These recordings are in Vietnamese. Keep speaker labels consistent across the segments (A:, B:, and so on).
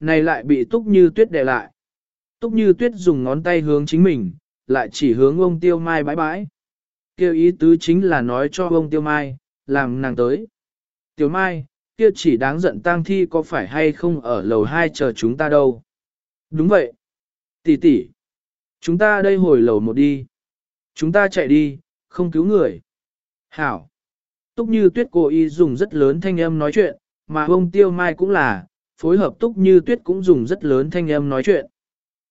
A: này lại bị túc như tuyết đè lại. Túc như tuyết dùng ngón tay hướng chính mình, lại chỉ hướng ông tiêu mai bãi bãi. Kêu ý tứ chính là nói cho ông tiêu mai, làm nàng tới. Tiểu mai, kia chỉ đáng giận tang thi có phải hay không ở lầu 2 chờ chúng ta đâu. Đúng vậy. Tỷ tỷ, chúng ta đây hồi lầu một đi. Chúng ta chạy đi, không cứu người. Hảo. Túc như tuyết cố ý dùng rất lớn thanh âm nói chuyện, mà ông tiêu mai cũng là, phối hợp túc như tuyết cũng dùng rất lớn thanh âm nói chuyện.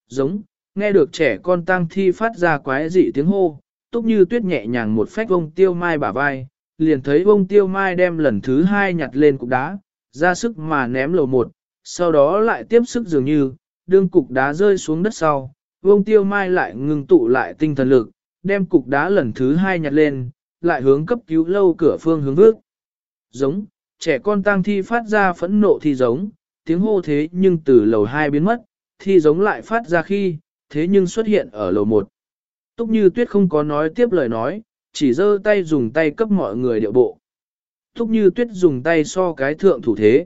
A: Giống, nghe được trẻ con tang thi phát ra quái dị tiếng hô, túc như tuyết nhẹ nhàng một phách ông tiêu mai bả vai, liền thấy ông tiêu mai đem lần thứ hai nhặt lên cục đá, ra sức mà ném lầu một, sau đó lại tiếp sức dường như, đương cục đá rơi xuống đất sau, ông tiêu mai lại ngừng tụ lại tinh thần lực, đem cục đá lần thứ hai nhặt lên, lại hướng cấp cứu lâu cửa phương hướng bước. Giống, trẻ con tang thi phát ra phẫn nộ thì giống, tiếng hô thế nhưng từ lầu 2 biến mất, thi giống lại phát ra khi, thế nhưng xuất hiện ở lầu 1. Túc như tuyết không có nói tiếp lời nói, chỉ giơ tay dùng tay cấp mọi người điệu bộ. Túc như tuyết dùng tay so cái thượng thủ thế.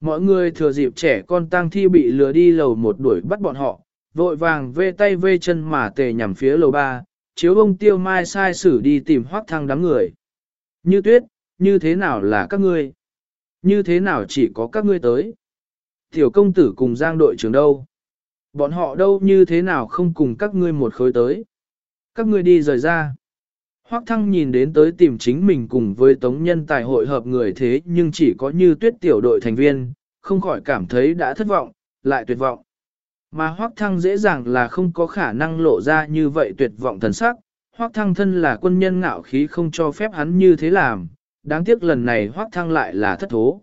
A: Mọi người thừa dịp trẻ con tang thi bị lừa đi lầu một đuổi bắt bọn họ, vội vàng vê tay vê chân mà tề nhằm phía lầu ba, chiếu ông tiêu mai sai xử đi tìm hoác thăng đám người. Như tuyết, như thế nào là các ngươi? Như thế nào chỉ có các ngươi tới? Tiểu công tử cùng giang đội trưởng đâu? Bọn họ đâu như thế nào không cùng các ngươi một khối tới? Các ngươi đi rời ra. Hoắc thăng nhìn đến tới tìm chính mình cùng với tống nhân tài hội hợp người thế nhưng chỉ có như tuyết tiểu đội thành viên, không khỏi cảm thấy đã thất vọng, lại tuyệt vọng. Mà Hoắc Thăng dễ dàng là không có khả năng lộ ra như vậy tuyệt vọng thần sắc, Hoắc Thăng thân là quân nhân ngạo khí không cho phép hắn như thế làm, đáng tiếc lần này Hoắc Thăng lại là thất thố.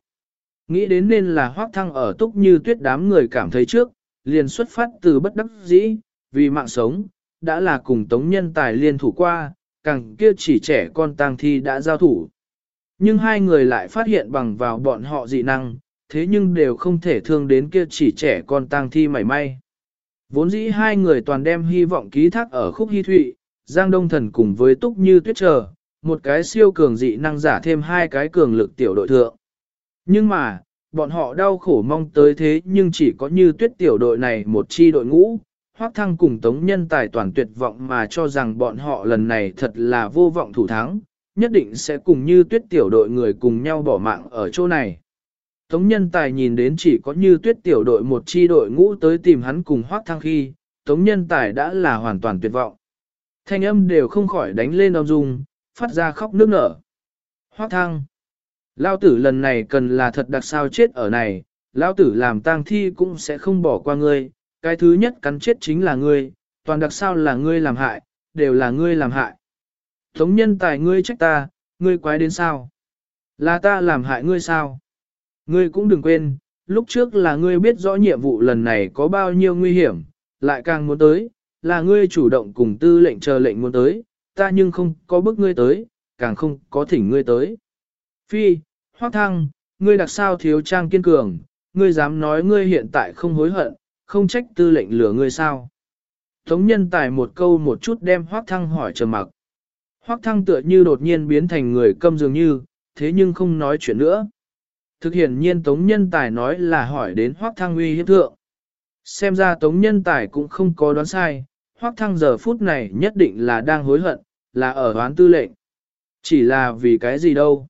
A: Nghĩ đến nên là Hoắc Thăng ở túc như tuyết đám người cảm thấy trước, liền xuất phát từ bất đắc dĩ, vì mạng sống, đã là cùng tống nhân tài liên thủ qua, càng kia chỉ trẻ con tang thi đã giao thủ. Nhưng hai người lại phát hiện bằng vào bọn họ dị năng, thế nhưng đều không thể thương đến kia chỉ trẻ con tang thi mảy may. Vốn dĩ hai người toàn đem hy vọng ký thác ở khúc hy thụy, Giang Đông Thần cùng với Túc Như Tuyết Chờ, một cái siêu cường dị năng giả thêm hai cái cường lực tiểu đội thượng. Nhưng mà, bọn họ đau khổ mong tới thế nhưng chỉ có như tuyết tiểu đội này một chi đội ngũ, hoác thăng cùng tống nhân tài toàn tuyệt vọng mà cho rằng bọn họ lần này thật là vô vọng thủ thắng, nhất định sẽ cùng như tuyết tiểu đội người cùng nhau bỏ mạng ở chỗ này. Tống nhân tài nhìn đến chỉ có như tuyết tiểu đội một chi đội ngũ tới tìm hắn cùng hoác thăng khi, tống nhân tài đã là hoàn toàn tuyệt vọng. Thanh âm đều không khỏi đánh lên ông dung, phát ra khóc nước nở. Hoác thăng. Lao tử lần này cần là thật đặc sao chết ở này, Lao tử làm tang thi cũng sẽ không bỏ qua ngươi, cái thứ nhất cắn chết chính là ngươi, toàn đặc sao là ngươi làm hại, đều là ngươi làm hại. Tống nhân tài ngươi trách ta, ngươi quái đến sao? Là ta làm hại ngươi sao? Ngươi cũng đừng quên, lúc trước là ngươi biết rõ nhiệm vụ lần này có bao nhiêu nguy hiểm, lại càng muốn tới, là ngươi chủ động cùng tư lệnh chờ lệnh muốn tới, ta nhưng không có bức ngươi tới, càng không có thỉnh ngươi tới. Phi, Hoác Thăng, ngươi đặc sao thiếu trang kiên cường, ngươi dám nói ngươi hiện tại không hối hận, không trách tư lệnh lửa ngươi sao. Tống nhân tài một câu một chút đem Hoác Thăng hỏi trầm mặc. Hoác Thăng tựa như đột nhiên biến thành người câm dường như, thế nhưng không nói chuyện nữa. Thực hiện nhiên Tống Nhân Tài nói là hỏi đến Hoác Thăng uy hiếp thượng. Xem ra Tống Nhân Tài cũng không có đoán sai, Hoác Thăng giờ phút này nhất định là đang hối hận, là ở đoán tư lệnh. Chỉ là vì cái gì đâu.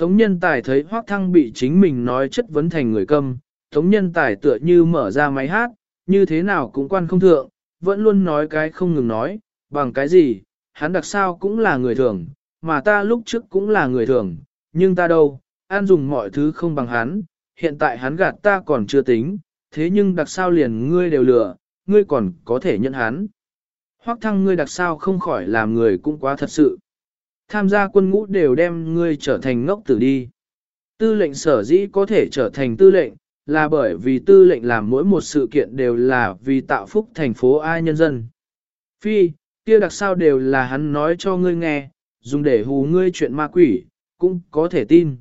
A: Tống Nhân Tài thấy Hoác Thăng bị chính mình nói chất vấn thành người câm, Tống Nhân Tài tựa như mở ra máy hát, như thế nào cũng quan không thượng, vẫn luôn nói cái không ngừng nói, bằng cái gì, hắn đặc sao cũng là người thường, mà ta lúc trước cũng là người thường, nhưng ta đâu, an dùng mọi thứ không bằng hắn, hiện tại hắn gạt ta còn chưa tính, thế nhưng đặc sao liền ngươi đều lừa, ngươi còn có thể nhận hắn. Hoắc thăng ngươi đặc sao không khỏi làm người cũng quá thật sự. Tham gia quân ngũ đều đem ngươi trở thành ngốc tử đi. Tư lệnh sở dĩ có thể trở thành tư lệnh, là bởi vì tư lệnh làm mỗi một sự kiện đều là vì tạo phúc thành phố ai nhân dân. Phi, kia đặc sao đều là hắn nói cho ngươi nghe, dùng để hù ngươi chuyện ma quỷ, cũng có thể tin.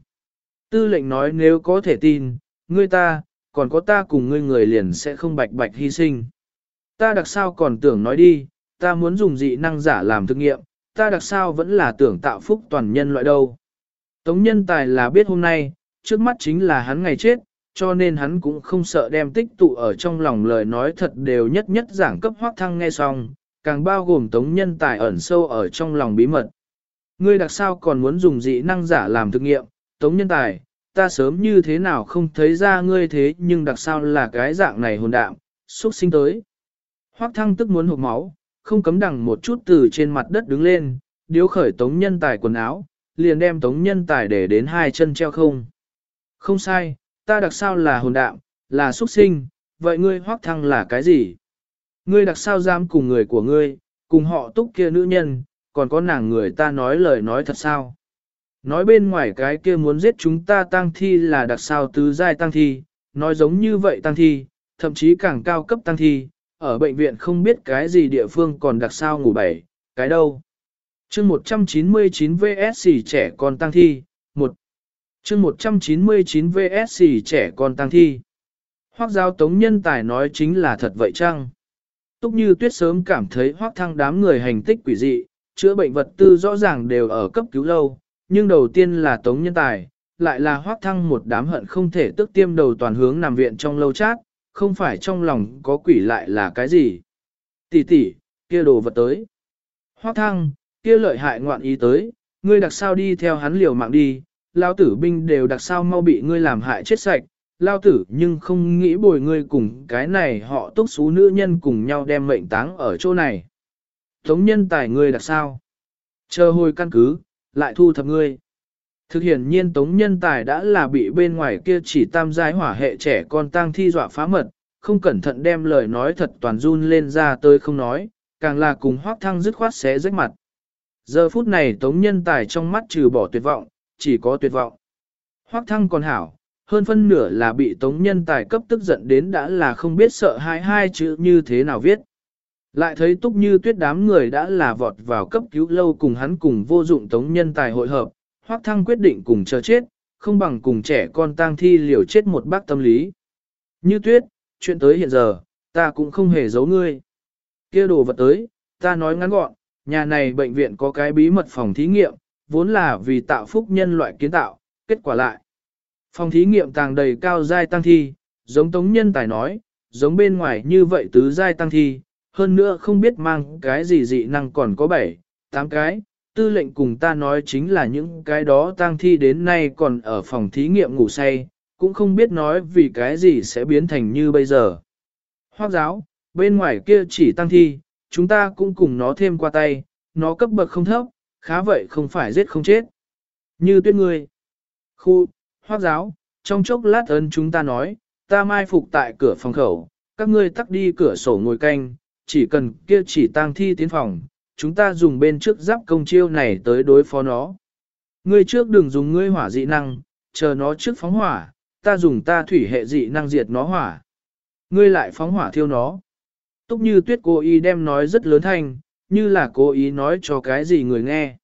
A: Tư lệnh nói nếu có thể tin, ngươi ta, còn có ta cùng ngươi người liền sẽ không bạch bạch hy sinh. Ta đặc sao còn tưởng nói đi, ta muốn dùng dị năng giả làm thực nghiệm, ta đặc sao vẫn là tưởng tạo phúc toàn nhân loại đâu. Tống nhân tài là biết hôm nay, trước mắt chính là hắn ngày chết, cho nên hắn cũng không sợ đem tích tụ ở trong lòng lời nói thật đều nhất nhất giảng cấp hoác thăng nghe xong, càng bao gồm tống nhân tài ẩn sâu ở trong lòng bí mật. Ngươi đặc sao còn muốn dùng dị năng giả làm thực nghiệm, tống nhân tài, ta sớm như thế nào không thấy ra ngươi thế nhưng đặc sao là cái dạng này hồn đạm, xuất sinh tới. Hoác thăng tức muốn hụt máu, không cấm đằng một chút từ trên mặt đất đứng lên, điếu khởi tống nhân tài quần áo, liền đem tống nhân tài để đến hai chân treo không. Không sai, ta đặc sao là hồn đạm, là xuất sinh, vậy ngươi hoác thăng là cái gì? Ngươi đặc sao dám cùng người của ngươi, cùng họ túc kia nữ nhân, còn có nàng người ta nói lời nói thật sao? Nói bên ngoài cái kia muốn giết chúng ta tăng thi là đặc sao tứ giai tăng thi, nói giống như vậy tăng thi, thậm chí càng cao cấp tăng thi, ở bệnh viện không biết cái gì địa phương còn đặc sao ngủ bảy, cái đâu. chương 199 VSC trẻ con tăng thi, 1. chương 199 VSC trẻ con tăng thi. Hoác giao tống nhân tài nói chính là thật vậy chăng? Túc như tuyết sớm cảm thấy hoác thăng đám người hành tích quỷ dị, chữa bệnh vật tư rõ ràng đều ở cấp cứu lâu, nhưng đầu tiên là tống nhân tài, lại là hoác thăng một đám hận không thể tức tiêm đầu toàn hướng nằm viện trong lâu chát, không phải trong lòng có quỷ lại là cái gì. Tỷ tỷ, kia đồ vật tới. Hoác thăng, kia lợi hại ngoạn ý tới, ngươi đặc sao đi theo hắn liều mạng đi, lao tử binh đều đặc sao mau bị ngươi làm hại chết sạch, lao tử nhưng không nghĩ bồi ngươi cùng cái này họ túc xú nữ nhân cùng nhau đem mệnh táng ở chỗ này. Tống nhân tài ngươi đặc sao? Chờ hồi căn cứ, lại thu thập ngươi. Thực hiện nhiên tống nhân tài đã là bị bên ngoài kia chỉ tam giai hỏa hệ trẻ con tang thi dọa phá mật, không cẩn thận đem lời nói thật toàn run lên ra tới không nói, càng là cùng hoác thăng dứt khoát xé rách mặt. Giờ phút này tống nhân tài trong mắt trừ bỏ tuyệt vọng, chỉ có tuyệt vọng. Hoác thăng còn hảo, hơn phân nửa là bị tống nhân tài cấp tức giận đến đã là không biết sợ hai hai chữ như thế nào viết. Lại thấy túc như tuyết đám người đã là vọt vào cấp cứu lâu cùng hắn cùng vô dụng tống nhân tài hội hợp, hoác thăng quyết định cùng chờ chết, không bằng cùng trẻ con tang thi liều chết một bác tâm lý. Như tuyết, chuyện tới hiện giờ, ta cũng không hề giấu ngươi. kia đồ vật tới, ta nói ngắn gọn, nhà này bệnh viện có cái bí mật phòng thí nghiệm, vốn là vì tạo phúc nhân loại kiến tạo, kết quả lại. Phòng thí nghiệm tàng đầy cao giai tăng thi, giống tống nhân tài nói, giống bên ngoài như vậy tứ giai tăng thi, hơn nữa không biết mang cái gì dị năng còn có 7, 8 cái, tư lệnh cùng ta nói chính là những cái đó tang thi đến nay còn ở phòng thí nghiệm ngủ say, cũng không biết nói vì cái gì sẽ biến thành như bây giờ. Hoác giáo, bên ngoài kia chỉ tăng thi, chúng ta cũng cùng nó thêm qua tay, nó cấp bậc không thấp, khá vậy không phải giết không chết. Như tuyết ngươi. Khu, hoác giáo, trong chốc lát ơn chúng ta nói, ta mai phục tại cửa phòng khẩu, các ngươi tắt đi cửa sổ ngồi canh, chỉ cần kia chỉ tang thi tiến phòng, chúng ta dùng bên trước giáp công chiêu này tới đối phó nó. Ngươi trước đừng dùng ngươi hỏa dị năng, chờ nó trước phóng hỏa, ta dùng ta thủy hệ dị năng diệt nó hỏa. Ngươi lại phóng hỏa thiêu nó. Túc như tuyết cố ý đem nói rất lớn thanh, như là cố ý nói cho cái gì người nghe.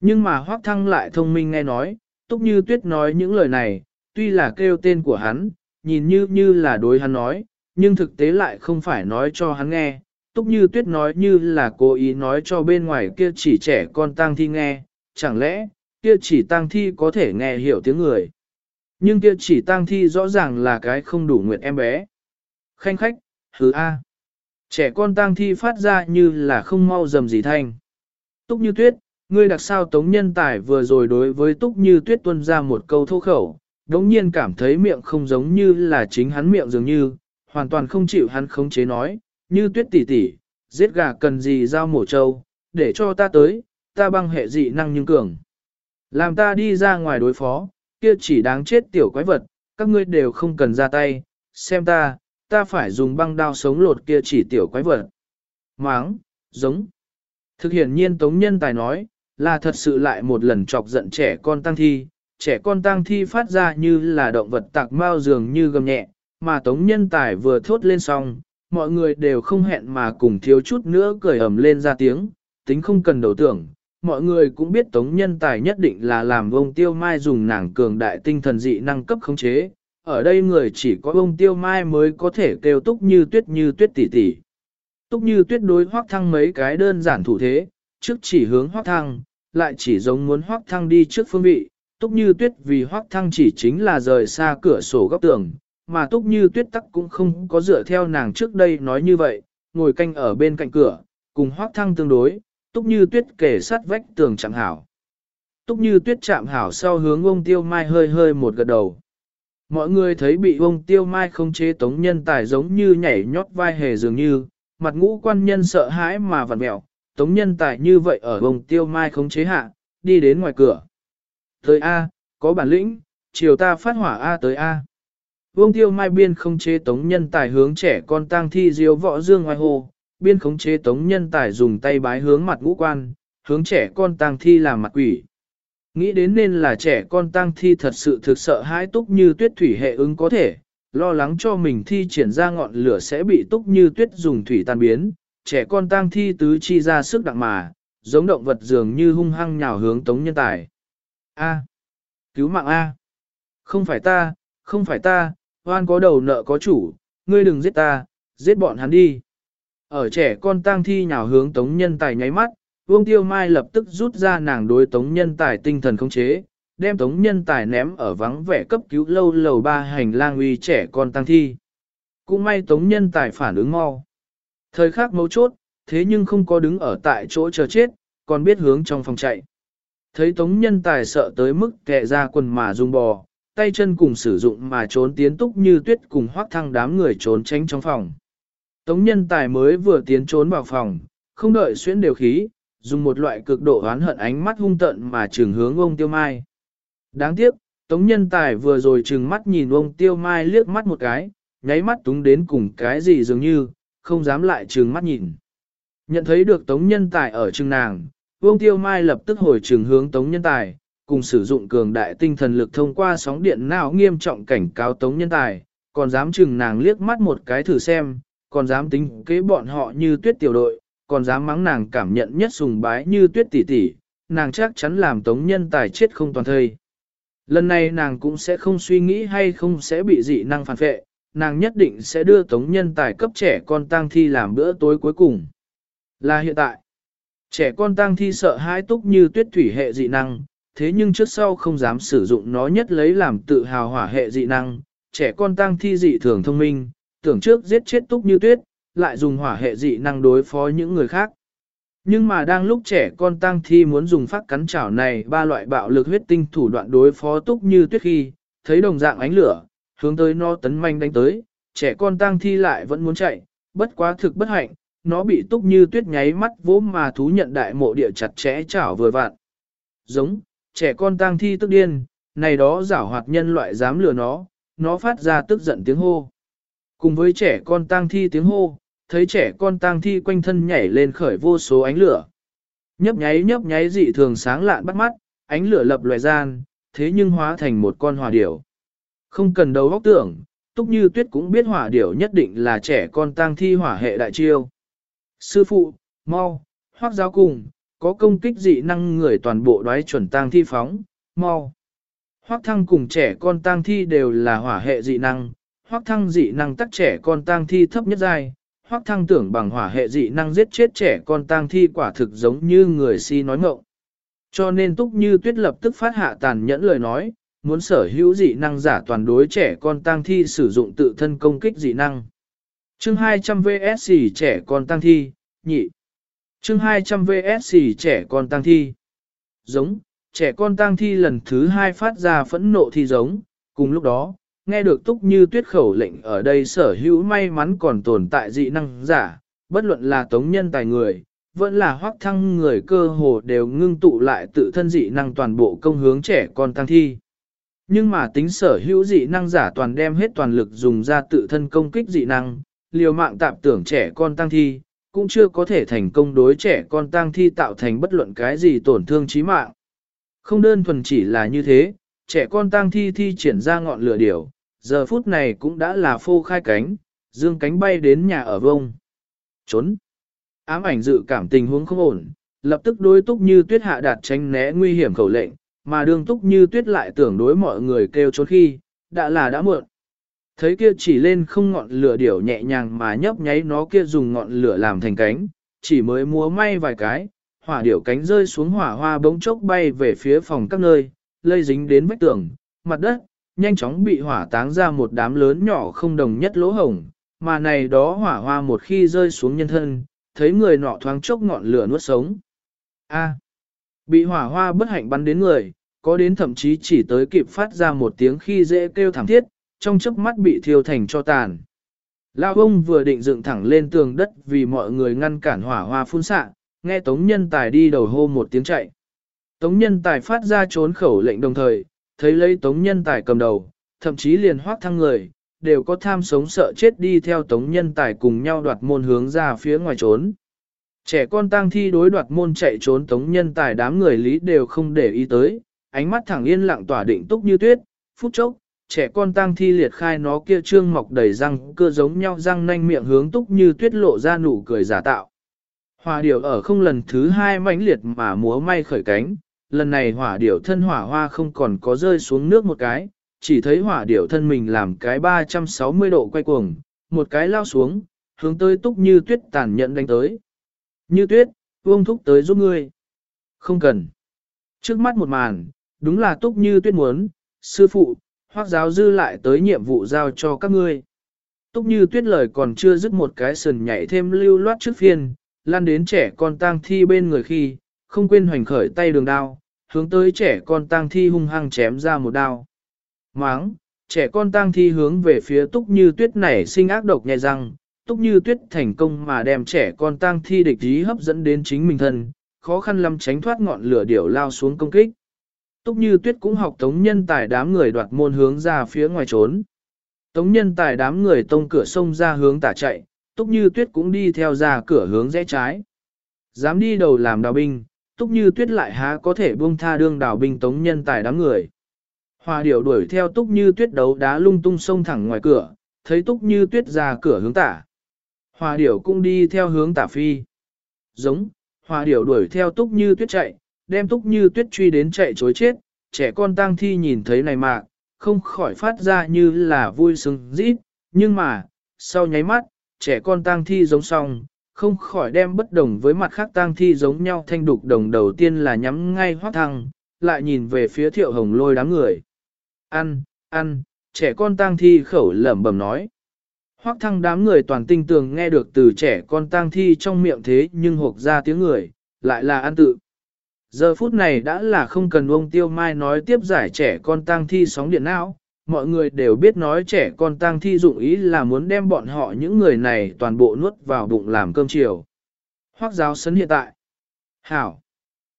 A: Nhưng mà hoác thăng lại thông minh nghe nói, túc như tuyết nói những lời này, tuy là kêu tên của hắn, nhìn như như là đối hắn nói, nhưng thực tế lại không phải nói cho hắn nghe, Túc Như Tuyết nói như là cố ý nói cho bên ngoài kia chỉ trẻ con tang thi nghe, chẳng lẽ, kia chỉ tang thi có thể nghe hiểu tiếng người. Nhưng kia chỉ tang thi rõ ràng là cái không đủ nguyện em bé. Khanh khách, hứ A. Trẻ con tang thi phát ra như là không mau dầm gì thanh. Túc Như Tuyết, ngươi đặc sao tống nhân tài vừa rồi đối với Túc Như Tuyết tuân ra một câu thô khẩu, đống nhiên cảm thấy miệng không giống như là chính hắn miệng dường như, hoàn toàn không chịu hắn khống chế nói, như tuyết tỷ tỷ, giết gà cần gì giao mổ trâu, để cho ta tới, ta băng hệ dị năng nhưng cường. Làm ta đi ra ngoài đối phó, kia chỉ đáng chết tiểu quái vật, các ngươi đều không cần ra tay, xem ta, ta phải dùng băng đao sống lột kia chỉ tiểu quái vật. Máng, giống. Thực hiện nhiên Tống Nhân Tài nói, là thật sự lại một lần chọc giận trẻ con tăng thi, trẻ con tăng thi phát ra như là động vật tạc mao dường như gầm nhẹ, mà Tống Nhân Tài vừa thốt lên xong, mọi người đều không hẹn mà cùng thiếu chút nữa cười ầm lên ra tiếng, tính không cần đầu tưởng, mọi người cũng biết tống nhân tài nhất định là làm vông tiêu mai dùng nàng cường đại tinh thần dị năng cấp khống chế, ở đây người chỉ có vông tiêu mai mới có thể kêu túc như tuyết như tuyết tỷ tỷ. Túc như tuyết đối hoác thăng mấy cái đơn giản thủ thế, trước chỉ hướng hoác thăng, lại chỉ giống muốn hoác thăng đi trước phương vị, túc như tuyết vì hoác thăng chỉ chính là rời xa cửa sổ góc tường, mà túc như tuyết tắc cũng không có dựa theo nàng trước đây nói như vậy, ngồi canh ở bên cạnh cửa, cùng hoác thăng tương đối, túc như tuyết kể sát vách tường chẳng hảo. Túc như tuyết chạm hảo sau hướng ông tiêu mai hơi hơi một gật đầu. Mọi người thấy bị ông tiêu mai không chế tống nhân tài giống như nhảy nhót vai hề dường như, mặt ngũ quan nhân sợ hãi mà vặn mẹo, tống nhân tài như vậy ở ông tiêu mai không chế hạ, đi đến ngoài cửa. Tới A, có bản lĩnh, chiều ta phát hỏa A tới A. Vương tiêu mai biên không chế tống nhân tài hướng trẻ con tang thi diếu võ dương ngoài hồ, biên không chế tống nhân tài dùng tay bái hướng mặt ngũ quan, hướng trẻ con tang thi làm mặt quỷ. Nghĩ đến nên là trẻ con tang thi thật sự thực sợ hãi túc như tuyết thủy hệ ứng có thể, lo lắng cho mình thi triển ra ngọn lửa sẽ bị túc như tuyết dùng thủy tan biến, trẻ con tang thi tứ chi ra sức đặng mà, giống động vật dường như hung hăng nhào hướng tống nhân tài. A. Cứu mạng A. Không phải ta, không phải ta, hoan có đầu nợ có chủ, ngươi đừng giết ta, giết bọn hắn đi. Ở trẻ con tang thi nhào hướng tống nhân tài nháy mắt, Vương Tiêu Mai lập tức rút ra nàng đối tống nhân tài tinh thần khống chế, đem tống nhân tài ném ở vắng vẻ cấp cứu lâu lầu ba hành lang uy trẻ con tăng thi. Cũng may tống nhân tài phản ứng mau. Thời khắc mấu chốt, thế nhưng không có đứng ở tại chỗ chờ chết, còn biết hướng trong phòng chạy. Thấy tống nhân tài sợ tới mức kẹ ra quần mà rung bò, tay chân cùng sử dụng mà trốn tiến túc như tuyết cùng hoác thăng đám người trốn tránh trong phòng. Tống nhân tài mới vừa tiến trốn vào phòng, không đợi xuyên đều khí, dùng một loại cực độ oán hận ánh mắt hung tận mà trừng hướng ông Tiêu Mai. Đáng tiếc, Tống Nhân Tài vừa rồi trừng mắt nhìn ông Tiêu Mai liếc mắt một cái, nháy mắt túng đến cùng cái gì dường như, không dám lại trừng mắt nhìn. Nhận thấy được Tống Nhân Tài ở trừng nàng, ông Tiêu Mai lập tức hồi trừng hướng Tống Nhân Tài, cùng sử dụng cường đại tinh thần lực thông qua sóng điện não nghiêm trọng cảnh cáo Tống Nhân Tài, còn dám chừng nàng liếc mắt một cái thử xem, còn dám tính kế bọn họ như tuyết tiểu đội, còn dám mắng nàng cảm nhận nhất sùng bái như tuyết tỷ tỷ, nàng chắc chắn làm tống nhân tài chết không toàn thây. Lần này nàng cũng sẽ không suy nghĩ hay không sẽ bị dị năng phản phệ, nàng nhất định sẽ đưa tống nhân tài cấp trẻ con tang thi làm bữa tối cuối cùng. Là hiện tại, trẻ con tang thi sợ hãi túc như tuyết thủy hệ dị năng, thế nhưng trước sau không dám sử dụng nó nhất lấy làm tự hào hỏa hệ dị năng, trẻ con tăng thi dị thường thông minh, tưởng trước giết chết túc như tuyết, lại dùng hỏa hệ dị năng đối phó những người khác. Nhưng mà đang lúc trẻ con tăng thi muốn dùng phát cắn chảo này ba loại bạo lực huyết tinh thủ đoạn đối phó túc như tuyết khi, thấy đồng dạng ánh lửa, hướng tới nó tấn manh đánh tới, trẻ con tăng thi lại vẫn muốn chạy, bất quá thực bất hạnh, nó bị túc như tuyết nháy mắt vỗ mà thú nhận đại mộ địa chặt chẽ chảo vừa vạn. Giống, trẻ con tang thi tức điên, này đó giảo hoạt nhân loại dám lừa nó, nó phát ra tức giận tiếng hô. Cùng với trẻ con tang thi tiếng hô, thấy trẻ con tang thi quanh thân nhảy lên khởi vô số ánh lửa. Nhấp nháy nhấp nháy dị thường sáng lạn bắt mắt, ánh lửa lập loài gian, thế nhưng hóa thành một con hỏa điểu. Không cần đầu óc tưởng, túc như tuyết cũng biết hỏa điểu nhất định là trẻ con tang thi hỏa hệ đại chiêu. Sư phụ, mau, hoác giáo cùng, có công kích dị năng người toàn bộ đoái chuẩn tang thi phóng, mau. Hoác thăng cùng trẻ con tang thi đều là hỏa hệ dị năng, hoác thăng dị năng tắc trẻ con tang thi thấp nhất giai, hoắc thăng tưởng bằng hỏa hệ dị năng giết chết trẻ con tang thi quả thực giống như người si nói ngộng. Cho nên túc như tuyết lập tức phát hạ tàn nhẫn lời nói, muốn sở hữu dị năng giả toàn đối trẻ con tang thi sử dụng tự thân công kích dị năng. Chương 200 VSC trẻ con tang thi, nhị. Chương 200 VSC trẻ con tăng thi. Giống, trẻ con tăng thi lần thứ hai phát ra phẫn nộ thi giống, cùng lúc đó, nghe được túc như tuyết khẩu lệnh ở đây sở hữu may mắn còn tồn tại dị năng giả, bất luận là tống nhân tài người, vẫn là hoác thăng người cơ hồ đều ngưng tụ lại tự thân dị năng toàn bộ công hướng trẻ con tăng thi. Nhưng mà tính sở hữu dị năng giả toàn đem hết toàn lực dùng ra tự thân công kích dị năng, liều mạng tạp tưởng trẻ con tăng thi, cũng chưa có thể thành công đối trẻ con tang thi tạo thành bất luận cái gì tổn thương chí mạng. Không đơn thuần chỉ là như thế, trẻ con tang thi thi triển ra ngọn lửa điểu, giờ phút này cũng đã là phô khai cánh, dương cánh bay đến nhà ở vông. Trốn. Ám ảnh dự cảm tình huống không ổn, lập tức đối túc như tuyết hạ đạt tránh né nguy hiểm khẩu lệnh, mà đương túc như tuyết lại tưởng đối mọi người kêu trốn khi, đã là đã muộn. Thấy kia chỉ lên không ngọn lửa điểu nhẹ nhàng mà nhấp nháy nó kia dùng ngọn lửa làm thành cánh, chỉ mới múa may vài cái, hỏa điểu cánh rơi xuống hỏa hoa bỗng chốc bay về phía phòng các nơi, lây dính đến vách tường, mặt đất, nhanh chóng bị hỏa táng ra một đám lớn nhỏ không đồng nhất lỗ hổng, mà này đó hỏa hoa một khi rơi xuống nhân thân, thấy người nọ thoáng chốc ngọn lửa nuốt sống. A. bị hỏa hoa bất hạnh bắn đến người, có đến thậm chí chỉ tới kịp phát ra một tiếng khi dễ kêu thảm thiết, trong chớp mắt bị thiêu thành cho tàn. Lao ông vừa định dựng thẳng lên tường đất vì mọi người ngăn cản hỏa hoa phun xạ, nghe Tống Nhân Tài đi đầu hô một tiếng chạy. Tống Nhân Tài phát ra trốn khẩu lệnh đồng thời, thấy lấy Tống Nhân Tài cầm đầu, thậm chí liền hoác thăng người, đều có tham sống sợ chết đi theo Tống Nhân Tài cùng nhau đoạt môn hướng ra phía ngoài trốn. Trẻ con tang thi đối đoạt môn chạy trốn Tống Nhân Tài đám người lý đều không để ý tới, ánh mắt thẳng yên lặng tỏa định túc như tuyết, phút chốc, trẻ con tang thi liệt khai nó kia trương mọc đầy răng, cơ giống nhau răng nanh miệng hướng túc như tuyết lộ ra nụ cười giả tạo. Hỏa điểu ở không lần thứ hai mãnh liệt mà múa may khởi cánh, lần này hỏa điểu thân hỏa hoa không còn có rơi xuống nước một cái, chỉ thấy hỏa điểu thân mình làm cái 360 độ quay cuồng, một cái lao xuống, hướng tới túc như tuyết tàn nhẫn đánh tới. Như tuyết, vương thúc tới giúp ngươi. Không cần. Trước mắt một màn, đúng là túc như tuyết muốn, sư phụ, hoác giáo dư lại tới nhiệm vụ giao cho các ngươi. Túc như tuyết lời còn chưa dứt một cái sườn nhảy thêm lưu loát trước phiên, lan đến trẻ con tang thi bên người khi, không quên hoành khởi tay đường đao, hướng tới trẻ con tang thi hung hăng chém ra một đao. Máng, trẻ con tang thi hướng về phía túc như tuyết nảy sinh ác độc nhẹ răng, túc như tuyết thành công mà đem trẻ con tang thi địch ý hấp dẫn đến chính mình thân, khó khăn lắm tránh thoát ngọn lửa điểu lao xuống công kích. Túc như tuyết cũng học tống nhân tài đám người đoạt môn hướng ra phía ngoài trốn. Tống nhân tài đám người tông cửa sông ra hướng tả chạy, túc như tuyết cũng đi theo ra cửa hướng rẽ trái. Dám đi đầu làm đào binh, túc như tuyết lại há có thể buông tha đương đào binh tống nhân tài đám người. Hòa điểu đuổi theo túc như tuyết đấu đá lung tung sông thẳng ngoài cửa, thấy túc như tuyết ra cửa hướng tả. Hòa điểu cũng đi theo hướng tả phi. Giống, hòa điểu đuổi theo túc như tuyết chạy, đem túc như tuyết truy đến chạy chối chết, trẻ con tang thi nhìn thấy này mà không khỏi phát ra như là vui sướng rít, nhưng mà, sau nháy mắt, trẻ con tang thi giống xong, không khỏi đem bất đồng với mặt khác tang thi giống nhau thanh đục đồng đầu tiên là nhắm ngay hoác thăng, lại nhìn về phía thiệu hồng lôi đám người. Ăn, ăn, trẻ con tang thi khẩu lẩm bẩm nói. Hoác thăng đám người toàn tinh tường nghe được từ trẻ con tang thi trong miệng thế nhưng hộp ra tiếng người, lại là ăn tự. Giờ phút này đã là không cần ông Tiêu Mai nói tiếp giải trẻ con tang thi sóng điện não, mọi người đều biết nói trẻ con tang thi dụng ý là muốn đem bọn họ những người này toàn bộ nuốt vào bụng làm cơm chiều. Hoác giáo sấn hiện tại. Hảo.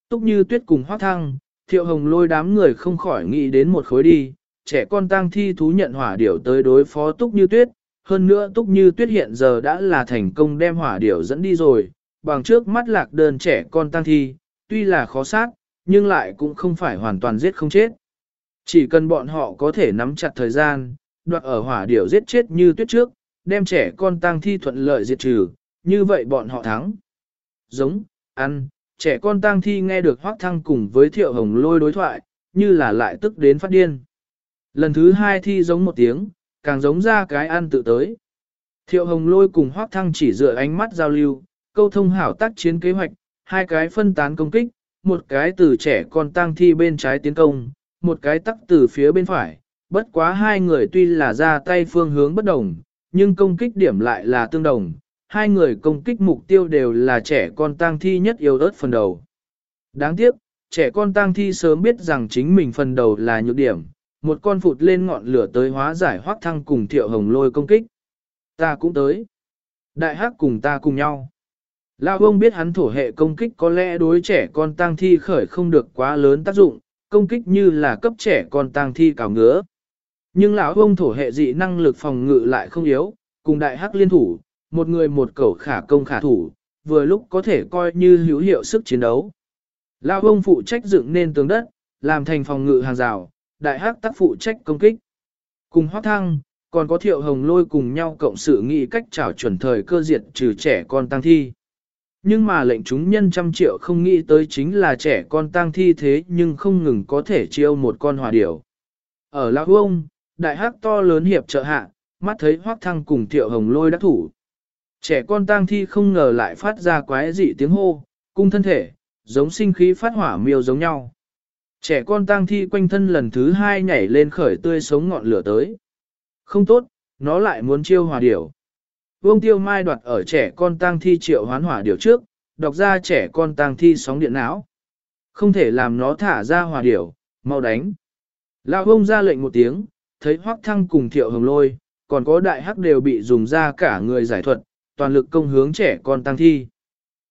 A: Túc như tuyết cùng hoác thăng, thiệu hồng lôi đám người không khỏi nghĩ đến một khối đi, trẻ con tang thi thú nhận hỏa điểu tới đối phó túc như tuyết, hơn nữa túc như tuyết hiện giờ đã là thành công đem hỏa điểu dẫn đi rồi, bằng trước mắt lạc đơn trẻ con tang thi, tuy là khó sát, nhưng lại cũng không phải hoàn toàn giết không chết. Chỉ cần bọn họ có thể nắm chặt thời gian, đoạt ở hỏa điểu giết chết như tuyết trước, đem trẻ con tang thi thuận lợi diệt trừ, như vậy bọn họ thắng. Giống, ăn, trẻ con tang thi nghe được hoác thăng cùng với thiệu hồng lôi đối thoại, như là lại tức đến phát điên. Lần thứ hai thi giống một tiếng, càng giống ra cái ăn tự tới. Thiệu hồng lôi cùng hoác thăng chỉ dựa ánh mắt giao lưu, câu thông hảo tác chiến kế hoạch, hai cái phân tán công kích, một cái từ trẻ con tang thi bên trái tiến công, một cái tắc từ phía bên phải. Bất quá hai người tuy là ra tay phương hướng bất đồng, nhưng công kích điểm lại là tương đồng. Hai người công kích mục tiêu đều là trẻ con tang thi nhất yêu ớt phần đầu. Đáng tiếc, trẻ con tang thi sớm biết rằng chính mình phần đầu là nhược điểm, một con phụt lên ngọn lửa tới hóa giải hoác thăng cùng thiệu hồng lôi công kích. Ta cũng tới. Đại hắc cùng ta cùng nhau. Lão ông biết hắn thổ hệ công kích có lẽ đối trẻ con tang thi khởi không được quá lớn tác dụng, công kích như là cấp trẻ con tang thi cào ngứa. Nhưng lão ông thổ hệ dị năng lực phòng ngự lại không yếu, cùng đại hắc liên thủ, một người một cẩu khả công khả thủ, vừa lúc có thể coi như hữu hiệu sức chiến đấu. Lão ông phụ trách dựng nên tường đất, làm thành phòng ngự hàng rào, đại hắc tác phụ trách công kích. Cùng hoác thăng, còn có thiệu hồng lôi cùng nhau cộng sự nghị cách trảo chuẩn thời cơ diệt trừ trẻ con tăng thi. Nhưng mà lệnh chúng nhân trăm triệu không nghĩ tới chính là trẻ con tang thi thế nhưng không ngừng có thể chiêu một con hỏa điểu. Ở Lão Ông, đại hắc to lớn hiệp trợ hạ, mắt thấy hoác thăng cùng thiệu hồng lôi đắc thủ. Trẻ con tang thi không ngờ lại phát ra quái dị tiếng hô, cung thân thể, giống sinh khí phát hỏa miêu giống nhau. Trẻ con tang thi quanh thân lần thứ hai nhảy lên khởi tươi sống ngọn lửa tới. Không tốt, nó lại muốn chiêu hỏa điểu. Vương tiêu mai đoạt ở trẻ con tang thi triệu hoán hỏa điểu trước, đọc ra trẻ con tang thi sóng điện não. Không thể làm nó thả ra hỏa điểu, mau đánh. Lão ông ra lệnh một tiếng, thấy hoắc thăng cùng thiệu hồng lôi, còn có đại hắc đều bị dùng ra cả người giải thuật, toàn lực công hướng trẻ con tăng thi.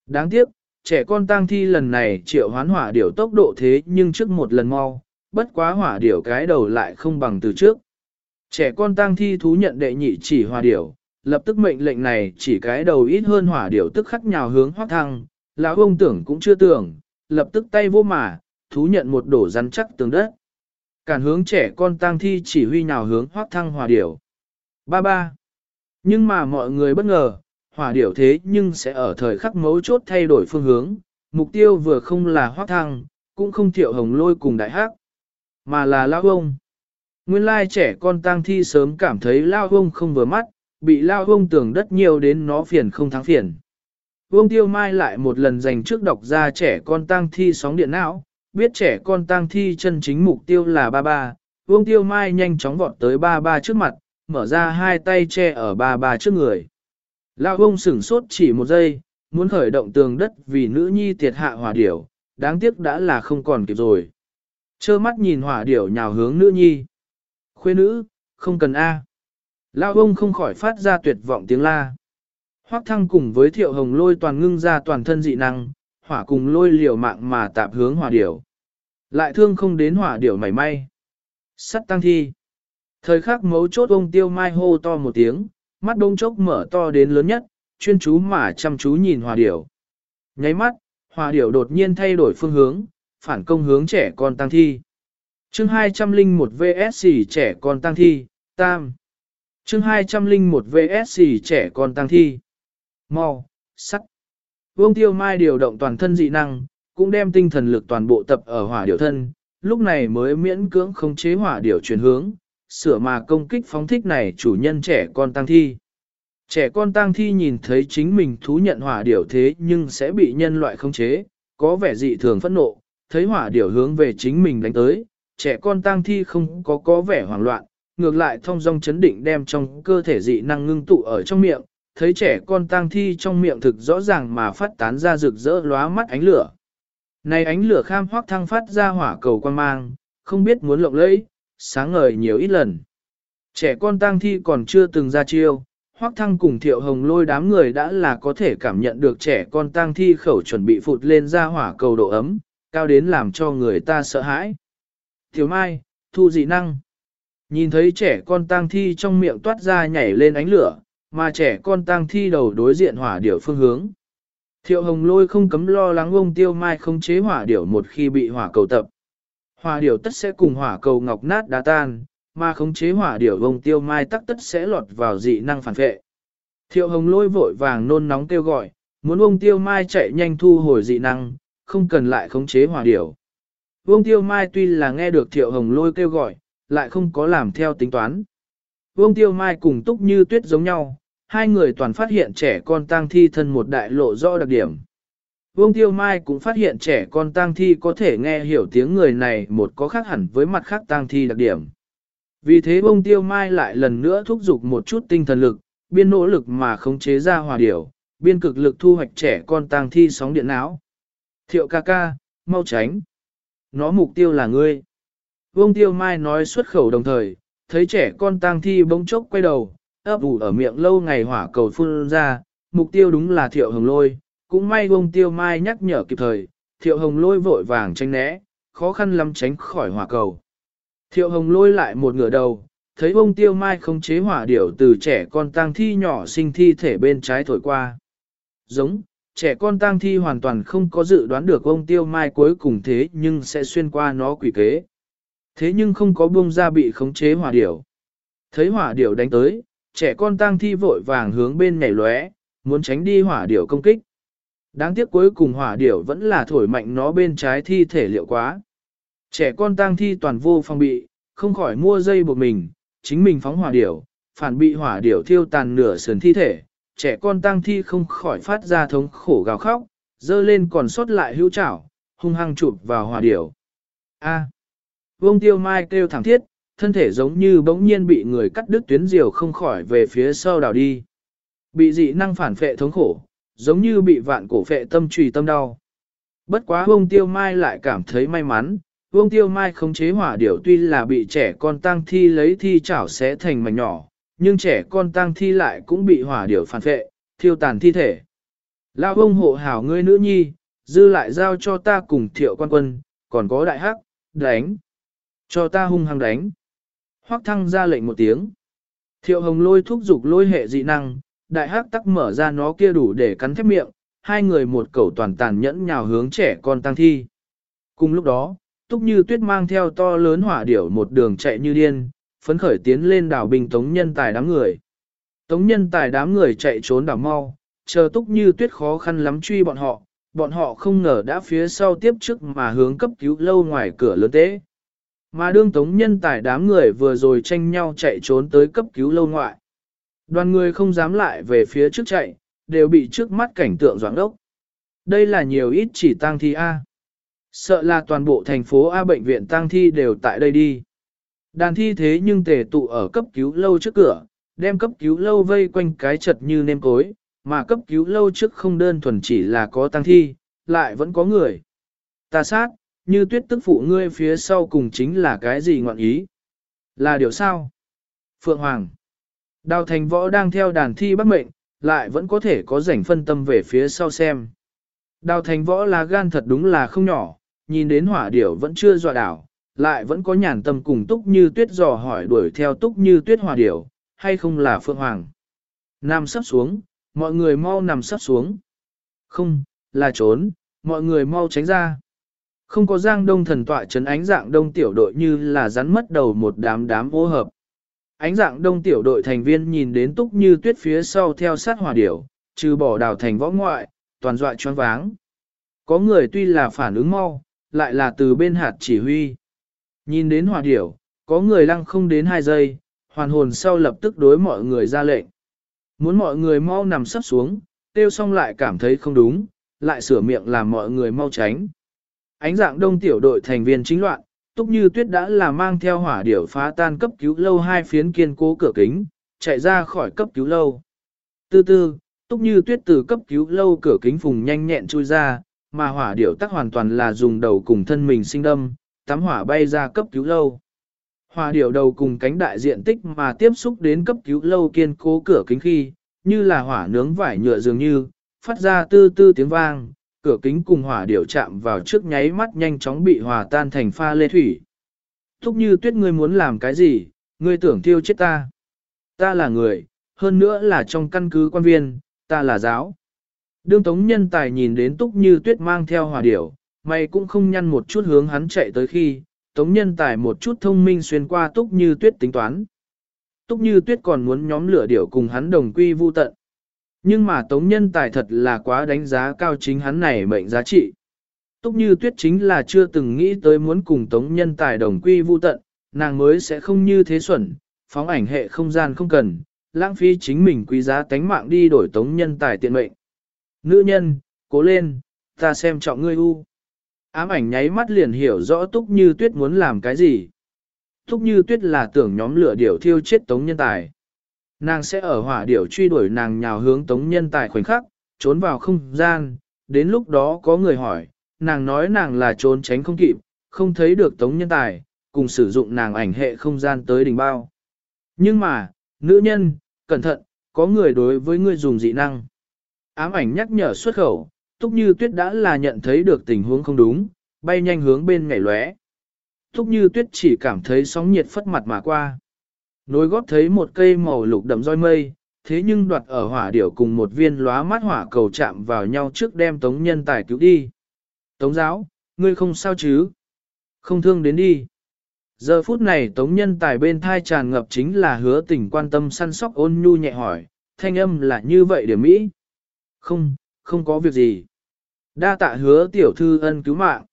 A: Đáng tiếc, trẻ con tăng thi lần này triệu hoán hỏa điểu tốc độ thế nhưng trước một lần mau, bất quá hỏa điểu cái đầu lại không bằng từ trước. Trẻ con tăng thi thú nhận đệ nhị chỉ hỏa điểu, lập tức mệnh lệnh này chỉ cái đầu ít hơn hỏa điểu tức khắc nhào hướng hoác thăng, lão ông tưởng cũng chưa tưởng, lập tức tay vô mà, thú nhận một đổ rắn chắc tường đất. Cản hướng trẻ con tang thi chỉ huy nhào hướng hoác thăng hỏa điểu. Ba ba. Nhưng mà mọi người bất ngờ, hỏa điểu thế nhưng sẽ ở thời khắc mấu chốt thay đổi phương hướng, mục tiêu vừa không là hoác thăng, cũng không thiệu hồng lôi cùng đại hắc, mà là lão ông. Nguyên lai trẻ con tang thi sớm cảm thấy lao ông không vừa mắt, bị lao vông tưởng đất nhiều đến nó phiền không thắng phiền. Vương Tiêu Mai lại một lần dành trước đọc ra trẻ con tang thi sóng điện não, biết trẻ con tang thi chân chính mục tiêu là ba ba. Vương Tiêu Mai nhanh chóng vọt tới ba ba trước mặt, mở ra hai tay che ở ba ba trước người. Lao ông sửng sốt chỉ một giây, muốn khởi động tường đất vì nữ nhi tiệt hạ hỏa điểu, đáng tiếc đã là không còn kịp rồi. Chơ mắt nhìn hỏa điểu nhào hướng nữ nhi. Khuê nữ, không cần A. Lao ông không khỏi phát ra tuyệt vọng tiếng la. Hoác thăng cùng với thiệu hồng lôi toàn ngưng ra toàn thân dị năng, hỏa cùng lôi liều mạng mà tạp hướng hỏa điểu. Lại thương không đến hỏa điểu mảy may. Sắt tăng thi. Thời khắc mấu chốt ông tiêu mai hô to một tiếng, mắt đông chốc mở to đến lớn nhất, chuyên chú mà chăm chú nhìn hỏa điểu. Nháy mắt, hỏa điểu đột nhiên thay đổi phương hướng, phản công hướng trẻ con tăng thi. chương 201 VSC trẻ con tăng thi, tam chương 201 VSC trẻ con tăng thi. Mau, sắt. Vương Tiêu Mai điều động toàn thân dị năng, cũng đem tinh thần lực toàn bộ tập ở hỏa điều thân, lúc này mới miễn cưỡng khống chế hỏa điều chuyển hướng, sửa mà công kích phóng thích này chủ nhân trẻ con tăng thi. Trẻ con tăng thi nhìn thấy chính mình thú nhận hỏa điểu thế nhưng sẽ bị nhân loại khống chế, có vẻ dị thường phẫn nộ, thấy hỏa điểu hướng về chính mình đánh tới, trẻ con tăng thi không có có vẻ hoảng loạn, ngược lại thông dong chấn định đem trong cơ thể dị năng ngưng tụ ở trong miệng, thấy trẻ con tang thi trong miệng thực rõ ràng mà phát tán ra rực rỡ lóa mắt ánh lửa. Này ánh lửa kham hoác thăng phát ra hỏa cầu quan mang, không biết muốn lộng lẫy, sáng ngời nhiều ít lần. Trẻ con tang thi còn chưa từng ra chiêu, hoác thăng cùng thiệu hồng lôi đám người đã là có thể cảm nhận được trẻ con tang thi khẩu chuẩn bị phụt lên ra hỏa cầu độ ấm, cao đến làm cho người ta sợ hãi. Thiếu Mai, thu dị năng. Nhìn thấy trẻ con tang thi trong miệng toát ra nhảy lên ánh lửa, mà trẻ con tang thi đầu đối diện hỏa điểu phương hướng. Thiệu hồng lôi không cấm lo lắng ông tiêu mai không chế hỏa điểu một khi bị hỏa cầu tập. Hỏa điểu tất sẽ cùng hỏa cầu ngọc nát đá tan, mà khống chế hỏa điểu ông tiêu mai tắc tất sẽ lọt vào dị năng phản vệ. Thiệu hồng lôi vội vàng nôn nóng kêu gọi, muốn ông tiêu mai chạy nhanh thu hồi dị năng, không cần lại khống chế hỏa điểu. Vương tiêu mai tuy là nghe được thiệu hồng lôi kêu gọi, lại không có làm theo tính toán. Vương tiêu mai cùng túc như tuyết giống nhau, hai người toàn phát hiện trẻ con tang thi thân một đại lộ rõ đặc điểm. Vương Tiêu Mai cũng phát hiện trẻ con tang thi có thể nghe hiểu tiếng người này một có khác hẳn với mặt khác tang thi đặc điểm. Vì thế Vương Tiêu Mai lại lần nữa thúc giục một chút tinh thần lực, biên nỗ lực mà khống chế ra hòa điểu, biên cực lực thu hoạch trẻ con tang thi sóng điện não. Thiệu ca ca, mau tránh. Nó mục tiêu là ngươi. Vương Tiêu Mai nói xuất khẩu đồng thời, thấy trẻ con tang thi bỗng chốc quay đầu, ấp ủ ở miệng lâu ngày hỏa cầu phun ra, mục tiêu đúng là thiệu hồng lôi, cũng may Vương tiêu mai nhắc nhở kịp thời, thiệu hồng lôi vội vàng tránh né, khó khăn lắm tránh khỏi hỏa cầu. Thiệu hồng lôi lại một ngửa đầu, thấy Vương tiêu mai không chế hỏa điểu từ trẻ con tang thi nhỏ sinh thi thể bên trái thổi qua. Giống, trẻ con tang thi hoàn toàn không có dự đoán được ông tiêu mai cuối cùng thế nhưng sẽ xuyên qua nó quỷ kế. Thế nhưng không có buông ra bị khống chế hỏa điểu. Thấy hỏa điểu đánh tới, trẻ con tang thi vội vàng hướng bên nhảy lóe, muốn tránh đi hỏa điểu công kích. Đáng tiếc cuối cùng hỏa điểu vẫn là thổi mạnh nó bên trái thi thể liệu quá. Trẻ con tang thi toàn vô phòng bị, không khỏi mua dây buộc mình, chính mình phóng hỏa điểu, phản bị hỏa điểu thiêu tàn nửa sườn thi thể, trẻ con tang thi không khỏi phát ra thống khổ gào khóc, dơ lên còn sót lại hữu chảo, hung hăng chụp vào hỏa điểu. A. Vương tiêu mai kêu thẳng thiết, thân thể giống như bỗng nhiên bị người cắt đứt tuyến diều không khỏi về phía sau đảo đi. Bị dị năng phản phệ thống khổ, giống như bị vạn cổ phệ tâm trùy tâm đau. Bất quá Vương Tiêu Mai lại cảm thấy may mắn, Vương Tiêu Mai khống chế hỏa điểu tuy là bị trẻ con tang thi lấy thi chảo xé thành mảnh nhỏ, nhưng trẻ con tang thi lại cũng bị hỏa điểu phản phệ, thiêu tàn thi thể. Lao ông hộ hảo ngươi nữ nhi, dư lại giao cho ta cùng thiệu quan quân, còn có đại hắc, đánh. Cho ta hung hăng đánh. Hoắc thăng ra lệnh một tiếng. Thiệu hồng lôi thúc giục lôi hệ dị năng, đại hắc tắc mở ra nó kia đủ để cắn thép miệng, hai người một cầu toàn tàn nhẫn nhào hướng trẻ con tăng thi. Cùng lúc đó, túc như tuyết mang theo to lớn hỏa điểu một đường chạy như điên, phấn khởi tiến lên đảo bình tống nhân tài đám người. Tống nhân tài đám người chạy trốn đảo mau, chờ túc như tuyết khó khăn lắm truy bọn họ, bọn họ không ngờ đã phía sau tiếp trước mà hướng cấp cứu lâu ngoài cửa lớn tế. Mà đương tống nhân tài đám người vừa rồi tranh nhau chạy trốn tới cấp cứu lâu ngoại. Đoàn người không dám lại về phía trước chạy, đều bị trước mắt cảnh tượng doãn đốc. Đây là nhiều ít chỉ tang thi A. Sợ là toàn bộ thành phố A bệnh viện tang thi đều tại đây đi. Đàn thi thế nhưng tề tụ ở cấp cứu lâu trước cửa, đem cấp cứu lâu vây quanh cái chật như nêm cối, mà cấp cứu lâu trước không đơn thuần chỉ là có tang thi, lại vẫn có người. Ta sát, như tuyết tức phụ ngươi phía sau cùng chính là cái gì ngọn ý? Là điều sao? Phượng Hoàng. Đào thành võ đang theo đàn thi bắt mệnh, lại vẫn có thể có rảnh phân tâm về phía sau xem. Đào thành võ là gan thật đúng là không nhỏ, nhìn đến hỏa điểu vẫn chưa dọa đảo, lại vẫn có nhàn tâm cùng túc như tuyết dò hỏi đuổi theo túc như tuyết hỏa điểu, hay không là phượng hoàng. Nam sắp xuống, mọi người mau nằm sắp xuống. Không, là trốn, mọi người mau tránh ra. Không có giang đông thần tọa chấn ánh dạng đông tiểu đội như là rắn mất đầu một đám đám ô hợp. Ánh dạng đông tiểu đội thành viên nhìn đến túc như tuyết phía sau theo sát hỏa điểu, trừ bỏ đào thành võ ngoại, toàn dọa choáng váng. Có người tuy là phản ứng mau, lại là từ bên hạt chỉ huy. Nhìn đến hỏa điểu, có người lăng không đến 2 giây, hoàn hồn sau lập tức đối mọi người ra lệnh. Muốn mọi người mau nằm sắp xuống, tiêu xong lại cảm thấy không đúng, lại sửa miệng làm mọi người mau tránh. Ánh dạng đông tiểu đội thành viên chính loạn, Túc Như Tuyết đã là mang theo hỏa điểu phá tan cấp cứu lâu hai phiến kiên cố cửa kính, chạy ra khỏi cấp cứu lâu. Từ từ, Túc Như Tuyết từ cấp cứu lâu cửa kính phùng nhanh nhẹn chui ra, mà hỏa điểu tắc hoàn toàn là dùng đầu cùng thân mình sinh đâm, tắm hỏa bay ra cấp cứu lâu. Hỏa điểu đầu cùng cánh đại diện tích mà tiếp xúc đến cấp cứu lâu kiên cố cửa kính khi, như là hỏa nướng vải nhựa dường như, phát ra tư tư tiếng vang, cửa kính cùng hỏa điểu chạm vào trước nháy mắt nhanh chóng bị hòa tan thành pha lê thủy. Thúc như tuyết ngươi muốn làm cái gì, ngươi tưởng thiêu chết ta. Ta là người, hơn nữa là trong căn cứ quan viên, ta là giáo. Đương tống nhân tài nhìn đến túc như tuyết mang theo hỏa điểu, mày cũng không nhăn một chút hướng hắn chạy tới khi, tống nhân tài một chút thông minh xuyên qua túc như tuyết tính toán. Túc như tuyết còn muốn nhóm lửa điểu cùng hắn đồng quy vu tận. Nhưng mà Tống Nhân Tài thật là quá đánh giá cao chính hắn này mệnh giá trị. Túc như tuyết chính là chưa từng nghĩ tới muốn cùng Tống Nhân Tài đồng quy vu tận, nàng mới sẽ không như thế xuẩn, phóng ảnh hệ không gian không cần, lãng phí chính mình quý giá tánh mạng đi đổi Tống Nhân Tài tiện mệnh. Nữ nhân, cố lên, ta xem trọng ngươi u. Ám ảnh nháy mắt liền hiểu rõ Túc Như Tuyết muốn làm cái gì. Túc Như Tuyết là tưởng nhóm lửa điểu thiêu chết Tống Nhân Tài. Nàng sẽ ở hỏa điểu truy đuổi nàng nhào hướng tống nhân tài khoảnh khắc, trốn vào không gian, đến lúc đó có người hỏi, nàng nói nàng là trốn tránh không kịp, không thấy được tống nhân tài, cùng sử dụng nàng ảnh hệ không gian tới đỉnh bao. Nhưng mà, nữ nhân, cẩn thận, có người đối với ngươi dùng dị năng. Ám ảnh nhắc nhở xuất khẩu, Túc Như Tuyết đã là nhận thấy được tình huống không đúng, bay nhanh hướng bên nhảy lóe. Túc Như Tuyết chỉ cảm thấy sóng nhiệt phất mặt mà qua. Nối góp thấy một cây màu lục đậm roi mây, thế nhưng đoạt ở hỏa điểu cùng một viên lóa mắt hỏa cầu chạm vào nhau trước đem tống nhân tài cứu đi. Tống giáo, ngươi không sao chứ? Không thương đến đi. Giờ phút này tống nhân tài bên thai tràn ngập chính là hứa tình quan tâm săn sóc ôn nhu nhẹ hỏi, thanh âm là như vậy điểm mỹ. Không, không có việc gì. Đa tạ hứa tiểu thư ân cứu mạng.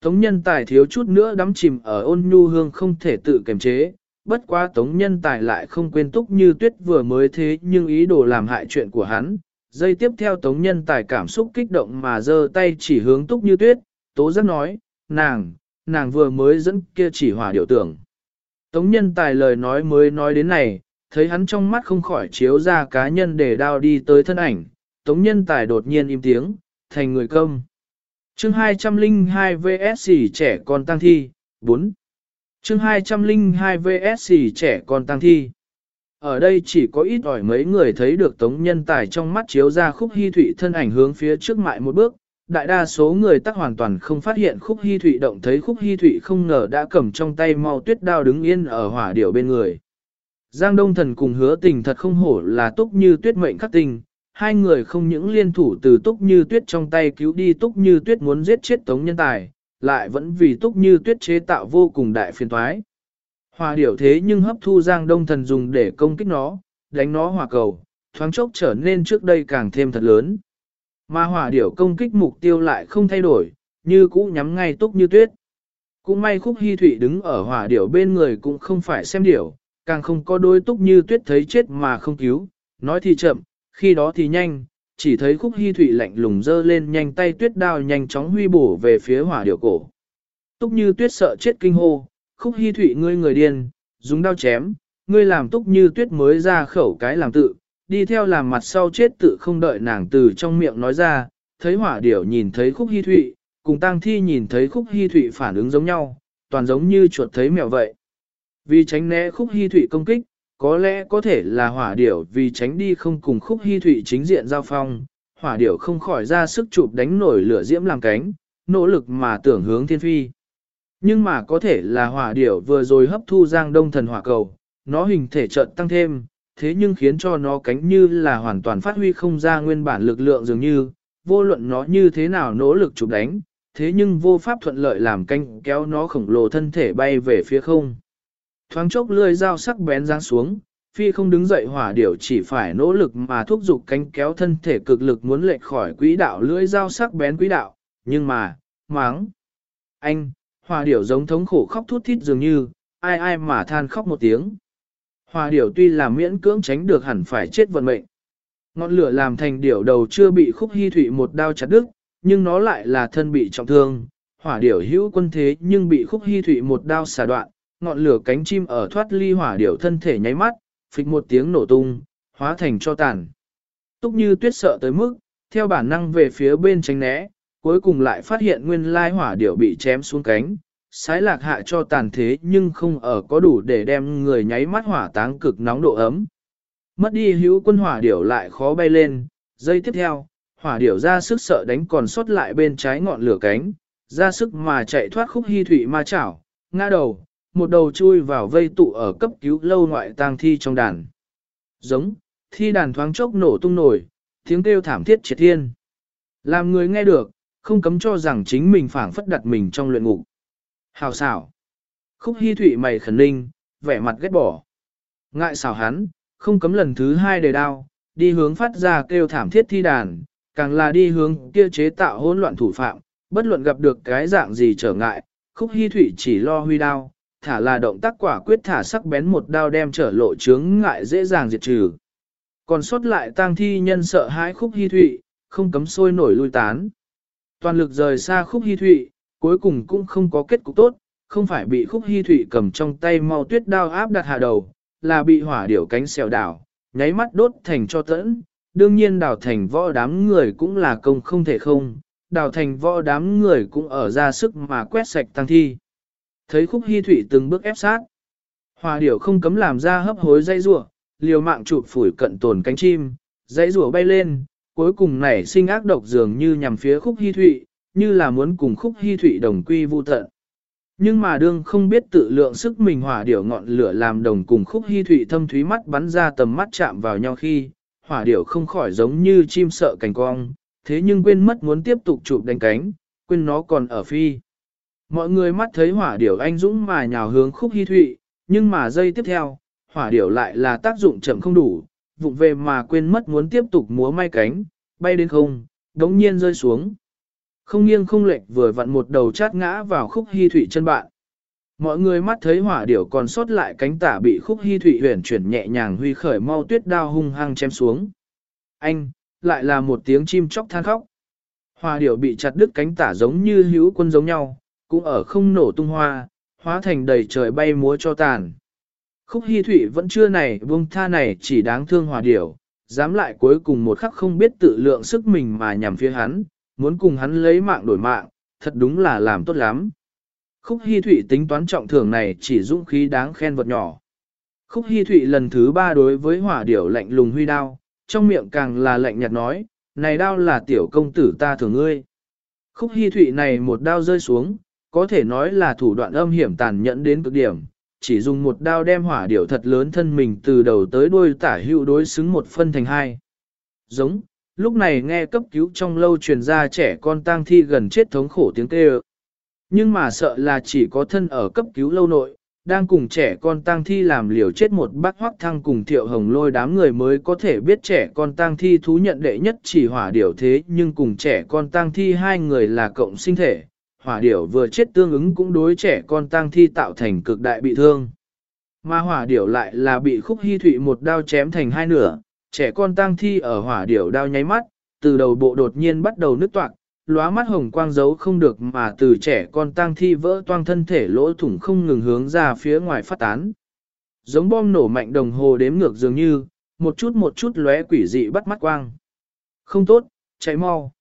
A: Tống nhân tài thiếu chút nữa đắm chìm ở ôn nhu hương không thể tự kiềm chế, bất quá tống nhân tài lại không quên túc như tuyết vừa mới thế nhưng ý đồ làm hại chuyện của hắn. Giây tiếp theo tống nhân tài cảm xúc kích động mà giơ tay chỉ hướng túc như tuyết, tố giác nói, nàng, nàng vừa mới dẫn kia chỉ hỏa điệu tưởng. Tống nhân tài lời nói mới nói đến này, thấy hắn trong mắt không khỏi chiếu ra cá nhân để đao đi tới thân ảnh, tống nhân tài đột nhiên im tiếng, thành người công. Chương 202 VSC trẻ con tăng thi, 4. Chương 202 VSC trẻ con tăng thi. Ở đây chỉ có ít ỏi mấy người thấy được tống nhân tài trong mắt chiếu ra khúc hy thụy thân ảnh hướng phía trước mại một bước, đại đa số người tắc hoàn toàn không phát hiện khúc hy thụy động thấy khúc hy thụy không ngờ đã cầm trong tay mau tuyết đao đứng yên ở hỏa điểu bên người. Giang Đông Thần cùng hứa tình thật không hổ là túc như tuyết mệnh khắc tình, hai người không những liên thủ từ túc như tuyết trong tay cứu đi túc như tuyết muốn giết chết tống nhân tài, lại vẫn vì túc như tuyết chế tạo vô cùng đại phiền toái. hòa điểu thế nhưng hấp thu Giang Đông Thần dùng để công kích nó, đánh nó hòa cầu, thoáng chốc trở nên trước đây càng thêm thật lớn. Mà hỏa điểu công kích mục tiêu lại không thay đổi, như cũ nhắm ngay túc như tuyết. Cũng may khúc hy thủy đứng ở hỏa điểu bên người cũng không phải xem điểu, càng không có đôi túc như tuyết thấy chết mà không cứu, nói thì chậm, khi đó thì nhanh, chỉ thấy khúc hy thủy lạnh lùng dơ lên nhanh tay tuyết đao nhanh chóng huy bổ về phía hỏa điểu cổ. Túc như tuyết sợ chết kinh hô, khúc hy thủy ngươi người điên, dùng đao chém, ngươi làm túc như tuyết mới ra khẩu cái làm tự, đi theo làm mặt sau chết tự không đợi nàng từ trong miệng nói ra, thấy hỏa điểu nhìn thấy khúc hy thụy, cùng tang thi nhìn thấy khúc hy thụy phản ứng giống nhau, toàn giống như chuột thấy mèo vậy. Vì tránh né khúc hy thụy công kích, có lẽ có thể là hỏa điểu vì tránh đi không cùng khúc hy thụy chính diện giao phong, hỏa điểu không khỏi ra sức chụp đánh nổi lửa diễm làm cánh, nỗ lực mà tưởng hướng thiên phi. Nhưng mà có thể là hỏa điểu vừa rồi hấp thu giang đông thần hỏa cầu, nó hình thể trận tăng thêm, thế nhưng khiến cho nó cánh như là hoàn toàn phát huy không ra nguyên bản lực lượng dường như, vô luận nó như thế nào nỗ lực chụp đánh, thế nhưng vô pháp thuận lợi làm canh kéo nó khổng lồ thân thể bay về phía không. Thoáng chốc lươi dao sắc bén giáng xuống, phi không đứng dậy hỏa điểu chỉ phải nỗ lực mà thúc giục cánh kéo thân thể cực lực muốn lệch khỏi quỹ đạo lưỡi dao sắc bén quỹ đạo, nhưng mà, máng. Anh, hỏa điểu giống thống khổ khóc thút thít dường như, ai ai mà than khóc một tiếng. Hòa điểu tuy là miễn cưỡng tránh được hẳn phải chết vận mệnh. Ngọn lửa làm thành điểu đầu chưa bị khúc hy thủy một đao chặt đứt, nhưng nó lại là thân bị trọng thương. Hỏa điểu hữu quân thế nhưng bị khúc hy thủy một đao xả đoạn, ngọn lửa cánh chim ở thoát ly hỏa điểu thân thể nháy mắt, phịch một tiếng nổ tung, hóa thành cho tàn. Túc như tuyết sợ tới mức, theo bản năng về phía bên tránh né, cuối cùng lại phát hiện nguyên lai hỏa điểu bị chém xuống cánh, sái lạc hạ cho tàn thế nhưng không ở có đủ để đem người nháy mắt hỏa táng cực nóng độ ấm. Mất đi hữu quân hỏa điểu lại khó bay lên, giây tiếp theo, hỏa điểu ra sức sợ đánh còn sót lại bên trái ngọn lửa cánh, ra sức mà chạy thoát khúc hy thủy ma chảo, ngã đầu, một đầu chui vào vây tụ ở cấp cứu lâu ngoại tang thi trong đàn. Giống, thi đàn thoáng chốc nổ tung nổi, tiếng kêu thảm thiết triệt thiên. Làm người nghe được, không cấm cho rằng chính mình phảng phất đặt mình trong luyện ngục. Hào xảo. Khúc hy thụy mày khẩn ninh, vẻ mặt ghét bỏ. Ngại xảo hắn, không cấm lần thứ hai đề đao, đi hướng phát ra kêu thảm thiết thi đàn, càng là đi hướng kia chế tạo hỗn loạn thủ phạm, bất luận gặp được cái dạng gì trở ngại, khúc hy thụy chỉ lo huy đao, thả là động tác quả quyết thả sắc bén một đao đem trở lộ chướng ngại dễ dàng diệt trừ. Còn sót lại tang thi nhân sợ hãi khúc hy thụy, không cấm sôi nổi lui tán. Toàn lực rời xa khúc hy thụy, cuối cùng cũng không có kết cục tốt, không phải bị khúc hy thụy cầm trong tay mau tuyết đao áp đặt hạ đầu, là bị hỏa điểu cánh xèo đảo, nháy mắt đốt thành cho tẫn, đương nhiên đào thành võ đám người cũng là công không thể không, đào thành võ đám người cũng ở ra sức mà quét sạch tăng thi. Thấy khúc hy thủy từng bước ép sát, hòa điểu không cấm làm ra hấp hối dây rủa liều mạng chụp phủi cận tồn cánh chim, dây rủa bay lên, cuối cùng nảy sinh ác độc dường như nhằm phía khúc hy thụy, như là muốn cùng khúc hy thụy đồng quy vu tận. Nhưng mà đương không biết tự lượng sức mình hỏa điểu ngọn lửa làm đồng cùng khúc hy thụy thâm thúy mắt bắn ra tầm mắt chạm vào nhau khi, hỏa điểu không khỏi giống như chim sợ cành cong, thế nhưng quên mất muốn tiếp tục chụp đánh cánh, quên nó còn ở phi. Mọi người mắt thấy hỏa điểu anh dũng mà nhào hướng khúc hy thụy, nhưng mà giây tiếp theo, hỏa điểu lại là tác dụng chậm không đủ, vụng về mà quên mất muốn tiếp tục múa may cánh, bay đến không, đống nhiên rơi xuống. Không nghiêng không lệch vừa vặn một đầu chát ngã vào khúc hy thụy chân bạn. Mọi người mắt thấy hỏa điểu còn sót lại cánh tả bị khúc hy thụy huyền chuyển nhẹ nhàng huy khởi mau tuyết đao hung hăng chém xuống. Anh, lại là một tiếng chim chóc than khóc. Hỏa điểu bị chặt đứt cánh tả giống như hữu quân giống nhau, cũng ở không nổ tung hoa, hóa thành đầy trời bay múa cho tàn. Khúc Hi Thụy vẫn chưa này buông tha này chỉ đáng thương hòa điểu, dám lại cuối cùng một khắc không biết tự lượng sức mình mà nhằm phía hắn, muốn cùng hắn lấy mạng đổi mạng, thật đúng là làm tốt lắm. Khúc Hi Thụy tính toán trọng thưởng này chỉ dũng khí đáng khen vật nhỏ. Khúc Hi Thụy lần thứ ba đối với hỏa điểu lạnh lùng huy đao, trong miệng càng là lạnh nhạt nói, này đao là tiểu công tử ta thưởng ngươi. Khúc Hi Thụy này một đao rơi xuống, có thể nói là thủ đoạn âm hiểm tàn nhẫn đến cực điểm, chỉ dùng một đao đem hỏa điểu thật lớn thân mình từ đầu tới đuôi tả hữu đối xứng một phân thành hai. Giống, lúc này nghe cấp cứu trong lâu truyền ra trẻ con tang thi gần chết thống khổ tiếng kêu. Nhưng mà sợ là chỉ có thân ở cấp cứu lâu nội, đang cùng trẻ con tang thi làm liều chết một bác hoắc thăng cùng thiệu hồng lôi đám người mới có thể biết trẻ con tang thi thú nhận đệ nhất chỉ hỏa điểu thế nhưng cùng trẻ con tang thi hai người là cộng sinh thể, hỏa điểu vừa chết tương ứng cũng đối trẻ con tang thi tạo thành cực đại bị thương. Mà hỏa điểu lại là bị khúc hy thụy một đao chém thành hai nửa, trẻ con tang thi ở hỏa điểu đao nháy mắt, từ đầu bộ đột nhiên bắt đầu nứt toạc, lóa mắt hồng quang giấu không được mà từ trẻ con tang thi vỡ toang thân thể lỗ thủng không ngừng hướng ra phía ngoài phát tán. Giống bom nổ mạnh đồng hồ đếm ngược dường như, một chút một chút lóe quỷ dị bắt mắt quang. Không tốt, chạy mau.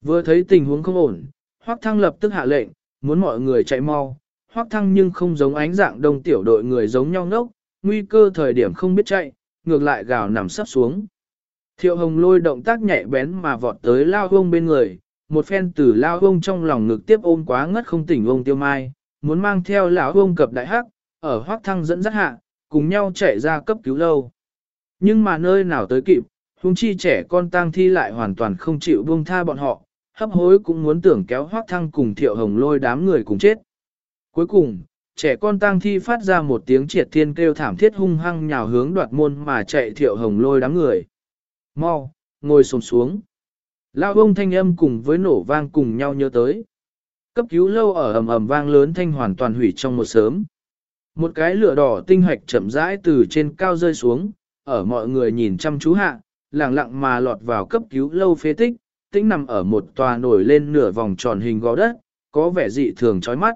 A: Vừa thấy tình huống không ổn, Hoắc Thăng lập tức hạ lệnh, muốn mọi người chạy mau. Hoắc Thăng nhưng không giống ánh dạng đông tiểu đội người giống nhau ngốc, nguy cơ thời điểm không biết chạy, ngược lại gào nằm sắp xuống. Thiệu Hồng lôi động tác nhạy bén mà vọt tới lao hông bên người, một phen từ lao hông trong lòng ngực tiếp ôm quá ngất không tỉnh ông tiêu mai, muốn mang theo lão hông cập đại hắc, ở Hoắc Thăng dẫn dắt hạ, cùng nhau chạy ra cấp cứu lâu. Nhưng mà nơi nào tới kịp, huống chi trẻ con tang thi lại hoàn toàn không chịu buông tha bọn họ, hấp hối cũng muốn tưởng kéo hoác thăng cùng thiệu hồng lôi đám người cùng chết. Cuối cùng, trẻ con tang thi phát ra một tiếng triệt thiên kêu thảm thiết hung hăng nhào hướng đoạt môn mà chạy thiệu hồng lôi đám người. Mau, ngồi xổm xuống. Lao ông thanh âm cùng với nổ vang cùng nhau nhớ tới. Cấp cứu lâu ở ầm ầm vang lớn thanh hoàn toàn hủy trong một sớm. Một cái lửa đỏ tinh hoạch chậm rãi từ trên cao rơi xuống, ở mọi người nhìn chăm chú hạ, lặng lặng mà lọt vào cấp cứu lâu phế tích, tĩnh nằm ở một tòa nổi lên nửa vòng tròn hình gò đất, có vẻ dị thường chói mắt.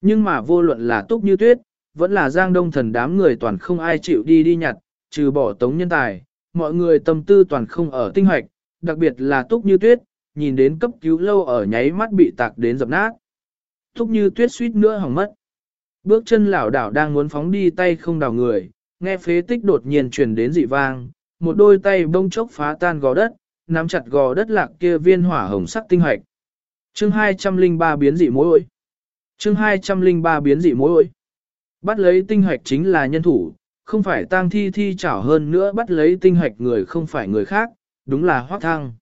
A: Nhưng mà vô luận là túc như tuyết, vẫn là giang đông thần đám người toàn không ai chịu đi đi nhặt, trừ bỏ tống nhân tài, mọi người tâm tư toàn không ở tinh hoạch, đặc biệt là túc như tuyết, nhìn đến cấp cứu lâu ở nháy mắt bị tạc đến dập nát. Túc như tuyết suýt nữa hỏng mất. Bước chân lảo đảo đang muốn phóng đi tay không đào người, nghe phế tích đột nhiên truyền đến dị vang, một đôi tay bông chốc phá tan gò đất, nắm chặt gò đất lạc kia viên hỏa hồng sắc tinh hoạch. Chương 203 biến dị mối ối. Chương 203 biến dị mối ối. Bắt lấy tinh hoạch chính là nhân thủ, không phải tang thi thi chảo hơn nữa bắt lấy tinh hoạch người không phải người khác, đúng là hoác thăng.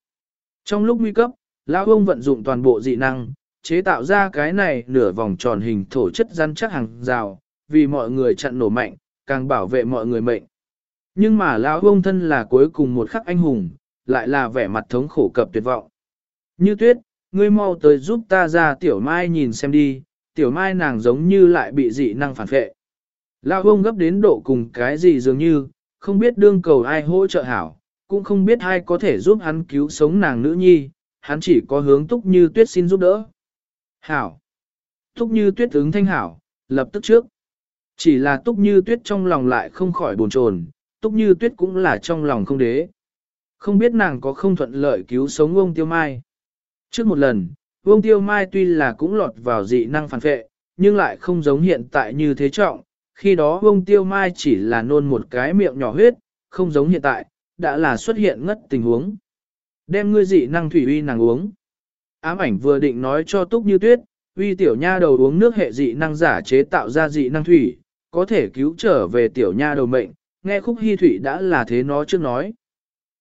A: Trong lúc nguy cấp, lão ông vận dụng toàn bộ dị năng, chế tạo ra cái này nửa vòng tròn hình thổ chất rắn chắc hàng rào, vì mọi người chặn nổ mạnh, càng bảo vệ mọi người mệnh. Nhưng mà lão ông thân là cuối cùng một khắc anh hùng, lại là vẻ mặt thống khổ cập tuyệt vọng. Như tuyết, ngươi mau tới giúp ta ra tiểu mai nhìn xem đi, tiểu mai nàng giống như lại bị dị năng phản phệ. Lão ông gấp đến độ cùng cái gì dường như, không biết đương cầu ai hỗ trợ hảo, cũng không biết ai có thể giúp hắn cứu sống nàng nữ nhi, hắn chỉ có hướng túc như tuyết xin giúp đỡ. Hảo. Túc như tuyết ứng thanh hảo, lập tức trước. Chỉ là túc như tuyết trong lòng lại không khỏi buồn chồn, túc như tuyết cũng là trong lòng không đế. Không biết nàng có không thuận lợi cứu sống ông Tiêu Mai. Trước một lần, ông Tiêu Mai tuy là cũng lọt vào dị năng phản phệ, nhưng lại không giống hiện tại như thế trọng. Khi đó ông Tiêu Mai chỉ là nôn một cái miệng nhỏ huyết, không giống hiện tại, đã là xuất hiện ngất tình huống. Đem ngươi dị năng thủy uy nàng uống. Ám ảnh vừa định nói cho Túc Như Tuyết, uy tiểu nha đầu uống nước hệ dị năng giả chế tạo ra dị năng thủy, có thể cứu trở về tiểu nha đầu mệnh, nghe khúc hy thủy đã là thế nó trước nói.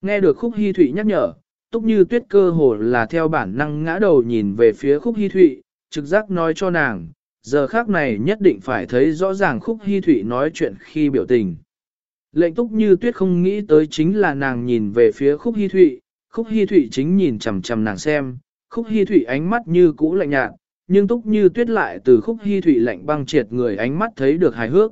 A: Nghe được khúc hy thụy nhắc nhở, túc như tuyết cơ hồ là theo bản năng ngã đầu nhìn về phía khúc hy thụy, trực giác nói cho nàng, giờ khác này nhất định phải thấy rõ ràng khúc hy thụy nói chuyện khi biểu tình. Lệnh túc như tuyết không nghĩ tới chính là nàng nhìn về phía khúc hy thụy, khúc hy thụy chính nhìn chằm chằm nàng xem, khúc hy thụy ánh mắt như cũ lạnh nhạt, nhưng túc như tuyết lại từ khúc hy thụy lạnh băng triệt người ánh mắt thấy được hài hước.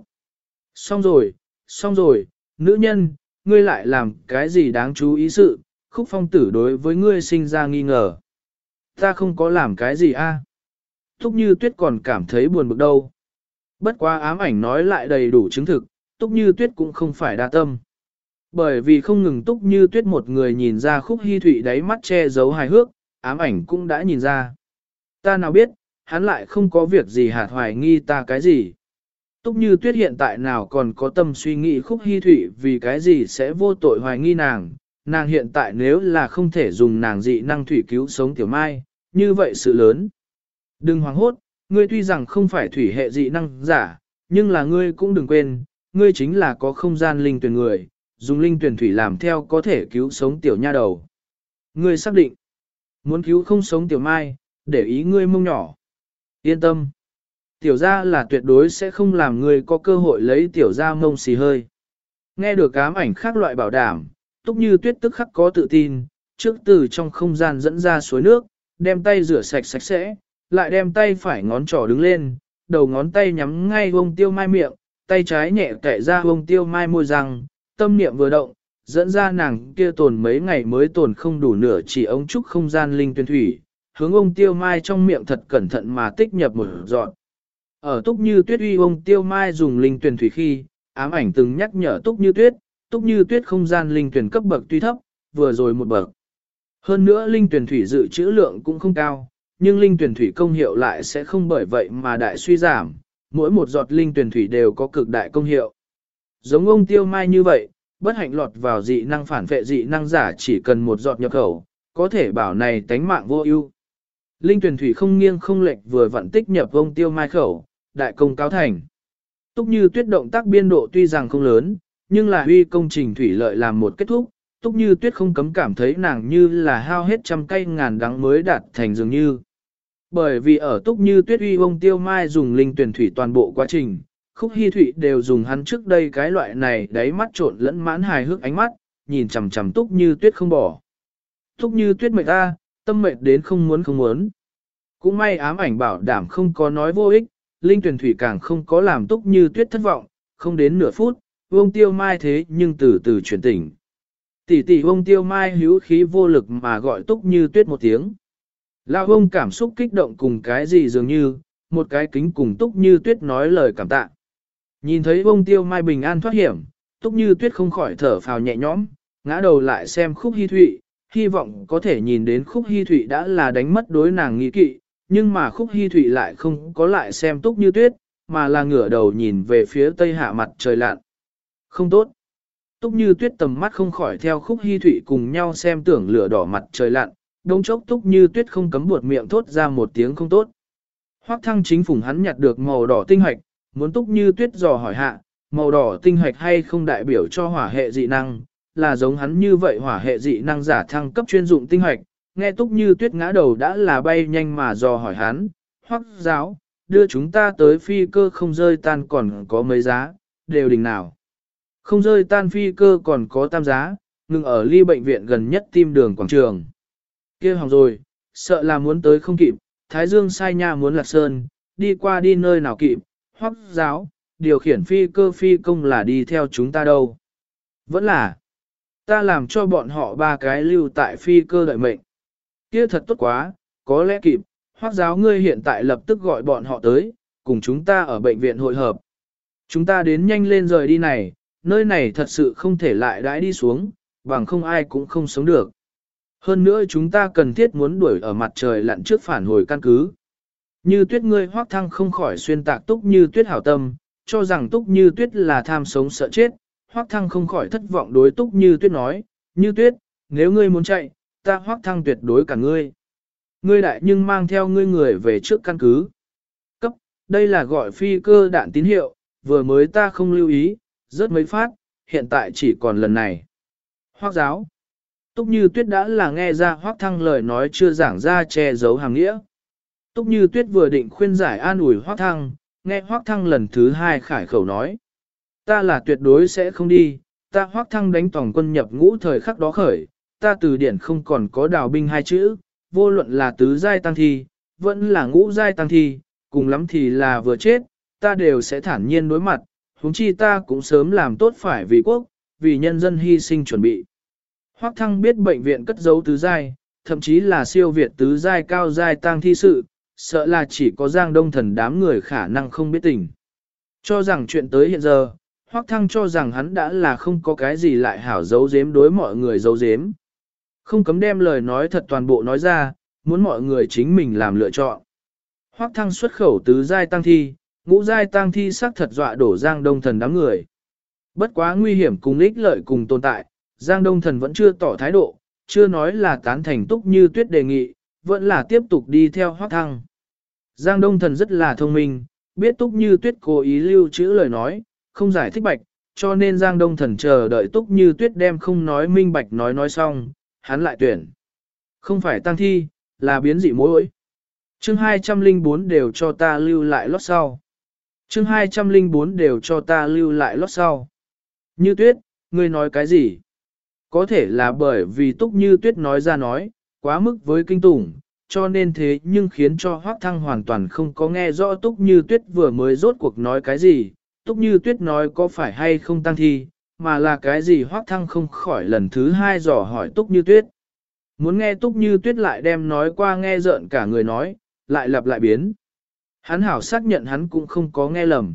A: Xong rồi, xong rồi, nữ nhân, ngươi lại làm cái gì đáng chú ý sự, khúc phong tử đối với ngươi sinh ra nghi ngờ. Ta không có làm cái gì a. Túc như tuyết còn cảm thấy buồn bực đâu. Bất quá ám ảnh nói lại đầy đủ chứng thực, túc như tuyết cũng không phải đa tâm. Bởi vì không ngừng túc như tuyết một người nhìn ra khúc hy thụy đáy mắt che giấu hài hước, ám ảnh cũng đã nhìn ra. Ta nào biết, hắn lại không có việc gì hạt hoài nghi ta cái gì. Túc như tuyết hiện tại nào còn có tâm suy nghĩ khúc hy thụy vì cái gì sẽ vô tội hoài nghi nàng, nàng hiện tại nếu là không thể dùng nàng dị năng thủy cứu sống tiểu mai, như vậy sự lớn. Đừng hoảng hốt, ngươi tuy rằng không phải thủy hệ dị năng giả, nhưng là ngươi cũng đừng quên, ngươi chính là có không gian linh tuyển người, dùng linh tuyển thủy làm theo có thể cứu sống tiểu nha đầu. Ngươi xác định, muốn cứu không sống tiểu mai, để ý ngươi mông nhỏ. Yên tâm, tiểu gia là tuyệt đối sẽ không làm người có cơ hội lấy tiểu gia mông xì hơi. Nghe được ám ảnh khác loại bảo đảm, túc như tuyết tức khắc có tự tin, trước từ trong không gian dẫn ra suối nước, đem tay rửa sạch sạch sẽ, lại đem tay phải ngón trỏ đứng lên, đầu ngón tay nhắm ngay vông tiêu mai miệng, tay trái nhẹ kẻ ra vông tiêu mai môi răng, tâm niệm vừa động, dẫn ra nàng kia tồn mấy ngày mới tồn không đủ nửa chỉ ống trúc không gian linh tuyên thủy, hướng ông tiêu mai trong miệng thật cẩn thận mà tích nhập một dọn. Ở túc như tuyết uy ông tiêu mai dùng linh tuyển thủy khi, ám ảnh từng nhắc nhở túc như tuyết, túc như tuyết không gian linh tuyển cấp bậc tuy thấp, vừa rồi một bậc. Hơn nữa linh tuyển thủy dự trữ lượng cũng không cao, nhưng linh tuyển thủy công hiệu lại sẽ không bởi vậy mà đại suy giảm, mỗi một giọt linh tuyển thủy đều có cực đại công hiệu. Giống ông tiêu mai như vậy, bất hạnh lọt vào dị năng phản vệ dị năng giả chỉ cần một giọt nhập khẩu, có thể bảo này tánh mạng vô ưu. Linh tuyển thủy không nghiêng không lệch vừa vận tích nhập ông tiêu mai khẩu, đại công cáo thành. Túc như tuyết động tác biên độ tuy rằng không lớn, nhưng là huy công trình thủy lợi làm một kết thúc, túc như tuyết không cấm cảm thấy nàng như là hao hết trăm cây ngàn đắng mới đạt thành dường như. Bởi vì ở túc như tuyết uy ông tiêu mai dùng linh tuyển thủy toàn bộ quá trình, khúc hy thủy đều dùng hắn trước đây cái loại này đáy mắt trộn lẫn mãn hài hước ánh mắt, nhìn chằm chằm túc như tuyết không bỏ. Túc như tuyết mệt ta, tâm mệt đến không muốn không muốn. Cũng may ám ảnh bảo đảm không có nói vô ích, linh tuyển thủy càng không có làm túc như tuyết thất vọng, không đến nửa phút, vông tiêu mai thế nhưng từ từ chuyển tỉnh. Tỷ tỷ vông tiêu mai hữu khí vô lực mà gọi túc như tuyết một tiếng. Lao ông cảm xúc kích động cùng cái gì dường như, một cái kính cùng túc như tuyết nói lời cảm tạ. Nhìn thấy vông tiêu mai bình an thoát hiểm, túc như tuyết không khỏi thở phào nhẹ nhõm, ngã đầu lại xem khúc hy thụy, hy vọng có thể nhìn đến khúc hy thụy đã là đánh mất đối nàng nghi kỵ, nhưng mà khúc hy thụy lại không có lại xem túc như tuyết, mà là ngửa đầu nhìn về phía tây hạ mặt trời lặn. Không tốt. Túc như tuyết tầm mắt không khỏi theo khúc hy thụy cùng nhau xem tưởng lửa đỏ mặt trời lặn, đông chốc túc như tuyết không cấm buột miệng thốt ra một tiếng không tốt. Hoắc thăng chính phủng hắn nhặt được màu đỏ tinh hoạch, muốn túc như tuyết dò hỏi hạ, màu đỏ tinh hoạch hay không đại biểu cho hỏa hệ dị năng, là giống hắn như vậy hỏa hệ dị năng giả thăng cấp chuyên dụng tinh hoạch, nghe túc như tuyết ngã đầu đã là bay nhanh mà dò hỏi hắn, Hoắc giáo, đưa chúng ta tới phi cơ không rơi tan còn có mấy giá, đều đỉnh nào. Không rơi tan phi cơ còn có tam giá, ngừng ở ly bệnh viện gần nhất tim đường quảng trường kia hỏng rồi, sợ là muốn tới không kịp, Thái Dương sai nha muốn lạc sơn, đi qua đi nơi nào kịp, hoắc giáo, điều khiển phi cơ phi công là đi theo chúng ta đâu. Vẫn là, ta làm cho bọn họ ba cái lưu tại phi cơ đợi mệnh. Kia thật tốt quá, có lẽ kịp, hoắc giáo ngươi hiện tại lập tức gọi bọn họ tới, cùng chúng ta ở bệnh viện hội hợp. Chúng ta đến nhanh lên rời đi này, nơi này thật sự không thể lại đãi đi xuống, bằng không ai cũng không sống được. Hơn nữa chúng ta cần thiết muốn đuổi ở mặt trời lặn trước phản hồi căn cứ. Như tuyết ngươi hoác thăng không khỏi xuyên tạc túc như tuyết hảo tâm, cho rằng túc như tuyết là tham sống sợ chết, hoác thăng không khỏi thất vọng đối túc như tuyết nói, như tuyết, nếu ngươi muốn chạy, ta hoác thăng tuyệt đối cả ngươi. Ngươi đại nhưng mang theo ngươi người về trước căn cứ. Cấp, đây là gọi phi cơ đạn tín hiệu, vừa mới ta không lưu ý, rất mấy phát, hiện tại chỉ còn lần này. Hoác giáo, Túc Như Tuyết đã là nghe ra Hoác Thăng lời nói chưa giảng ra che giấu hàng nghĩa. Túc Như Tuyết vừa định khuyên giải an ủi Hoác Thăng, nghe Hoác Thăng lần thứ hai khải khẩu nói. Ta là tuyệt đối sẽ không đi, ta Hoác Thăng đánh tổng quân nhập ngũ thời khắc đó khởi, ta từ điển không còn có đào binh hai chữ, vô luận là tứ giai tăng thi, vẫn là ngũ giai tăng thi, cùng lắm thì là vừa chết, ta đều sẽ thản nhiên đối mặt, huống chi ta cũng sớm làm tốt phải vì quốc, vì nhân dân hy sinh chuẩn bị. Hoắc Thăng biết bệnh viện cất giấu tứ giai, thậm chí là siêu việt tứ giai cao giai tang thi sự, sợ là chỉ có Giang Đông Thần đám người khả năng không biết tình. Cho rằng chuyện tới hiện giờ, Hoắc Thăng cho rằng hắn đã là không có cái gì lại hảo giấu giếm đối mọi người giấu giếm. Không cấm đem lời nói thật toàn bộ nói ra, muốn mọi người chính mình làm lựa chọn. Hoắc Thăng xuất khẩu tứ giai tăng thi, ngũ giai tăng thi sắc thật dọa đổ Giang Đông Thần đám người. Bất quá nguy hiểm cùng ích lợi cùng tồn tại, Giang Đông Thần vẫn chưa tỏ thái độ, chưa nói là tán thành túc như tuyết đề nghị, vẫn là tiếp tục đi theo Hoắc Thăng. Giang Đông Thần rất là thông minh, biết túc như tuyết cố ý lưu trữ lời nói, không giải thích bạch, cho nên Giang Đông Thần chờ đợi túc như tuyết đem không nói minh bạch nói nói xong, hắn lại tuyển. Không phải tăng thi, là biến dị mối. Chương 204 đều cho ta lưu lại lót sau. Chương 204 đều cho ta lưu lại lót sau. Như tuyết, ngươi nói cái gì? Có thể là bởi vì túc như tuyết nói ra nói, quá mức với kinh tủng, cho nên thế nhưng khiến cho Hoác Thăng hoàn toàn không có nghe rõ Túc Như Tuyết vừa mới rốt cuộc nói cái gì, Túc Như Tuyết nói có phải hay không tăng thi, mà là cái gì Hoác Thăng không khỏi lần thứ hai dò hỏi Túc Như Tuyết. Muốn nghe Túc Như Tuyết lại đem nói qua nghe rợn cả người nói, lại lặp lại biến. Hắn hảo xác nhận hắn cũng không có nghe lầm.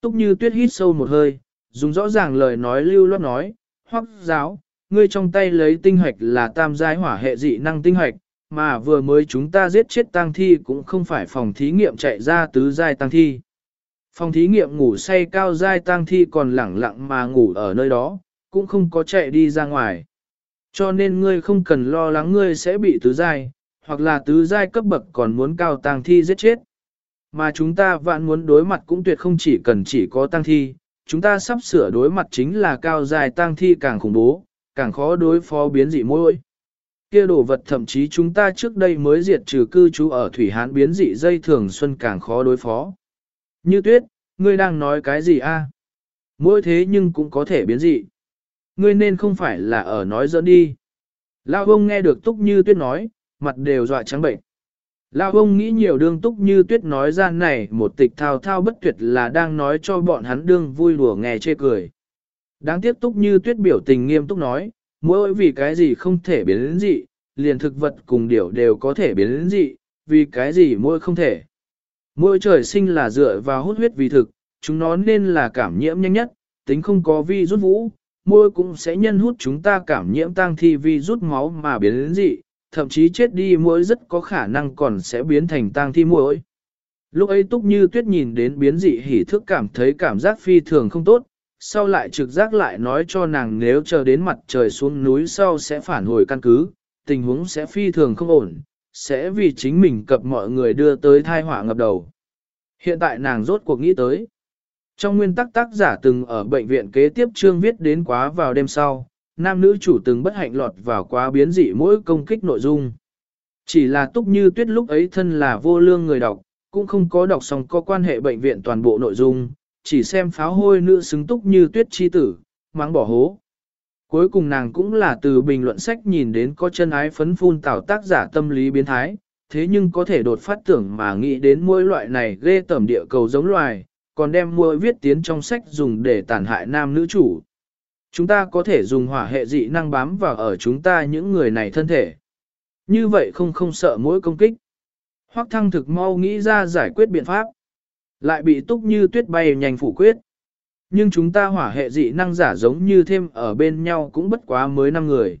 A: Túc Như Tuyết hít sâu một hơi, dùng rõ ràng lời nói lưu loát nói, Hoác giáo, ngươi trong tay lấy tinh hoạch là tam giai hỏa hệ dị năng tinh hoạch, mà vừa mới chúng ta giết chết tang thi cũng không phải phòng thí nghiệm chạy ra tứ giai tang thi. Phòng thí nghiệm ngủ say cao giai tang thi còn lẳng lặng mà ngủ ở nơi đó, cũng không có chạy đi ra ngoài. Cho nên ngươi không cần lo lắng ngươi sẽ bị tứ giai, hoặc là tứ giai cấp bậc còn muốn cao tang thi giết chết. Mà chúng ta vạn muốn đối mặt cũng tuyệt không chỉ cần chỉ có tang thi, chúng ta sắp sửa đối mặt chính là cao giai tang thi càng khủng bố, càng khó đối phó biến dị môi kia đồ vật thậm chí chúng ta trước đây mới diệt trừ cư trú ở Thủy Hán biến dị dây thường xuân càng khó đối phó. Như tuyết, ngươi đang nói cái gì a? Mỗi thế nhưng cũng có thể biến dị. Ngươi nên không phải là ở nói dẫn đi. Lao ông nghe được túc như tuyết nói, mặt đều dọa trắng bệnh. Lao ông nghĩ nhiều đương túc như tuyết nói ra này một tịch thao thao bất tuyệt là đang nói cho bọn hắn đương vui đùa nghe chê cười. Đáng tiếc túc như tuyết biểu tình nghiêm túc nói, mỗi vì cái gì không thể biến dị, liền thực vật cùng điểu đều có thể biến dị, vì cái gì mỗi không thể. Mỗi trời sinh là dựa vào hút huyết vì thực, chúng nó nên là cảm nhiễm nhanh nhất, tính không có vi rút vũ, môi cũng sẽ nhân hút chúng ta cảm nhiễm tăng thi vi rút máu mà biến đến dị, thậm chí chết đi mỗi rất có khả năng còn sẽ biến thành tăng thi mũi. Lúc ấy túc như tuyết nhìn đến biến dị hỉ thức cảm thấy cảm giác phi thường không tốt, sau lại trực giác lại nói cho nàng nếu chờ đến mặt trời xuống núi sau sẽ phản hồi căn cứ, tình huống sẽ phi thường không ổn, sẽ vì chính mình cập mọi người đưa tới thai họa ngập đầu. Hiện tại nàng rốt cuộc nghĩ tới. Trong nguyên tắc tác giả từng ở bệnh viện kế tiếp chương viết đến quá vào đêm sau, nam nữ chủ từng bất hạnh lọt vào quá biến dị mỗi công kích nội dung. Chỉ là túc như tuyết lúc ấy thân là vô lương người đọc, cũng không có đọc xong có quan hệ bệnh viện toàn bộ nội dung, chỉ xem pháo hôi nữ xứng túc như tuyết chi tử, mang bỏ hố. Cuối cùng nàng cũng là từ bình luận sách nhìn đến có chân ái phấn phun tạo tác giả tâm lý biến thái, thế nhưng có thể đột phát tưởng mà nghĩ đến mỗi loại này ghê tẩm địa cầu giống loài, còn đem mỗi viết tiến trong sách dùng để tàn hại nam nữ chủ. Chúng ta có thể dùng hỏa hệ dị năng bám vào ở chúng ta những người này thân thể. Như vậy không không sợ mỗi công kích. Hoắc thăng thực mau nghĩ ra giải quyết biện pháp. Lại bị túc như tuyết bay nhanh phủ quyết. Nhưng chúng ta hỏa hệ dị năng giả giống như thêm ở bên nhau cũng bất quá mới 5 người.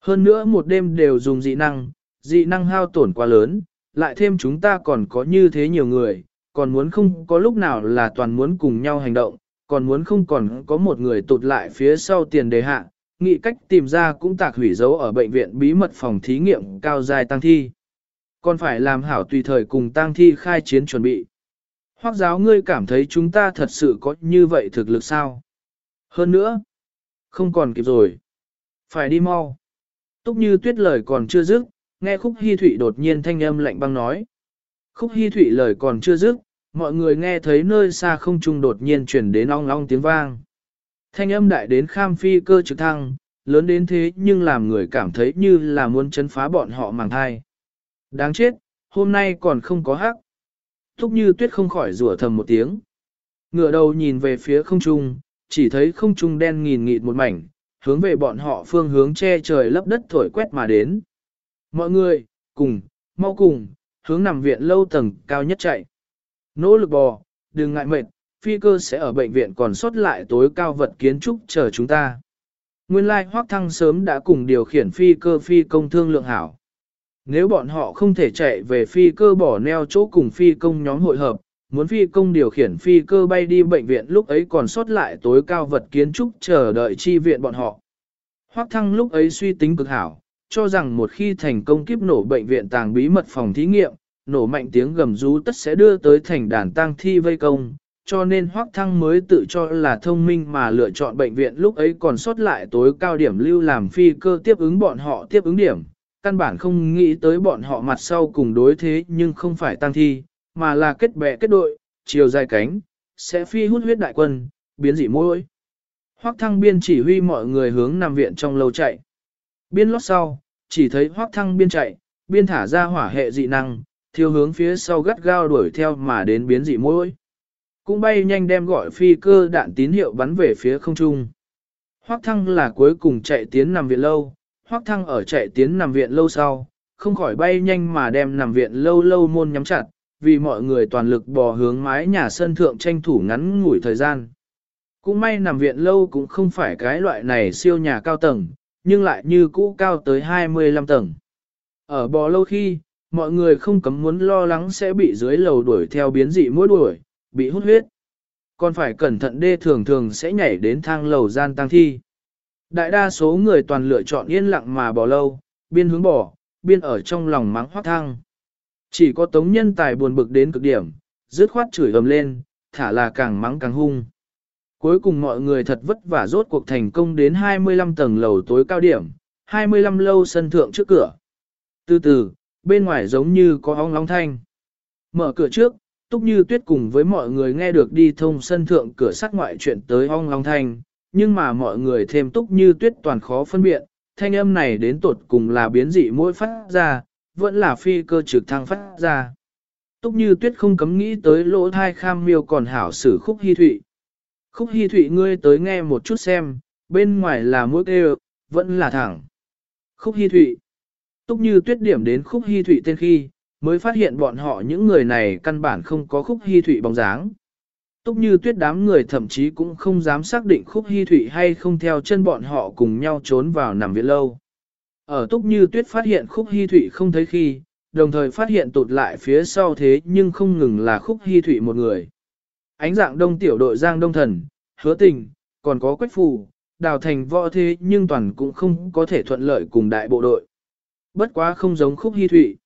A: Hơn nữa một đêm đều dùng dị năng, dị năng hao tổn quá lớn, lại thêm chúng ta còn có như thế nhiều người, còn muốn không có lúc nào là toàn muốn cùng nhau hành động, còn muốn không còn có một người tụt lại phía sau tiền đề hạ, nghĩ cách tìm ra cũng tạc hủy dấu ở bệnh viện bí mật phòng thí nghiệm cao dài tăng thi. Còn phải làm hảo tùy thời cùng tăng thi khai chiến chuẩn bị. Hoác giáo ngươi cảm thấy chúng ta thật sự có như vậy thực lực sao? Hơn nữa, không còn kịp rồi. Phải đi mau. Túc như tuyết lời còn chưa dứt, nghe khúc hy thụy đột nhiên thanh âm lạnh băng nói. Khúc hy thụy lời còn chưa dứt, mọi người nghe thấy nơi xa không trung đột nhiên chuyển đến ong ong tiếng vang. Thanh âm đại đến kham phi cơ trực thăng, lớn đến thế nhưng làm người cảm thấy như là muốn chấn phá bọn họ màng thai. Đáng chết, hôm nay còn không có hắc. Thúc như tuyết không khỏi rủa thầm một tiếng. Ngựa đầu nhìn về phía không trung, chỉ thấy không trung đen nghìn nghịt một mảnh, hướng về bọn họ phương hướng che trời lấp đất thổi quét mà đến. Mọi người, cùng, mau cùng, hướng nằm viện lâu tầng cao nhất chạy. Nỗ lực bò, đừng ngại mệt, phi cơ sẽ ở bệnh viện còn sót lại tối cao vật kiến trúc chờ chúng ta. Nguyên lai like, Hoác Thăng sớm đã cùng điều khiển phi cơ phi công thương lượng hảo. Nếu bọn họ không thể chạy về phi cơ bỏ neo chỗ cùng phi công nhóm hội hợp, muốn phi công điều khiển phi cơ bay đi bệnh viện lúc ấy còn sót lại tối cao vật kiến trúc chờ đợi chi viện bọn họ. Hoác Thăng lúc ấy suy tính cực hảo, cho rằng một khi thành công kiếp nổ bệnh viện tàng bí mật phòng thí nghiệm, nổ mạnh tiếng gầm rú tất sẽ đưa tới thành đàn tang thi vây công, cho nên Hoắc Thăng mới tự cho là thông minh mà lựa chọn bệnh viện lúc ấy còn sót lại tối cao điểm lưu làm phi cơ tiếp ứng bọn họ tiếp ứng điểm, căn bản không nghĩ tới bọn họ mặt sau cùng đối thế nhưng không phải tăng thi, mà là kết bè kết đội, chiều dài cánh, sẽ phi hút huyết đại quân, biến dị môi. Hoắc Thăng biên chỉ huy mọi người hướng nằm viện trong lâu chạy. Biên lót sau, chỉ thấy Hoắc Thăng biên chạy, biên thả ra hỏa hệ dị năng, thiêu hướng phía sau gắt gao đuổi theo mà đến biến dị môi. Cũng bay nhanh đem gọi phi cơ đạn tín hiệu bắn về phía không trung. Hoắc Thăng là cuối cùng chạy tiến nằm viện lâu, Hoắc Thăng ở chạy tiến nằm viện lâu sau, không khỏi bay nhanh mà đem nằm viện lâu lâu môn nhắm chặt, vì mọi người toàn lực bò hướng mái nhà sân thượng tranh thủ ngắn ngủi thời gian. Cũng may nằm viện lâu cũng không phải cái loại này siêu nhà cao tầng, nhưng lại như cũ cao tới 25 tầng. Ở bò lâu khi, mọi người không cấm muốn lo lắng sẽ bị dưới lầu đuổi theo biến dị mỗi đuổi, bị hút huyết. Còn phải cẩn thận đê thường thường sẽ nhảy đến thang lầu gian tăng thi. Đại đa số người toàn lựa chọn yên lặng mà bỏ lâu, biên hướng bỏ, biên ở trong lòng mắng hoác thang. Chỉ có tống nhân tài buồn bực đến cực điểm, dứt khoát chửi ầm lên, thả là càng mắng càng hung. Cuối cùng mọi người thật vất vả rốt cuộc thành công đến 25 tầng lầu tối cao điểm, 25 lâu sân thượng trước cửa. Từ từ, bên ngoài giống như có ong long thanh. Mở cửa trước, Túc Như Tuyết cùng với mọi người nghe được đi thông sân thượng cửa sắt ngoại chuyện tới ong long thanh, nhưng mà mọi người thêm Túc Như Tuyết toàn khó phân biện, thanh âm này đến tột cùng là biến dị mỗi phát ra, vẫn là phi cơ trực thăng phát ra. Túc Như Tuyết không cấm nghĩ tới lỗ thai kham miêu còn hảo sử khúc hy thụy. Khúc hy thụy ngươi tới nghe một chút xem, bên ngoài là mũi kêu, vẫn là thẳng. Khúc hy thụy. Túc Như Tuyết điểm đến khúc hy thụy tên khi, mới phát hiện bọn họ những người này căn bản không có khúc hy thụy bóng dáng. Túc như tuyết đám người thậm chí cũng không dám xác định khúc hy thụy hay không theo chân bọn họ cùng nhau trốn vào nằm viện lâu. Ở túc như tuyết phát hiện khúc hy thụy không thấy khi, đồng thời phát hiện tụt lại phía sau thế nhưng không ngừng là khúc hy thụy một người. Ánh dạng đông tiểu đội giang đông thần, hứa tình, còn có quách phù, đào thành võ thế nhưng toàn cũng không có thể thuận lợi cùng đại bộ đội. Bất quá không giống khúc hy thụy.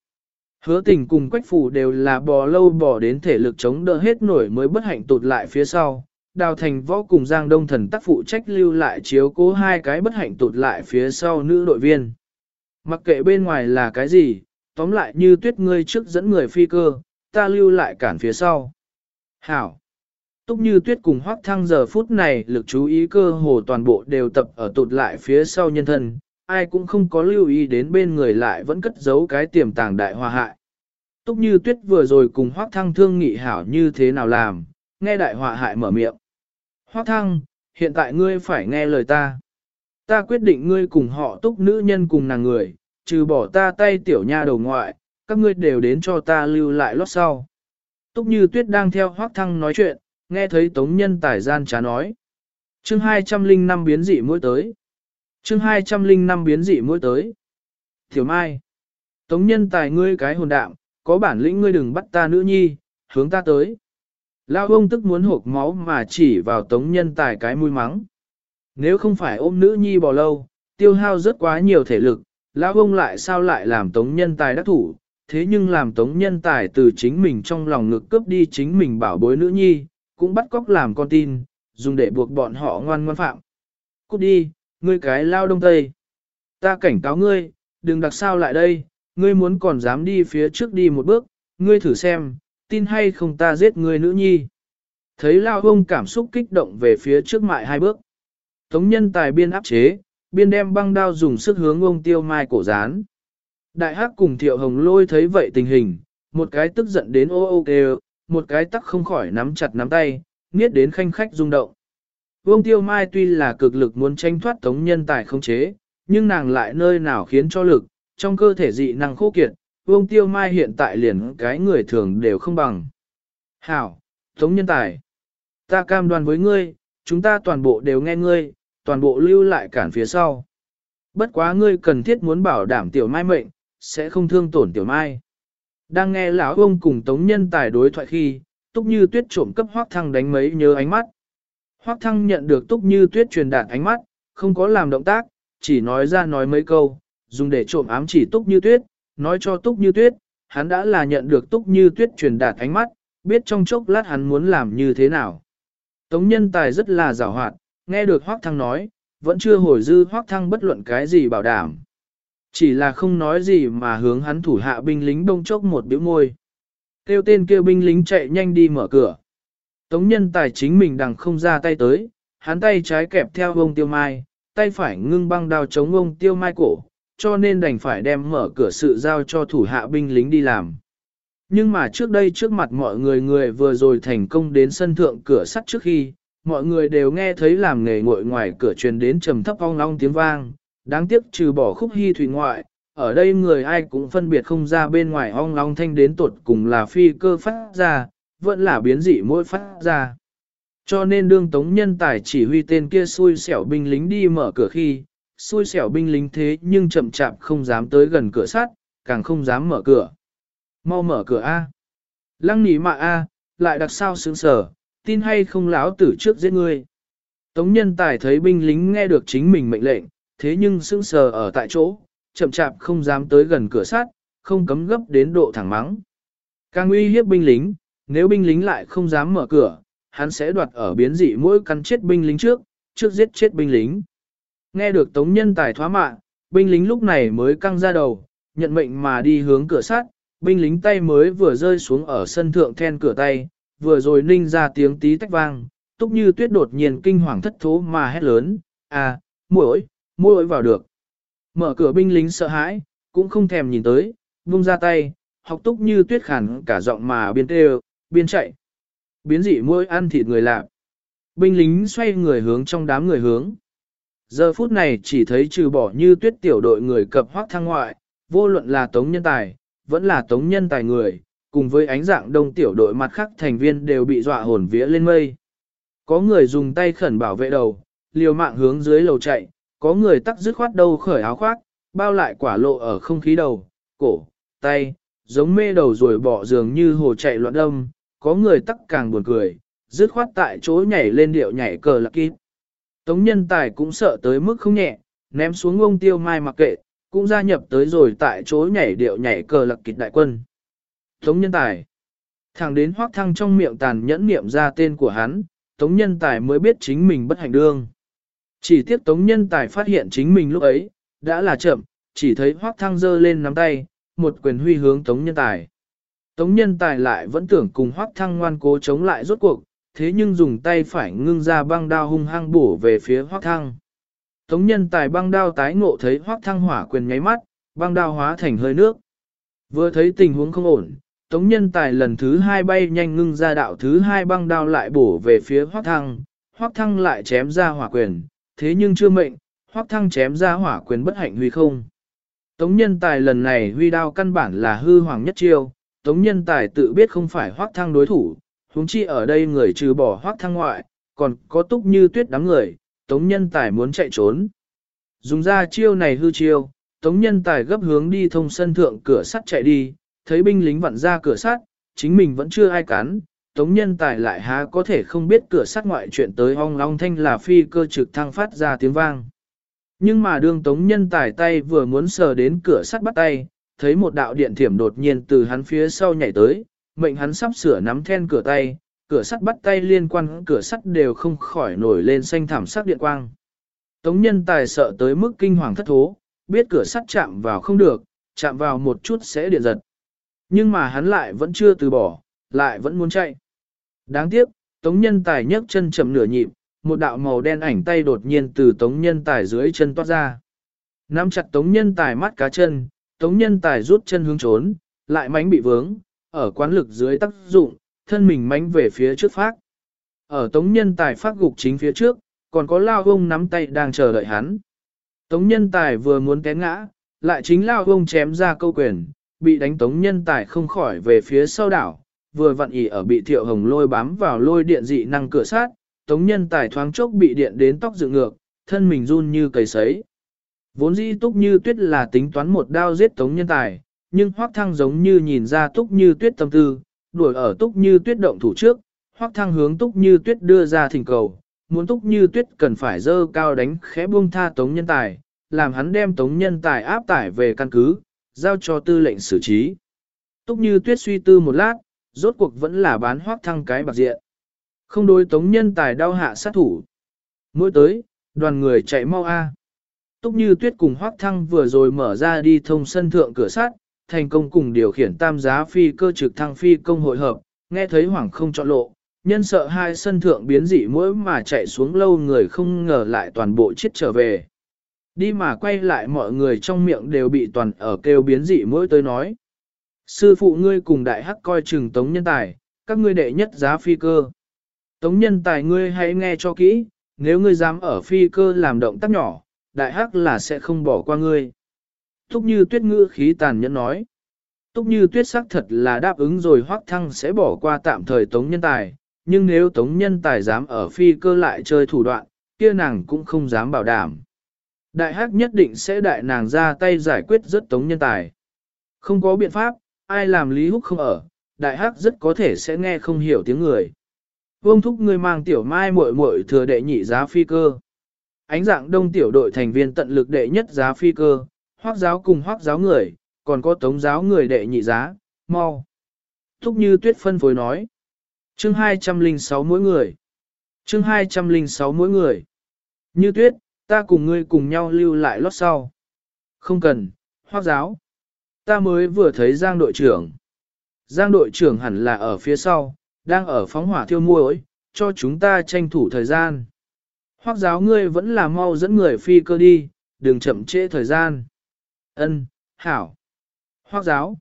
A: Hứa tình cùng quách phủ đều là bò lâu bò đến thể lực chống đỡ hết nổi mới bất hạnh tụt lại phía sau. Đào thành võ cùng Giang Đông Thần tác phụ trách lưu lại chiếu cố hai cái bất hạnh tụt lại phía sau nữ đội viên. Mặc kệ bên ngoài là cái gì, tóm lại như tuyết ngươi trước dẫn người phi cơ, ta lưu lại cản phía sau. Hảo! Túc như tuyết cùng hoác thăng giờ phút này lực chú ý cơ hồ toàn bộ đều tập ở tụt lại phía sau nhân thân, ai cũng không có lưu ý đến bên người lại vẫn cất giấu cái tiềm tàng đại hòa hại. Túc như tuyết vừa rồi cùng Hoác Thăng thương nghị hảo như thế nào làm, nghe đại hòa hại mở miệng. Hoác Thăng, hiện tại ngươi phải nghe lời ta. Ta quyết định ngươi cùng họ túc nữ nhân cùng nàng người, trừ bỏ ta tay tiểu nha đầu ngoại, các ngươi đều đến cho ta lưu lại lót sau. Túc như tuyết đang theo Hoác Thăng nói chuyện, nghe thấy tống nhân tài gian trá nói. chương 205 biến dị mỗi tới chương 205 biến dị mỗi tới. Tiểu Mai, Tống nhân tài ngươi cái hồn đạm, có bản lĩnh ngươi đừng bắt ta nữ nhi, hướng ta tới. Lao ông tức muốn hộp máu mà chỉ vào tống nhân tài cái mũi mắng. Nếu không phải ôm nữ nhi bò lâu, tiêu hao rất quá nhiều thể lực, Lao ông lại sao lại làm tống nhân tài đắc thủ, thế nhưng làm tống nhân tài từ chính mình trong lòng ngực cướp đi chính mình bảo bối nữ nhi, cũng bắt cóc làm con tin, dùng để buộc bọn họ ngoan ngoan phạm. Cút đi, ngươi cái lao đông tây. Ta cảnh cáo ngươi, đừng đặc sao lại đây, ngươi muốn còn dám đi phía trước đi một bước, ngươi thử xem, tin hay không ta giết ngươi nữ nhi. Thấy lao ông cảm xúc kích động về phía trước mại hai bước. Tống nhân tài biên áp chế, biên đem băng đao dùng sức hướng ông tiêu mai cổ rán. Đại hắc cùng thiệu hồng lôi thấy vậy tình hình, một cái tức giận đến ô ô kêu, một cái tắc không khỏi nắm chặt nắm tay, niết đến khanh khách rung động. Vương Tiêu Mai tuy là cực lực muốn tranh thoát tống nhân tài không chế, nhưng nàng lại nơi nào khiến cho lực, trong cơ thể dị năng khô kiệt, Vương Tiêu Mai hiện tại liền cái người thường đều không bằng. Hảo, Tống Nhân Tài, ta cam đoan với ngươi, chúng ta toàn bộ đều nghe ngươi, toàn bộ lưu lại cản phía sau. Bất quá ngươi cần thiết muốn bảo đảm Tiểu Mai mệnh, sẽ không thương tổn Tiểu Mai. Đang nghe lão ông cùng Tống Nhân Tài đối thoại khi, Túc Như Tuyết trộm cấp hoác Thăng đánh mấy nhớ ánh mắt. Hoắc Thăng nhận được Túc Như Tuyết truyền đạt ánh mắt, không có làm động tác, chỉ nói ra nói mấy câu, dùng để trộm ám chỉ Túc Như Tuyết, nói cho Túc Như Tuyết, hắn đã là nhận được Túc Như Tuyết truyền đạt ánh mắt, biết trong chốc lát hắn muốn làm như thế nào. Tống nhân tài rất là giảo hoạt, nghe được Hoác Thăng nói, vẫn chưa hồi dư Hoác Thăng bất luận cái gì bảo đảm. Chỉ là không nói gì mà hướng hắn thủ hạ binh lính đông chốc một biểu môi. Kêu tên kêu binh lính chạy nhanh đi mở cửa. Tống nhân tài chính mình đằng không ra tay tới, hắn tay trái kẹp theo ông tiêu mai, tay phải ngưng băng đao chống ông tiêu mai cổ, cho nên đành phải đem mở cửa sự giao cho thủ hạ binh lính đi làm. Nhưng mà trước đây trước mặt mọi người người vừa rồi thành công đến sân thượng cửa sắt trước khi, mọi người đều nghe thấy làm nghề ngội ngoài cửa truyền đến trầm thấp ong long tiếng vang, đáng tiếc trừ bỏ khúc hy thủy ngoại, ở đây người ai cũng phân biệt không ra bên ngoài ong long thanh đến tột cùng là phi cơ phát ra, vẫn là biến dị mỗi phát ra. Cho nên đương tống nhân tài chỉ huy tên kia xui xẻo binh lính đi mở cửa khi, xui xẻo binh lính thế nhưng chậm chạp không dám tới gần cửa sắt, càng không dám mở cửa. Mau mở cửa A. Lăng nỉ mạ A, lại đặc sao sướng sở, tin hay không láo tử trước giết ngươi. Tống nhân tài thấy binh lính nghe được chính mình mệnh lệnh, thế nhưng sững sờ ở tại chỗ, chậm chạp không dám tới gần cửa sắt, không cấm gấp đến độ thẳng mắng. Càng uy hiếp binh lính, nếu binh lính lại không dám mở cửa, hắn sẽ đoạt ở biến dị mỗi căn chết binh lính trước, trước giết chết binh lính. Nghe được tống nhân tài thoá mạ, binh lính lúc này mới căng ra đầu, nhận mệnh mà đi hướng cửa sắt, binh lính tay mới vừa rơi xuống ở sân thượng then cửa tay, vừa rồi ninh ra tiếng tí tách vang, túc như tuyết đột nhiên kinh hoàng thất thố mà hét lớn, à, muội, muội vào được. Mở cửa binh lính sợ hãi, cũng không thèm nhìn tới, vung ra tay, học túc như tuyết khản cả giọng mà biên tê biên chạy. Biến dị môi ăn thịt người lạ. Binh lính xoay người hướng trong đám người hướng. Giờ phút này chỉ thấy trừ bỏ như tuyết tiểu đội người cập hoác thăng ngoại, vô luận là tống nhân tài, vẫn là tống nhân tài người, cùng với ánh dạng đông tiểu đội mặt khác thành viên đều bị dọa hồn vía lên mây. Có người dùng tay khẩn bảo vệ đầu, liều mạng hướng dưới lầu chạy, có người tắc dứt khoát đầu khởi áo khoác, bao lại quả lộ ở không khí đầu, cổ, tay, giống mê đầu rồi bỏ giường như hồ chạy loạn đâm, có người tắc càng buồn cười, dứt khoát tại chỗ nhảy lên điệu nhảy cờ lạc kíp. Tống nhân tài cũng sợ tới mức không nhẹ, ném xuống ông tiêu mai mặc kệ, cũng gia nhập tới rồi tại chỗ nhảy điệu nhảy cờ lạc kịch đại quân. Tống nhân tài. Thẳng đến hoác thăng trong miệng tàn nhẫn niệm ra tên của hắn, Tống nhân tài mới biết chính mình bất hạnh đương. Chỉ tiếc Tống nhân tài phát hiện chính mình lúc ấy, đã là chậm, chỉ thấy hoác thăng giơ lên nắm tay, một quyền huy hướng Tống nhân tài. Tống nhân tài lại vẫn tưởng cùng hoác thăng ngoan cố chống lại rốt cuộc, thế nhưng dùng tay phải ngưng ra băng đao hung hăng bổ về phía hoác thăng. Tống nhân tài băng đao tái ngộ thấy hoác thăng hỏa quyền nháy mắt, băng đao hóa thành hơi nước. Vừa thấy tình huống không ổn, tống nhân tài lần thứ hai bay nhanh ngưng ra đạo thứ hai băng đao lại bổ về phía hoác thăng, hoác thăng lại chém ra hỏa quyền, thế nhưng chưa mệnh, hoác thăng chém ra hỏa quyền bất hạnh huy không. Tống nhân tài lần này huy đao căn bản là hư hoàng nhất chiêu, tống nhân tài tự biết không phải hoác thăng đối thủ, huống chi ở đây người trừ bỏ hoác thăng ngoại, còn có túc như tuyết đám người, tống nhân tài muốn chạy trốn. Dùng ra chiêu này hư chiêu, tống nhân tài gấp hướng đi thông sân thượng cửa sắt chạy đi, thấy binh lính vặn ra cửa sắt, chính mình vẫn chưa ai cắn, tống nhân tài lại há có thể không biết cửa sắt ngoại chuyện tới ong long thanh là phi cơ trực thăng phát ra tiếng vang. Nhưng mà đương tống nhân tài tay vừa muốn sờ đến cửa sắt bắt tay, thấy một đạo điện thiểm đột nhiên từ hắn phía sau nhảy tới, mệnh hắn sắp sửa nắm then cửa tay, cửa sắt bắt tay liên quan cửa sắt đều không khỏi nổi lên xanh thảm sắc điện quang. Tống nhân tài sợ tới mức kinh hoàng thất thố, biết cửa sắt chạm vào không được, chạm vào một chút sẽ điện giật. Nhưng mà hắn lại vẫn chưa từ bỏ, lại vẫn muốn chạy. Đáng tiếc, tống nhân tài nhấc chân chậm nửa nhịp, một đạo màu đen ảnh tay đột nhiên từ tống nhân tài dưới chân toát ra. Nắm chặt tống nhân tài mắt cá chân, tống nhân tài rút chân hướng trốn, lại mánh bị vướng, ở quán lực dưới tác dụng, thân mình mánh về phía trước phát. Ở tống nhân tài phát gục chính phía trước, còn có lao ông nắm tay đang chờ đợi hắn. Tống nhân tài vừa muốn té ngã, lại chính lao ông chém ra câu quyền, bị đánh tống nhân tài không khỏi về phía sau đảo, vừa vặn ỉ ở bị thiệu hồng lôi bám vào lôi điện dị năng cửa sát, tống nhân tài thoáng chốc bị điện đến tóc dựng ngược, thân mình run như cầy sấy. Vốn dĩ túc như tuyết là tính toán một đao giết tống nhân tài, nhưng hoác thăng giống như nhìn ra túc như tuyết tâm tư, đuổi ở túc như tuyết động thủ trước, hoác thăng hướng túc như tuyết đưa ra thỉnh cầu, muốn túc như tuyết cần phải dơ cao đánh khẽ buông tha tống nhân tài, làm hắn đem tống nhân tài áp tải về căn cứ, giao cho tư lệnh xử trí. Túc như tuyết suy tư một lát, rốt cuộc vẫn là bán hoác thăng cái bạc diện. Không đối tống nhân tài đau hạ sát thủ. Mỗi tới, đoàn người chạy mau a. Túc như tuyết cùng hoác thăng vừa rồi mở ra đi thông sân thượng cửa sắt, thành công cùng điều khiển tam giá phi cơ trực thăng phi công hội hợp, nghe thấy hoảng không chọn lộ, nhân sợ hai sân thượng biến dị mỗi mà chạy xuống lâu người không ngờ lại toàn bộ chết trở về. Đi mà quay lại mọi người trong miệng đều bị toàn ở kêu biến dị mỗi tới nói. Sư phụ ngươi cùng đại hắc coi chừng tống nhân tài, các ngươi đệ nhất giá phi cơ. Tống nhân tài ngươi hãy nghe cho kỹ, nếu ngươi dám ở phi cơ làm động tác nhỏ, đại hắc là sẽ không bỏ qua ngươi. Túc như tuyết ngữ khí tàn nhẫn nói. Túc như tuyết xác thật là đáp ứng rồi hoác thăng sẽ bỏ qua tạm thời tống nhân tài, nhưng nếu tống nhân tài dám ở phi cơ lại chơi thủ đoạn, kia nàng cũng không dám bảo đảm. Đại hắc nhất định sẽ đại nàng ra tay giải quyết rất tống nhân tài. Không có biện pháp, ai làm Lý Húc không ở, đại hắc rất có thể sẽ nghe không hiểu tiếng người. Vương thúc người mang tiểu mai muội muội thừa đệ nhị giá phi cơ. Ánh dạng đông tiểu đội thành viên tận lực đệ nhất giá phi cơ, hoác giáo cùng hoác giáo người, còn có tống giáo người đệ nhị giá, mau. Thúc như tuyết phân phối nói. Chương 206 mỗi người. Chương 206 mỗi người. Như tuyết, ta cùng ngươi cùng nhau lưu lại lót sau. Không cần, hoác giáo. Ta mới vừa thấy Giang đội trưởng. Giang đội trưởng hẳn là ở phía sau, đang ở phóng hỏa thiêu muối, cho chúng ta tranh thủ thời gian. Hoác giáo ngươi vẫn là mau dẫn người phi cơ đi, đừng chậm trễ thời gian. Ân, hảo. Hoác giáo.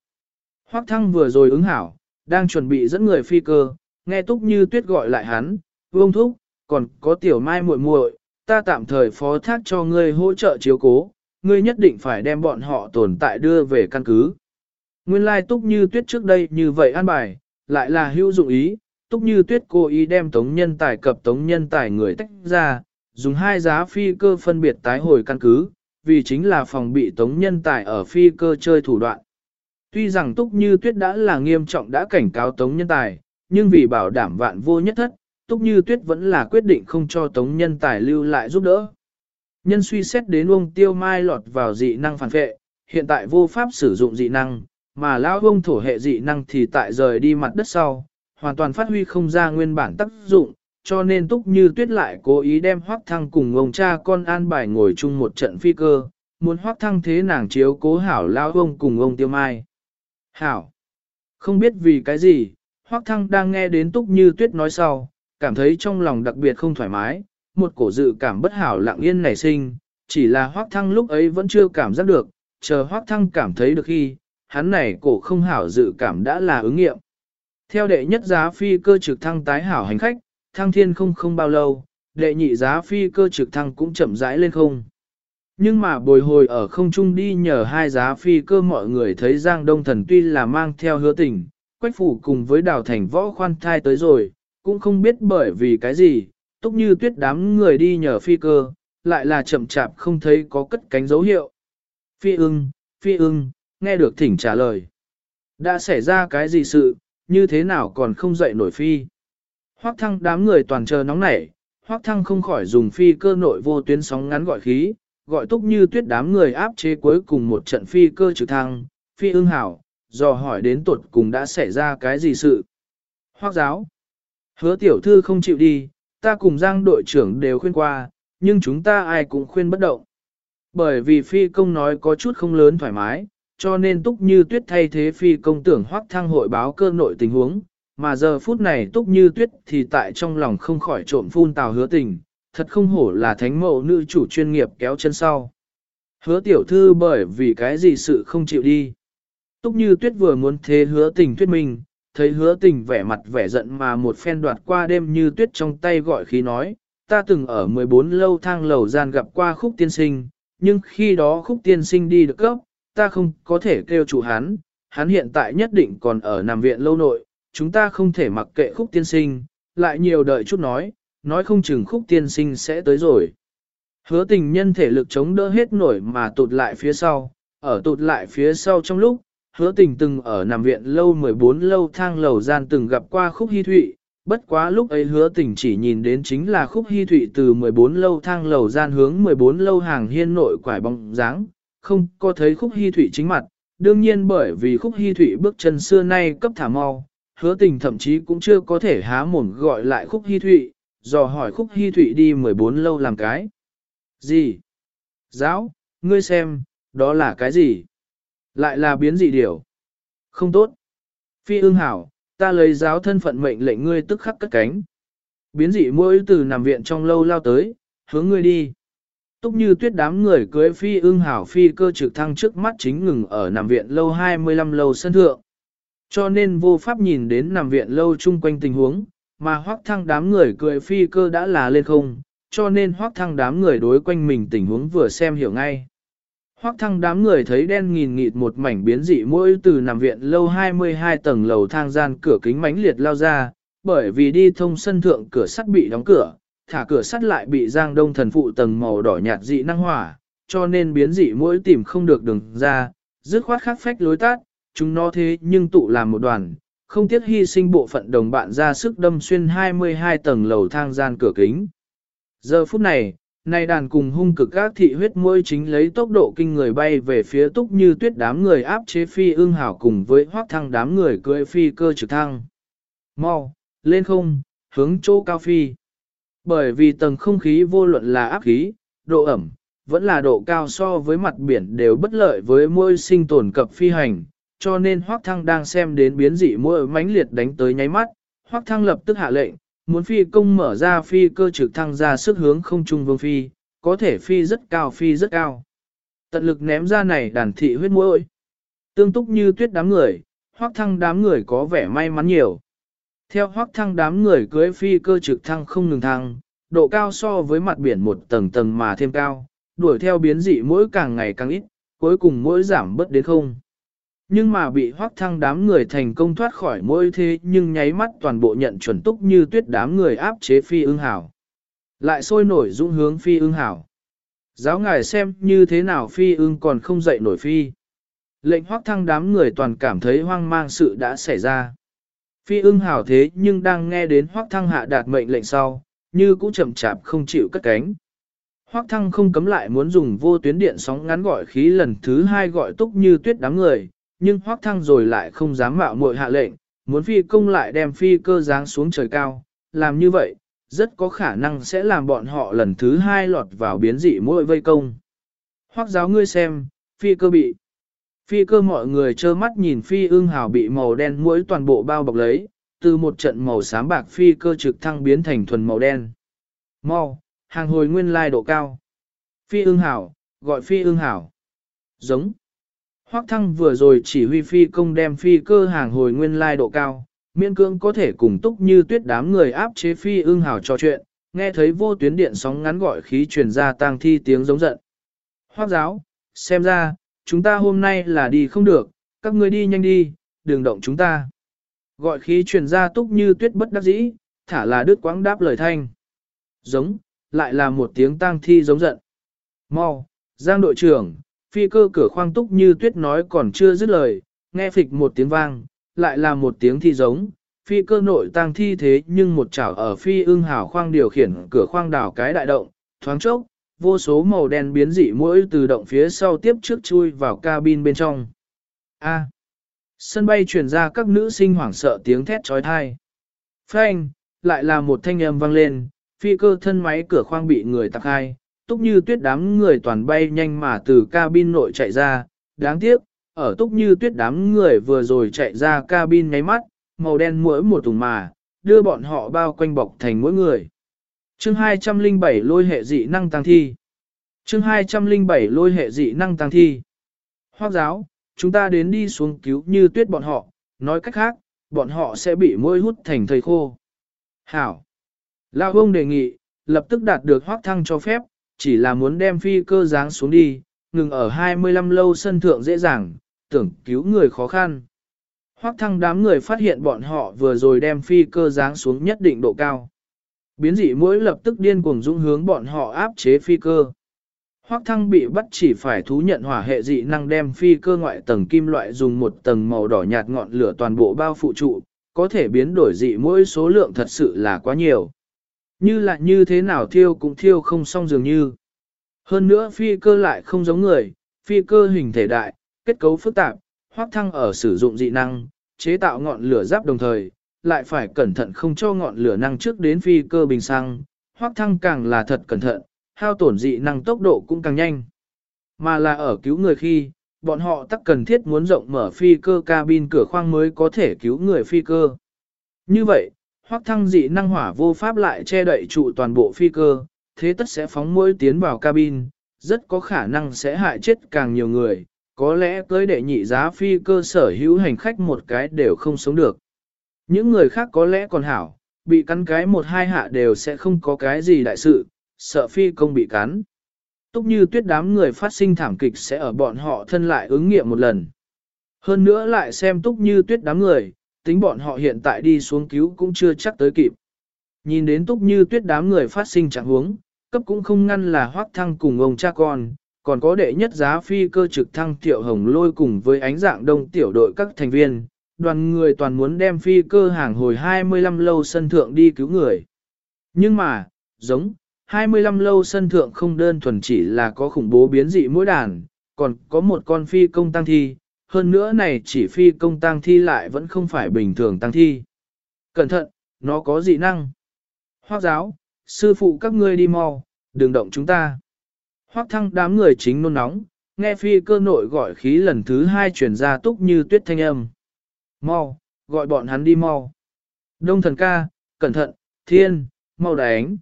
A: Hoác thăng vừa rồi ứng hảo, đang chuẩn bị dẫn người phi cơ, nghe túc như tuyết gọi lại hắn, vương thúc, còn có tiểu mai muội muội, ta tạm thời phó thác cho ngươi hỗ trợ chiếu cố, ngươi nhất định phải đem bọn họ tồn tại đưa về căn cứ. Nguyên lai túc như tuyết trước đây như vậy an bài, lại là hữu dụng ý, túc như tuyết cố ý đem tống nhân tài cập tống nhân tài người tách ra, dùng hai giá phi cơ phân biệt tái hồi căn cứ, vì chính là phòng bị tống nhân tài ở phi cơ chơi thủ đoạn. Tuy rằng túc như tuyết đã là nghiêm trọng đã cảnh cáo tống nhân tài, nhưng vì bảo đảm vạn vô nhất thất, túc như tuyết vẫn là quyết định không cho tống nhân tài lưu lại giúp đỡ. Nhân suy xét đến ông tiêu mai lọt vào dị năng phản vệ, hiện tại vô pháp sử dụng dị năng, mà lão ông thổ hệ dị năng thì tại rời đi mặt đất sau, hoàn toàn phát huy không ra nguyên bản tác dụng, cho nên túc như tuyết lại cố ý đem hoác thăng cùng ông cha con an bài ngồi chung một trận phi cơ, muốn hoác thăng thế nàng chiếu cố hảo lao ông cùng ông tiêu mai. Hảo! Không biết vì cái gì, hoác thăng đang nghe đến túc như tuyết nói sau, cảm thấy trong lòng đặc biệt không thoải mái, một cổ dự cảm bất hảo lặng yên nảy sinh, chỉ là hoác thăng lúc ấy vẫn chưa cảm giác được, chờ hoác thăng cảm thấy được khi, hắn này cổ không hảo dự cảm đã là ứng nghiệm. Theo đệ nhất giá phi cơ trực thăng tái hảo hành khách, thăng thiên không không bao lâu, đệ nhị giá phi cơ trực thăng cũng chậm rãi lên không. Nhưng mà bồi hồi ở không trung đi nhờ hai giá phi cơ mọi người thấy Giang Đông Thần tuy là mang theo hứa tình, quách phủ cùng với đào thành võ khoan thai tới rồi, cũng không biết bởi vì cái gì, túc như tuyết đám người đi nhờ phi cơ, lại là chậm chạp không thấy có cất cánh dấu hiệu. Phi ưng, phi ưng, nghe được thỉnh trả lời. Đã xảy ra cái gì sự, như thế nào còn không dậy nổi phi. Hoác thăng đám người toàn chờ nóng nảy, hoác thăng không khỏi dùng phi cơ nội vô tuyến sóng ngắn gọi khí, gọi túc như tuyết đám người áp chế cuối cùng một trận phi cơ trực thăng, phi ưng hảo, dò hỏi đến tuột cùng đã xảy ra cái gì sự. Hoác giáo, hứa tiểu thư không chịu đi, ta cùng giang đội trưởng đều khuyên qua, nhưng chúng ta ai cũng khuyên bất động. Bởi vì phi công nói có chút không lớn thoải mái, cho nên túc như tuyết thay thế phi công tưởng hoác thăng hội báo cơ nội tình huống, mà giờ phút này túc như tuyết thì tại trong lòng không khỏi trộm phun tào hứa tình, thật không hổ là thánh mẫu nữ chủ chuyên nghiệp kéo chân sau. Hứa tiểu thư bởi vì cái gì sự không chịu đi. Túc như tuyết vừa muốn thế hứa tình thuyết minh, thấy hứa tình vẻ mặt vẻ giận mà một phen đoạt qua đêm như tuyết trong tay gọi khí nói, ta từng ở 14 lâu thang lầu gian gặp qua khúc tiên sinh, nhưng khi đó khúc tiên sinh đi được cấp, ta không có thể kêu chủ hắn, hắn hiện tại nhất định còn ở nằm viện lâu nội, chúng ta không thể mặc kệ khúc tiên sinh, lại nhiều đợi chút nói, nói không chừng khúc tiên sinh sẽ tới rồi. Hứa tình nhân thể lực chống đỡ hết nổi mà tụt lại phía sau, ở tụt lại phía sau trong lúc, hứa tình từng ở nằm viện lâu 14 lâu thang lầu gian từng gặp qua khúc hy thụy, bất quá lúc ấy hứa tình chỉ nhìn đến chính là khúc hy thụy từ 14 lâu thang lầu gian hướng 14 lâu hàng hiên nội quải bóng dáng, không có thấy khúc hy thụy chính mặt, đương nhiên bởi vì khúc hy thụy bước chân xưa nay cấp thả mau, hứa tình thậm chí cũng chưa có thể há mồm gọi lại khúc hy thụy, dò hỏi khúc hy thụy đi 14 lâu làm cái. Gì? Giáo, ngươi xem, đó là cái gì? Lại là biến dị điều? Không tốt. Phi ương hảo, ta lấy giáo thân phận mệnh lệnh ngươi tức khắc cất cánh. Biến dị mỗi từ nằm viện trong lâu lao tới, hướng ngươi đi. Túc như tuyết đám người cưới phi ương hảo phi cơ trực thăng trước mắt chính ngừng ở nằm viện lâu 25 lâu sân thượng. Cho nên vô pháp nhìn đến nằm viện lâu chung quanh tình huống, mà hoác thăng đám người cười phi cơ đã là lên không, cho nên hoác thăng đám người đối quanh mình tình huống vừa xem hiểu ngay. Hoắc thăng đám người thấy đen nghìn nghịt một mảnh biến dị mỗi từ nằm viện lâu 22 tầng lầu thang gian cửa kính mánh liệt lao ra, bởi vì đi thông sân thượng cửa sắt bị đóng cửa, thả cửa sắt lại bị giang đông thần phụ tầng màu đỏ nhạt dị năng hỏa, cho nên biến dị mỗi tìm không được đường ra, dứt khoát khắc phách lối tát, chúng nó thế nhưng tụ làm một đoàn, không tiếc hy sinh bộ phận đồng bạn ra sức đâm xuyên 22 tầng lầu thang gian cửa kính. Giờ phút này, nay đàn cùng hung cực các thị huyết môi chính lấy tốc độ kinh người bay về phía túc như tuyết đám người áp chế phi ương hảo cùng với hoác thăng đám người cưỡi phi cơ trực thăng. Mau, lên không, hướng chỗ cao phi. Bởi vì tầng không khí vô luận là áp khí, độ ẩm, vẫn là độ cao so với mặt biển đều bất lợi với môi sinh tồn cập phi hành, cho nên hoác thăng đang xem đến biến dị mũi mãnh liệt đánh tới nháy mắt, hoác thăng lập tức hạ lệnh, muốn phi công mở ra phi cơ trực thăng ra sức hướng không trung vương phi, có thể phi rất cao phi rất cao. Tận lực ném ra này đàn thị huyết mũi. Tương túc như tuyết đám người, hoác thăng đám người có vẻ may mắn nhiều. Theo hoác thăng đám người cưới phi cơ trực thăng không ngừng thăng, độ cao so với mặt biển một tầng tầng mà thêm cao, đuổi theo biến dị mỗi càng ngày càng ít, cuối cùng mỗi giảm bớt đến không. Nhưng mà bị hoác thăng đám người thành công thoát khỏi môi thế nhưng nháy mắt toàn bộ nhận chuẩn túc như tuyết đám người áp chế phi ưng hảo. Lại sôi nổi dũng hướng phi ưng hảo. Giáo ngài xem như thế nào phi ưng còn không dậy nổi phi. Lệnh hoác thăng đám người toàn cảm thấy hoang mang sự đã xảy ra. Phi ưng hảo thế nhưng đang nghe đến hoác thăng hạ đạt mệnh lệnh sau, như cũng chậm chạp không chịu cất cánh. Hoác thăng không cấm lại muốn dùng vô tuyến điện sóng ngắn gọi khí lần thứ hai gọi túc như tuyết đám người, nhưng hoác thăng rồi lại không dám mạo muội hạ lệnh, muốn phi công lại đem phi cơ giáng xuống trời cao, làm như vậy, rất có khả năng sẽ làm bọn họ lần thứ hai lọt vào biến dị mỗi vây công. Hoác giáo ngươi xem, phi cơ bị. Phi cơ mọi người trơ mắt nhìn phi ương hào bị màu đen mũi toàn bộ bao bọc lấy, từ một trận màu xám bạc phi cơ trực thăng biến thành thuần màu đen. Mau, hàng hồi nguyên lai độ cao. Phi ương hảo, gọi phi ương hảo. Giống. Hoắc thăng vừa rồi chỉ huy phi công đem phi cơ hàng hồi nguyên lai độ cao, miễn cưỡng có thể cùng túc như tuyết đám người áp chế phi ưng hào trò chuyện, nghe thấy vô tuyến điện sóng ngắn gọi khí truyền ra tang thi tiếng giống giận. Hoắc giáo, xem ra, chúng ta hôm nay là đi không được, các ngươi đi nhanh đi, đừng động chúng ta. Gọi khí truyền ra túc như tuyết bất đắc dĩ, thả là đứt quãng đáp lời thanh. Giống, lại là một tiếng tang thi giống giận. Mau, Giang đội trưởng, Phi cơ cửa khoang túc như tuyết nói còn chưa dứt lời, nghe phịch một tiếng vang, lại là một tiếng thi giống. Phi cơ nội tang thi thế nhưng một chảo ở phi ưng hào khoang điều khiển cửa khoang đảo cái đại động, thoáng chốc, vô số màu đen biến dị mũi từ động phía sau tiếp trước chui vào cabin bên trong. A. Sân bay truyền ra các nữ sinh hoảng sợ tiếng thét trói thai. Phanh, lại là một thanh âm vang lên, phi cơ thân máy cửa khoang bị người tạc hai, túc như tuyết đám người toàn bay nhanh mà từ cabin nội chạy ra, đáng tiếc, ở túc như tuyết đám người vừa rồi chạy ra cabin nháy mắt, màu đen mỗi một thùng mà, đưa bọn họ bao quanh bọc thành mỗi người. Chương 207 lôi hệ dị năng tăng thi. Chương 207 lôi hệ dị năng tăng thi. Hoác giáo, chúng ta đến đi xuống cứu như tuyết bọn họ, nói cách khác, bọn họ sẽ bị môi hút thành thầy khô. Hảo. Lao ông đề nghị, lập tức đạt được hoác thăng cho phép, chỉ là muốn đem phi cơ dáng xuống đi, ngừng ở 25 lâu sân thượng dễ dàng, tưởng cứu người khó khăn. Hoắc thăng đám người phát hiện bọn họ vừa rồi đem phi cơ giáng xuống nhất định độ cao. Biến dị mũi lập tức điên cuồng dũng hướng bọn họ áp chế phi cơ. Hoắc thăng bị bắt chỉ phải thú nhận hỏa hệ dị năng đem phi cơ ngoại tầng kim loại dùng một tầng màu đỏ nhạt ngọn lửa toàn bộ bao phụ trụ, có thể biến đổi dị mỗi số lượng thật sự là quá nhiều. Như là như thế nào thiêu cũng thiêu không xong dường như. Hơn nữa phi cơ lại không giống người, phi cơ hình thể đại, kết cấu phức tạp, hoác thăng ở sử dụng dị năng, chế tạo ngọn lửa giáp đồng thời, lại phải cẩn thận không cho ngọn lửa năng trước đến phi cơ bình xăng, hoác thăng càng là thật cẩn thận, hao tổn dị năng tốc độ cũng càng nhanh. Mà là ở cứu người khi, bọn họ tắc cần thiết muốn rộng mở phi cơ cabin cửa khoang mới có thể cứu người phi cơ. Như vậy, hoác thăng dị năng hỏa vô pháp lại che đậy trụ toàn bộ phi cơ, thế tất sẽ phóng mũi tiến vào cabin, rất có khả năng sẽ hại chết càng nhiều người, có lẽ tới đệ nhị giá phi cơ sở hữu hành khách một cái đều không sống được. Những người khác có lẽ còn hảo, bị cắn cái một hai hạ đều sẽ không có cái gì đại sự, sợ phi công bị cắn. Túc như tuyết đám người phát sinh thảm kịch sẽ ở bọn họ thân lại ứng nghiệm một lần. Hơn nữa lại xem túc như tuyết đám người, tính bọn họ hiện tại đi xuống cứu cũng chưa chắc tới kịp. Nhìn đến túc như tuyết đám người phát sinh trạng huống, cấp cũng không ngăn là hoác thăng cùng ông cha con, còn có đệ nhất giá phi cơ trực thăng tiểu hồng lôi cùng với ánh dạng đông tiểu đội các thành viên, đoàn người toàn muốn đem phi cơ hàng hồi 25 lâu sân thượng đi cứu người. Nhưng mà, giống, 25 lâu sân thượng không đơn thuần chỉ là có khủng bố biến dị mỗi đàn, còn có một con phi công tăng thi, hơn nữa này chỉ phi công tăng thi lại vẫn không phải bình thường tăng thi. Cẩn thận, nó có dị năng. Hoác giáo, sư phụ các ngươi đi mau, đừng động chúng ta. Hoác thăng đám người chính nôn nóng, nghe phi cơ nội gọi khí lần thứ hai chuyển ra túc như tuyết thanh âm. Mau, gọi bọn hắn đi mau. Đông thần ca, cẩn thận, thiên, mau đánh.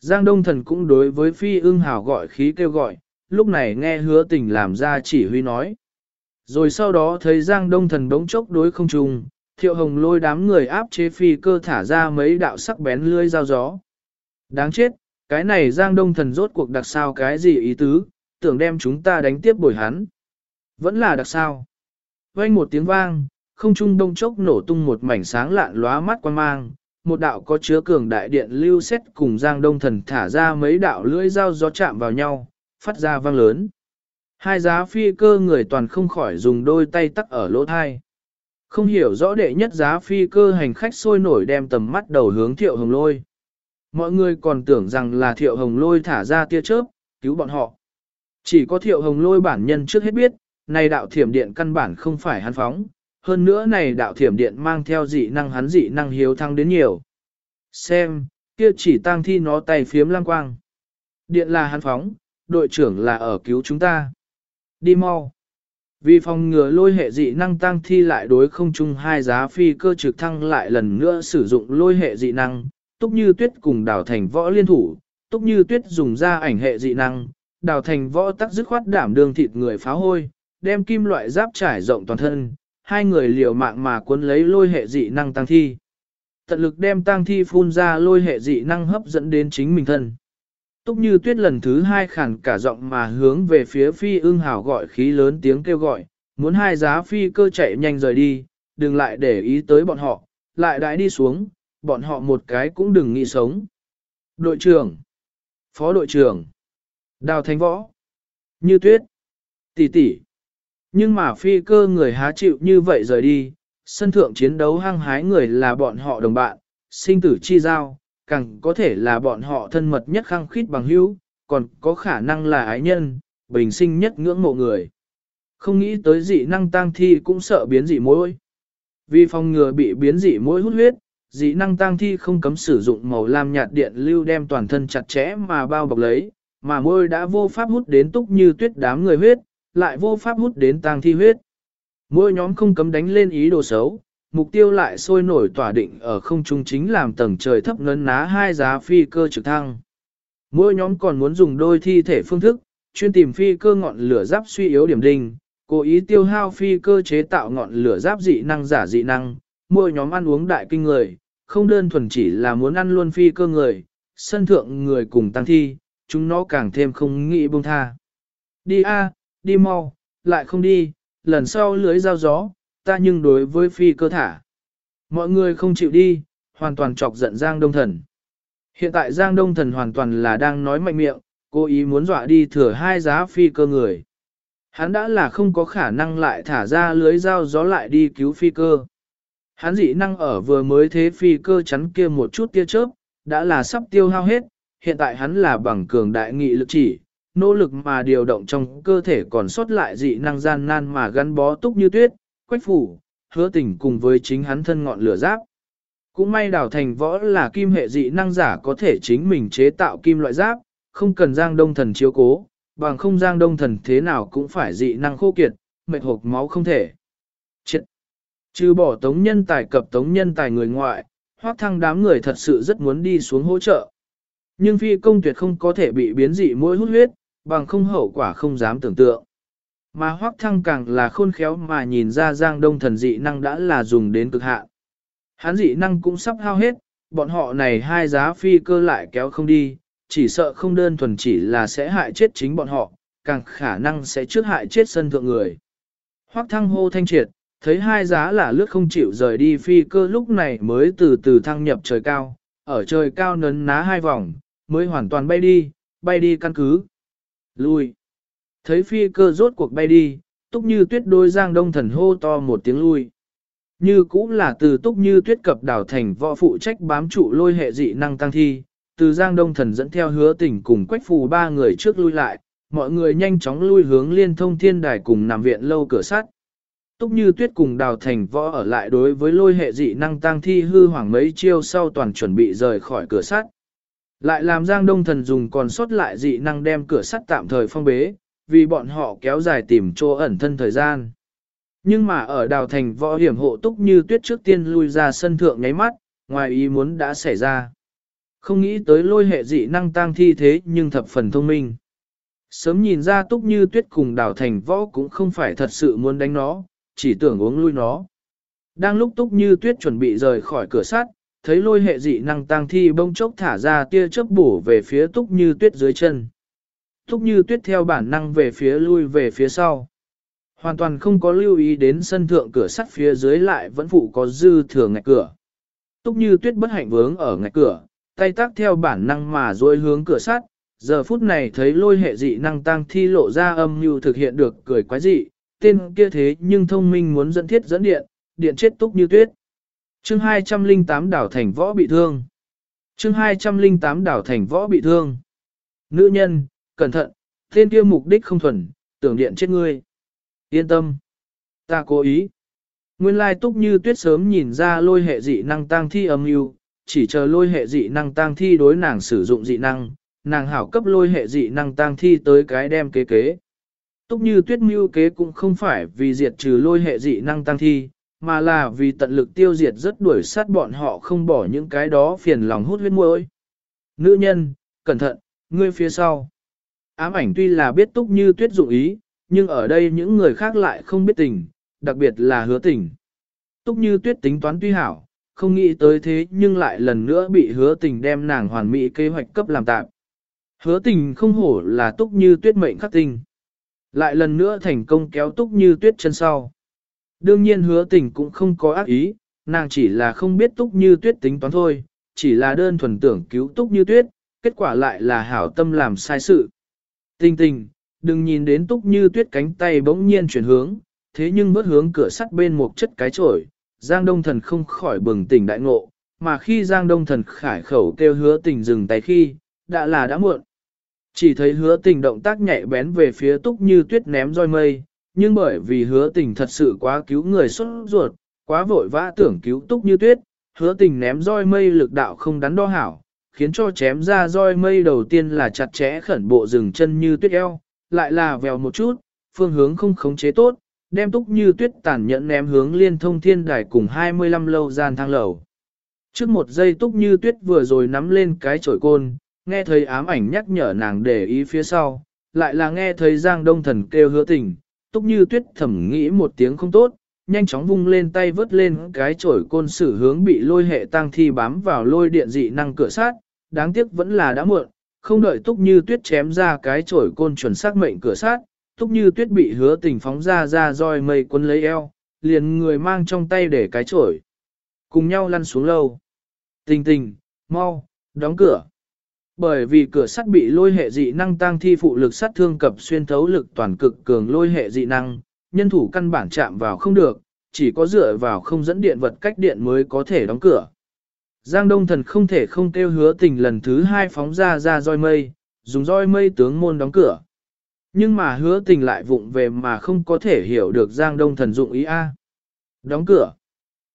A: Giang Đông Thần cũng đối với phi ưng hào gọi khí kêu gọi, lúc này nghe hứa tình làm ra chỉ huy nói. Rồi sau đó thấy Giang Đông Thần bỗng chốc đối không trùng, thiệu hồng lôi đám người áp chế phi cơ thả ra mấy đạo sắc bén lưỡi dao gió. Đáng chết, cái này Giang Đông Thần rốt cuộc đặc sao cái gì ý tứ, tưởng đem chúng ta đánh tiếp bồi hắn. Vẫn là đặc sao. Vang một tiếng vang, không trung đông chốc nổ tung một mảnh sáng lạn lóa mắt quan mang, một đạo có chứa cường đại điện lưu xét cùng Giang Đông Thần thả ra mấy đạo lưỡi dao gió chạm vào nhau, phát ra vang lớn. Hai giá phi cơ người toàn không khỏi dùng đôi tay tắc ở lỗ thai. Không hiểu rõ đệ nhất giá phi cơ hành khách sôi nổi đem tầm mắt đầu hướng thiệu hồng lôi. Mọi người còn tưởng rằng là thiệu hồng lôi thả ra tia chớp, cứu bọn họ. Chỉ có thiệu hồng lôi bản nhân trước hết biết, này đạo thiểm điện căn bản không phải hắn phóng, hơn nữa này đạo thiểm điện mang theo dị năng hắn dị năng hiếu thăng đến nhiều. Xem, kia chỉ tang thi nó tay phiếm lang quang. Điện là hắn phóng, đội trưởng là ở cứu chúng ta. Đi mau. Vì phòng ngừa lôi hệ dị năng tăng thi lại đối không chung hai giá phi cơ trực thăng lại lần nữa sử dụng lôi hệ dị năng, túc như tuyết cùng đào thành võ liên thủ, túc như tuyết dùng ra ảnh hệ dị năng, đào thành võ tắc dứt khoát đảm đường thịt người phá hôi, đem kim loại giáp trải rộng toàn thân, hai người liều mạng mà cuốn lấy lôi hệ dị năng tăng thi. Tận lực đem tăng thi phun ra lôi hệ dị năng hấp dẫn đến chính mình thân. Túc như tuyết lần thứ hai khản cả giọng mà hướng về phía phi ưng hào gọi khí lớn tiếng kêu gọi, muốn hai giá phi cơ chạy nhanh rời đi, đừng lại để ý tới bọn họ, lại đãi đi xuống, bọn họ một cái cũng đừng nghĩ sống. Đội trưởng, phó đội trưởng, đào thánh võ, như tuyết, tỷ tỷ. Nhưng mà phi cơ người há chịu như vậy rời đi, sân thượng chiến đấu hăng hái người là bọn họ đồng bạn, sinh tử chi giao, càng có thể là bọn họ thân mật nhất khăng khít bằng hữu, còn có khả năng là ái nhân, bình sinh nhất ngưỡng mộ người. Không nghĩ tới dị năng tang thi cũng sợ biến dị mối. Vì phòng ngừa bị biến dị mối hút huyết, dị năng tang thi không cấm sử dụng màu lam nhạt điện lưu đem toàn thân chặt chẽ mà bao bọc lấy, mà môi đã vô pháp hút đến túc như tuyết đám người huyết, lại vô pháp hút đến tang thi huyết. Mỗi nhóm không cấm đánh lên ý đồ xấu, mục tiêu lại sôi nổi tỏa định ở không trung chính làm tầng trời thấp ngấn ná hai giá phi cơ trực thăng. Mỗi nhóm còn muốn dùng đôi thi thể phương thức, chuyên tìm phi cơ ngọn lửa giáp suy yếu điểm đinh, cố ý tiêu hao phi cơ chế tạo ngọn lửa giáp dị năng giả dị năng, mỗi nhóm ăn uống đại kinh người, không đơn thuần chỉ là muốn ăn luôn phi cơ người, sân thượng người cùng tăng thi, chúng nó càng thêm không nghĩ buông tha. Đi a, đi mau, lại không đi, lần sau lưới giao gió, ta nhưng đối với phi cơ thả. Mọi người không chịu đi, hoàn toàn chọc giận Giang Đông Thần. Hiện tại Giang Đông Thần hoàn toàn là đang nói mạnh miệng, cố ý muốn dọa đi thừa hai giá phi cơ người. Hắn đã là không có khả năng lại thả ra lưới dao gió lại đi cứu phi cơ. Hắn dị năng ở vừa mới thế phi cơ chắn kia một chút tia chớp, đã là sắp tiêu hao hết, hiện tại hắn là bằng cường đại nghị lực chỉ, nỗ lực mà điều động trong cơ thể còn sót lại dị năng gian nan mà gắn bó túc như tuyết, quách phủ, hứa tình cùng với chính hắn thân ngọn lửa giáp. Cũng may đào thành võ là kim hệ dị năng giả có thể chính mình chế tạo kim loại giáp, không cần giang đông thần chiếu cố, bằng không giang đông thần thế nào cũng phải dị năng khô kiệt, mệt hộp máu không thể. Chết! Trừ bỏ tống nhân tài cập tống nhân tài người ngoại, hoác thăng đám người thật sự rất muốn đi xuống hỗ trợ. Nhưng phi công tuyệt không có thể bị biến dị mỗi hút huyết, bằng không hậu quả không dám tưởng tượng. Mà hoác thăng càng là khôn khéo mà nhìn ra giang đông thần dị năng đã là dùng đến cực hạn. Hắn dị năng cũng sắp hao hết, bọn họ này hai giá phi cơ lại kéo không đi, chỉ sợ không đơn thuần chỉ là sẽ hại chết chính bọn họ, càng khả năng sẽ trước hại chết sân thượng người. Hoắc thăng hô thanh triệt, thấy hai giá là lướt không chịu rời đi phi cơ lúc này mới từ từ thăng nhập trời cao, ở trời cao nấn ná hai vòng, mới hoàn toàn bay đi, bay đi căn cứ. Lui. Thấy phi cơ rốt cuộc bay đi, túc như tuyết đôi giang đông thần hô to một tiếng lui. Như cũng là từ túc như tuyết cập đảo thành võ phụ trách bám trụ lôi hệ dị năng tăng thi, từ giang đông thần dẫn theo hứa tỉnh cùng quách phù ba người trước lui lại, mọi người nhanh chóng lui hướng liên thông thiên đài cùng nằm viện lâu cửa sắt. Túc như tuyết cùng đào thành võ ở lại đối với lôi hệ dị năng tăng thi hư hoảng mấy chiêu sau toàn chuẩn bị rời khỏi cửa sắt. Lại làm giang đông thần dùng còn sót lại dị năng đem cửa sắt tạm thời phong bế, vì bọn họ kéo dài tìm chỗ ẩn thân thời gian. Nhưng mà ở đào thành võ hiểm hộ túc như tuyết trước tiên lui ra sân thượng nháy mắt, ngoài ý muốn đã xảy ra. Không nghĩ tới lôi hệ dị năng tăng thi thế nhưng thập phần thông minh. Sớm nhìn ra túc như tuyết cùng đào thành võ cũng không phải thật sự muốn đánh nó, chỉ tưởng uống lui nó. Đang lúc túc như tuyết chuẩn bị rời khỏi cửa sắt, thấy lôi hệ dị năng tăng thi bông chốc thả ra tia chớp bổ về phía túc như tuyết dưới chân. Túc như tuyết theo bản năng về phía lui về phía sau. Hoàn toàn không có lưu ý đến sân thượng cửa sắt phía dưới lại vẫn phụ có dư thừa ngạch cửa. Túc như tuyết bất hạnh vướng ở ngạch cửa, tay tác theo bản năng mà dối hướng cửa sắt. Giờ phút này thấy lôi hệ dị năng tăng thi lộ ra âm mưu thực hiện được cười quái dị, tên kia thế nhưng thông minh muốn dẫn thiết dẫn điện, điện chết túc như tuyết. Chương 208 đảo thành võ bị thương. Chương 208 đảo thành võ bị thương. Nữ nhân, cẩn thận, tên kia mục đích không thuần, tưởng điện chết ngươi. Yên tâm. Ta cố ý. Nguyên lai túc như tuyết sớm nhìn ra lôi hệ dị năng tăng thi âm mưu, chỉ chờ lôi hệ dị năng tăng thi đối nàng sử dụng dị năng, nàng hảo cấp lôi hệ dị năng tăng thi tới cái đem kế kế. Túc như tuyết mưu kế cũng không phải vì diệt trừ lôi hệ dị năng tăng thi, mà là vì tận lực tiêu diệt rất đuổi sát bọn họ không bỏ những cái đó phiền lòng hút huyết môi. Nữ nhân, cẩn thận, ngươi phía sau. Ám ảnh tuy là biết túc như tuyết dụng ý, nhưng ở đây những người khác lại không biết tình, đặc biệt là hứa tình. Túc như tuyết tính toán tuy hảo, không nghĩ tới thế nhưng lại lần nữa bị hứa tình đem nàng hoàn mỹ kế hoạch cấp làm tạm. Hứa tình không hổ là túc như tuyết mệnh khắc tình. Lại lần nữa thành công kéo túc như tuyết chân sau. Đương nhiên hứa tình cũng không có ác ý, nàng chỉ là không biết túc như tuyết tính toán thôi, chỉ là đơn thuần tưởng cứu túc như tuyết, kết quả lại là hảo tâm làm sai sự. Tình tình, đừng nhìn đến túc như tuyết cánh tay bỗng nhiên chuyển hướng, thế nhưng bớt hướng cửa sắt bên một chất cái trổi, Giang Đông Thần không khỏi bừng tỉnh đại ngộ, mà khi Giang Đông Thần khải khẩu kêu hứa tình dừng tay khi, đã là đã muộn. Chỉ thấy hứa tình động tác nhạy bén về phía túc như tuyết ném roi mây, nhưng bởi vì hứa tình thật sự quá cứu người xuất ruột, quá vội vã tưởng cứu túc như tuyết, hứa tình ném roi mây lực đạo không đắn đo hảo, khiến cho chém ra roi mây đầu tiên là chặt chẽ khẩn bộ rừng chân như tuyết eo, lại là vèo một chút, phương hướng không khống chế tốt, đem túc như tuyết tàn nhẫn ném hướng liên thông thiên đài cùng 25 lâu gian thang lầu. Trước một giây túc như tuyết vừa rồi nắm lên cái chổi côn, nghe thấy ám ảnh nhắc nhở nàng để ý phía sau, lại là nghe thấy giang đông thần kêu hứa tình, túc như tuyết thẩm nghĩ một tiếng không tốt, nhanh chóng vung lên tay vớt lên cái chổi côn sử hướng bị lôi hệ tăng thi bám vào lôi điện dị năng cửa sát, đáng tiếc vẫn là đã muộn, không đợi túc như tuyết chém ra cái chổi côn chuẩn xác mệnh cửa sát, túc như tuyết bị hứa tình phóng ra ra roi mây quấn lấy eo, liền người mang trong tay để cái chổi. Cùng nhau lăn xuống lâu. Tình tình, mau, đóng cửa. Bởi vì cửa sắt bị lôi hệ dị năng tăng thi phụ lực sát thương cập xuyên thấu lực toàn cực cường lôi hệ dị năng, nhân thủ căn bản chạm vào không được, chỉ có dựa vào không dẫn điện vật cách điện mới có thể đóng cửa. Giang Đông Thần không thể không kêu hứa tình lần thứ hai phóng ra ra roi mây, dùng roi mây tướng môn đóng cửa. Nhưng mà hứa tình lại vụng về mà không có thể hiểu được Giang Đông Thần dụng ý A. Đóng cửa.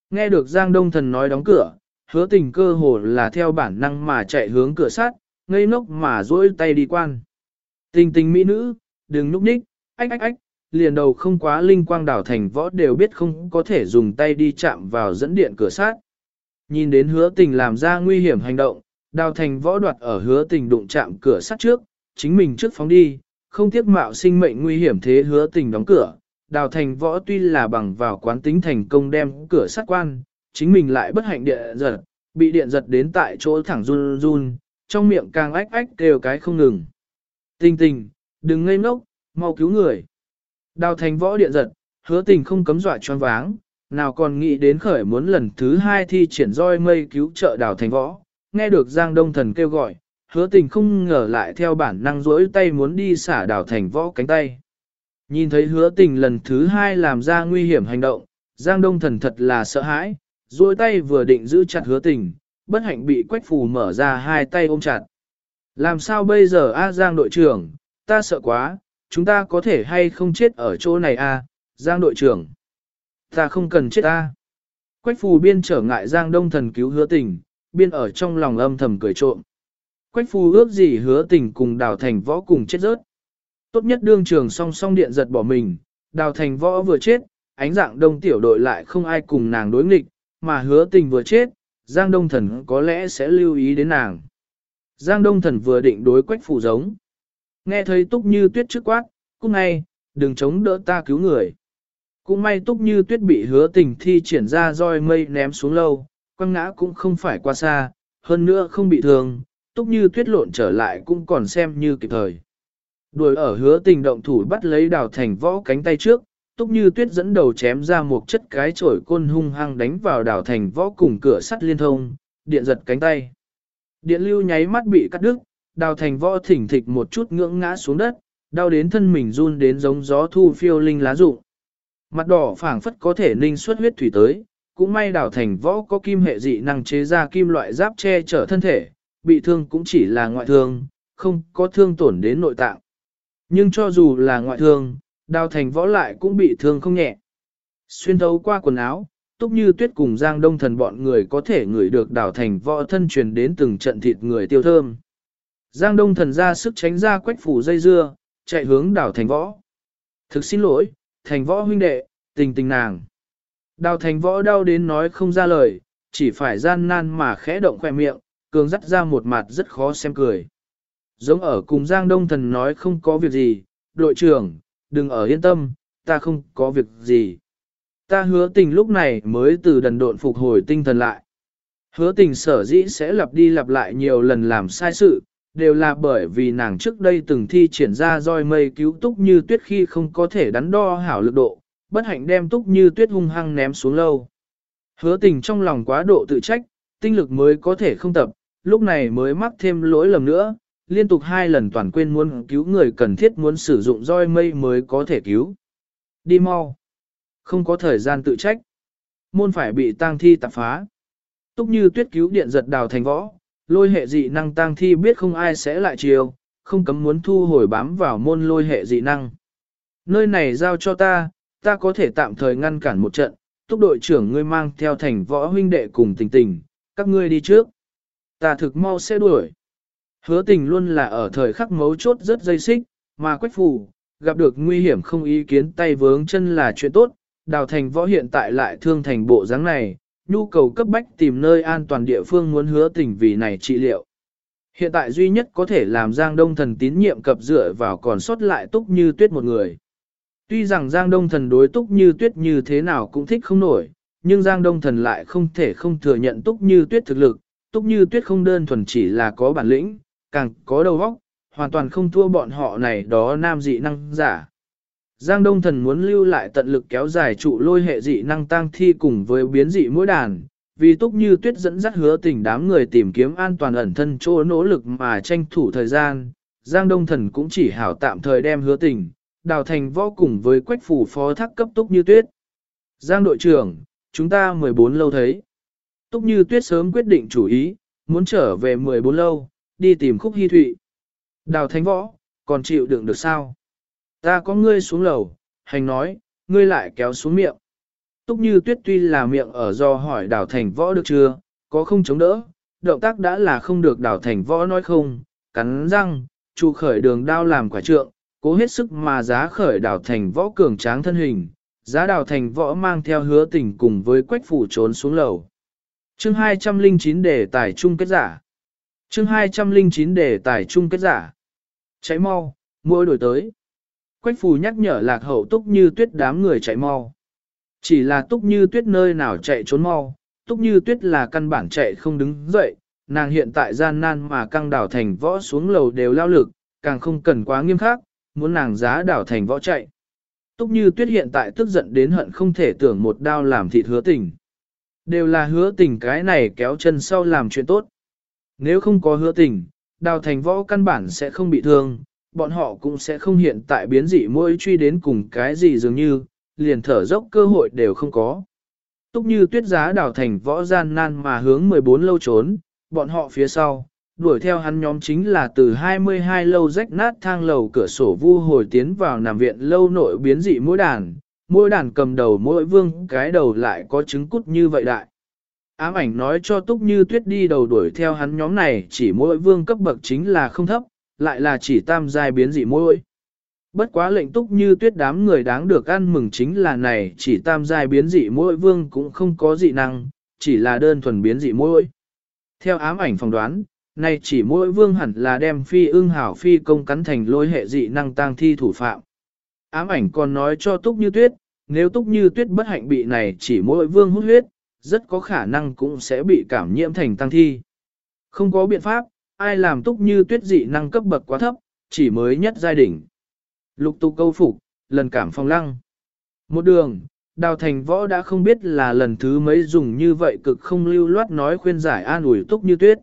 A: Nghe được Giang Đông Thần nói đóng cửa, hứa tình cơ hồ là theo bản năng mà chạy hướng cửa sắt, ngây ngốc mà duỗi tay đi quan. Tình tình mỹ nữ, đừng núp ních, ách ách ách, liền đầu không quá linh quang đảo thành võ đều biết không có thể dùng tay đi chạm vào dẫn điện cửa sát. Nhìn đến hứa tình làm ra nguy hiểm hành động, đào thành võ đoạt ở hứa tình đụng chạm cửa sắt trước, chính mình trước phóng đi, không tiếc mạo sinh mệnh nguy hiểm thế hứa tình đóng cửa. Đào thành võ tuy là bằng vào quán tính thành công đem cửa sắt quan, chính mình lại bất hạnh điện giật, bị điện giật đến tại chỗ thẳng run run, trong miệng càng ách ách kêu cái không ngừng. Tình tình, đừng ngây ngốc, mau cứu người. Đào thành võ điện giật, hứa tình không cấm dọa choáng váng, nào còn nghĩ đến khởi muốn lần thứ hai thi triển roi mây cứu trợ đào thành võ. Nghe được Giang Đông Thần kêu gọi, hứa tình không ngờ lại theo bản năng rỗi tay muốn đi xả đào thành võ cánh tay. Nhìn thấy hứa tình lần thứ hai làm ra nguy hiểm hành động, Giang Đông Thần thật là sợ hãi, rỗi tay vừa định giữ chặt hứa tình, bất hạnh bị quách phù mở ra hai tay ôm chặt. Làm sao bây giờ A Giang đội trưởng, ta sợ quá, chúng ta có thể hay không chết ở chỗ này A, Giang đội trưởng. Ta không cần chết ta. Quách phù biên trở ngại Giang Đông Thần cứu hứa tình, biên ở trong lòng âm thầm cười trộm. Quách phù ước gì hứa tình cùng đào thành võ cùng chết rớt. Tốt nhất đương trường song song điện giật bỏ mình, đào thành võ vừa chết, ánh dạng đông tiểu đội lại không ai cùng nàng đối nghịch, mà hứa tình vừa chết, Giang Đông Thần có lẽ sẽ lưu ý đến nàng. Giang Đông Thần vừa định đối quách phù giống. Nghe thấy túc như tuyết trước quát, cũng ngay, đừng chống đỡ ta cứu người. Cũng may túc như tuyết bị hứa tình thi triển ra roi mây ném xuống lâu, quăng ngã cũng không phải qua xa, hơn nữa không bị thương, túc như tuyết lộn trở lại cũng còn xem như kịp thời. Đuổi ở hứa tình động thủ bắt lấy đào thành võ cánh tay trước, túc như tuyết dẫn đầu chém ra một chất cái chổi côn hung hăng đánh vào đào thành võ cùng cửa sắt liên thông, điện giật cánh tay. Điện lưu nháy mắt bị cắt đứt, đào thành võ thỉnh thịch một chút ngưỡng ngã xuống đất, đau đến thân mình run đến giống gió thu phiêu linh lá rụng. Mặt đỏ phảng phất có thể ninh xuất huyết thủy tới, cũng may đào thành võ có kim hệ dị năng chế ra kim loại giáp che chở thân thể, bị thương cũng chỉ là ngoại thương, không có thương tổn đến nội tạng. Nhưng cho dù là ngoại thương, đào thành võ lại cũng bị thương không nhẹ. Xuyên thấu qua quần áo, túc như tuyết cùng giang đông thần bọn người có thể ngửi được đào thành võ thân truyền đến từng trận thịt người tiêu thơm. Giang đông thần ra sức tránh ra quách phủ dây dưa, chạy hướng đào thành võ. Thực xin lỗi, thành võ huynh đệ, tình tình nàng. Đào thành võ đau đến nói không ra lời, chỉ phải gian nan mà khẽ động khoe miệng, cường dắt ra một mặt rất khó xem cười. Giống ở cùng Giang Đông Thần nói không có việc gì, đội trưởng, đừng ở yên tâm, ta không có việc gì. Ta hứa tình lúc này mới từ đần độn phục hồi tinh thần lại. Hứa tình sở dĩ sẽ lặp đi lặp lại nhiều lần làm sai sự, đều là bởi vì nàng trước đây từng thi triển ra roi mây cứu túc như tuyết khi không có thể đắn đo hảo lực độ, bất hạnh đem túc như tuyết hung hăng ném xuống lâu. Hứa tình trong lòng quá độ tự trách, tinh lực mới có thể không tập, lúc này mới mắc thêm lỗi lầm nữa, liên tục hai lần toàn quên muốn cứu người cần thiết muốn sử dụng roi mây mới có thể cứu. Đi mau. Không có thời gian tự trách. Môn phải bị tang thi tạp phá. Túc như tuyết cứu điện giật đào thành võ, lôi hệ dị năng tang thi biết không ai sẽ lại chiều, không cấm muốn thu hồi bám vào môn lôi hệ dị năng. Nơi này giao cho ta, ta có thể tạm thời ngăn cản một trận, túc đội trưởng ngươi mang theo thành võ huynh đệ cùng tình tình, các ngươi đi trước. Ta thực mau sẽ đuổi. Hứa tình luôn là ở thời khắc mấu chốt rất dây xích, mà quách phù, gặp được nguy hiểm không ý kiến tay vướng chân là chuyện tốt, đào thành võ hiện tại lại thương thành bộ dáng này, nhu cầu cấp bách tìm nơi an toàn địa phương muốn hứa tình vì này trị liệu. Hiện tại duy nhất có thể làm Giang Đông Thần tín nhiệm cập dựa vào còn sót lại túc như tuyết một người. Tuy rằng Giang Đông Thần đối túc như tuyết như thế nào cũng thích không nổi, nhưng Giang Đông Thần lại không thể không thừa nhận túc như tuyết thực lực, túc như tuyết không đơn thuần chỉ là có bản lĩnh, càng có đầu óc, hoàn toàn không thua bọn họ này đó nam dị năng giả. Giang Đông Thần muốn lưu lại tận lực kéo dài trụ lôi hệ dị năng tăng thi cùng với biến dị mỗi đàn, vì túc như tuyết dẫn dắt hứa tình đám người tìm kiếm an toàn ẩn thân chỗ nỗ lực mà tranh thủ thời gian, Giang Đông Thần cũng chỉ hảo tạm thời đem hứa tình, đào thành võ cùng với quách phủ phó thác cấp túc như tuyết. Giang đội trưởng, chúng ta 14 lâu thấy. Túc như tuyết sớm quyết định chủ ý, muốn trở về 14 lâu, đi tìm khúc hy thụy. Đào thánh võ, còn chịu đựng được sao? Ta có ngươi xuống lầu, hành nói, ngươi lại kéo xuống miệng. Túc như tuyết tuy là miệng ở do hỏi đào thành võ được chưa, có không chống đỡ, động tác đã là không được đào thành võ nói không, cắn răng, trụ khởi đường đao làm quả trượng, cố hết sức mà giá khởi đào thành võ cường tráng thân hình, giá đào thành võ mang theo hứa tình cùng với quách phủ trốn xuống lầu. Chương 209 đề tài chung kết giả. Chương 209 đề tài chung kết giả. Cháy mau, mỗi đổi tới. Quách phù nhắc nhở lạc hậu túc như tuyết đám người chạy mau. Chỉ là túc như tuyết nơi nào chạy trốn mau, túc như tuyết là căn bản chạy không đứng dậy, nàng hiện tại gian nan mà căng đảo thành võ xuống lầu đều lao lực, càng không cần quá nghiêm khắc, muốn nàng giá đảo thành võ chạy. Túc như tuyết hiện tại tức giận đến hận không thể tưởng một đao làm thịt hứa tình. Đều là hứa tình cái này kéo chân sau làm chuyện tốt. Nếu không có hứa tình, đào thành võ căn bản sẽ không bị thương, bọn họ cũng sẽ không hiện tại biến dị mỗi truy đến cùng cái gì dường như, liền thở dốc cơ hội đều không có. Túc như tuyết giá đào thành võ gian nan mà hướng 14 lâu trốn, bọn họ phía sau, đuổi theo hắn nhóm chính là từ 22 lâu rách nát thang lầu cửa sổ vu hồi tiến vào nằm viện lâu nội biến dị mỗi đàn, mỗi đàn cầm đầu mỗi vương cái đầu lại có trứng cút như vậy đại. Ám ảnh nói cho Túc Như Tuyết đi đầu đuổi theo hắn nhóm này chỉ mỗi vương cấp bậc chính là không thấp, lại là chỉ tam giai biến dị mỗi. Bất quá lệnh Túc Như Tuyết đám người đáng được ăn mừng chính là này chỉ tam giai biến dị mỗi vương cũng không có dị năng, chỉ là đơn thuần biến dị mỗi. Theo ám ảnh phỏng đoán, này chỉ mỗi vương hẳn là đem phi ưng hảo phi công cắn thành lôi hệ dị năng tang thi thủ phạm. Ám ảnh còn nói cho Túc Như Tuyết, nếu Túc Như Tuyết bất hạnh bị này chỉ mỗi vương hút huyết, rất có khả năng cũng sẽ bị cảm nhiễm thành tăng thi. Không có biện pháp, ai làm Túc Như Tuyết dị năng cấp bậc quá thấp, chỉ mới nhất giai đỉnh. Lục tục câu phục, lần cảm phong lăng. Một đường, đào thành võ đã không biết là lần thứ mấy dùng như vậy cực không lưu loát nói khuyên giải an ủi Túc Như Tuyết.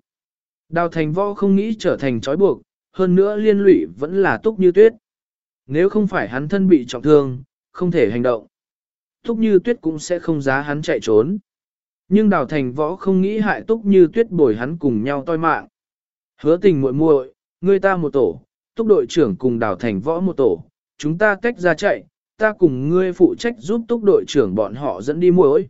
A: Đào thành võ không nghĩ trở thành trói buộc, hơn nữa liên lụy vẫn là Túc Như Tuyết. Nếu không phải hắn thân bị trọng thương, không thể hành động. Túc Như Tuyết cũng sẽ không giá hắn chạy trốn. Nhưng đào thành võ không nghĩ hại Túc Như Tuyết bồi hắn cùng nhau toi mạng. Hứa tình muội muội, ngươi ta một tổ, Túc đội trưởng cùng đào thành võ một tổ, chúng ta tách ra chạy, ta cùng ngươi phụ trách giúp Túc đội trưởng bọn họ dẫn đi muội.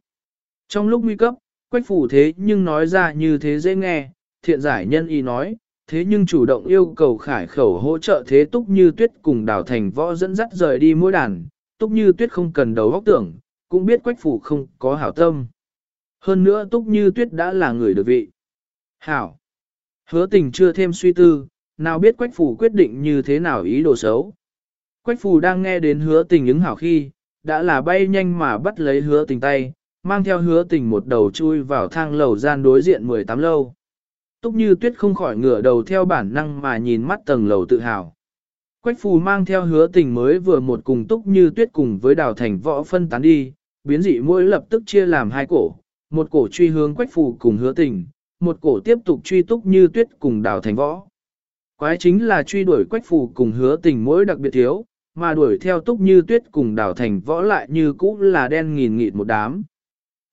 A: Trong lúc nguy cấp, quách phủ thế nhưng nói ra như thế dễ nghe, thiện giải nhân y nói, thế nhưng chủ động yêu cầu khải khẩu hỗ trợ thế túc như tuyết cùng đào thành võ dẫn dắt rời đi mỗi đàn, túc như tuyết không cần đầu góc tưởng, cũng biết quách phủ không có hảo tâm. Hơn nữa túc như tuyết đã là người được vị. Hảo. Hứa tình chưa thêm suy tư, nào biết quách phủ quyết định như thế nào ý đồ xấu. Quách phủ đang nghe đến hứa tình ứng hảo khi, đã là bay nhanh mà bắt lấy hứa tình tay, mang theo hứa tình một đầu chui vào thang lầu gian đối diện 18 lâu. Túc như tuyết không khỏi ngửa đầu theo bản năng mà nhìn mắt tầng lầu tự hào. Quách phù mang theo hứa tình mới vừa một cùng túc như tuyết cùng với đào thành võ phân tán đi, biến dị mỗi lập tức chia làm hai cổ, một cổ truy hướng quách phù cùng hứa tình, một cổ tiếp tục truy túc như tuyết cùng đào thành võ. Quái chính là truy đuổi quách phù cùng hứa tình mỗi đặc biệt thiếu, mà đuổi theo túc như tuyết cùng đào thành võ lại như cũ là đen nghìn nghịt một đám.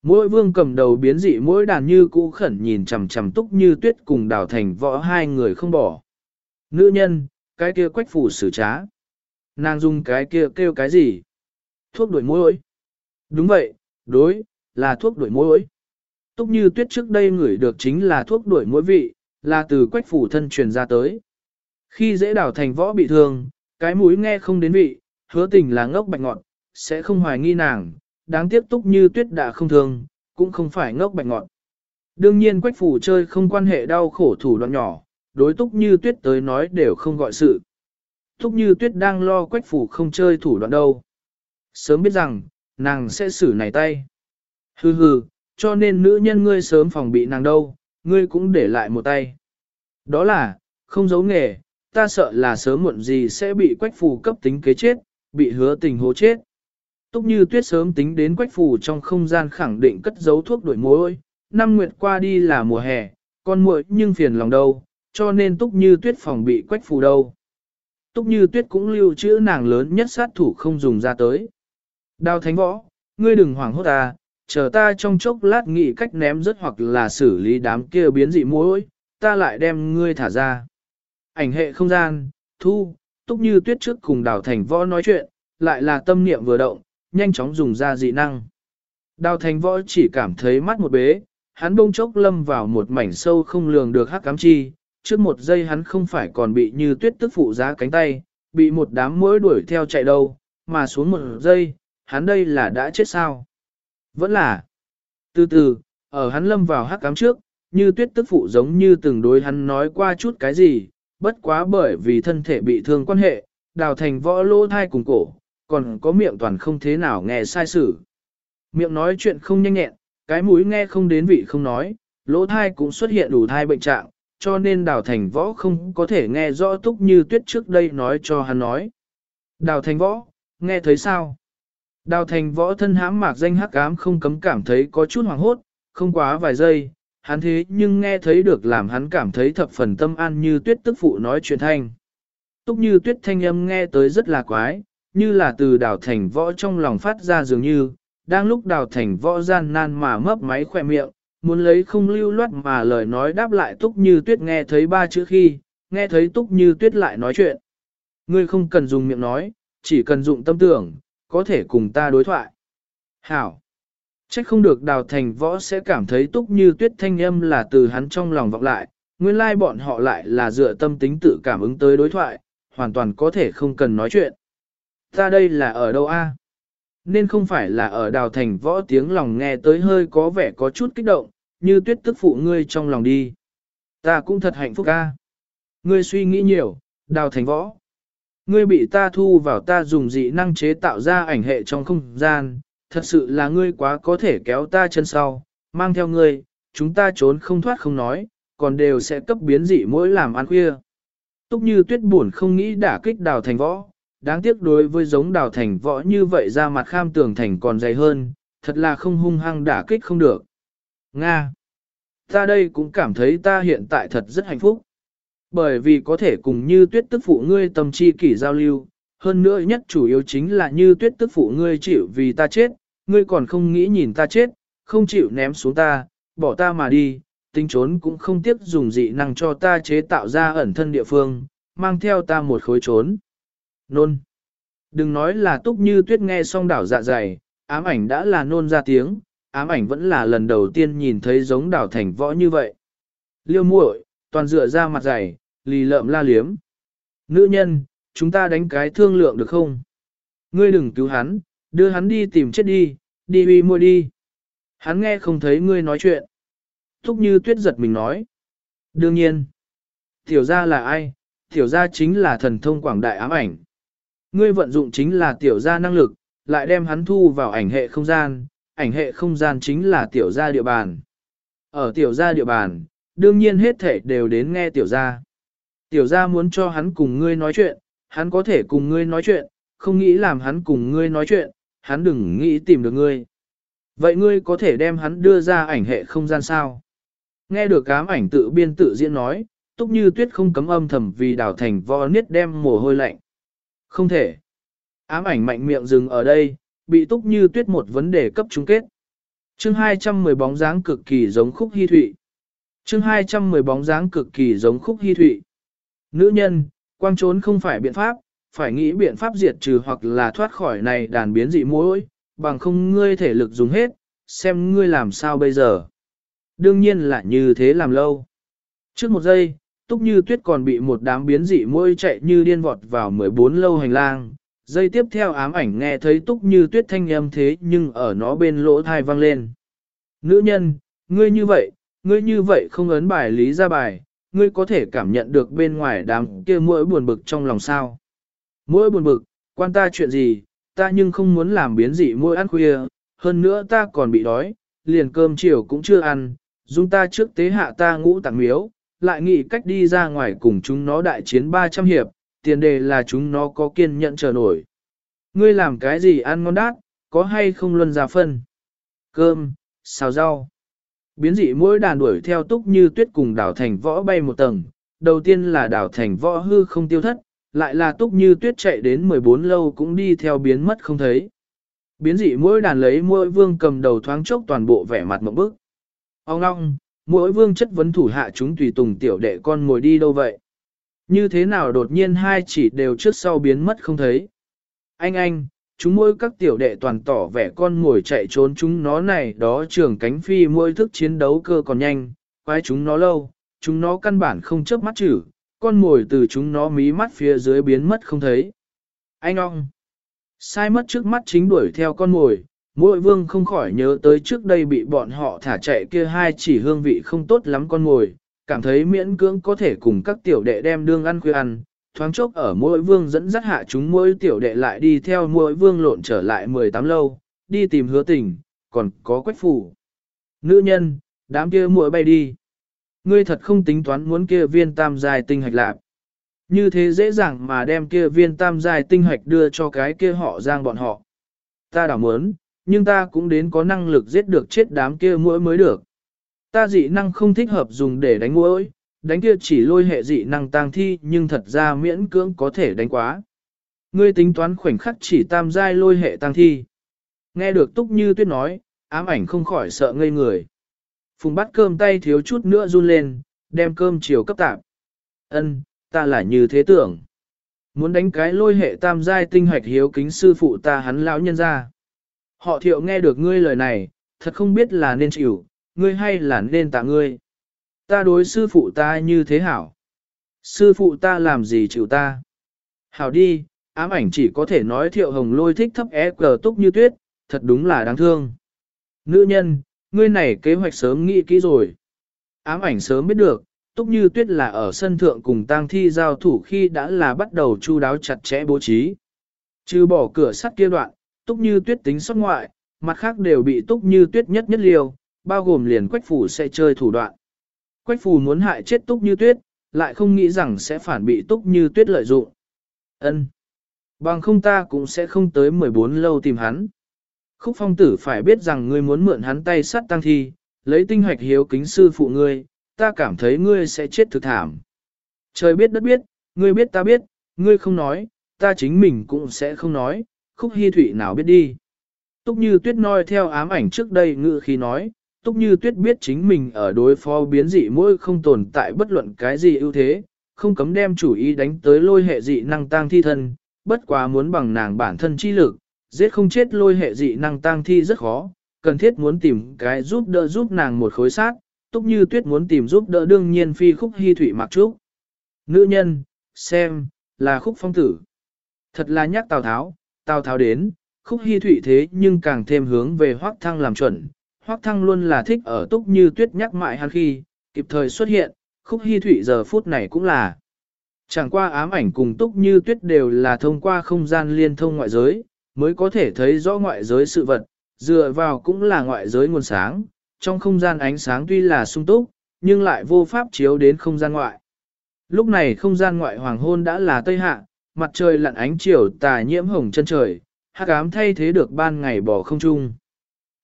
A: Mỗi vương cầm đầu biến dị mỗi đàn như cũ khẩn nhìn chằm chằm túc như tuyết cùng đào thành võ hai người không bỏ. Nữ nhân, cái kia quách phủ xử trá. Nàng dùng cái kia kêu cái gì? Thuốc đuổi mối Đúng vậy, đối, là thuốc đuổi mối Túc như tuyết trước đây ngửi được chính là thuốc đuổi mũi vị, là từ quách phủ thân truyền ra tới. Khi dễ đào thành võ bị thương, cái mũi nghe không đến vị, hứa tình là ngốc bạch ngọn, sẽ không hoài nghi nàng, đáng tiếc túc như tuyết đã không thương, cũng không phải ngốc bạch ngọn. Đương nhiên quách phủ chơi không quan hệ đau khổ thủ đoạn nhỏ, đối túc như tuyết tới nói đều không gọi sự. Túc như tuyết đang lo quách phủ không chơi thủ đoạn đâu. Sớm biết rằng, nàng sẽ xử này tay. Hừ hừ, cho nên nữ nhân ngươi sớm phòng bị nàng đâu, ngươi cũng để lại một tay. Đó là, không giấu nghề, ta sợ là sớm muộn gì sẽ bị quách phù cấp tính kế chết, bị hứa tình hố chết. Túc như tuyết sớm tính đến quách phù trong không gian khẳng định cất giấu thuốc đổi mối, năm nguyệt qua đi là mùa hè, con muội nhưng phiền lòng đâu, cho nên túc như tuyết phòng bị quách phù đâu. Túc như tuyết cũng lưu trữ nàng lớn nhất sát thủ không dùng ra tới. Đào thánh võ, ngươi đừng hoảng hốt ta, chờ ta trong chốc lát nghĩ cách ném rớt hoặc là xử lý đám kia biến dị mối, ta lại đem ngươi thả ra. Ảnh hệ không gian, thu, túc như tuyết trước cùng đào thành võ nói chuyện, lại là tâm niệm vừa động, nhanh chóng dùng ra dị năng. Đào thành võ chỉ cảm thấy mắt một bế, hắn bông chốc lâm vào một mảnh sâu không lường được hắc cám chi, trước một giây hắn không phải còn bị như tuyết tức phụ giá cánh tay, bị một đám mũi đuổi theo chạy đâu, mà xuống một giây, hắn đây là đã chết sao. Vẫn là, từ từ, ở hắn lâm vào hắc cám trước, như tuyết tức phụ giống như từng đối hắn nói qua chút cái gì, bất quá bởi vì thân thể bị thương quan hệ, đào thành võ lỗ thai cùng cổ, còn có miệng toàn không thế nào nghe sai sử Miệng nói chuyện không nhanh nhẹn, cái mũi nghe không đến vị không nói, lỗ thai cũng xuất hiện đủ thai bệnh trạng, cho nên đào thành võ không có thể nghe rõ túc như tuyết trước đây nói cho hắn nói. Đào thành võ, nghe thấy sao? Đào thành võ thân hãm mạc danh hắc ám không cấm cảm thấy có chút hoảng hốt, không quá vài giây, hắn thế nhưng nghe thấy được làm hắn cảm thấy thập phần tâm an như tuyết tức phụ nói chuyện thanh. Túc như tuyết thanh âm nghe tới rất là quái, như là từ đào thành võ trong lòng phát ra dường như, đang lúc đào thành võ gian nan mà mấp máy khỏe miệng, muốn lấy không lưu loát mà lời nói đáp lại túc như tuyết nghe thấy ba chữ khi, nghe thấy túc như tuyết lại nói chuyện. Ngươi không cần dùng miệng nói, chỉ cần dụng tâm tưởng, có thể cùng ta đối thoại. Hảo! Trách không được đào thành võ sẽ cảm thấy túc như tuyết thanh âm là từ hắn trong lòng vọng lại, nguyên lai bọn họ lại là dựa tâm tính tự cảm ứng tới đối thoại, hoàn toàn có thể không cần nói chuyện. Ta đây là ở đâu a? Nên không phải là ở đào thành võ tiếng lòng nghe tới hơi có vẻ có chút kích động, như tuyết tức phụ ngươi trong lòng đi. Ta cũng thật hạnh phúc a. Ngươi suy nghĩ nhiều, đào thành võ. Ngươi bị ta thu vào ta dùng dị năng chế tạo ra ảnh hệ trong không gian, thật sự là ngươi quá có thể kéo ta chân sau, mang theo ngươi, chúng ta trốn không thoát không nói, còn đều sẽ cấp biến dị mỗi làm ăn khuya. Túc như tuyết buồn không nghĩ đả kích đào thành võ, đáng tiếc đối với giống đào thành võ như vậy ra mặt kham tường thành còn dày hơn, thật là không hung hăng đả kích không được. Nga! Ta đây cũng cảm thấy ta hiện tại thật rất hạnh phúc. Bởi vì có thể cùng như tuyết tức phụ ngươi tâm chi kỷ giao lưu, hơn nữa nhất chủ yếu chính là như tuyết tức phụ ngươi chịu vì ta chết, ngươi còn không nghĩ nhìn ta chết, không chịu ném xuống ta, bỏ ta mà đi, tính trốn cũng không tiếc dùng dị năng cho ta chế tạo ra ẩn thân địa phương, mang theo ta một khối trốn. Nôn. Đừng nói là túc như tuyết nghe xong đảo dạ dày, ám ảnh đã là nôn ra tiếng, ám ảnh vẫn là lần đầu tiên nhìn thấy giống đảo thành võ như vậy. Liêu muội, toàn dựa ra mặt dày, lì lợm la liếm. Nữ nhân, chúng ta đánh cái thương lượng được không? Ngươi đừng cứu hắn, đưa hắn đi tìm chết đi, đi uy mua đi. Hắn nghe không thấy ngươi nói chuyện. Thúc như tuyết giật mình nói. Đương nhiên. Tiểu gia là ai? Tiểu gia chính là thần thông quảng đại ám ảnh. Ngươi vận dụng chính là tiểu gia năng lực, lại đem hắn thu vào ảnh hệ không gian, ảnh hệ không gian chính là tiểu gia địa bàn. Ở tiểu gia địa bàn, đương nhiên hết thể đều đến nghe tiểu gia. Tiểu gia muốn cho hắn cùng ngươi nói chuyện, hắn có thể cùng ngươi nói chuyện, không nghĩ làm hắn cùng ngươi nói chuyện, hắn đừng nghĩ tìm được ngươi. Vậy ngươi có thể đem hắn đưa ra ảnh hệ không gian sao? Nghe được cám ảnh tự biên tự diễn nói, túc như tuyết không cấm âm thầm vì đào thành vo niết đem mồ hôi lạnh. Không thể. Ám ảnh mạnh miệng dừng ở đây, bị túc như tuyết một vấn đề cấp chung kết. chương 210 bóng dáng cực kỳ giống khúc hy thụy. chương 210 bóng dáng cực kỳ giống khúc hy thụy. Nữ nhân, quang trốn không phải biện pháp, phải nghĩ biện pháp diệt trừ hoặc là thoát khỏi này đàn biến dị mối, bằng không ngươi thể lực dùng hết, xem ngươi làm sao bây giờ. Đương nhiên là như thế làm lâu. Trước một giây, túc như tuyết còn bị một đám biến dị môi chạy như điên vọt vào 14 lâu hành lang. Giây tiếp theo ám ảnh nghe thấy túc như tuyết thanh âm thế nhưng ở nó bên lỗ thai vang lên. Nữ nhân, ngươi như vậy, ngươi như vậy không ấn bài lý ra bài, ngươi có thể cảm nhận được bên ngoài đám kia mỗi buồn bực trong lòng sao. Mỗi buồn bực, quan ta chuyện gì, ta nhưng không muốn làm biến dị mỗi ăn khuya, hơn nữa ta còn bị đói, liền cơm chiều cũng chưa ăn, dung ta trước tế hạ ta ngũ tặng miếu, lại nghĩ cách đi ra ngoài cùng chúng nó đại chiến 300 hiệp, tiền đề là chúng nó có kiên nhẫn chờ nổi. Ngươi làm cái gì ăn ngon đát, có hay không luân ra phân? Cơm, xào rau. Biến dị mỗi đàn đuổi theo túc như tuyết cùng đảo thành võ bay một tầng. Đầu tiên là đảo thành võ hư không tiêu thất, lại là túc như tuyết chạy đến 14 lâu cũng đi theo biến mất không thấy. Biến dị mỗi đàn lấy mỗi vương cầm đầu thoáng chốc toàn bộ vẻ mặt mộng bức. Ông long, mỗi vương chất vấn thủ hạ chúng tùy tùng tiểu đệ con ngồi đi đâu vậy? Như thế nào đột nhiên hai chỉ đều trước sau biến mất không thấy? Anh anh, chúng mỗi các tiểu đệ toàn tỏ vẻ con ngồi chạy trốn chúng nó này đó trường cánh phi mỗi thức chiến đấu cơ còn nhanh, quái chúng nó lâu, chúng nó căn bản không chớp mắt chử, con ngồi từ chúng nó mí mắt phía dưới biến mất không thấy. Anh ong! Sai mất trước mắt chính đuổi theo con ngồi, mỗi vương không khỏi nhớ tới trước đây bị bọn họ thả chạy kia hai chỉ hương vị không tốt lắm con ngồi, cảm thấy miễn cưỡng có thể cùng các tiểu đệ đem đương ăn khuya ăn, thoáng chốc ở mỗi vương dẫn dắt hạ chúng mỗi tiểu đệ lại đi theo mỗi vương lộn trở lại 18 lâu, đi tìm hứa tình, còn có quách phủ. Nữ nhân, đám kia muội bay đi. Ngươi thật không tính toán muốn kia viên tam dài tinh hạch lạc. Như thế dễ dàng mà đem kia viên tam dài tinh hạch đưa cho cái kia họ giang bọn họ. Ta đảo muốn, nhưng ta cũng đến có năng lực giết được chết đám kia muỗi mới được. Ta dị năng không thích hợp dùng để đánh muỗi, đánh kia chỉ lôi hệ dị năng tang thi nhưng thật ra miễn cưỡng có thể đánh quá. Ngươi tính toán khoảnh khắc chỉ tam giai lôi hệ tang thi. Nghe được túc như tuyết nói, ám ảnh không khỏi sợ ngây người. Phùng bắt cơm tay thiếu chút nữa run lên, đem cơm chiều cấp tạp. Ân, ta là như thế tưởng. Muốn đánh cái lôi hệ tam giai tinh hoạch hiếu kính sư phụ ta hắn lão nhân ra. Họ thiệu nghe được ngươi lời này, thật không biết là nên chịu, ngươi hay là nên tạ ngươi. Ta đối sư phụ ta như thế hảo. Sư phụ ta làm gì chịu ta? Hảo đi, ám ảnh chỉ có thể nói thiệu hồng lôi thích thấp é cờ túc như tuyết, thật đúng là đáng thương. Nữ nhân, ngươi này kế hoạch sớm nghĩ kỹ rồi. Ám ảnh sớm biết được, túc như tuyết là ở sân thượng cùng tang thi giao thủ khi đã là bắt đầu chu đáo chặt chẽ bố trí. Trừ bỏ cửa sắt kia đoạn, túc như tuyết tính xuất ngoại, mặt khác đều bị túc như tuyết nhất nhất liều, bao gồm liền quách phủ sẽ chơi thủ đoạn. Quách phù muốn hại chết túc như tuyết, lại không nghĩ rằng sẽ phản bị túc như tuyết lợi dụng. ân Bằng không ta cũng sẽ không tới 14 lâu tìm hắn. Khúc phong tử phải biết rằng ngươi muốn mượn hắn tay sắt tăng thi, lấy tinh hoạch hiếu kính sư phụ ngươi, ta cảm thấy ngươi sẽ chết thực thảm. Trời biết đất biết, ngươi biết ta biết, ngươi không nói, ta chính mình cũng sẽ không nói, khúc hy thủy nào biết đi. Túc như tuyết nói theo ám ảnh trước đây ngự khi nói, Túc Như Tuyết biết chính mình ở đối phó biến dị mỗi không tồn tại bất luận cái gì ưu thế, không cấm đem chủ ý đánh tới lôi hệ dị năng tăng thi thân, bất quá muốn bằng nàng bản thân chi lực, giết không chết lôi hệ dị năng tăng thi rất khó, cần thiết muốn tìm cái giúp đỡ giúp nàng một khối sát, Túc Như Tuyết muốn tìm giúp đỡ đương nhiên phi khúc hy thủy mặc trúc. Nữ nhân, xem, là khúc phong tử. Thật là nhắc Tào Tháo, Tào Tháo đến, khúc hy thủy thế nhưng càng thêm hướng về hoác thăng làm chuẩn, Hoắc Thăng luôn là thích ở túc như tuyết nhắc mại hắn khi, kịp thời xuất hiện, khúc hy thủy giờ phút này cũng là. Chẳng qua ám ảnh cùng túc như tuyết đều là thông qua không gian liên thông ngoại giới, mới có thể thấy rõ ngoại giới sự vật, dựa vào cũng là ngoại giới nguồn sáng, trong không gian ánh sáng tuy là sung túc, nhưng lại vô pháp chiếu đến không gian ngoại. Lúc này không gian ngoại hoàng hôn đã là tây hạ, mặt trời lặn ánh chiều tà nhiễm hồng chân trời, hắc ám thay thế được ban ngày bỏ không trung.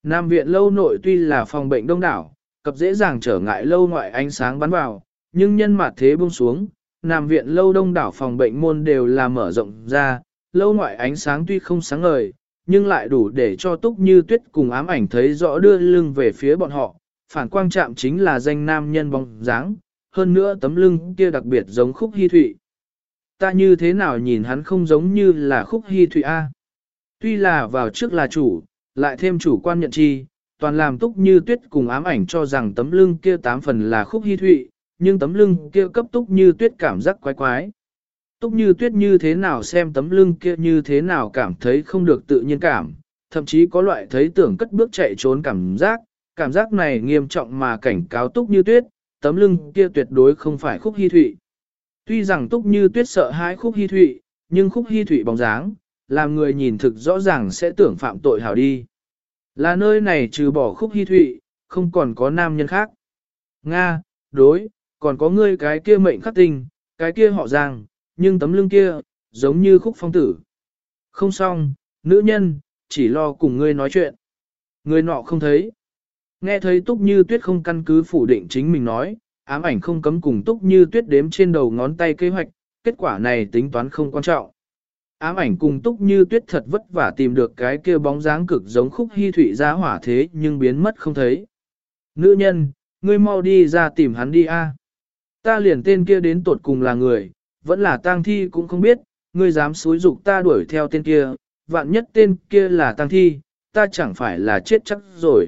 A: Nam viện lâu nội tuy là phòng bệnh đông đảo, cập dễ dàng trở ngại lâu ngoại ánh sáng bắn vào, nhưng nhân mặt thế buông xuống, Nam viện lâu đông đảo phòng bệnh môn đều là mở rộng ra, lâu ngoại ánh sáng tuy không sáng ngời, nhưng lại đủ để cho túc như tuyết cùng ám ảnh thấy rõ đưa lưng về phía bọn họ, phản quang chạm chính là danh nam nhân bóng dáng, hơn nữa tấm lưng kia đặc biệt giống khúc hy thụy. Ta như thế nào nhìn hắn không giống như là khúc hy thụy A. Tuy là vào trước là chủ, lại thêm chủ quan nhận chi, toàn làm túc như tuyết cùng ám ảnh cho rằng tấm lưng kia tám phần là khúc hy thụy, nhưng tấm lưng kia cấp túc như tuyết cảm giác quái quái. Túc như tuyết như thế nào xem tấm lưng kia như thế nào cảm thấy không được tự nhiên cảm, thậm chí có loại thấy tưởng cất bước chạy trốn cảm giác, cảm giác này nghiêm trọng mà cảnh cáo túc như tuyết, tấm lưng kia tuyệt đối không phải khúc hy thụy. Tuy rằng túc như tuyết sợ hãi khúc hy thụy, nhưng khúc hy thụy bóng dáng, làm người nhìn thực rõ ràng sẽ tưởng phạm tội hảo đi. Là nơi này trừ bỏ khúc hy thụy, không còn có nam nhân khác. Nga, đối, còn có ngươi cái kia mệnh khắc tinh, cái kia họ giang, nhưng tấm lưng kia, giống như khúc phong tử. Không xong, nữ nhân, chỉ lo cùng ngươi nói chuyện. Người nọ không thấy. Nghe thấy túc như tuyết không căn cứ phủ định chính mình nói, ám ảnh không cấm cùng túc như tuyết đếm trên đầu ngón tay kế hoạch, kết quả này tính toán không quan trọng. Ám ảnh cùng túc như tuyết thật vất vả tìm được cái kia bóng dáng cực giống khúc hy thủy ra hỏa thế nhưng biến mất không thấy. Nữ nhân, ngươi mau đi ra tìm hắn đi a. Ta liền tên kia đến tột cùng là người, vẫn là tang thi cũng không biết, ngươi dám xúi dục ta đuổi theo tên kia, vạn nhất tên kia là tang thi, ta chẳng phải là chết chắc rồi.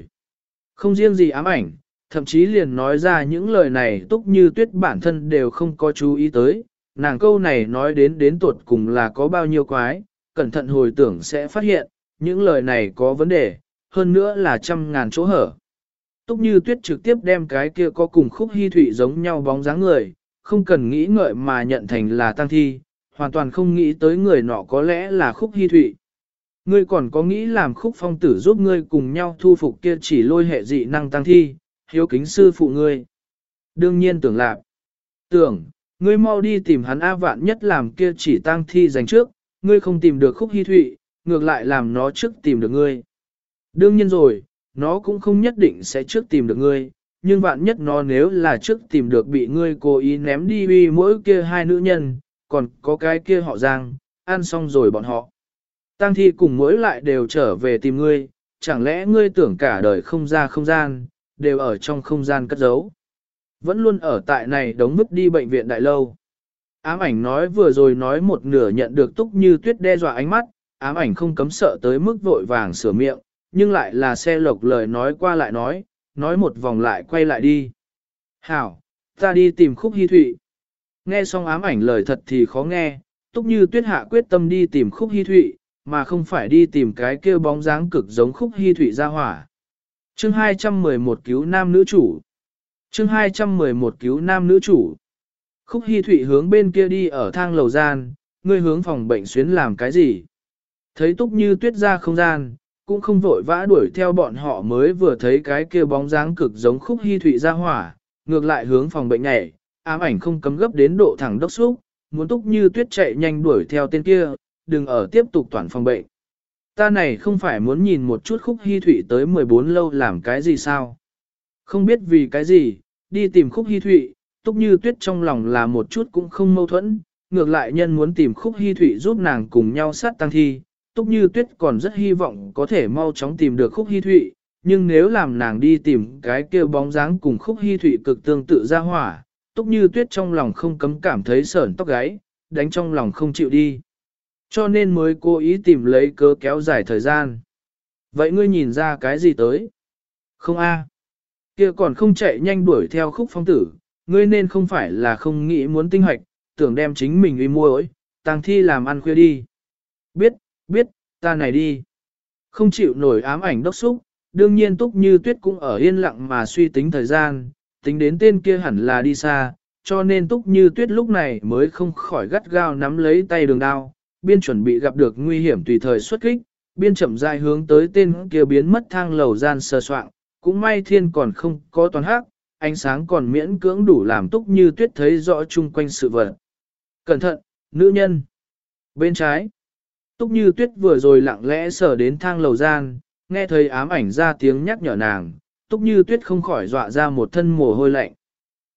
A: Không riêng gì ám ảnh, thậm chí liền nói ra những lời này túc như tuyết bản thân đều không có chú ý tới, nàng câu này nói đến đến tuột cùng là có bao nhiêu quái, cẩn thận hồi tưởng sẽ phát hiện, những lời này có vấn đề, hơn nữa là trăm ngàn chỗ hở. Túc như tuyết trực tiếp đem cái kia có cùng khúc hy thủy giống nhau bóng dáng người, không cần nghĩ ngợi mà nhận thành là tăng thi, hoàn toàn không nghĩ tới người nọ có lẽ là khúc hy thủy. Ngươi còn có nghĩ làm khúc phong tử giúp ngươi cùng nhau thu phục kia chỉ lôi hệ dị năng tăng thi, hiếu kính sư phụ ngươi. Đương nhiên tưởng lạc. Tưởng, ngươi mau đi tìm hắn A vạn nhất làm kia chỉ tang thi dành trước, ngươi không tìm được khúc hy thụy, ngược lại làm nó trước tìm được ngươi. Đương nhiên rồi, nó cũng không nhất định sẽ trước tìm được ngươi, nhưng vạn nhất nó nếu là trước tìm được bị ngươi cố ý ném đi vì mỗi kia hai nữ nhân, còn có cái kia họ giang, ăn xong rồi bọn họ. Tăng thi cùng mỗi lại đều trở về tìm ngươi, chẳng lẽ ngươi tưởng cả đời không ra không gian, đều ở trong không gian cất giấu. Vẫn luôn ở tại này đống vứt đi bệnh viện đại lâu. Ám ảnh nói vừa rồi nói một nửa nhận được túc như tuyết đe dọa ánh mắt, ám ảnh không cấm sợ tới mức vội vàng sửa miệng, nhưng lại là xe lộc lời nói qua lại nói, nói một vòng lại quay lại đi. Hảo, ta đi tìm khúc hy thụy. Nghe xong ám ảnh lời thật thì khó nghe, túc như tuyết hạ quyết tâm đi tìm khúc hy thụy, mà không phải đi tìm cái kêu bóng dáng cực giống khúc hy thụy ra hỏa. Chương 211 cứu nam nữ chủ. Chương 211 cứu nam nữ chủ. Khúc Hi Thụy hướng bên kia đi ở thang lầu gian, ngươi hướng phòng bệnh xuyến làm cái gì? Thấy túc như tuyết ra không gian, cũng không vội vã đuổi theo bọn họ mới vừa thấy cái kia bóng dáng cực giống Khúc Hi Thụy ra hỏa, ngược lại hướng phòng bệnh nhảy, ám ảnh không cấm gấp đến độ thẳng đốc xúc, muốn túc như tuyết chạy nhanh đuổi theo tên kia, đừng ở tiếp tục toàn phòng bệnh. Ta này không phải muốn nhìn một chút khúc hy thụy tới 14 lâu làm cái gì sao? Không biết vì cái gì, đi tìm khúc hy thụy, túc như tuyết trong lòng là một chút cũng không mâu thuẫn, ngược lại nhân muốn tìm khúc hy thụy giúp nàng cùng nhau sát tăng thi, túc như tuyết còn rất hy vọng có thể mau chóng tìm được khúc hy thụy, nhưng nếu làm nàng đi tìm cái kia bóng dáng cùng khúc hy thụy cực tương tự ra hỏa, túc như tuyết trong lòng không cấm cảm thấy sởn tóc gáy, đánh trong lòng không chịu đi. Cho nên mới cố ý tìm lấy cớ kéo dài thời gian. Vậy ngươi nhìn ra cái gì tới? Không a, kia còn không chạy nhanh đuổi theo khúc phong tử, ngươi nên không phải là không nghĩ muốn tinh hoạch, tưởng đem chính mình uy mua ối, tàng thi làm ăn khuya đi. Biết, biết, ta này đi. Không chịu nổi ám ảnh đốc xúc, đương nhiên túc như tuyết cũng ở yên lặng mà suy tính thời gian, tính đến tên kia hẳn là đi xa, cho nên túc như tuyết lúc này mới không khỏi gắt gao nắm lấy tay đường đao, biên chuẩn bị gặp được nguy hiểm tùy thời xuất kích, biên chậm rãi hướng tới tên kia biến mất thang lầu gian sơ soạn, cũng may thiên còn không có toàn hắc, ánh sáng còn miễn cưỡng đủ làm túc như tuyết thấy rõ chung quanh sự vật. Cẩn thận, nữ nhân. Bên trái, túc như tuyết vừa rồi lặng lẽ sở đến thang lầu gian, nghe thấy ám ảnh ra tiếng nhắc nhở nàng, túc như tuyết không khỏi dọa ra một thân mồ hôi lạnh.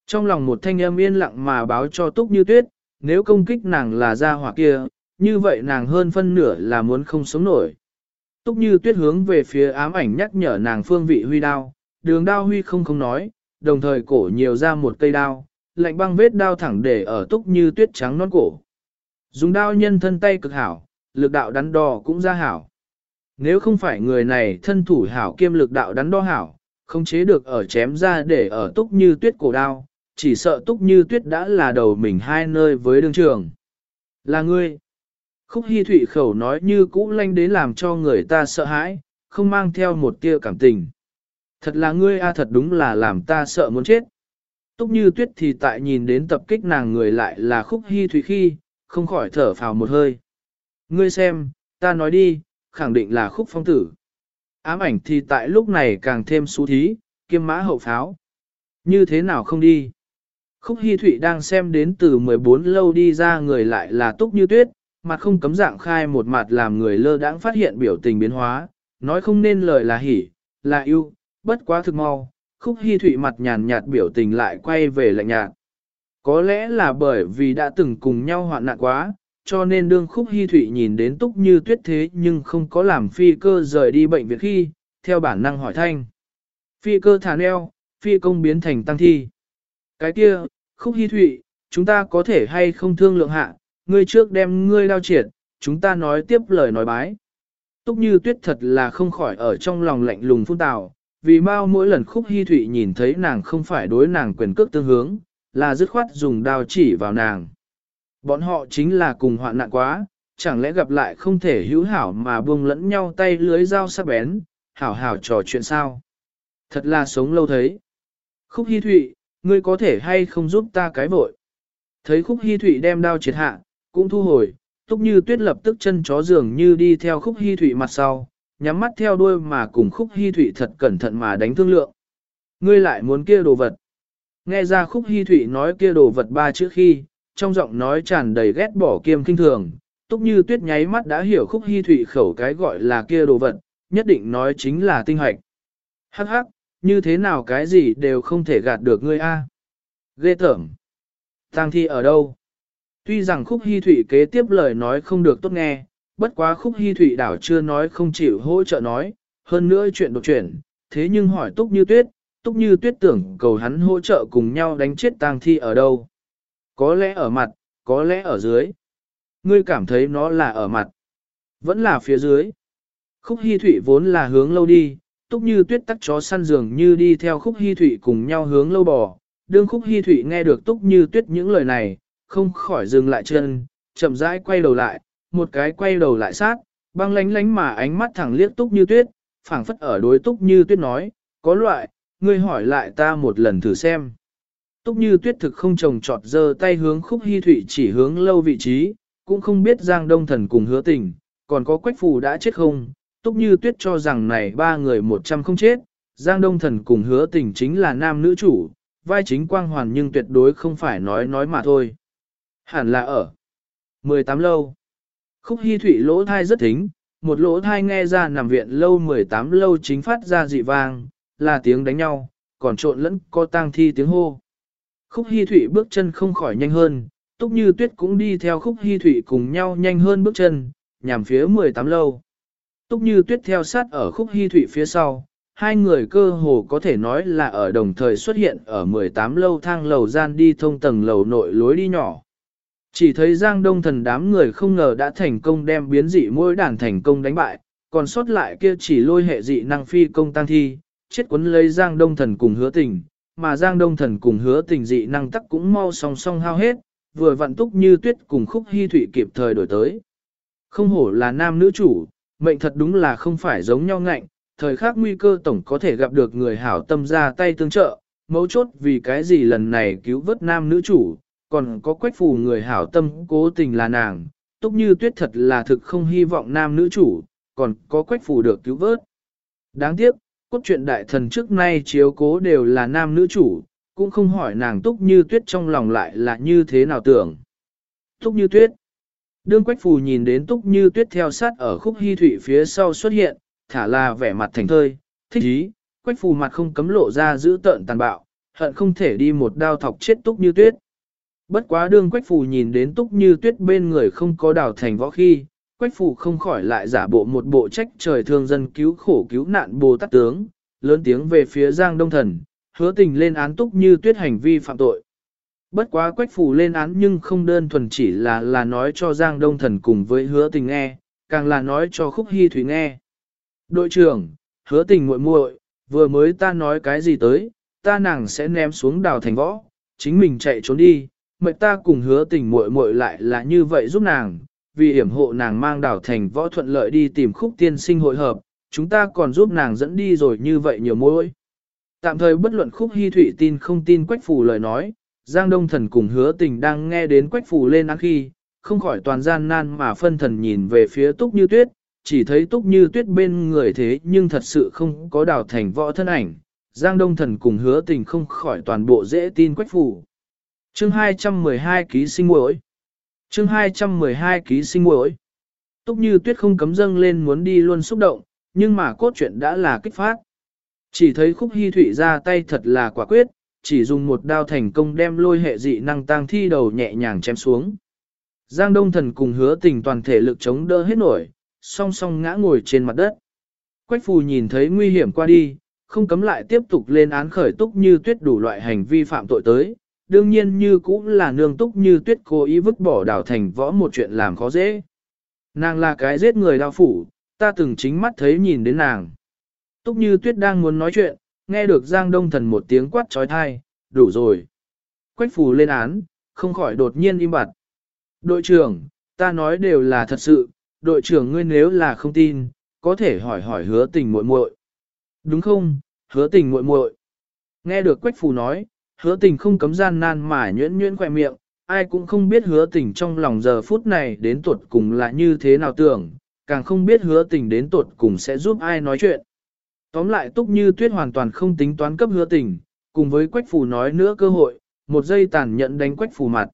A: Trong lòng một thanh âm yên lặng mà báo cho túc như tuyết, nếu công kích nàng là ra hỏa kia, như vậy nàng hơn phân nửa là muốn không sống nổi. Túc như tuyết hướng về phía ám ảnh nhắc nhở nàng phương vị huy đao, đường đao huy không không nói, đồng thời cổ nhiều ra một cây đao, lạnh băng vết đao thẳng để ở túc như tuyết trắng non cổ. Dùng đao nhân thân tay cực hảo, lực đạo đắn đo cũng ra hảo. Nếu không phải người này thân thủ hảo kiêm lực đạo đắn đo hảo, không chế được ở chém ra để ở túc như tuyết cổ đao, chỉ sợ túc như tuyết đã là đầu mình hai nơi với đương trường. Là ngươi. Khúc Hi Thụy khẩu nói như cũ lanh đến làm cho người ta sợ hãi, không mang theo một tia cảm tình. Thật là ngươi a thật đúng là làm ta sợ muốn chết. Túc như tuyết thì tại nhìn đến tập kích nàng người lại là khúc Hi Thụy khi, không khỏi thở phào một hơi. Ngươi xem, ta nói đi, khẳng định là khúc phong tử. Ám ảnh thì tại lúc này càng thêm xú thí, kiêm mã hậu pháo. Như thế nào không đi? Khúc Hi Thụy đang xem đến từ 14 lâu đi ra người lại là túc như tuyết, mặt không cấm dạng khai một mặt làm người lơ đãng phát hiện biểu tình biến hóa, nói không nên lời là hỉ, là yêu, bất quá thực mau, khúc hy thụy mặt nhàn nhạt biểu tình lại quay về lạnh nhạt. Có lẽ là bởi vì đã từng cùng nhau hoạn nạn quá, cho nên đương khúc hy thụy nhìn đến túc như tuyết thế nhưng không có làm phi cơ rời đi bệnh viện khi, theo bản năng hỏi thanh. Phi cơ thả neo, phi công biến thành tăng thi. Cái kia, khúc hy thụy, chúng ta có thể hay không thương lượng hạ, ngươi trước đem ngươi đao triệt, chúng ta nói tiếp lời nói bái. Túc như tuyết thật là không khỏi ở trong lòng lạnh lùng phun tào, vì mau mỗi lần khúc hy thụy nhìn thấy nàng không phải đối nàng quyền cước tương hướng, là dứt khoát dùng đao chỉ vào nàng. Bọn họ chính là cùng hoạn nạn quá, chẳng lẽ gặp lại không thể hữu hảo mà buông lẫn nhau tay lưới dao sắc bén, hảo hảo trò chuyện sao. Thật là sống lâu thấy. Khúc Hi Thụy, ngươi có thể hay không giúp ta cái vội. Thấy Khúc Hi Thụy đem đao triệt hạ, cũng thu hồi, túc như tuyết lập tức chân chó dường như đi theo Khúc Hi Thụy mặt sau, nhắm mắt theo đuôi mà cùng Khúc Hi Thụy thật cẩn thận mà đánh thương lượng. Ngươi lại muốn kia đồ vật. Nghe ra Khúc Hi Thụy nói kia đồ vật ba chữ khi, trong giọng nói tràn đầy ghét bỏ kiêm kinh thường, túc như tuyết nháy mắt đã hiểu Khúc Hi Thụy khẩu cái gọi là kia đồ vật, nhất định nói chính là tinh hoạch. Hắc hắc, như thế nào cái gì đều không thể gạt được ngươi a. Ghê tởm. Tang thi ở đâu? Tuy rằng khúc hy Thụy kế tiếp lời nói không được tốt nghe, bất quá khúc hy Thụy đảo chưa nói không chịu hỗ trợ nói, hơn nữa chuyện đột chuyển, thế nhưng hỏi túc như tuyết, túc như tuyết tưởng cầu hắn hỗ trợ cùng nhau đánh chết tang thi ở đâu. Có lẽ ở mặt, có lẽ ở dưới. Ngươi cảm thấy nó là ở mặt, vẫn là phía dưới. Khúc hy Thụy vốn là hướng lâu đi, túc như tuyết tắt chó săn giường như đi theo khúc hy Thụy cùng nhau hướng lâu bò. Đương khúc hy Thụy nghe được túc như tuyết những lời này, không khỏi dừng lại chân, chậm rãi quay đầu lại, một cái quay đầu lại sát, băng lánh lánh mà ánh mắt thẳng liếc túc như tuyết, phảng phất ở đối túc như tuyết nói, có loại, ngươi hỏi lại ta một lần thử xem. Túc như tuyết thực không trồng trọt giơ tay hướng khúc hy thủy chỉ hướng lâu vị trí, cũng không biết Giang Đông Thần cùng hứa tình, còn có quách phù đã chết không, Túc Như Tuyết cho rằng này ba người một trăm không chết, Giang Đông Thần cùng hứa tình chính là nam nữ chủ, vai chính quang hoàn nhưng tuyệt đối không phải nói nói mà thôi. Hẳn là ở 18 lâu. Khúc Hi Thụy lỗ thai rất thính, một lỗ thai nghe ra nằm viện lâu 18 lâu chính phát ra dị vang, là tiếng đánh nhau, còn trộn lẫn có tang thi tiếng hô. Khúc Hi Thụy bước chân không khỏi nhanh hơn, Túc Như Tuyết cũng đi theo Khúc Hi Thụy cùng nhau nhanh hơn bước chân, nhằm phía 18 lâu. Túc như tuyết theo sát ở khúc hy thụy phía sau, hai người cơ hồ có thể nói là ở đồng thời xuất hiện ở 18 lâu thang lầu gian đi thông tầng lầu nội lối đi nhỏ. Chỉ thấy Giang Đông thần đám người không ngờ đã thành công đem biến dị mỗi đàn thành công đánh bại, còn sót lại kia chỉ lôi hệ dị năng phi công tăng thi, chết quấn lấy Giang Đông thần cùng hứa tình, mà Giang Đông thần cùng hứa tình dị năng tắc cũng mau song song hao hết, vừa vặn túc như tuyết cùng khúc hy thủy kịp thời đổi tới. Không hổ là nam nữ chủ, mệnh thật đúng là không phải giống nhau ngạnh, thời khắc nguy cơ tổng có thể gặp được người hảo tâm ra tay tương trợ, mấu chốt vì cái gì lần này cứu vớt nam nữ chủ, còn có quách phù người hảo tâm cố tình là nàng, túc như tuyết thật là thực không hy vọng nam nữ chủ, còn có quách phù được cứu vớt. Đáng tiếc, cốt truyện đại thần trước nay chiếu cố đều là nam nữ chủ, cũng không hỏi nàng túc như tuyết trong lòng lại là như thế nào tưởng. Túc như tuyết Đương Quách Phù nhìn đến Túc Như Tuyết theo sát ở khúc hy thủy phía sau xuất hiện, thả là vẻ mặt thành thơi, thích ý, Quách Phù mặt không cấm lộ ra giữ tợn tàn bạo, hận không thể đi một đao thọc chết Túc Như Tuyết. Bất quá đương Quách Phù nhìn đến Túc Như Tuyết bên người không có đào thành võ khi, Quách Phù không khỏi lại giả bộ một bộ trách trời thương dân cứu khổ cứu nạn Bồ Tát tướng, lớn tiếng về phía Giang Đông Thần, hứa tình lên án Túc Như Tuyết hành vi phạm tội. Bất quá quách phủ lên án nhưng không đơn thuần chỉ là là nói cho Giang Đông Thần cùng với hứa tình nghe, càng là nói cho khúc hy thủy nghe. Đội trưởng, hứa tình muội muội, vừa mới ta nói cái gì tới, ta nàng sẽ ném xuống đào thành võ, chính mình chạy trốn đi, mệnh ta cùng hứa tình muội muội lại là như vậy giúp nàng, vì hiểm hộ nàng mang đảo thành võ thuận lợi đi tìm khúc tiên sinh hội hợp, chúng ta còn giúp nàng dẫn đi rồi như vậy nhiều mối. Tạm thời bất luận khúc hy thủy tin không tin quách phủ lời nói, Giang Đông Thần cùng hứa tình đang nghe đến quách phù lên án khi, không khỏi toàn gian nan mà phân thần nhìn về phía túc như tuyết, chỉ thấy túc như tuyết bên người thế nhưng thật sự không có đào thành võ thân ảnh. Giang Đông Thần cùng hứa tình không khỏi toàn bộ dễ tin quách phù chương 212 ký sinh muội chương 212 ký sinh muội Túc như tuyết không cấm dâng lên muốn đi luôn xúc động, nhưng mà cốt truyện đã là kích phát. Chỉ thấy khúc Hi Thụy ra tay thật là quả quyết, chỉ dùng một đao thành công đem lôi hệ dị năng tăng thi đầu nhẹ nhàng chém xuống. Giang Đông Thần cùng hứa tình toàn thể lực chống đỡ hết nổi, song song ngã ngồi trên mặt đất. Quách phù nhìn thấy nguy hiểm qua đi, không cấm lại tiếp tục lên án khởi túc như tuyết đủ loại hành vi phạm tội tới, đương nhiên như cũng là nương túc như tuyết cố ý vứt bỏ đảo thành võ một chuyện làm khó dễ. Nàng là cái giết người đao phủ, ta từng chính mắt thấy nhìn đến nàng. Túc như tuyết đang muốn nói chuyện, nghe được Giang Đông Thần một tiếng quát trói thai, đủ rồi. Quách phù lên án, không khỏi đột nhiên im bặt. Đội trưởng, ta nói đều là thật sự, đội trưởng ngươi nếu là không tin, có thể hỏi hỏi hứa tình muội muội. Đúng không, hứa tình muội muội. Nghe được Quách phù nói, hứa tình không cấm gian nan mà nhuyễn nhuyễn khỏe miệng, ai cũng không biết hứa tình trong lòng giờ phút này đến tuột cùng là như thế nào tưởng, càng không biết hứa tình đến tuột cùng sẽ giúp ai nói chuyện. Tóm lại túc như tuyết hoàn toàn không tính toán cấp hứa tình, cùng với quách phù nói nữa cơ hội, một giây tàn nhận đánh quách phù mặt.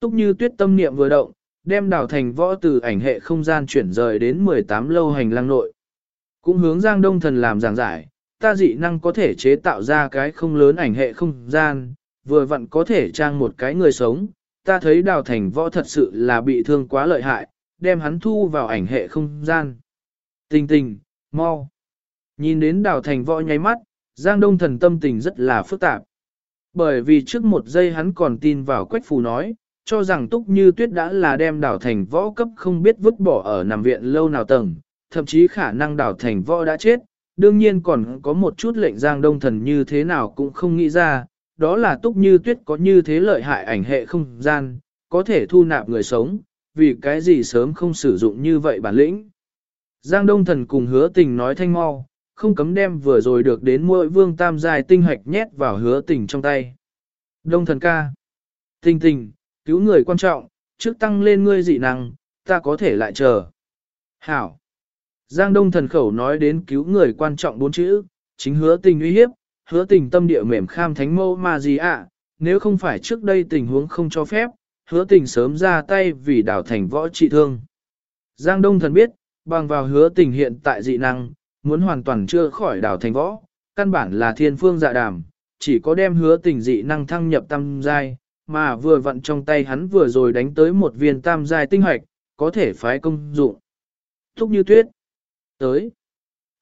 A: Túc như tuyết tâm niệm vừa động, đem đảo thành võ từ ảnh hệ không gian chuyển rời đến 18 lâu hành lang nội. Cũng hướng Giang Đông Thần làm giảng giải, ta dị năng có thể chế tạo ra cái không lớn ảnh hệ không gian, vừa vặn có thể trang một cái người sống. Ta thấy đào thành võ thật sự là bị thương quá lợi hại, đem hắn thu vào ảnh hệ không gian. Tình tình, mau. Nhìn đến đào thành võ nháy mắt, Giang Đông Thần tâm tình rất là phức tạp. Bởi vì trước một giây hắn còn tin vào Quách Phù nói, cho rằng Túc Như Tuyết đã là đem đảo thành võ cấp không biết vứt bỏ ở nằm viện lâu nào tầng, thậm chí khả năng đảo thành võ đã chết, đương nhiên còn có một chút lệnh Giang Đông Thần như thế nào cũng không nghĩ ra, đó là Túc Như Tuyết có như thế lợi hại ảnh hệ không gian, có thể thu nạp người sống, vì cái gì sớm không sử dụng như vậy bản lĩnh. Giang Đông Thần cùng hứa tình nói thanh mau, không cấm đem vừa rồi được đến mỗi vương tam dài tinh hoạch nhét vào hứa tình trong tay. Đông thần ca. Tình tình, cứu người quan trọng, trước tăng lên ngươi dị năng, ta có thể lại chờ. Hảo. Giang Đông thần khẩu nói đến cứu người quan trọng bốn chữ, chính hứa tình uy hiếp, hứa tình tâm địa mềm kham thánh mâu mà gì ạ, nếu không phải trước đây tình huống không cho phép, hứa tình sớm ra tay vì đảo thành võ trị thương. Giang Đông thần biết, bằng vào hứa tình hiện tại dị năng, muốn hoàn toàn chưa khỏi đảo thành võ, căn bản là thiên phương dạ đàm, chỉ có đem hứa tình dị năng thăng nhập tam giai, mà vừa vặn trong tay hắn vừa rồi đánh tới một viên tam giai tinh hoạch, có thể phái công dụng. Thúc như tuyết. Tới.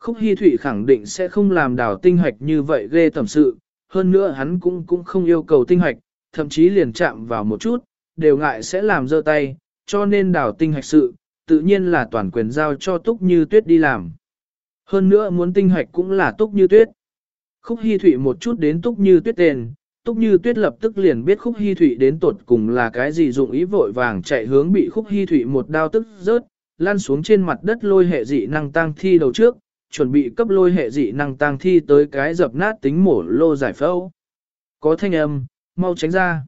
A: Khúc Hi Thụy khẳng định sẽ không làm đào tinh hoạch như vậy ghê tầm sự, hơn nữa hắn cũng cũng không yêu cầu tinh hoạch, thậm chí liền chạm vào một chút, đều ngại sẽ làm dơ tay, cho nên đào tinh hoạch sự, tự nhiên là toàn quyền giao cho Túc Như Tuyết đi làm. Hơn nữa muốn tinh hoạch cũng là Túc Như Tuyết. Khúc Hi Thụy một chút đến Túc Như Tuyết tên, Túc Như Tuyết lập tức liền biết Khúc Hi Thụy đến tột cùng là cái gì dụng ý vội vàng chạy hướng bị Khúc Hi Thụy một đao tức rớt, lăn xuống trên mặt đất lôi hệ dị năng tăng thi đầu trước, chuẩn bị cấp lôi hệ dị năng tăng thi tới cái dập nát tính mổ lô giải phẫu. Có thanh âm, mau tránh ra.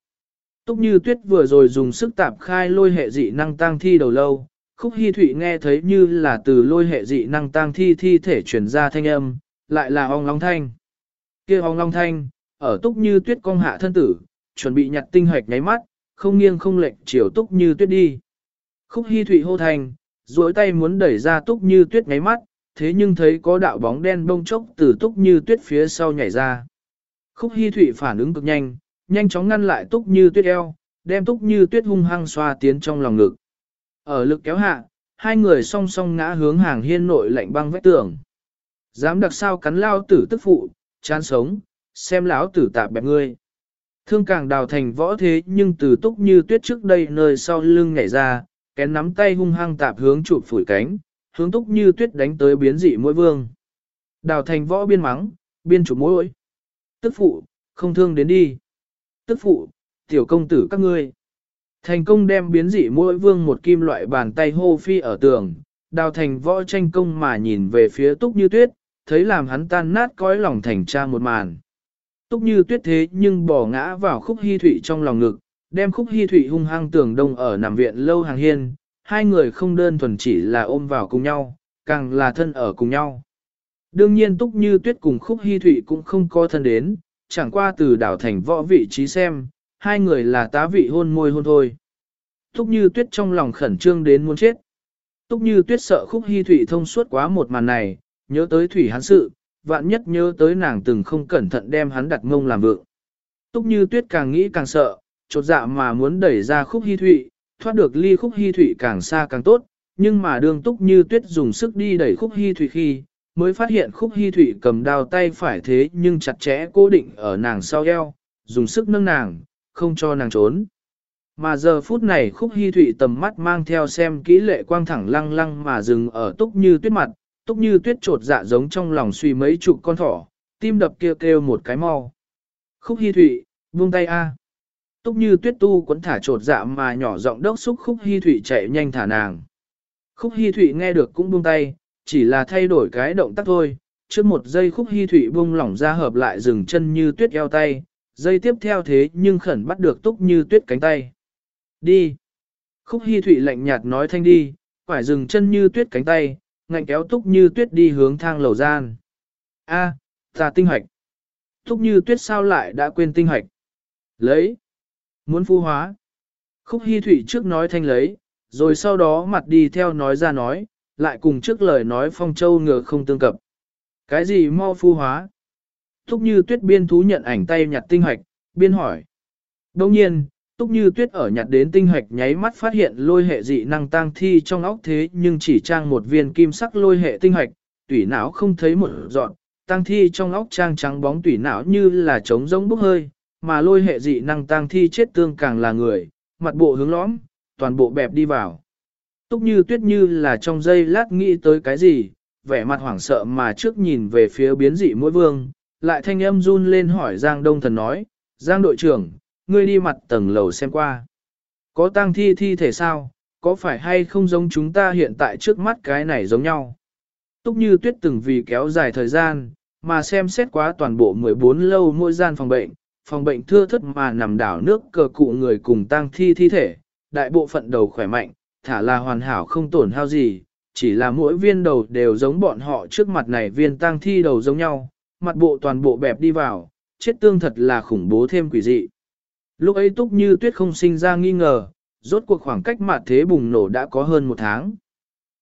A: Túc Như Tuyết vừa rồi dùng sức tạp khai lôi hệ dị năng tăng thi đầu lâu, Khúc hy Thụy nghe thấy như là từ lôi hệ dị năng tăng thi thi thể truyền ra thanh âm, lại là ong long thanh. kia ong long thanh, ở túc như tuyết cong hạ thân tử, chuẩn bị nhặt tinh hoạch nháy mắt, không nghiêng không lệch chiều túc như tuyết đi. Khúc hy Thụy hô thành, duỗi tay muốn đẩy ra túc như tuyết ngáy mắt, thế nhưng thấy có đạo bóng đen bông chốc từ túc như tuyết phía sau nhảy ra. Khúc Hi Thụy phản ứng cực nhanh, nhanh chóng ngăn lại túc như tuyết eo, đem túc như tuyết hung hăng xoa tiến trong lòng ngực. Ở lực kéo hạ, hai người song song ngã hướng hàng hiên nội lạnh băng vách tường. Dám đặc sao cắn lao tử tức phụ, chán sống, xem lão tử tạp bẹp ngươi. Thương càng đào thành võ thế nhưng từ túc như tuyết trước đây nơi sau lưng nhảy ra, kén nắm tay hung hăng tạp hướng chụp phủi cánh, hướng túc như tuyết đánh tới biến dị mỗi vương. Đào thành võ biên mắng, biên chụp mỗi. Tức phụ, không thương đến đi. Tức phụ, tiểu công tử các ngươi. Thành công đem biến dị mỗi vương một kim loại bàn tay hô phi ở tường, đào thành võ tranh công mà nhìn về phía túc như tuyết, thấy làm hắn tan nát cõi lòng thành cha một màn. Túc như tuyết thế nhưng bỏ ngã vào khúc hy thụy trong lòng ngực, đem khúc hy thụy hung hăng tường đông ở nằm viện lâu hàng hiên, hai người không đơn thuần chỉ là ôm vào cùng nhau, càng là thân ở cùng nhau. Đương nhiên túc như tuyết cùng khúc hy thụy cũng không có thân đến, chẳng qua từ đảo thành võ vị trí xem, hai người là tá vị hôn môi hôn thôi. Túc như tuyết trong lòng khẩn trương đến muốn chết. Túc như tuyết sợ khúc hy thủy thông suốt quá một màn này, nhớ tới thủy hắn sự, vạn nhất nhớ tới nàng từng không cẩn thận đem hắn đặt ngông làm vượng. Túc như tuyết càng nghĩ càng sợ, chột dạ mà muốn đẩy ra khúc hy thụy, thoát được ly khúc hy thụy càng xa càng tốt, nhưng mà đường túc như tuyết dùng sức đi đẩy khúc hy thụy khi, mới phát hiện khúc hy thụy cầm đao tay phải thế nhưng chặt chẽ cố định ở nàng sau eo, dùng sức nâng nàng, không cho nàng trốn. Mà giờ phút này khúc hy thụy tầm mắt mang theo xem kỹ lệ quang thẳng lăng lăng mà dừng ở túc như tuyết mặt, túc như tuyết trột dạ giống trong lòng suy mấy chục con thỏ, tim đập kêu kêu một cái mau. Khúc hy thụy, buông tay a. Túc như tuyết tu quấn thả trột dạ mà nhỏ giọng đốc xúc khúc hy thụy chạy nhanh thả nàng. Khúc hy thụy nghe được cũng buông tay, chỉ là thay đổi cái động tác thôi. Trước một giây khúc hy thụy buông lỏng ra hợp lại dừng chân như tuyết eo tay, giây tiếp theo thế nhưng khẩn bắt được túc như tuyết cánh tay. Đi. Khúc hy thụy lạnh nhạt nói thanh đi, phải dừng chân như tuyết cánh tay, ngạnh kéo túc như tuyết đi hướng thang lầu gian. A, ta tinh hoạch. Túc như tuyết sao lại đã quên tinh hoạch. Lấy. Muốn phu hóa. Khúc hy thụy trước nói thanh lấy, rồi sau đó mặt đi theo nói ra nói, lại cùng trước lời nói phong châu ngựa không tương cập. Cái gì mau phu hóa? Túc như tuyết biên thú nhận ảnh tay nhặt tinh hoạch, biên hỏi. Đồng nhiên, Túc như tuyết ở nhặt đến tinh hoạch nháy mắt phát hiện lôi hệ dị năng tang thi trong óc thế nhưng chỉ trang một viên kim sắc lôi hệ tinh hoạch, tủy não không thấy một dọn, tang thi trong óc trang trắng bóng tủy não như là trống rỗng bốc hơi, mà lôi hệ dị năng tang thi chết tương càng là người, mặt bộ hướng lõm, toàn bộ bẹp đi vào. Túc như tuyết như là trong giây lát nghĩ tới cái gì, vẻ mặt hoảng sợ mà trước nhìn về phía biến dị mỗi vương, lại thanh âm run lên hỏi Giang Đông Thần nói, Giang đội trưởng, ngươi đi mặt tầng lầu xem qua. Có tang thi thi thể sao, có phải hay không giống chúng ta hiện tại trước mắt cái này giống nhau? Túc như tuyết từng vì kéo dài thời gian, mà xem xét quá toàn bộ 14 lâu mỗi gian phòng bệnh, phòng bệnh thưa thất mà nằm đảo nước cờ cụ người cùng tang thi thi thể, đại bộ phận đầu khỏe mạnh, thả là hoàn hảo không tổn hao gì, chỉ là mỗi viên đầu đều giống bọn họ trước mặt này viên tang thi đầu giống nhau, mặt bộ toàn bộ bẹp đi vào, chết tương thật là khủng bố thêm quỷ dị. Lúc ấy túc như tuyết không sinh ra nghi ngờ, rốt cuộc khoảng cách mặt thế bùng nổ đã có hơn một tháng.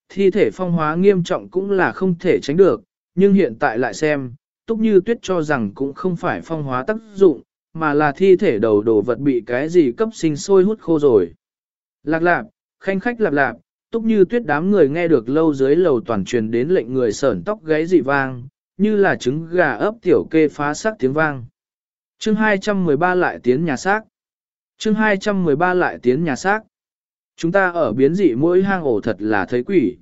A: Thi thể phong hóa nghiêm trọng cũng là không thể tránh được, nhưng hiện tại lại xem, túc như tuyết cho rằng cũng không phải phong hóa tác dụng, mà là thi thể đầu đồ vật bị cái gì cấp sinh sôi hút khô rồi. Lạc lạp, khanh khách lạp lạp, túc như tuyết đám người nghe được lâu dưới lầu toàn truyền đến lệnh người sởn tóc gáy dị vang, như là trứng gà ấp tiểu kê phá sắc tiếng vang. Chương 213 lại tiến nhà xác. Chương 213 lại tiến nhà xác. Chúng ta ở biến dị mỗi hang ổ thật là thấy quỷ.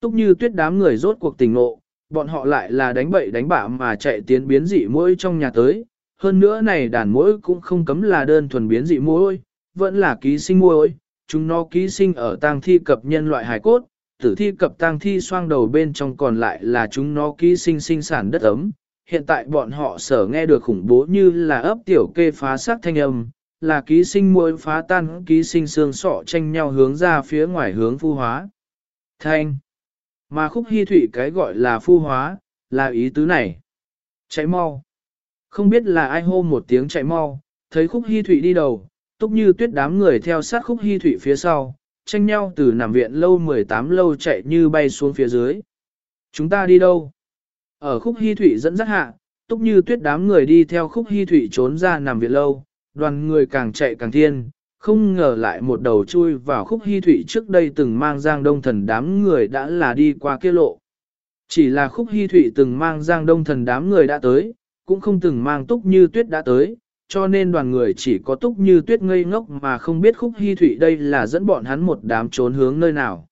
A: Túc như tuyết đám người rốt cuộc tình ngộ, bọn họ lại là đánh bậy đánh bạ mà chạy tiến biến dị mỗi trong nhà tới. Hơn nữa này đàn muỗi cũng không cấm là đơn thuần biến dị muỗi, vẫn là ký sinh muỗi. Chúng nó ký sinh ở tang thi cập nhân loại hải cốt, tử thi cập tang thi xoang đầu bên trong còn lại là chúng nó ký sinh sinh sản đất ấm, hiện tại bọn họ sở nghe được khủng bố như là ấp tiểu kê phá xác thanh âm, là ký sinh muối phá tan ký sinh xương sọ tranh nhau hướng ra phía ngoài hướng phu hóa. Thanh. Mà khúc hy thủy cái gọi là phu hóa, là ý tứ này. Chạy mau. Không biết là ai hô một tiếng chạy mau, thấy khúc hy thủy đi đầu, túc như tuyết đám người theo sát khúc hy thủy phía sau, tranh nhau từ nằm viện lâu 18 lâu chạy như bay xuống phía dưới. Chúng ta đi đâu? Ở khúc hy thủy dẫn dắt hạ, túc như tuyết đám người đi theo khúc hy thủy trốn ra nằm viện lâu, đoàn người càng chạy càng thiên, không ngờ lại một đầu chui vào khúc hy thủy trước đây từng mang giang đông thần đám người đã là đi qua kia lộ. Chỉ là khúc hy thủy từng mang giang đông thần đám người đã tới, cũng không từng mang túc như tuyết đã tới, cho nên đoàn người chỉ có túc như tuyết ngây ngốc mà không biết khúc hy thủy đây là dẫn bọn hắn một đám trốn hướng nơi nào.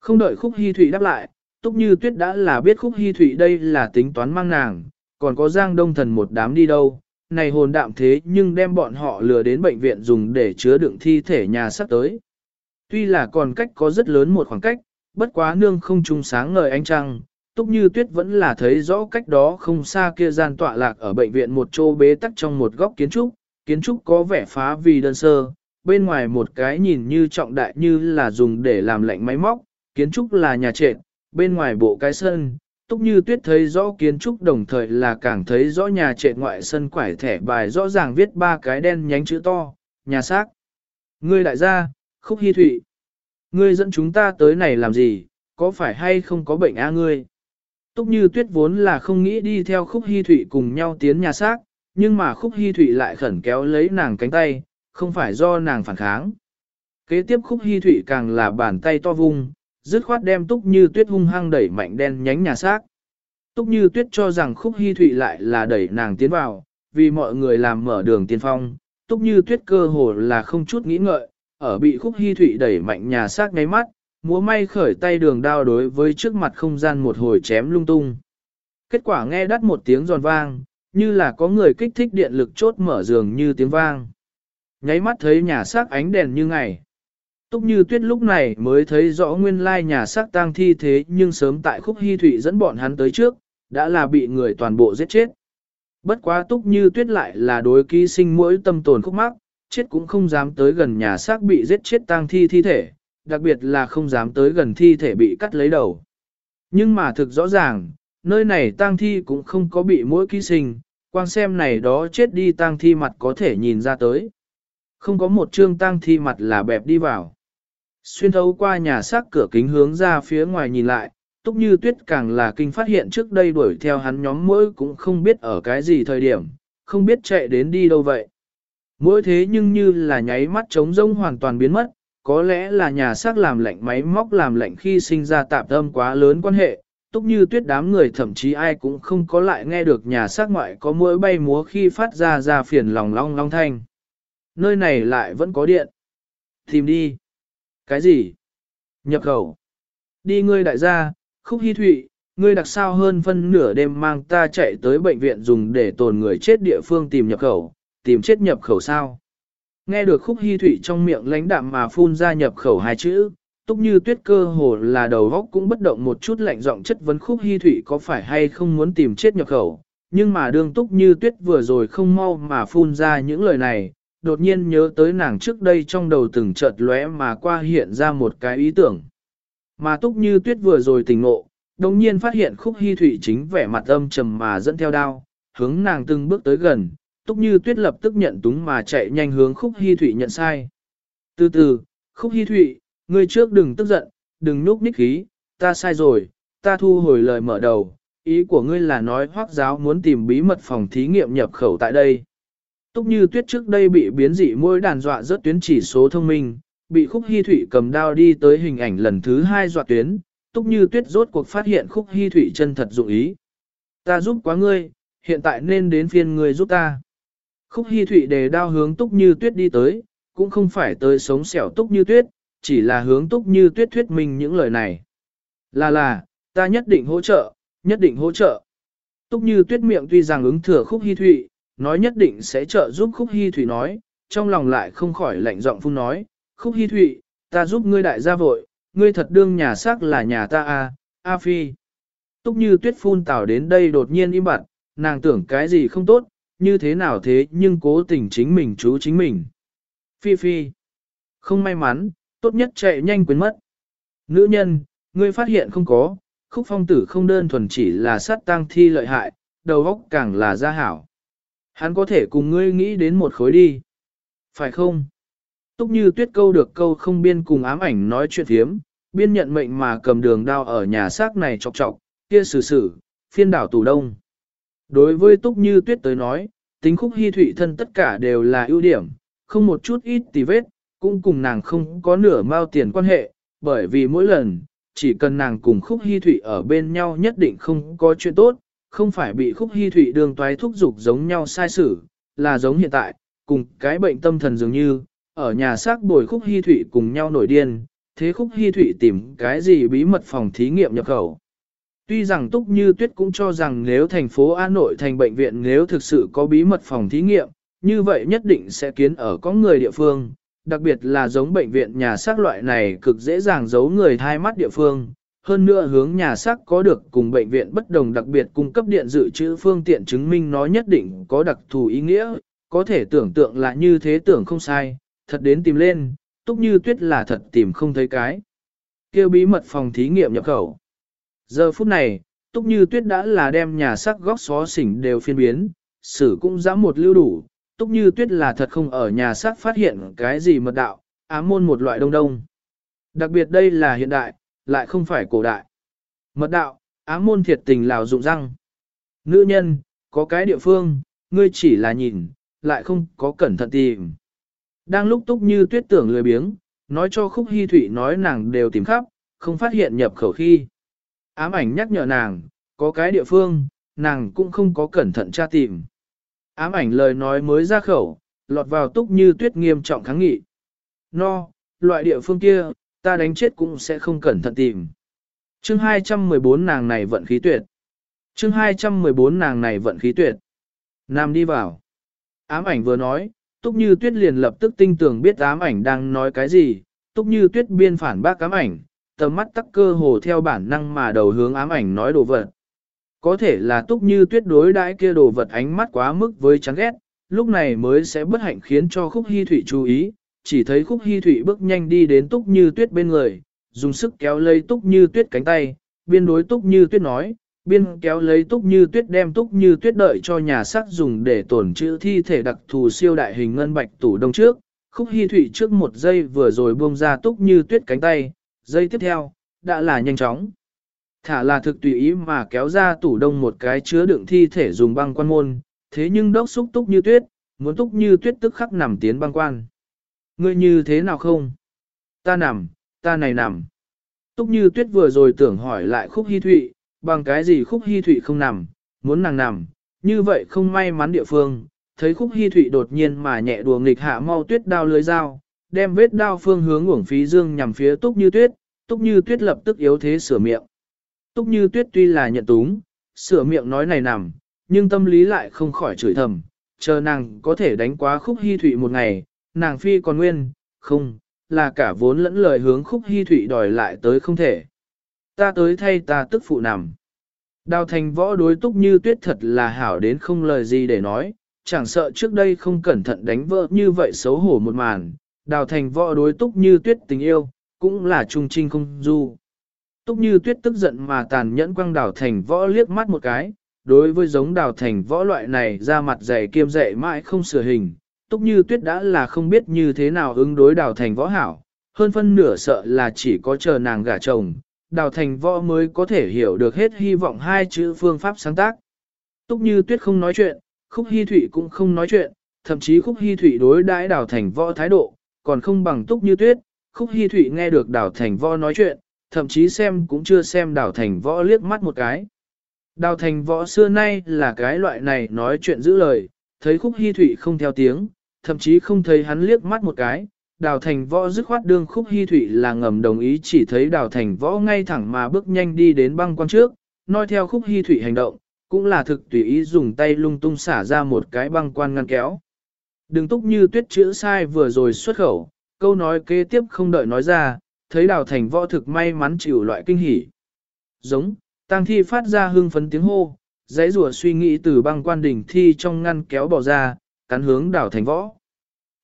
A: Không đợi khúc hy thủy đáp lại, túc như tuyết đã là biết khúc hy thủy đây là tính toán mang nàng, còn có giang đông thần một đám đi đâu, này hồn đạm thế nhưng đem bọn họ lừa đến bệnh viện dùng để chứa đựng thi thể nhà sắp tới. Tuy là còn cách có rất lớn một khoảng cách, bất quá nương không trùng sáng ngời ánh trăng, túc như tuyết vẫn là thấy rõ cách đó không xa kia gian tọa lạc ở bệnh viện một chỗ bế tắc trong một góc kiến trúc, kiến trúc có vẻ phá vì đơn sơ, bên ngoài một cái nhìn như trọng đại như là dùng để làm lạnh máy móc, kiến trúc là nhà trệt, bên ngoài bộ cái sân, Túc như tuyết thấy rõ kiến trúc đồng thời là càng thấy rõ nhà trệt ngoại sân quải thẻ bài rõ ràng viết ba cái đen nhánh chữ to, nhà xác. Ngươi đại gia, Khúc hy Thụy. Ngươi dẫn chúng ta tới này làm gì, có phải hay không có bệnh a ngươi? Túc như tuyết vốn là không nghĩ đi theo khúc hy thụy cùng nhau tiến nhà xác, nhưng mà khúc hy thụy lại khẩn kéo lấy nàng cánh tay, không phải do nàng phản kháng. Kế tiếp khúc hy thụy càng là bàn tay to vung, dứt khoát đem túc như tuyết hung hăng đẩy mạnh đen nhánh nhà xác. Túc như tuyết cho rằng khúc hy thụy lại là đẩy nàng tiến vào, vì mọi người làm mở đường tiên phong, túc như tuyết cơ hồ là không chút nghĩ ngợi, ở bị khúc hy thụy đẩy mạnh nhà xác ngáy mắt, múa may khởi tay đường đao đối với trước mặt không gian một hồi chém lung tung. Kết quả nghe đắt một tiếng giòn vang, như là có người kích thích điện lực chốt mở giường như tiếng vang. Nháy mắt thấy nhà xác ánh đèn như ngày. Túc như tuyết lúc này mới thấy rõ nguyên lai nhà xác tang thi thế nhưng sớm tại khúc hy thủy dẫn bọn hắn tới trước, đã là bị người toàn bộ giết chết. Bất quá túc như tuyết lại là đối ký sinh mỗi tâm tồn khúc mắc, chết cũng không dám tới gần nhà xác bị giết chết tang thi thi thể, đặc biệt là không dám tới gần thi thể bị cắt lấy đầu. Nhưng mà thực rõ ràng, nơi này tang thi cũng không có bị mỗi ký sinh, quang xem này đó chết đi tang thi mặt có thể nhìn ra tới. Không có một chương tang thi mặt là bẹp đi vào. Xuyên thấu qua nhà xác cửa kính hướng ra phía ngoài nhìn lại, túc như tuyết càng là kinh phát hiện trước đây đuổi theo hắn nhóm mỗi cũng không biết ở cái gì thời điểm, không biết chạy đến đi đâu vậy. Mỗi thế nhưng như là nháy mắt trống rông hoàn toàn biến mất, có lẽ là nhà xác làm lạnh máy móc làm lạnh khi sinh ra tạp âm quá lớn quan hệ, túc như tuyết đám người thậm chí ai cũng không có lại nghe được nhà xác ngoại có mũi bay múa khi phát ra ra phiền lòng long long thanh. Nơi này lại vẫn có điện. Tìm đi. Cái gì? Nhập khẩu. Đi ngươi đại gia, khúc hy thụy, ngươi đặc sao hơn phân nửa đêm mang ta chạy tới bệnh viện dùng để tồn người chết địa phương tìm nhập khẩu, tìm chết nhập khẩu sao? Nghe được khúc hy thủy trong miệng lãnh đạm mà phun ra nhập khẩu hai chữ, túc như tuyết cơ hồ là đầu góc cũng bất động một chút lạnh giọng chất vấn khúc hy thủy có phải hay không muốn tìm chết nhập khẩu. Nhưng mà đương túc như tuyết vừa rồi không mau mà phun ra những lời này, đột nhiên nhớ tới nàng trước đây trong đầu từng chợt lóe mà qua hiện ra một cái ý tưởng. Mà túc như tuyết vừa rồi tỉnh ngộ, đồng nhiên phát hiện khúc hy thủy chính vẻ mặt âm trầm mà dẫn theo đao, hướng nàng từng bước tới gần, Túc Như Tuyết lập tức nhận túng mà chạy nhanh hướng Khúc Hi Thụy nhận sai. Từ từ, Khúc Hi Thụy, ngươi trước đừng tức giận, đừng núp ních khí, ta sai rồi, ta thu hồi lời mở đầu, ý của ngươi là nói hoác giáo muốn tìm bí mật phòng thí nghiệm nhập khẩu tại đây. Túc Như Tuyết trước đây bị biến dị môi đàn dọa rất tuyến chỉ số thông minh, bị Khúc Hi Thụy cầm đao đi tới hình ảnh lần thứ hai dọa tuyến, Túc Như Tuyết rốt cuộc phát hiện Khúc Hi Thụy chân thật dụng ý. Ta giúp quá ngươi, hiện tại nên đến phiên ngươi giúp ta. Khúc Hi Thụy đề đao hướng Túc Như Tuyết đi tới, cũng không phải tới sống sẹo Túc Như Tuyết, chỉ là hướng Túc Như Tuyết thuyết minh những lời này. Là là, ta nhất định hỗ trợ, nhất định hỗ trợ. Túc Như Tuyết miệng tuy rằng ứng thừa Khúc Hi Thụy, nói nhất định sẽ trợ giúp Khúc Hi Thụy nói, trong lòng lại không khỏi lạnh giọng phun nói, Khúc Hi Thụy, ta giúp ngươi đại gia vội, ngươi thật đương nhà xác là nhà ta a, à, A Phi. Túc Như Tuyết phun tảo đến đây đột nhiên im bặt, nàng tưởng cái gì không tốt, như thế nào thế nhưng cố tình chính mình chú chính mình. Phi Phi. Không may mắn, tốt nhất chạy nhanh quên mất. Nữ nhân, ngươi phát hiện không có, khúc phong tử không đơn thuần chỉ là sát tang thi lợi hại, đầu óc càng là gia hảo. Hắn có thể cùng ngươi nghĩ đến một khối đi. Phải không? Túc như tuyết câu được câu không biên cùng ám ảnh nói chuyện thiếm, biên nhận mệnh mà cầm đường đao ở nhà xác này chọc chọc, kia xử xử, phiên đảo tủ đông. Đối với Túc Như Tuyết tới nói, tính khúc hy thụy thân tất cả đều là ưu điểm, không một chút ít tì vết, cũng cùng nàng không có nửa mao tiền quan hệ, bởi vì mỗi lần, chỉ cần nàng cùng khúc hy thụy ở bên nhau nhất định không có chuyện tốt, không phải bị khúc hy thụy đường toái thúc dục giống nhau sai xử, là giống hiện tại, cùng cái bệnh tâm thần dường như, ở nhà xác bồi khúc hy thụy cùng nhau nổi điên, thế khúc hy thụy tìm cái gì bí mật phòng thí nghiệm nhập khẩu. Tuy rằng Túc Như Tuyết cũng cho rằng nếu thành phố A Nội thành bệnh viện nếu thực sự có bí mật phòng thí nghiệm, như vậy nhất định sẽ kiến ở có người địa phương, đặc biệt là giống bệnh viện nhà xác loại này cực dễ dàng giấu người thai mắt địa phương. Hơn nữa hướng nhà xác có được cùng bệnh viện bất đồng đặc biệt cung cấp điện dự trữ phương tiện chứng minh nó nhất định có đặc thù ý nghĩa, có thể tưởng tượng là như thế tưởng không sai, thật đến tìm lên, túc như tuyết là thật tìm không thấy cái. kêu bí mật phòng thí nghiệm nhập khẩu. Giờ phút này, Túc Như Tuyết đã là đem nhà sắc góc xó xỉnh đều phiên biến, sử cũng dám một lưu đủ. Túc Như Tuyết là thật không ở nhà sắc phát hiện cái gì mật đạo, ám môn một loại đông đông. Đặc biệt đây là hiện đại, lại không phải cổ đại. Mật đạo, ám môn thiệt tình lào dụng răng. Nữ nhân, có cái địa phương, ngươi chỉ là nhìn, lại không có cẩn thận tìm. Đang lúc túc như tuyết tưởng lười biếng, nói cho khúc hy thủy nói nàng đều tìm khắp, không phát hiện nhập khẩu khi. Ám ảnh nhắc nhở nàng, có cái địa phương, nàng cũng không có cẩn thận tra tìm. Ám ảnh lời nói mới ra khẩu, lọt vào túc như tuyết nghiêm trọng kháng nghị. No, loại địa phương kia, ta đánh chết cũng sẽ không cẩn thận tìm. Chương 214 nàng này vận khí tuyệt. Chương 214 nàng này vận khí tuyệt. Nam đi vào. Ám ảnh vừa nói, Túc Như Tuyết liền lập tức tinh tường biết ám ảnh đang nói cái gì. Túc Như Tuyết biên phản bác ám ảnh, tầm mắt tắc cơ hồ theo bản năng mà đầu hướng ám ảnh nói đồ vật. Có thể là Túc Như Tuyết đối đãi kia đồ vật ánh mắt quá mức với chán ghét, lúc này mới sẽ bất hạnh khiến cho Khúc hy thủy chú ý, chỉ thấy Khúc hy thủy bước nhanh đi đến Túc Như Tuyết bên người, dùng sức kéo lấy Túc Như Tuyết cánh tay, biên đối Túc Như Tuyết nói, biên kéo lấy Túc Như Tuyết đem Túc Như Tuyết đợi cho nhà xác dùng để tổn trữ thi thể đặc thù siêu đại hình ngân bạch tủ đông trước. Khúc Hi Thụy trước một giây vừa rồi buông ra Túc Như Tuyết cánh tay, giây tiếp theo, đã là nhanh chóng. Thả là thực tùy ý mà kéo ra tủ đông một cái chứa đựng thi thể dùng băng quan môn, thế nhưng đốc xúc Túc Như Tuyết, muốn Túc Như Tuyết tức khắc nằm tiến băng quan. Ngươi như thế nào không? Ta nằm, ta này nằm. Túc như tuyết vừa rồi tưởng hỏi lại khúc hy thụy, bằng cái gì khúc hy thụy không nằm, muốn nàng nằm, như vậy không may mắn địa phương, thấy khúc hy thụy đột nhiên mà nhẹ đùa nghịch hạ mau tuyết đao lưới dao, đem vết đao phương hướng uổng phí dương nhằm phía túc như tuyết, túc như tuyết lập tức yếu thế sửa miệng. Túc như tuyết tuy là nhận túng, sửa miệng nói này nằm, nhưng tâm lý lại không khỏi chửi thầm, chờ nàng có thể đánh quá khúc hy thụy một ngày, nàng phi còn nguyên, không, là cả vốn lẫn lời hướng khúc hy thụy đòi lại tới không thể. Ta tới thay ta tức phụ nằm. Đào thành võ đối túc như tuyết thật là hảo đến không lời gì để nói, chẳng sợ trước đây không cẩn thận đánh vỡ như vậy xấu hổ một màn. Đào thành võ đối túc như tuyết tình yêu, cũng là trung trinh không du. Túc như tuyết tức giận mà tàn nhẫn quăng đào thành võ liếc mắt một cái, đối với giống đào thành võ loại này ra mặt dày kiêm dạy mãi không sửa hình, Túc Như Tuyết đã là không biết như thế nào ứng đối đào thành võ hảo, hơn phân nửa sợ là chỉ có chờ nàng gả chồng, đào thành võ mới có thể hiểu được hết hy vọng hai chữ phương pháp sáng tác. Túc Như Tuyết không nói chuyện, Khúc Hi Thụy cũng không nói chuyện, thậm chí Khúc Hi Thụy đối đãi đào thành võ thái độ, còn không bằng Túc Như Tuyết, Khúc Hi Thụy nghe được đào thành võ nói chuyện, thậm chí xem cũng chưa xem đào thành võ liếc mắt một cái. Đào thành võ xưa nay là cái loại này nói chuyện giữ lời, thấy Khúc Hi Thụy không theo tiếng, thậm chí không thấy hắn liếc mắt một cái. Đào thành võ dứt khoát đương khúc hy thụy là ngầm đồng ý chỉ thấy đào thành võ ngay thẳng mà bước nhanh đi đến băng quan trước, nói theo khúc hy thụy hành động, cũng là thực tùy ý dùng tay lung tung xả ra một cái băng quan ngăn kéo. Đừng túc như tuyết chữ sai vừa rồi xuất khẩu, câu nói kế tiếp không đợi nói ra, thấy đào thành võ thực may mắn chịu loại kinh hỉ. Giống, tang thi phát ra hưng phấn tiếng hô, dãy rùa suy nghĩ từ băng quan đỉnh thi trong ngăn kéo bỏ ra, cắn hướng đào thành võ.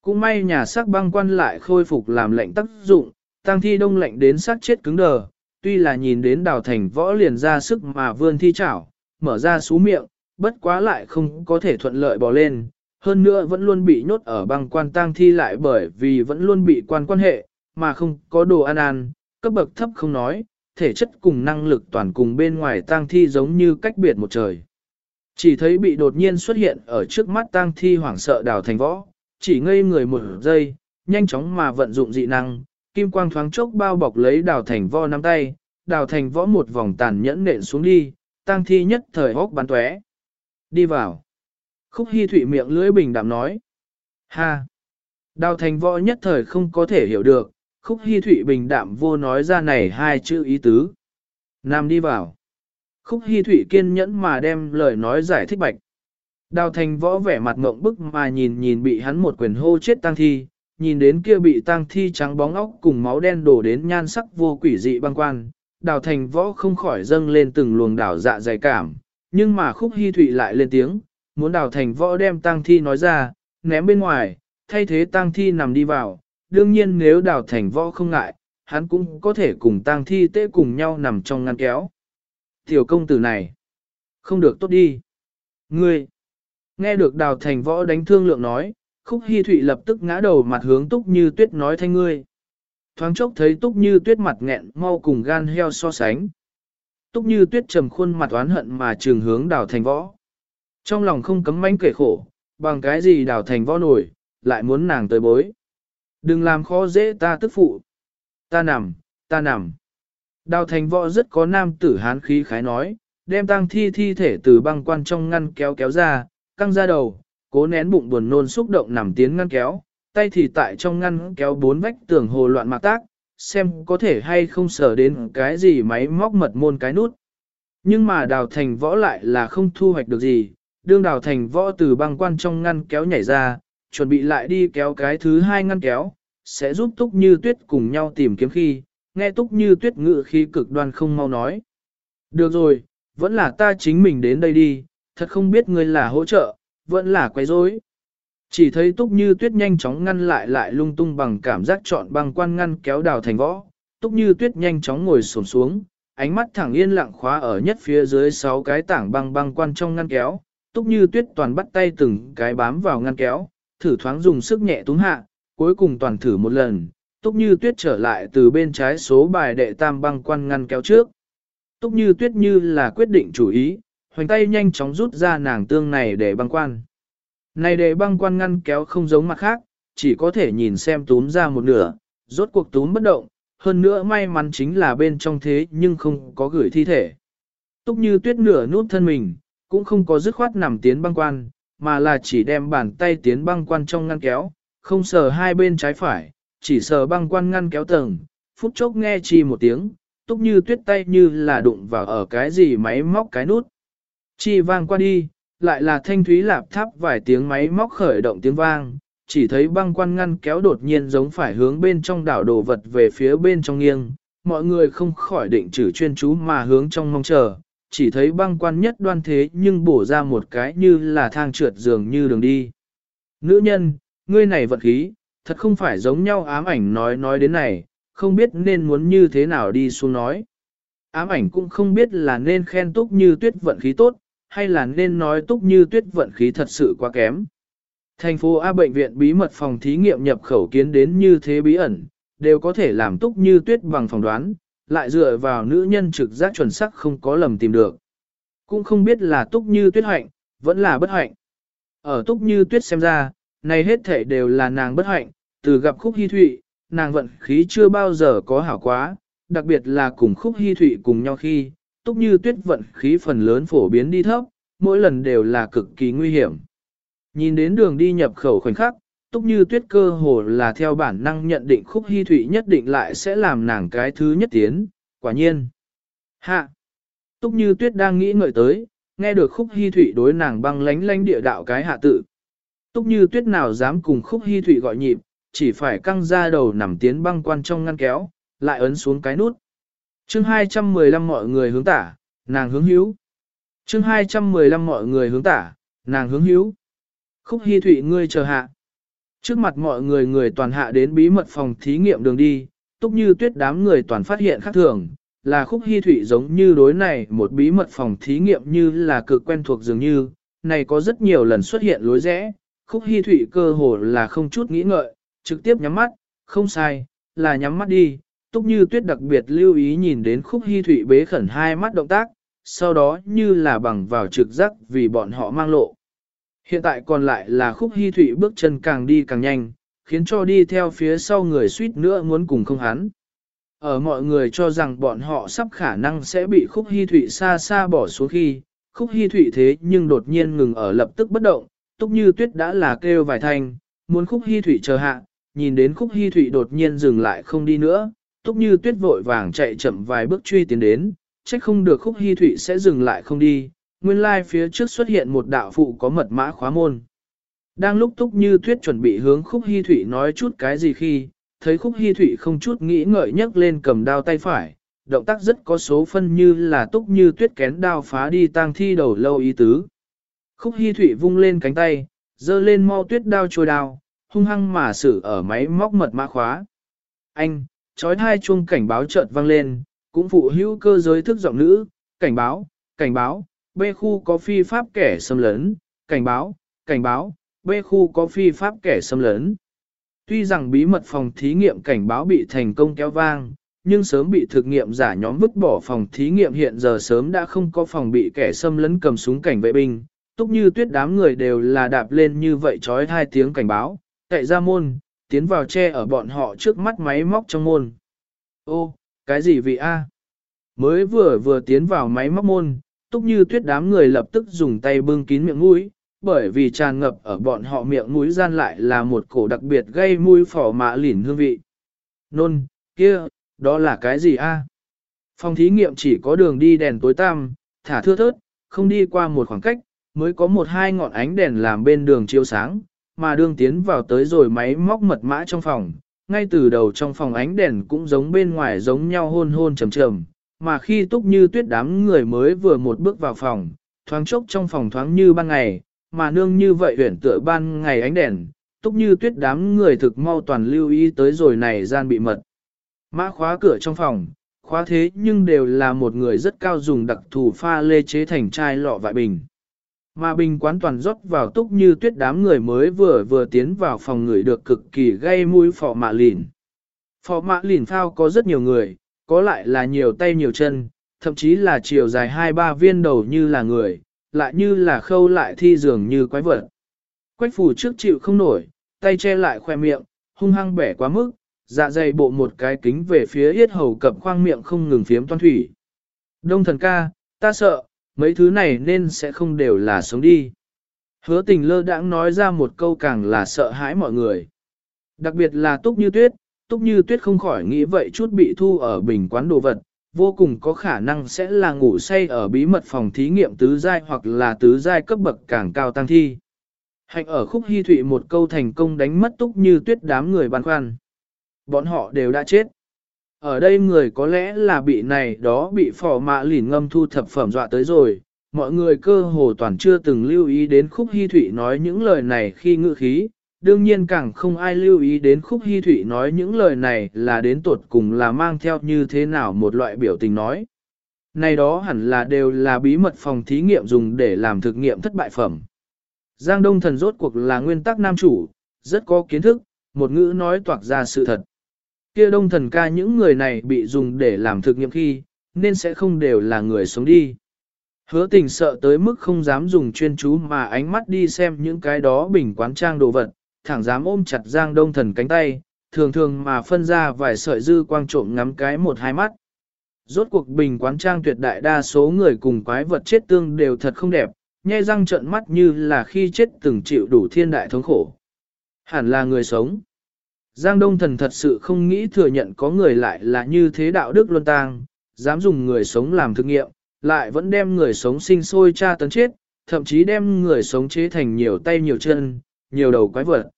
A: Cũng may nhà xác băng quan lại khôi phục làm lệnh tác dụng, tăng thi đông lạnh đến xác chết cứng đờ, tuy là nhìn đến đào thành võ liền ra sức mà vươn thi chảo, mở ra xú miệng, bất quá lại không có thể thuận lợi bò lên, hơn nữa vẫn luôn bị nhốt ở băng quan tang thi lại bởi vì vẫn luôn bị quan quan hệ, mà không có đồ ăn ăn, cấp bậc thấp không nói, thể chất cùng năng lực toàn cùng bên ngoài tang thi giống như cách biệt một trời. Chỉ thấy bị đột nhiên xuất hiện ở trước mắt tang thi hoảng sợ đào thành võ, chỉ ngây người một giây, nhanh chóng mà vận dụng dị năng, kim quang thoáng chốc bao bọc lấy đào thành võ nắm tay, đào thành võ một vòng tàn nhẫn nện xuống đi, tang thi nhất thời hốc bắn tóe. Đi vào. Khúc Hi Thụy miệng lưỡi bình đạm nói. Ha. Đào thành võ nhất thời không có thể hiểu được, Khúc Hi Thụy bình đạm vô nói ra này hai chữ ý tứ. Nam đi vào. Khúc Hi Thụy kiên nhẫn mà đem lời nói giải thích bạch. Đào thành võ vẻ mặt ngộng bức mà nhìn nhìn bị hắn một quyền hô chết tăng thi, nhìn đến kia bị tăng thi trắng bóng óc cùng máu đen đổ đến nhan sắc vô quỷ dị băng quan. Đào thành võ không khỏi dâng lên từng luồng đảo dạ dày cảm, nhưng mà khúc Hi Thụy lại lên tiếng, muốn đào thành võ đem tang thi nói ra, ném bên ngoài, thay thế tang thi nằm đi vào. Đương nhiên nếu đào thành võ không ngại, hắn cũng có thể cùng tang thi tế cùng nhau nằm trong ngăn kéo. Tiểu công tử này, không được tốt đi. Ngươi, nghe được đào thành võ đánh thương lượng nói, Khúc hy Thụy lập tức ngã đầu mặt hướng Túc Như Tuyết nói thanh ngươi. Thoáng chốc thấy Túc Như Tuyết mặt nghẹn mau cùng gan heo so sánh. Túc Như Tuyết trầm khuôn mặt oán hận mà trường hướng đào thành võ. Trong lòng không cấm mánh kể khổ, bằng cái gì đào thành võ nổi, lại muốn nàng tới bối. Đừng làm khó dễ ta tức phụ. Ta nằm, ta nằm. Đào thành võ rất có nam tử hán khí khái nói, đem tang thi thi thể từ băng quan trong ngăn kéo kéo ra, căng ra đầu, cố nén bụng buồn nôn xúc động nằm tiến ngăn kéo, tay thì tại trong ngăn kéo bốn vách tường hồ loạn mạc tác, xem có thể hay không sở đến cái gì máy móc mật môn cái nút. Nhưng mà đào thành võ lại là không thu hoạch được gì, đương đào thành võ từ băng quan trong ngăn kéo nhảy ra, chuẩn bị lại đi kéo cái thứ hai ngăn kéo, sẽ giúp túc như tuyết cùng nhau tìm kiếm khi, nghe túc như tuyết ngự khi cực đoan không mau nói. Được rồi, vẫn là ta chính mình đến đây đi, thật không biết ngươi là hỗ trợ, vẫn là quấy rối. Chỉ thấy túc như tuyết nhanh chóng ngăn lại lại lung tung bằng cảm giác chọn băng quan ngăn kéo đào thành võ, túc như tuyết nhanh chóng ngồi xổm xuống, ánh mắt thẳng yên lặng khóa ở nhất phía dưới sáu cái tảng băng băng quan trong ngăn kéo, túc như tuyết toàn bắt tay từng cái bám vào ngăn kéo, thử thoáng dùng sức nhẹ túng hạ, cuối cùng toàn thử một lần, túc như tuyết trở lại từ bên trái số bài đệ tam băng quan ngăn kéo trước. Túc như tuyết như là quyết định chủ ý, hoành tay nhanh chóng rút ra nàng tương này để băng quan. Này để băng quan ngăn kéo không giống mặt khác, chỉ có thể nhìn xem túm ra một nửa, rốt cuộc túm bất động, hơn nữa may mắn chính là bên trong thế nhưng không có gửi thi thể. Túc như tuyết nửa nút thân mình, cũng không có dứt khoát nằm tiến băng quan, mà là chỉ đem bàn tay tiến băng quan trong ngăn kéo, không sờ hai bên trái phải, chỉ sờ băng quan ngăn kéo tầng, phút chốc nghe chi một tiếng, túc như tuyết tay như là đụng vào ở cái gì máy móc cái nút. Chi vang qua đi, lại là thanh thúy lạp tháp vài tiếng máy móc khởi động tiếng vang, chỉ thấy băng quan ngăn kéo đột nhiên giống phải hướng bên trong đảo đồ vật về phía bên trong nghiêng, mọi người không khỏi định trừ chuyên chú mà hướng trong mong chờ, chỉ thấy băng quan nhất đoan thế nhưng bổ ra một cái như là thang trượt dường như đường đi. Nữ nhân, ngươi này vật khí, thật không phải giống nhau ám ảnh nói nói đến này, không biết nên muốn như thế nào đi xuống nói. Ám ảnh cũng không biết là nên khen túc như tuyết vận khí tốt, hay là nên nói túc như tuyết vận khí thật sự quá kém. Thành phố A bệnh viện bí mật phòng thí nghiệm nhập khẩu kiến đến như thế bí ẩn, đều có thể làm túc như tuyết bằng phòng đoán, lại dựa vào nữ nhân trực giác chuẩn sắc không có lầm tìm được. Cũng không biết là túc như tuyết hạnh, vẫn là bất hạnh. Ở túc như tuyết xem ra, này hết thể đều là nàng bất hạnh, từ gặp khúc hy thụy, nàng vận khí chưa bao giờ có hảo quá, đặc biệt là cùng khúc hy thụy cùng nhau khi, túc như tuyết vận khí phần lớn phổ biến đi thấp, mỗi lần đều là cực kỳ nguy hiểm. Nhìn đến đường đi nhập khẩu khoảnh khắc, túc như tuyết cơ hồ là theo bản năng nhận định khúc hy thụy nhất định lại sẽ làm nàng cái thứ nhất tiến, quả nhiên. Hạ! Túc như tuyết đang nghĩ ngợi tới, nghe được khúc hy thụy đối nàng băng lánh lánh địa đạo cái hạ tự. Túc như tuyết nào dám cùng khúc hy thụy gọi nhịp, chỉ phải căng ra đầu nằm tiến băng quan trong ngăn kéo, lại ấn xuống cái nút. chương 215 mọi người hướng tả, nàng hướng hữu. chương 215 mọi người hướng tả, nàng hướng hữu. Khúc hy thụy ngươi chờ hạ. Trước mặt mọi người người toàn hạ đến bí mật phòng thí nghiệm đường đi, túc như tuyết đám người toàn phát hiện khác thường, là khúc hy thụy giống như đối này một bí mật phòng thí nghiệm như là cực quen thuộc dường như, này có rất nhiều lần xuất hiện lối rẽ, khúc hy thụy cơ hồ là không chút nghĩ ngợi, trực tiếp nhắm mắt, không sai, là nhắm mắt đi, túc như tuyết đặc biệt lưu ý nhìn đến khúc hy thụy bế khẩn hai mắt động tác, sau đó như là bằng vào trực giác vì bọn họ mang lộ. Hiện tại còn lại là khúc hy thụy bước chân càng đi càng nhanh, khiến cho đi theo phía sau người suýt nữa muốn cùng không hắn. Ở mọi người cho rằng bọn họ sắp khả năng sẽ bị khúc hy thụy xa xa bỏ xuống khi, khúc hy thụy thế nhưng đột nhiên ngừng ở lập tức bất động, túc như tuyết đã là kêu vài thanh, muốn khúc hy thụy chờ hạ, nhìn đến khúc hy thụy đột nhiên dừng lại không đi nữa, túc như tuyết vội vàng chạy chậm vài bước truy tiến đến, trách không được khúc hy thụy sẽ dừng lại không đi, nguyên lai phía trước xuất hiện một đạo phụ có mật mã khóa môn. Đang lúc túc như tuyết chuẩn bị hướng khúc hy thủy nói chút cái gì khi, thấy khúc hy thủy không chút nghĩ ngợi nhấc lên cầm đao tay phải, động tác rất có số phân như là túc như tuyết kén đao phá đi tang thi đầu lâu ý tứ. Khúc hy thủy vung lên cánh tay, giơ lên mau tuyết đao trôi đao, hung hăng mà xử ở máy móc mật mã khóa. Anh, trói hai chuông cảnh báo chợt vang lên, cũng phụ hữu cơ giới thức giọng nữ, cảnh báo, cảnh báo, B khu có phi pháp kẻ xâm lấn, cảnh báo, cảnh báo, B khu có phi pháp kẻ xâm lấn. Tuy rằng bí mật phòng thí nghiệm cảnh báo bị thành công kéo vang, nhưng sớm bị thực nghiệm giả nhóm vứt bỏ phòng thí nghiệm hiện giờ sớm đã không có phòng bị kẻ xâm lấn cầm súng cảnh vệ binh, túc như tuyết đám người đều là đạp lên như vậy trói hai tiếng cảnh báo, cậy ra môn, tiến vào che ở bọn họ trước mắt máy móc trong môn. Ô, cái gì vị A? Mới vừa vừa tiến vào máy móc môn, túc như tuyết đám người lập tức dùng tay bưng kín miệng mũi, bởi vì tràn ngập ở bọn họ miệng mũi gian lại là một cổ đặc biệt gây mũi phỏ mạ lỉn hương vị. Nôn, kia, đó là cái gì a? Phòng thí nghiệm chỉ có đường đi đèn tối tăm, thả thưa thớt, không đi qua một khoảng cách, mới có một hai ngọn ánh đèn làm bên đường chiếu sáng, mà đường tiến vào tới rồi máy móc mật mã trong phòng, ngay từ đầu trong phòng ánh đèn cũng giống bên ngoài giống nhau hôn hôn trầm trầm, mà khi túc như tuyết đám người mới vừa một bước vào phòng, thoáng chốc trong phòng thoáng như ban ngày, mà nương như vậy huyển tựa ban ngày ánh đèn, túc như tuyết đám người thực mau toàn lưu ý tới rồi này gian bị mật. Mã khóa cửa trong phòng, khóa thế nhưng đều là một người rất cao dùng đặc thù pha lê chế thành chai lọ vại bình. Mà bình quán toàn rót vào túc như tuyết đám người mới vừa vừa tiến vào phòng người được cực kỳ gây mũi phỏ mạ lìn. Phỏ mạ lìn phao có rất nhiều người, có lại là nhiều tay nhiều chân, thậm chí là chiều dài hai ba viên đầu như là người, lại như là khâu lại thi dường như quái vật. Quách phủ trước chịu không nổi, tay che lại khoe miệng, hung hăng bẻ quá mức, dạ dày bộ một cái kính về phía yết hầu cập khoang miệng không ngừng phiếm toan thủy. Đông thần ca, ta sợ, mấy thứ này nên sẽ không đều là sống đi. Hứa tình lơ đãng nói ra một câu càng là sợ hãi mọi người. Đặc biệt là túc như tuyết, túc như tuyết không khỏi nghĩ vậy chút bị thu ở bình quán đồ vật, vô cùng có khả năng sẽ là ngủ say ở bí mật phòng thí nghiệm tứ giai hoặc là tứ giai cấp bậc càng cao tăng thi. Hạnh ở khúc hy thụy một câu thành công đánh mất túc như tuyết đám người băn khoăn. Bọn họ đều đã chết. Ở đây người có lẽ là bị này đó bị phỏ mạ lỉn ngâm thu thập phẩm dọa tới rồi. Mọi người cơ hồ toàn chưa từng lưu ý đến khúc hy thụy nói những lời này khi ngự khí, đương nhiên càng không ai lưu ý đến khúc hy thụy nói những lời này là đến tột cùng là mang theo như thế nào một loại biểu tình nói. Này đó hẳn là đều là bí mật phòng thí nghiệm dùng để làm thực nghiệm thất bại phẩm. Giang Đông Thần rốt cuộc là nguyên tắc nam chủ, rất có kiến thức, một ngữ nói toạc ra sự thật. Kia Đông Thần ca những người này bị dùng để làm thực nghiệm khi, nên sẽ không đều là người sống đi. Hứa tình sợ tới mức không dám dùng chuyên chú mà ánh mắt đi xem những cái đó bình quán trang đồ vật, thẳng dám ôm chặt Giang Đông Thần cánh tay, thường thường mà phân ra vài sợi dư quang trộm ngắm cái một hai mắt. Rốt cuộc bình quán trang tuyệt đại đa số người cùng quái vật chết tương đều thật không đẹp, nhe răng trợn mắt như là khi chết từng chịu đủ thiên đại thống khổ. Hẳn là người sống. Giang Đông Thần thật sự không nghĩ thừa nhận có người lại là như thế đạo đức luân tang, dám dùng người sống làm thực nghiệm, lại vẫn đem người sống sinh sôi tra tấn chết, thậm chí đem người sống chế thành nhiều tay nhiều chân, nhiều đầu quái vật.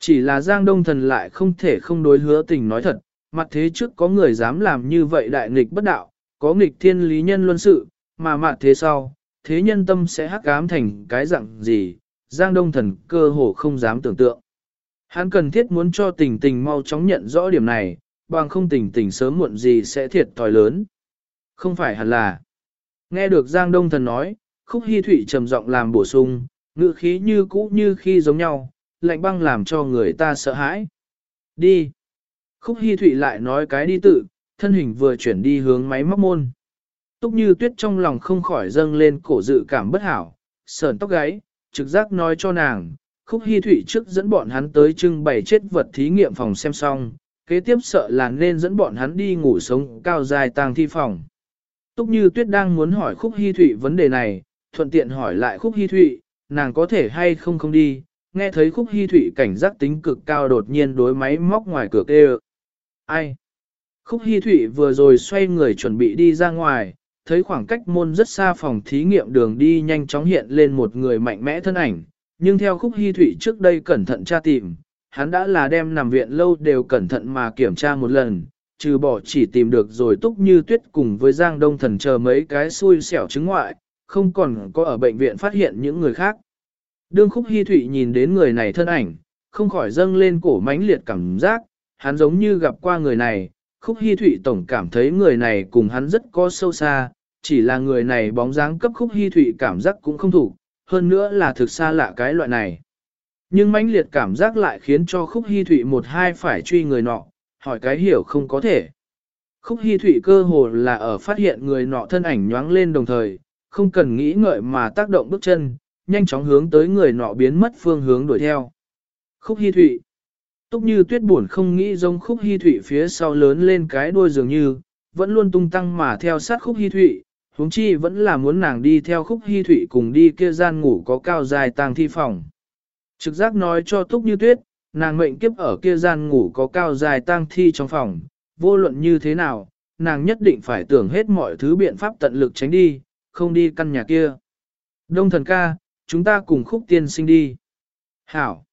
A: Chỉ là Giang Đông Thần lại không thể không đối hứa tình nói thật, mặt thế trước có người dám làm như vậy đại nghịch bất đạo, có nghịch thiên lý nhân luân sự, mà mặt thế sau, thế nhân tâm sẽ hắc ám thành cái dạng gì, Giang Đông Thần cơ hồ không dám tưởng tượng. Hắn cần thiết muốn cho tình tình mau chóng nhận rõ điểm này, bằng không tình tình sớm muộn gì sẽ thiệt thòi lớn. Không phải hẳn là. Nghe được Giang Đông Thần nói, khúc hy thủy trầm giọng làm bổ sung, ngữ khí như cũ như khi giống nhau, lạnh băng làm cho người ta sợ hãi. Đi. Khúc Hi Thụy lại nói cái đi tự, thân hình vừa chuyển đi hướng máy móc môn. Túc như tuyết trong lòng không khỏi dâng lên cổ dự cảm bất hảo, sờn tóc gáy, trực giác nói cho nàng, Khúc Hi Thụy trước dẫn bọn hắn tới trưng bày chết vật thí nghiệm phòng xem xong, kế tiếp sợ là nên dẫn bọn hắn đi ngủ sống cao dài tàng thi phòng. Túc như tuyết đang muốn hỏi Khúc Hi Thụy vấn đề này, thuận tiện hỏi lại Khúc Hi Thụy, nàng có thể hay không không đi, nghe thấy khúc hy thụy cảnh giác tính cực cao đột nhiên đối máy móc ngoài cửa kêu. Ai? Khúc hy thụy vừa rồi xoay người chuẩn bị đi ra ngoài, thấy khoảng cách môn rất xa phòng thí nghiệm đường đi nhanh chóng hiện lên một người mạnh mẽ thân ảnh, nhưng theo khúc hy thụy trước đây cẩn thận tra tìm, hắn đã là đem nằm viện lâu đều cẩn thận mà kiểm tra một lần, trừ bỏ chỉ tìm được rồi túc như tuyết cùng với Giang Đông Thần chờ mấy cái xui xẻo chứng ngoại, không còn có ở bệnh viện phát hiện những người khác. Đương khúc hy thụy nhìn đến người này thân ảnh, không khỏi dâng lên cổ mãnh liệt cảm giác, hắn giống như gặp qua người này, khúc hy thụy tổng cảm thấy người này cùng hắn rất có sâu xa, chỉ là người này bóng dáng cấp khúc hy thụy cảm giác cũng không thủ, hơn nữa là thực xa lạ cái loại này. Nhưng mãnh liệt cảm giác lại khiến cho khúc hy thụy một hai phải truy người nọ, hỏi cái hiểu không có thể. Khúc hy thụy cơ hồ là ở phát hiện người nọ thân ảnh nhoáng lên đồng thời, không cần nghĩ ngợi mà tác động bước chân, nhanh chóng hướng tới người nọ biến mất phương hướng đuổi theo. Khúc Hi thụy Túc như tuyết buồn không nghĩ giống khúc Hi thụy phía sau lớn lên cái đuôi dường như, vẫn luôn tung tăng mà theo sát khúc Hi thụy, huống chi vẫn là muốn nàng đi theo khúc Hi thụy cùng đi kia gian ngủ có cao dài tàng thi phòng. Trực giác nói cho Túc như tuyết, nàng mệnh kiếp ở kia gian ngủ có cao dài tang thi trong phòng, vô luận như thế nào, nàng nhất định phải tưởng hết mọi thứ biện pháp tận lực tránh đi, không đi căn nhà kia. Đông thần ca, chúng ta cùng khúc tiên sinh đi. Hảo.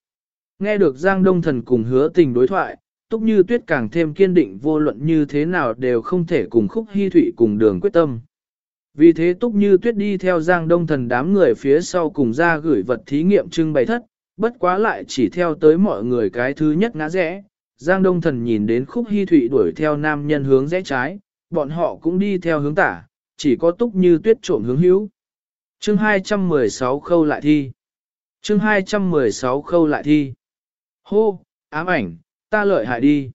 A: Nghe được Giang Đông thần cùng hứa tình đối thoại, Túc Như Tuyết càng thêm kiên định vô luận như thế nào đều không thể cùng khúc hy thủy cùng đường quyết tâm. Vì thế Túc Như Tuyết đi theo Giang Đông thần đám người phía sau cùng ra gửi vật thí nghiệm trưng bày thất, bất quá lại chỉ theo tới mọi người cái thứ nhất ngã rẽ. Giang Đông Thần nhìn đến khúc hy thụy đuổi theo nam nhân hướng rẽ trái, bọn họ cũng đi theo hướng tả, chỉ có túc như tuyết trộm hướng hữu. Chương 216 khâu lại thi. Chương 216 khâu lại thi. Hô, ám ảnh, ta lợi hại đi.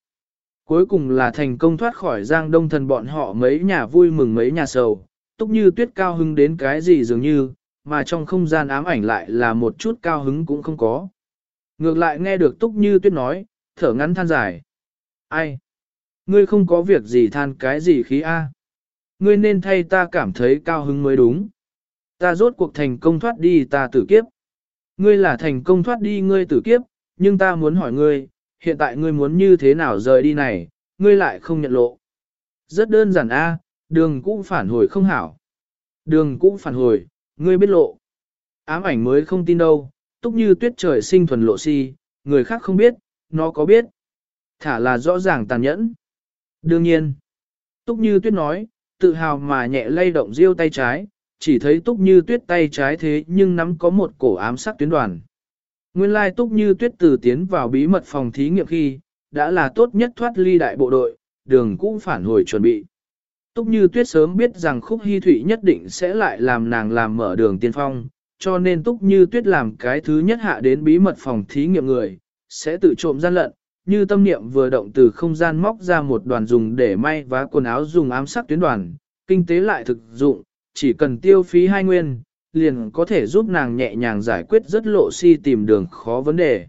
A: Cuối cùng là thành công thoát khỏi Giang Đông Thần bọn họ mấy nhà vui mừng mấy nhà sầu, túc như tuyết cao hứng đến cái gì dường như, mà trong không gian ám ảnh lại là một chút cao hứng cũng không có. Ngược lại nghe được Túc Như Tuyết nói, thở ngắn than dài. Ai? Ngươi không có việc gì than cái gì khí a? Ngươi nên thay ta cảm thấy cao hứng mới đúng. Ta rốt cuộc thành công thoát đi ta tử kiếp. Ngươi là thành công thoát đi ngươi tử kiếp, nhưng ta muốn hỏi ngươi, hiện tại ngươi muốn như thế nào rời đi này, ngươi lại không nhận lộ. Rất đơn giản a, đường cũ phản hồi không hảo. Đường cũ phản hồi, Ngươi biết lộ. Ám ảnh mới không tin đâu, túc như tuyết trời sinh thuần lộ si, người khác không biết, nó có biết. Thả là rõ ràng tàn nhẫn. Đương nhiên, túc như tuyết nói, tự hào mà nhẹ lay động riêu tay trái, chỉ thấy túc như tuyết tay trái thế nhưng nắm có một cổ ám sắc tuyến đoàn. Nguyên lai túc như tuyết từ tiến vào bí mật phòng thí nghiệm khi, đã là tốt nhất thoát ly đại bộ đội, đường cũng phản hồi chuẩn bị. Túc như tuyết sớm biết rằng khúc hy thủy nhất định sẽ lại làm nàng làm mở đường tiên phong, cho nên túc như tuyết làm cái thứ nhất hạ đến bí mật phòng thí nghiệm người, sẽ tự trộm gian lận, như tâm niệm vừa động từ không gian móc ra một đoàn dùng để may vá quần áo dùng ám sắc tuyến đoàn, kinh tế lại thực dụng, chỉ cần tiêu phí hai nguyên, liền có thể giúp nàng nhẹ nhàng giải quyết rất lộ si tìm đường khó vấn đề.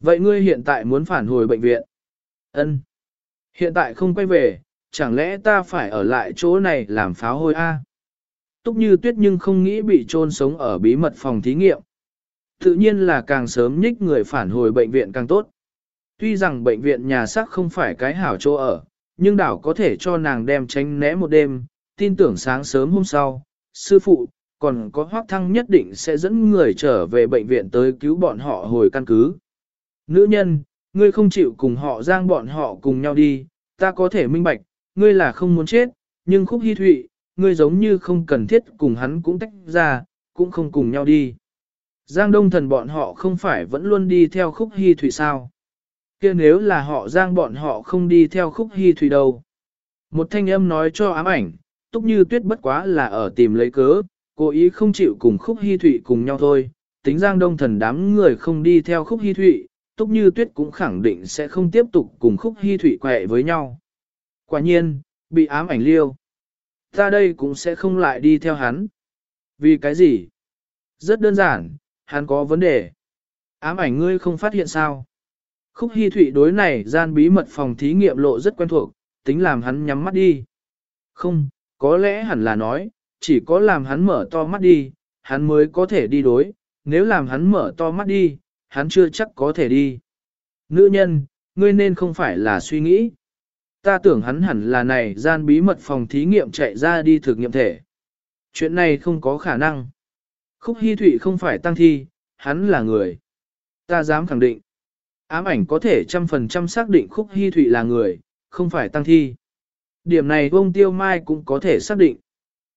A: Vậy ngươi hiện tại muốn phản hồi bệnh viện? Ân. Hiện tại không quay về, chẳng lẽ ta phải ở lại chỗ này làm pháo hôi a? Túc như tuyết nhưng không nghĩ bị trôn sống ở bí mật phòng thí nghiệm. Tự nhiên là càng sớm nhích người phản hồi bệnh viện càng tốt. Tuy rằng bệnh viện nhà xác không phải cái hảo chỗ ở, nhưng đảo có thể cho nàng đem tránh né một đêm, tin tưởng sáng sớm hôm sau, sư phụ, còn có hoác thăng nhất định sẽ dẫn người trở về bệnh viện tới cứu bọn họ hồi căn cứ. Nữ nhân, ngươi không chịu cùng họ giang bọn họ cùng nhau đi, ta có thể minh bạch, ngươi là không muốn chết, nhưng khúc hy thụy, ngươi giống như không cần thiết cùng hắn cũng tách ra, cũng không cùng nhau đi. Giang Đông Thần bọn họ không phải vẫn luôn đi theo khúc hy thụy sao? kia nếu là họ Giang bọn họ không đi theo khúc hy thụy đâu? Một thanh âm nói cho ám ảnh, túc như tuyết bất quá là ở tìm lấy cớ, cố ý không chịu cùng khúc hy thụy cùng nhau thôi. Tính Giang Đông Thần đám người không đi theo khúc hy thụy, túc như tuyết cũng khẳng định sẽ không tiếp tục cùng khúc hy thụy quẹ với nhau. Quả nhiên, bị ám ảnh liêu. Ta đây cũng sẽ không lại đi theo hắn. Vì cái gì? Rất đơn giản, hắn có vấn đề. Ám ảnh ngươi không phát hiện sao? Khúc Hi Thụy đối này gian bí mật phòng thí nghiệm lộ rất quen thuộc, tính làm hắn nhắm mắt đi. Không, có lẽ hẳn là nói, chỉ có làm hắn mở to mắt đi, hắn mới có thể đi đối, nếu làm hắn mở to mắt đi, hắn chưa chắc có thể đi. Nữ nhân, ngươi nên không phải là suy nghĩ ta tưởng hắn hẳn là này gian bí mật phòng thí nghiệm chạy ra đi thực nghiệm thể. Chuyện này không có khả năng. Khúc hy Thụy không phải tăng thi, hắn là người. Ta dám khẳng định. Ám ảnh có thể trăm phần trăm xác định Khúc hy Thụy là người, không phải tăng thi. Điểm này ông Tiêu Mai cũng có thể xác định.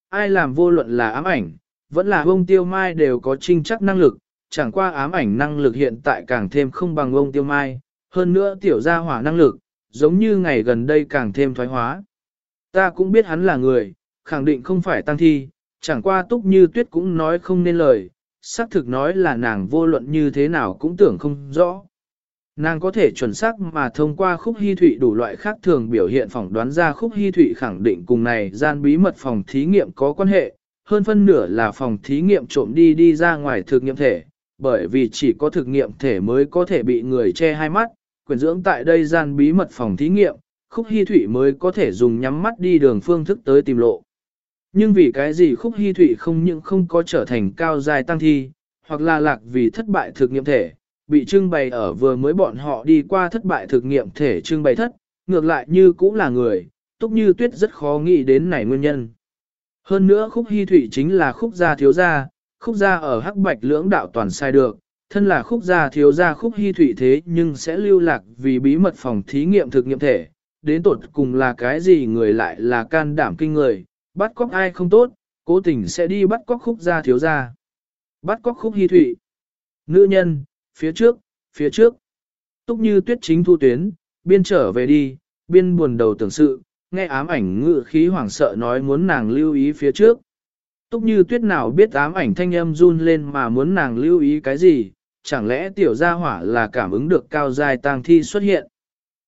A: Ai làm vô luận là ám ảnh, vẫn là ông Tiêu Mai đều có trinh chắc năng lực, chẳng qua ám ảnh năng lực hiện tại càng thêm không bằng ông Tiêu Mai, hơn nữa tiểu gia hỏa năng lực, giống như ngày gần đây càng thêm thoái hóa. Ta cũng biết hắn là người, khẳng định không phải tăng thi, chẳng qua túc như tuyết cũng nói không nên lời, xác thực nói là nàng vô luận như thế nào cũng tưởng không rõ. Nàng có thể chuẩn xác mà thông qua khúc hy thụy đủ loại khác thường biểu hiện phỏng đoán ra khúc hy thụy khẳng định cùng này gian bí mật phòng thí nghiệm có quan hệ, hơn phân nửa là phòng thí nghiệm trộm đi đi ra ngoài thực nghiệm thể, bởi vì chỉ có thực nghiệm thể mới có thể bị người che hai mắt, quyền dưỡng tại đây gian bí mật phòng thí nghiệm, khúc hy thụy mới có thể dùng nhắm mắt đi đường phương thức tới tìm lộ. Nhưng vì cái gì khúc hy thụy không những không có trở thành cao dài tăng thi, hoặc là lạc vì thất bại thực nghiệm thể, bị trưng bày ở vừa mới bọn họ đi qua thất bại thực nghiệm thể trưng bày thất, ngược lại như cũng là người, túc như tuyết rất khó nghĩ đến này nguyên nhân. Hơn nữa khúc hy thụy chính là khúc gia thiếu gia, khúc gia ở hắc bạch lưỡng đạo toàn sai được, thân là khúc gia thiếu gia khúc hy thụy thế nhưng sẽ lưu lạc vì bí mật phòng thí nghiệm thực nghiệm thể, đến tột cùng là cái gì người lại là can đảm kinh người, bắt cóc ai không tốt, cố tình sẽ đi bắt cóc khúc gia thiếu gia. Bắt cóc khúc hy thụy. Nữ nhân, phía trước, phía trước. Túc như tuyết chính thu tuyến, biên trở về đi, biên buồn đầu tưởng sự, nghe ám ảnh ngự khí hoảng sợ nói muốn nàng lưu ý phía trước. Túc như tuyết nào biết ám ảnh thanh âm run lên mà muốn nàng lưu ý cái gì, chẳng lẽ tiểu gia hỏa là cảm ứng được cao giai tang thi xuất hiện.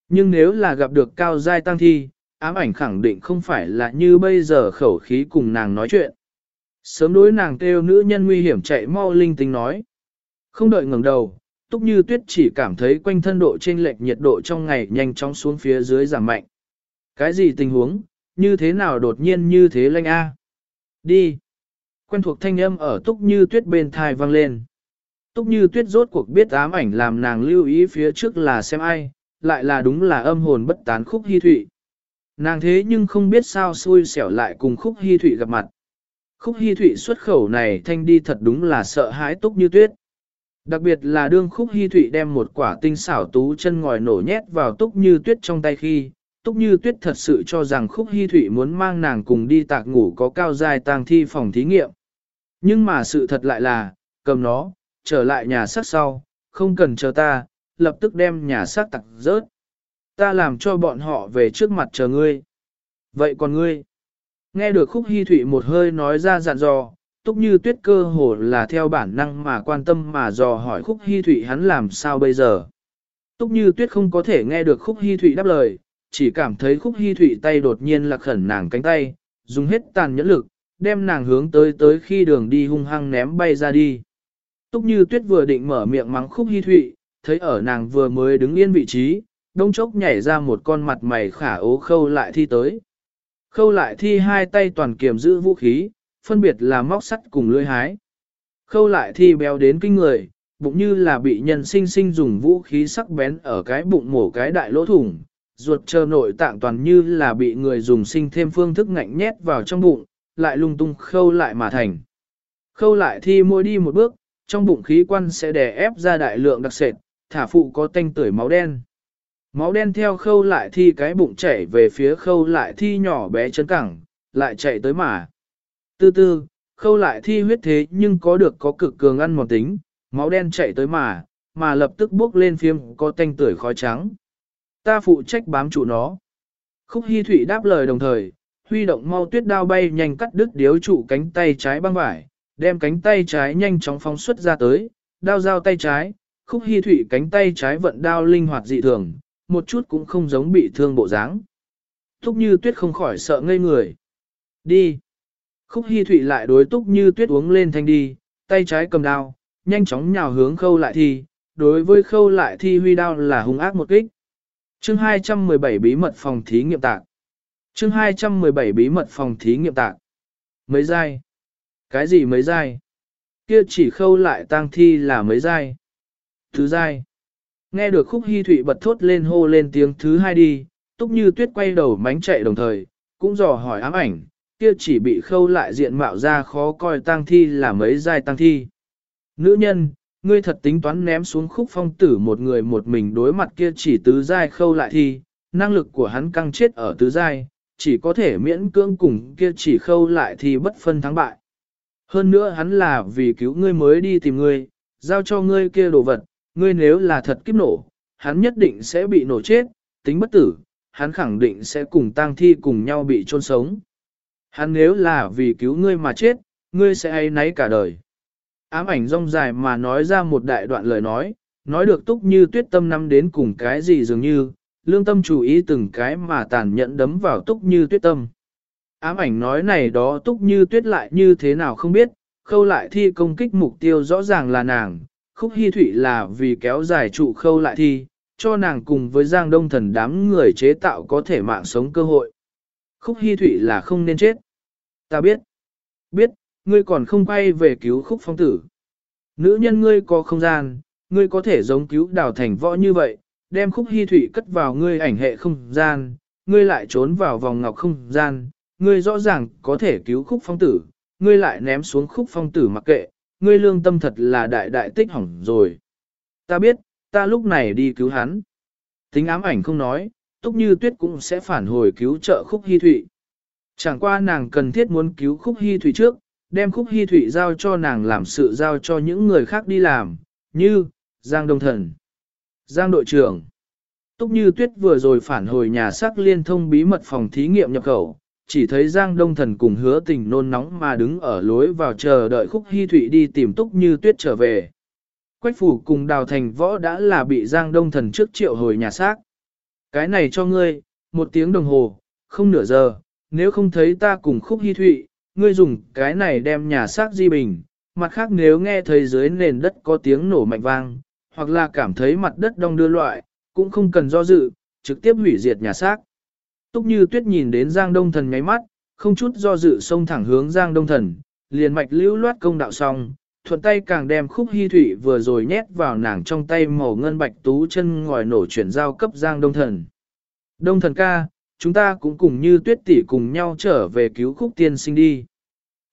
A: Nhưng nếu là gặp được cao giai tang thi, ám ảnh khẳng định không phải là như bây giờ khẩu khí cùng nàng nói chuyện. Sớm đối nàng kêu nữ nhân nguy hiểm chạy mau linh tinh nói. Không đợi ngẩng đầu, túc như tuyết chỉ cảm thấy quanh thân độ trên lệch nhiệt độ trong ngày nhanh chóng xuống phía dưới giảm mạnh. Cái gì tình huống, như thế nào đột nhiên như thế lanh a? Đi. Quen thuộc thanh âm ở túc như tuyết bên thai vang lên. Túc như tuyết rốt cuộc biết ám ảnh làm nàng lưu ý phía trước là xem ai, lại là đúng là âm hồn bất tán khúc hy thụy. Nàng thế nhưng không biết sao xui xẻo lại cùng khúc hy thụy gặp mặt. Khúc hy thụy xuất khẩu này thanh đi thật đúng là sợ hãi túc như tuyết. Đặc biệt là đương khúc hy thụy đem một quả tinh xảo tú chân ngòi nổ nhét vào túc như tuyết trong tay khi, túc như tuyết thật sự cho rằng khúc hy thụy muốn mang nàng cùng đi tạc ngủ có cao dài tang thi phòng thí nghiệm. Nhưng mà sự thật lại là, cầm nó, trở lại nhà xác sau, không cần chờ ta, lập tức đem nhà xác tặc rớt. Ta làm cho bọn họ về trước mặt chờ ngươi. Vậy còn ngươi? Nghe được khúc hy thụy một hơi nói ra dặn dò, túc như tuyết cơ hồ là theo bản năng mà quan tâm mà dò hỏi khúc hy thụy hắn làm sao bây giờ. Túc như tuyết không có thể nghe được khúc hy thụy đáp lời, chỉ cảm thấy khúc hy thụy tay đột nhiên lạc khẩn nàng cánh tay, dùng hết tàn nhẫn lực, đem nàng hướng tới tới khi đường đi hung hăng ném bay ra đi. Túc như tuyết vừa định mở miệng mắng khúc hy thụy, thấy ở nàng vừa mới đứng yên vị trí, đông chốc nhảy ra một con mặt mày khả ố khâu lại thi tới. Khâu lại thi hai tay toàn kiềm giữ vũ khí, phân biệt là móc sắt cùng lưỡi hái. Khâu lại thi béo đến kinh người, bụng như là bị nhân sinh sinh dùng vũ khí sắc bén ở cái bụng mổ cái đại lỗ thủng, ruột chờ nội tạng toàn như là bị người dùng sinh thêm phương thức ngạnh nhét vào trong bụng, lại lung tung khâu lại mà thành. Khâu lại thi mỗi đi một bước, trong bụng khí quan sẽ đè ép ra đại lượng đặc sệt, thả phụ có tanh tưởi máu đen. Máu đen theo khâu lại thi cái bụng chảy về phía khâu lại thi nhỏ bé chân cẳng, lại chạy tới mà. Tư tư, khâu lại thi huyết thế nhưng có được có cực cường ăn một tính, máu đen chạy tới mà, mà lập tức bước lên phim có tanh tưởi khói trắng. Ta phụ trách bám trụ nó. Khúc Hi Thụy đáp lời đồng thời, huy động mau tuyết đao bay nhanh cắt đứt điếu trụ cánh tay trái băng vải, đem cánh tay trái nhanh chóng phóng xuất ra tới, đao dao tay trái, khúc Hy Thụy cánh tay trái vận đao linh hoạt dị thường, một chút cũng không giống bị thương bộ dáng. Thúc như tuyết không khỏi sợ ngây người. Đi. Khúc Hi Thụy lại đối túc như tuyết uống lên thanh đi, tay trái cầm đao, nhanh chóng nhào hướng khâu lại thi, đối với khâu lại thi huy đao là hung ác một kích. Chương 217 bí mật phòng thí nghiệm tạc. Chương 217 bí mật phòng thí nghiệm tạc. Mấy giai? Cái gì mấy giai? Kia chỉ khâu lại tang thi là mấy giai? Thứ giai. Nghe được khúc hy thụy bật thốt lên hô lên tiếng thứ hai đi, túc như tuyết quay đầu mánh chạy đồng thời, cũng dò hỏi ám ảnh, kia chỉ bị khâu lại diện mạo ra khó coi tang thi là mấy giai tang thi. Nữ nhân, ngươi thật tính toán ném xuống khúc phong tử một người một mình đối mặt kia chỉ tứ giai khâu lại thi, năng lực của hắn căng chết ở tứ giai, chỉ có thể miễn cưỡng cùng kia chỉ khâu lại thì bất phân thắng bại. Hơn nữa hắn là vì cứu ngươi mới đi tìm ngươi, giao cho ngươi kia đồ vật, ngươi nếu là thật kiếp nổ, hắn nhất định sẽ bị nổ chết, tính bất tử, hắn khẳng định sẽ cùng tang thi cùng nhau bị chôn sống. Hắn nếu là vì cứu ngươi mà chết, ngươi sẽ ấy náy cả đời. Ám ảnh rong dài mà nói ra một đại đoạn lời nói, nói được túc như tuyết tâm năm đến cùng cái gì dường như, lương tâm chú ý từng cái mà tàn nhẫn đấm vào túc như tuyết tâm. Ám ảnh nói này đó túc như tuyết lại như thế nào không biết, khâu lại thi công kích mục tiêu rõ ràng là nàng, khúc hy thụy là vì kéo dài trụ khâu lại thi, cho nàng cùng với giang đông thần đám người chế tạo có thể mạng sống cơ hội. Khúc hy thụy là không nên chết. Ta biết. Biết, ngươi còn không quay về cứu khúc phong tử. Nữ nhân ngươi có không gian, ngươi có thể giống cứu đào thành võ như vậy, đem khúc hy thủy cất vào ngươi ảnh hệ không gian, ngươi lại trốn vào vòng ngọc không gian, ngươi rõ ràng có thể cứu khúc phong tử, ngươi lại ném xuống khúc phong tử mặc kệ, ngươi lương tâm thật là đại đại tích hỏng rồi. Ta biết, ta lúc này đi cứu hắn. Tính ám ảnh không nói, túc như tuyết cũng sẽ phản hồi cứu trợ khúc hy thụy. Chẳng qua nàng cần thiết muốn cứu khúc hy thủy trước, đem khúc hy thủy giao cho nàng làm sự giao cho những người khác đi làm, như, Giang Đông Thần, Giang đội trưởng. Túc như tuyết vừa rồi phản hồi nhà xác liên thông bí mật phòng thí nghiệm nhập khẩu, chỉ thấy Giang Đông Thần cùng hứa tình nôn nóng mà đứng ở lối vào chờ đợi khúc hy thủy đi tìm Túc như tuyết trở về. Quách phủ cùng đào thành võ đã là bị Giang Đông Thần trước triệu hồi nhà xác. Cái này cho ngươi, một tiếng đồng hồ, không nửa giờ, nếu không thấy ta cùng khúc hy thụy, ngươi dùng cái này đem nhà xác di bình, mặt khác nếu nghe thấy dưới nền đất có tiếng nổ mạnh vang, hoặc là cảm thấy mặt đất đông đưa loại, cũng không cần do dự, trực tiếp hủy diệt nhà xác. Túc như tuyết nhìn đến Giang Đông Thần nháy mắt, không chút do dự xông thẳng hướng Giang Đông Thần, liền mạch lưu loát công đạo xong, thuận tay càng đem khúc hy thủy vừa rồi nhét vào nàng trong tay màu ngân bạch tú chân ngòi nổ chuyển giao cấp Giang Đông Thần. Đông Thần ca, chúng ta cũng cùng như tuyết tỷ cùng nhau trở về cứu khúc tiên sinh đi.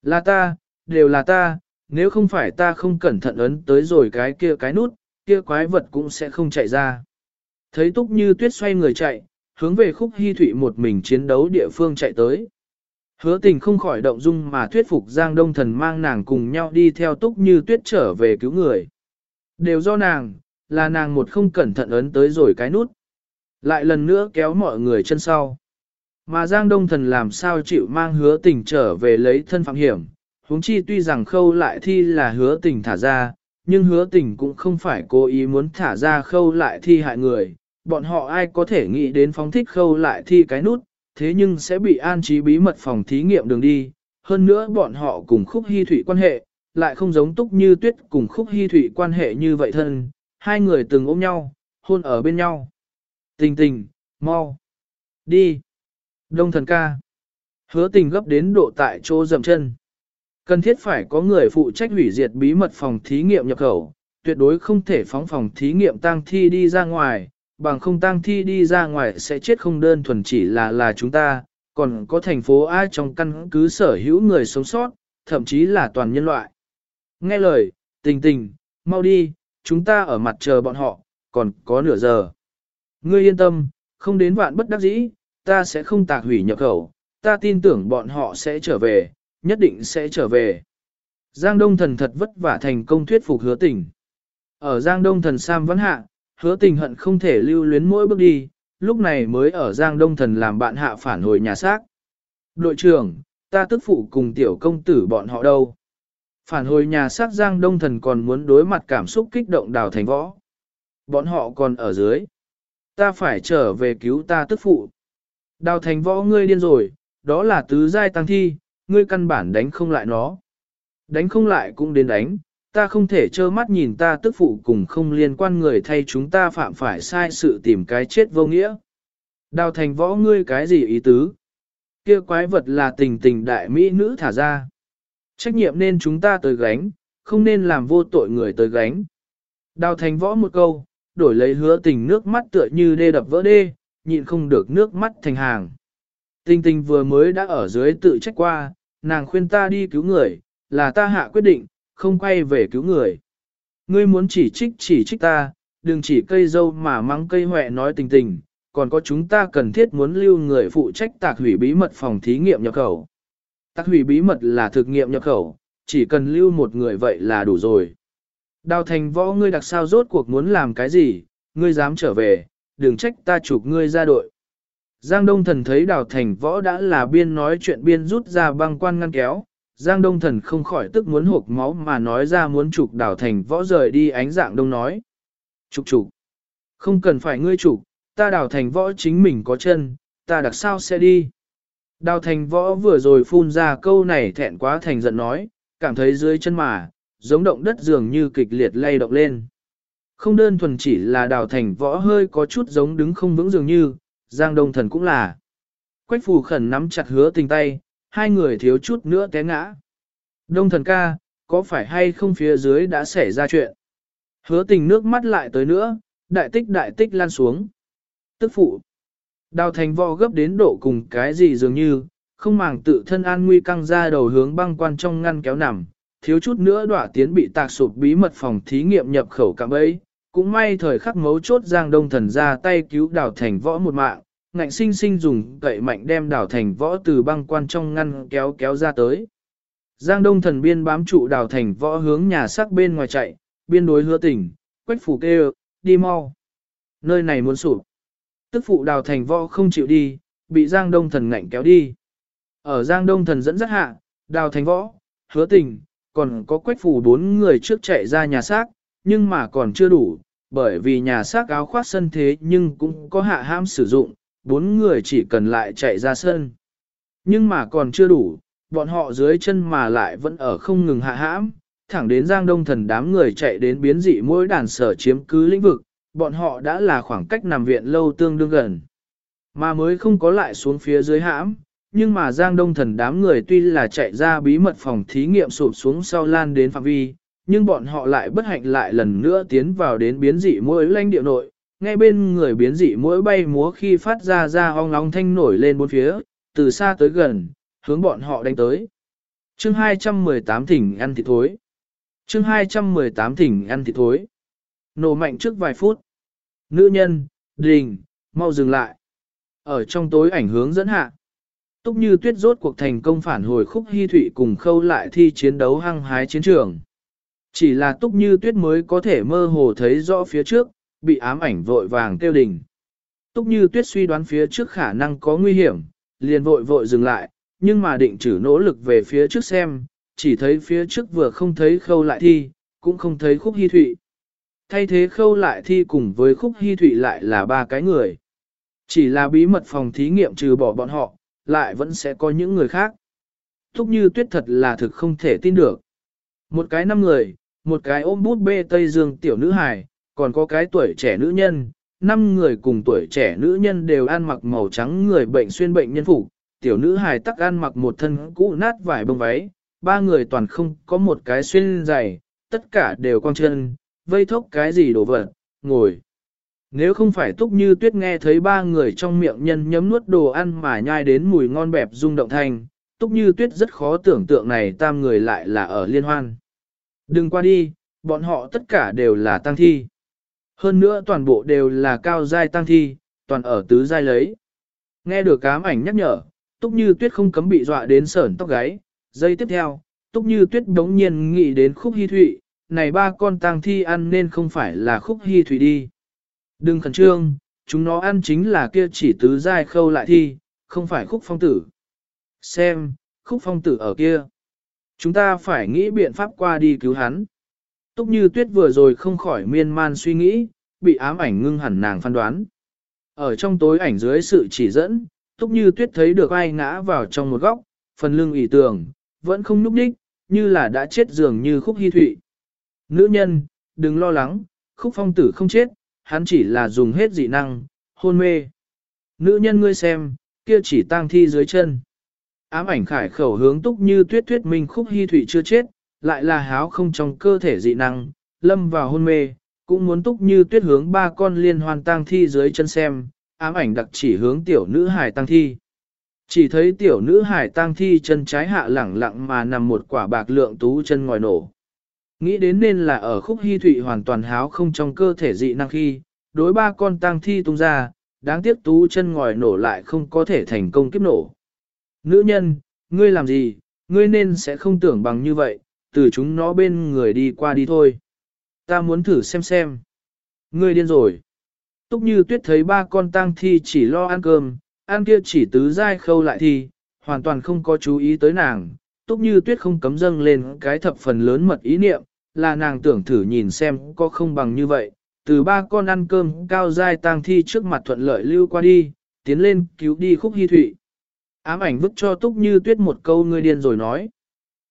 A: Là ta, đều là ta, nếu không phải ta không cẩn thận ấn tới rồi cái kia cái nút, kia quái vật cũng sẽ không chạy ra. Thấy túc như tuyết xoay người chạy, hướng về khúc hy thụy một mình chiến đấu địa phương chạy tới. Hứa tình không khỏi động dung mà thuyết phục Giang Đông Thần mang nàng cùng nhau đi theo túc như tuyết trở về cứu người. Đều do nàng, là nàng một không cẩn thận ấn tới rồi cái nút. Lại lần nữa kéo mọi người chân sau. Mà Giang Đông Thần làm sao chịu mang hứa tình trở về lấy thân phạm hiểm, huống chi tuy rằng khâu lại thi là hứa tình thả ra, nhưng hứa tình cũng không phải cố ý muốn thả ra khâu lại thi hại người, bọn họ ai có thể nghĩ đến phóng thích khâu lại thi cái nút, thế nhưng sẽ bị an trí bí mật phòng thí nghiệm đường đi, hơn nữa bọn họ cùng khúc hy thủy quan hệ, lại không giống túc như tuyết cùng khúc hy thủy quan hệ như vậy thân, hai người từng ôm nhau, hôn ở bên nhau. Tình tình, mau, đi. Đông thần ca. Hứa tình gấp đến độ tại chỗ dầm chân. Cần thiết phải có người phụ trách hủy diệt bí mật phòng thí nghiệm nhập khẩu, tuyệt đối không thể phóng phòng thí nghiệm tang thi đi ra ngoài, bằng không tang thi đi ra ngoài sẽ chết không đơn thuần chỉ là là chúng ta, còn có thành phố A trong căn cứ sở hữu người sống sót, thậm chí là toàn nhân loại. Nghe lời, tình tình, mau đi, chúng ta ở mặt chờ bọn họ, còn có nửa giờ. Ngươi yên tâm, không đến vạn bất đắc dĩ, ta sẽ không tạc hủy nhập khẩu, ta tin tưởng bọn họ sẽ trở về, nhất định sẽ trở về. Giang Đông Thần thật vất vả thành công thuyết phục hứa tình. Ở Giang Đông Thần Sam Văn hạ, hứa tình hận không thể lưu luyến mỗi bước đi, lúc này mới ở Giang Đông Thần làm bạn hạ phản hồi nhà xác. Đội trưởng, ta tức phụ cùng tiểu công tử bọn họ đâu? Phản hồi nhà xác Giang Đông Thần còn muốn đối mặt cảm xúc kích động đào thành võ. Bọn họ còn ở dưới. Ta phải trở về cứu ta tức phụ. Đào thành võ ngươi điên rồi, đó là tứ giai tăng thi, ngươi căn bản đánh không lại nó. Đánh không lại cũng đến đánh, ta không thể trơ mắt nhìn ta tức phụ cùng không liên quan người thay chúng ta phạm phải sai sự tìm cái chết vô nghĩa. Đào thành võ ngươi cái gì ý tứ? kia quái vật là tình tình đại mỹ nữ thả ra. Trách nhiệm nên chúng ta tới gánh, không nên làm vô tội người tới gánh. Đào thành võ một câu, đổi lấy hứa tình nước mắt tựa như đê đập vỡ đê, nhịn không được nước mắt thành hàng. Tình tình vừa mới đã ở dưới tự trách qua, nàng khuyên ta đi cứu người, là ta hạ quyết định, không quay về cứu người. Ngươi muốn chỉ trích chỉ trích ta, đừng chỉ cây dâu mà mắng cây huệ nói tình tình, còn có chúng ta cần thiết muốn lưu người phụ trách tạc hủy bí mật phòng thí nghiệm nhập khẩu. Tạc hủy bí mật là thực nghiệm nhập khẩu, chỉ cần lưu một người vậy là đủ rồi. Đào thành võ ngươi đặc sao rốt cuộc muốn làm cái gì, ngươi dám trở về, đừng trách ta chụp ngươi ra đội. Giang Đông Thần thấy Đào Thành Võ đã là biên nói chuyện biên rút ra băng quan ngăn kéo, Giang Đông Thần không khỏi tức muốn hộp máu mà nói ra muốn trục đảo thành võ rời đi ánh dạng đông nói. Trục trục. Không cần phải ngươi trục, ta đảo thành võ chính mình có chân, ta đặc sao sẽ đi. Đào thành võ vừa rồi phun ra câu này thẹn quá thành giận nói, cảm thấy dưới chân mà, giống động đất dường như kịch liệt lay động lên. Không đơn thuần chỉ là đào thành võ hơi có chút giống đứng không vững dường như, Giang Đông Thần cũng là. Quách phù khẩn nắm chặt hứa tình tay, hai người thiếu chút nữa té ngã. Đông thần ca, có phải hay không phía dưới đã xảy ra chuyện? Hứa tình nước mắt lại tới nữa, đại tích đại tích lan xuống. Tức phụ. Đào thành võ gấp đến độ cùng cái gì dường như, không màng tự thân an nguy căng ra đầu hướng băng quan trong ngăn kéo nằm, thiếu chút nữa đọa tiến bị tạc sụp bí mật phòng thí nghiệm nhập khẩu cạm ấy. Cũng may thời khắc mấu chốt giang đông thần ra tay cứu đào thành võ một mạng, ngạnh sinh sinh dùng cậy mạnh đem đào thành võ từ băng quan trong ngăn kéo kéo ra tới. Giang đông thần biên bám trụ đào thành võ hướng nhà xác bên ngoài chạy, biên đối hứa tỉnh, quách phủ kêu, đi mau. Nơi này muốn sụp. Tức phụ đào thành võ không chịu đi, bị Giang đông thần ngạnh kéo đi. Ở Giang đông thần dẫn dắt hạ, đào thành võ, hứa tình, còn có quách phủ bốn người trước chạy ra nhà xác, nhưng mà còn chưa đủ, bởi vì nhà xác áo khoác sân thế nhưng cũng có hạ ham sử dụng, bốn người chỉ cần lại chạy ra sân. Nhưng mà còn chưa đủ, bọn họ dưới chân mà lại vẫn ở không ngừng hạ hãm, thẳng đến Giang Đông Thần đám người chạy đến biến dị mỗi đàn sở chiếm cứ lĩnh vực, bọn họ đã là khoảng cách nằm viện lâu tương đương gần. Mà mới không có lại xuống phía dưới hãm, nhưng mà Giang Đông Thần đám người tuy là chạy ra bí mật phòng thí nghiệm sụp xuống sau lan đến phạm vi, nhưng bọn họ lại bất hạnh lại lần nữa tiến vào đến biến dị mỗi lãnh địa nội, ngay bên người biến dị mỗi bay múa khi phát ra ra ong long thanh nổi lên bốn phía, từ xa tới gần, hướng bọn họ đánh tới. Chương 218 thỉnh ăn thịt thối. Chương 218 thỉnh ăn thịt thối. Nổ mạnh trước vài phút. Nữ nhân, đình, mau dừng lại. Ở trong tối ảnh hướng dẫn hạ. Túc như tuyết rốt cuộc thành công phản hồi khúc hy thụy cùng khâu lại thi chiến đấu hăng hái chiến trường. Chỉ là túc như tuyết mới có thể mơ hồ thấy rõ phía trước, bị ám ảnh vội vàng tiêu đình. Túc như tuyết suy đoán phía trước khả năng có nguy hiểm, liền vội vội dừng lại, nhưng mà định trừ nỗ lực về phía trước xem, chỉ thấy phía trước vừa không thấy khâu lại thi, cũng không thấy khúc hy thụy. Thay thế khâu lại thi cùng với khúc hy thụy lại là ba cái người. Chỉ là bí mật phòng thí nghiệm trừ bỏ bọn họ, lại vẫn sẽ có những người khác. thúc như tuyết thật là thực không thể tin được. Một cái năm người, một cái ôm bút bê Tây Dương tiểu nữ hài, còn có cái tuổi trẻ nữ nhân, năm người cùng tuổi trẻ nữ nhân đều ăn mặc màu trắng người bệnh xuyên bệnh nhân phục, tiểu nữ hài tắc ăn mặc một thân cũ nát vải bông váy, ba người toàn không có một cái xuyên giày, tất cả đều quang chân, vây thốc cái gì đổ vật, ngồi. Nếu không phải túc như tuyết nghe thấy ba người trong miệng nhân nhấm nuốt đồ ăn mà nhai đến mùi ngon bẹp rung động thanh, túc như tuyết rất khó tưởng tượng này tam người lại là ở liên hoan. Đừng qua đi, bọn họ tất cả đều là tăng thi. Hơn nữa toàn bộ đều là cao giai tăng thi, toàn ở tứ giai lấy. Nghe được cám ảnh nhắc nhở, Túc Như Tuyết không cấm bị dọa đến sởn tóc gáy. Giây tiếp theo, Túc Như Tuyết đống nhiên nghĩ đến khúc hy thụy, này ba con tang thi ăn nên không phải là khúc hy thụy đi. Đừng khẩn trương, chúng nó ăn chính là kia chỉ tứ giai khâu lại thi, không phải khúc phong tử. Xem, khúc phong tử ở kia. Chúng ta phải nghĩ biện pháp qua đi cứu hắn. Túc như tuyết vừa rồi không khỏi miên man suy nghĩ, bị ám ảnh ngưng hẳn nàng phán đoán. Ở trong tối ảnh dưới sự chỉ dẫn, Túc như tuyết thấy được ai ngã vào trong một góc, phần lưng ủy tường, vẫn không núp đích, như là đã chết dường như khúc hy thụy. Nữ nhân, đừng lo lắng, khúc phong tử không chết, hắn chỉ là dùng hết dị năng, hôn mê. Nữ nhân ngươi xem, kia chỉ tang thi dưới chân. Ám ảnh khải khẩu hướng túc như tuyết tuyết minh khúc hy thủy chưa chết, lại là háo không trong cơ thể dị năng, lâm vào hôn mê, cũng muốn túc như tuyết hướng ba con liên hoàn tang thi dưới chân xem, ám ảnh đặc chỉ hướng tiểu nữ hải tang thi. Chỉ thấy tiểu nữ hải tang thi chân trái hạ lẳng lặng mà nằm một quả bạc lượng tú chân ngòi nổ. Nghĩ đến nên là ở khúc hy thụy hoàn toàn háo không trong cơ thể dị năng khi, đối ba con tang thi tung ra, đáng tiếc tú chân ngòi nổ lại không có thể thành công kiếp nổ. Nữ nhân, ngươi làm gì, ngươi nên sẽ không tưởng bằng như vậy, từ chúng nó bên người đi qua đi thôi. Ta muốn thử xem xem. Ngươi điên rồi. Túc như tuyết thấy ba con tang thi chỉ lo ăn cơm, ăn kia chỉ tứ dai khâu lại thi, hoàn toàn không có chú ý tới nàng, túc như tuyết không cấm dâng lên cái thập phần lớn mật ý niệm, là nàng tưởng thử nhìn xem có không bằng như vậy, từ ba con ăn cơm cao dai tang thi trước mặt thuận lợi lưu qua đi, tiến lên cứu đi khúc hy thụy. Ám ảnh vứt cho túc như tuyết một câu ngươi điên rồi nói.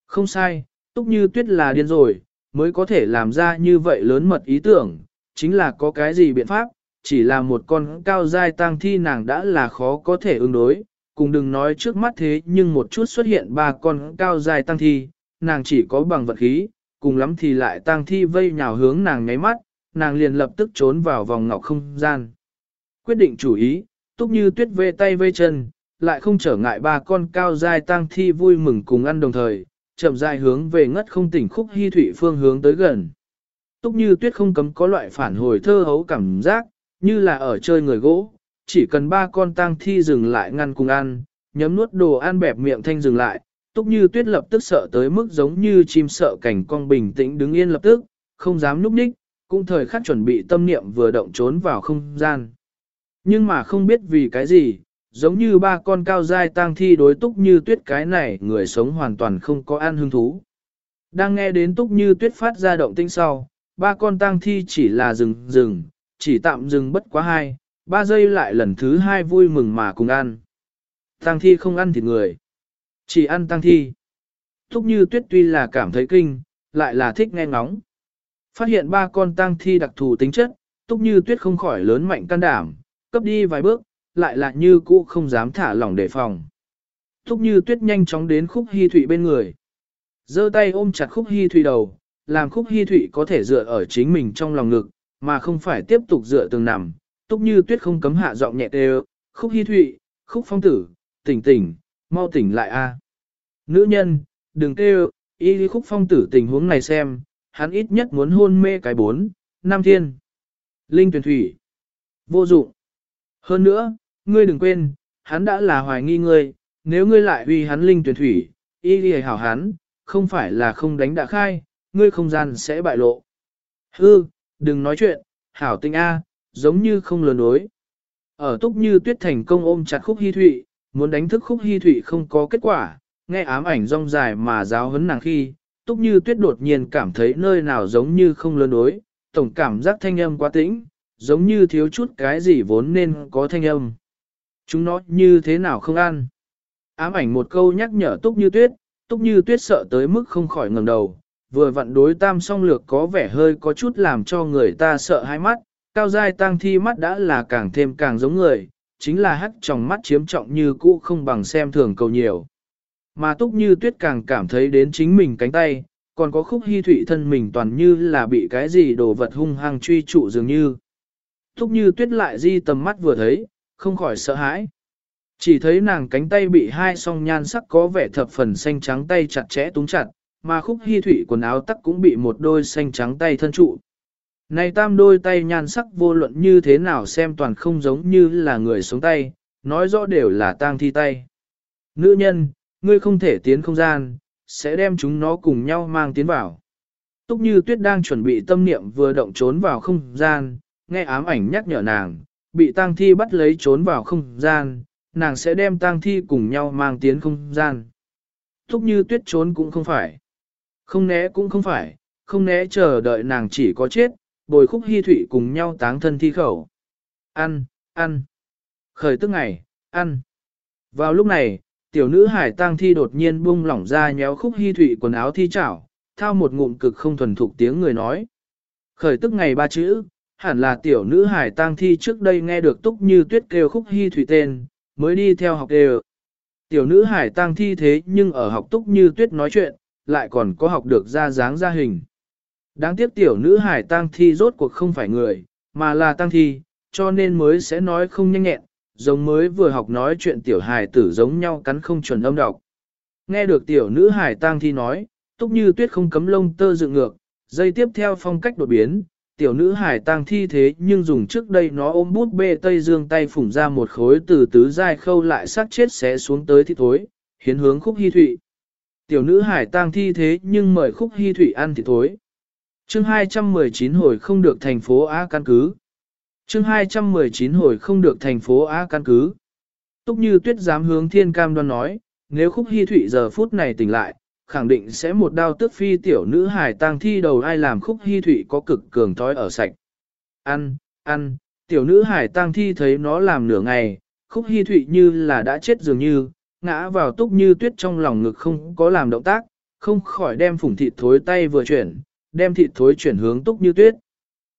A: Không sai, túc như tuyết là điên rồi, mới có thể làm ra như vậy lớn mật ý tưởng, chính là có cái gì biện pháp, chỉ là một con cao dai tang thi nàng đã là khó có thể ứng đối, cùng đừng nói trước mắt thế nhưng một chút xuất hiện ba con cao dài tăng thi, nàng chỉ có bằng vật khí, cùng lắm thì lại tang thi vây nhào hướng nàng nháy mắt, nàng liền lập tức trốn vào vòng ngọc không gian. Quyết định chủ ý, túc như tuyết vê tay vê chân, lại không trở ngại ba con cao dài tang thi vui mừng cùng ăn đồng thời, chậm dài hướng về ngất không tỉnh khúc hy thủy phương hướng tới gần. Túc như tuyết không cấm có loại phản hồi thơ hấu cảm giác, như là ở chơi người gỗ, chỉ cần ba con tang thi dừng lại ngăn cùng ăn, nhấm nuốt đồ ăn bẹp miệng thanh dừng lại, túc như tuyết lập tức sợ tới mức giống như chim sợ cảnh con bình tĩnh đứng yên lập tức, không dám núp ních, cũng thời khắc chuẩn bị tâm niệm vừa động trốn vào không gian. Nhưng mà không biết vì cái gì, giống như ba con cao dai tang thi đối túc như tuyết cái này người sống hoàn toàn không có an hứng thú. Đang nghe đến túc như tuyết phát ra động tinh sau, ba con tang thi chỉ là dừng dừng, chỉ tạm dừng bất quá hai, ba giây lại lần thứ hai vui mừng mà cùng ăn. Tăng thi không ăn thịt người, chỉ ăn tăng thi. Thúc như tuyết tuy là cảm thấy kinh, lại là thích nghe ngóng. Phát hiện ba con tăng thi đặc thù tính chất, túc như tuyết không khỏi lớn mạnh can đảm, cấp đi vài bước, lại là như cũ không dám thả lỏng đề phòng. Túc như tuyết nhanh chóng đến khúc hy thụy bên người. giơ tay ôm chặt khúc hy thụy đầu, làm khúc hy thụy có thể dựa ở chính mình trong lòng ngực, mà không phải tiếp tục dựa tường nằm, túc như tuyết không cấm hạ giọng nhẹ đều, khúc hy thụy, khúc phong tử, tỉnh tỉnh, mau tỉnh lại a. Nữ nhân, đừng kêu, y khúc phong tử tình huống này xem, hắn ít nhất muốn hôn mê cái bốn, nam thiên. Linh tuyển thủy, vô dụng. Hơn nữa, ngươi đừng quên, hắn đã là hoài nghi ngươi, nếu ngươi lại uy hắn linh tuyển thủy, y đi hảo hắn, không phải là không đánh đã khai, ngươi không gian sẽ bại lộ. Hư, đừng nói chuyện, hảo tinh A, giống như không lừa đối. Ở túc như tuyết thành công ôm chặt khúc hy thụy, muốn đánh thức khúc hy thụy không có kết quả, nghe ám ảnh rong dài mà giáo hấn nàng khi, túc như tuyết đột nhiên cảm thấy nơi nào giống như không lớn đối, tổng cảm giác thanh âm quá tĩnh, giống như thiếu chút cái gì vốn nên có thanh âm. Chúng nó như thế nào không ăn? Ám ảnh một câu nhắc nhở túc như tuyết, túc như tuyết sợ tới mức không khỏi ngẩng đầu, vừa vặn đối tam song lược có vẻ hơi có chút làm cho người ta sợ hai mắt, cao giai tăng thi mắt đã là càng thêm càng giống người, chính là hắt trong mắt chiếm trọng như cũ không bằng xem thường cầu nhiều. Mà túc như tuyết càng cảm thấy đến chính mình cánh tay, còn có khúc hy thụy thân mình toàn như là bị cái gì đồ vật hung hăng truy trụ dường như. Túc như tuyết lại di tầm mắt vừa thấy, không khỏi sợ hãi. Chỉ thấy nàng cánh tay bị hai song nhan sắc có vẻ thập phần xanh trắng tay chặt chẽ túng chặt, mà khúc hy thụy quần áo tắc cũng bị một đôi xanh trắng tay thân trụ. Này tam đôi tay nhan sắc vô luận như thế nào xem toàn không giống như là người sống tay, nói rõ đều là tang thi tay. Nữ nhân, ngươi không thể tiến không gian, sẽ đem chúng nó cùng nhau mang tiến vào. Túc như tuyết đang chuẩn bị tâm niệm vừa động trốn vào không gian, nghe ám ảnh nhắc nhở nàng, bị tang thi bắt lấy trốn vào không gian, nàng sẽ đem tang thi cùng nhau mang tiến không gian. Túc như tuyết trốn cũng không phải, không né cũng không phải, không né chờ đợi nàng chỉ có chết, bồi khúc hy thủy cùng nhau táng thân thi khẩu. Ăn, ăn. Khởi tức ngày, ăn. Vào lúc này, tiểu nữ hải tang thi đột nhiên bung lỏng ra nhéo khúc hy thủy quần áo thi chảo, thao một ngụm cực không thuần thục tiếng người nói. Khởi tức ngày ba chữ, hẳn là tiểu nữ hải tang thi trước đây nghe được túc như tuyết kêu khúc hy thủy tên, mới đi theo học đều. Tiểu nữ hải tang thi thế nhưng ở học túc như tuyết nói chuyện, lại còn có học được ra dáng ra hình. Đáng tiếc tiểu nữ hải tang thi rốt cuộc không phải người, mà là tang thi, cho nên mới sẽ nói không nhanh nhẹn, giống mới vừa học nói chuyện tiểu hải tử giống nhau cắn không chuẩn âm đọc. Nghe được tiểu nữ hải tang thi nói, túc như tuyết không cấm lông tơ dựng ngược, dây tiếp theo phong cách đột biến, tiểu nữ hải tang thi thế nhưng dùng trước đây nó ôm bút bê tây dương tay phủng ra một khối từ tứ dai khâu lại sát chết sẽ xuống tới thi thối, hiến hướng khúc hy thụy. Tiểu nữ hải tang thi thế nhưng mời khúc hy thụy ăn thì thối. Chương 219 hồi không được thành phố A căn cứ. Chương 219 hồi không được thành phố A căn cứ. Túc như tuyết dám hướng thiên cam đoan nói, nếu khúc hy thụy giờ phút này tỉnh lại, khẳng định sẽ một đao tước phi tiểu nữ hải tang thi đầu ai làm khúc hy thụy có cực cường thói ở sạch. Ăn, ăn, tiểu nữ hải tang thi thấy nó làm nửa ngày, khúc hy thụy như là đã chết dường như, ngã vào túc như tuyết trong lòng ngực không có làm động tác, không khỏi đem phủng thịt thối tay vừa chuyển, đem thịt thối chuyển hướng túc như tuyết.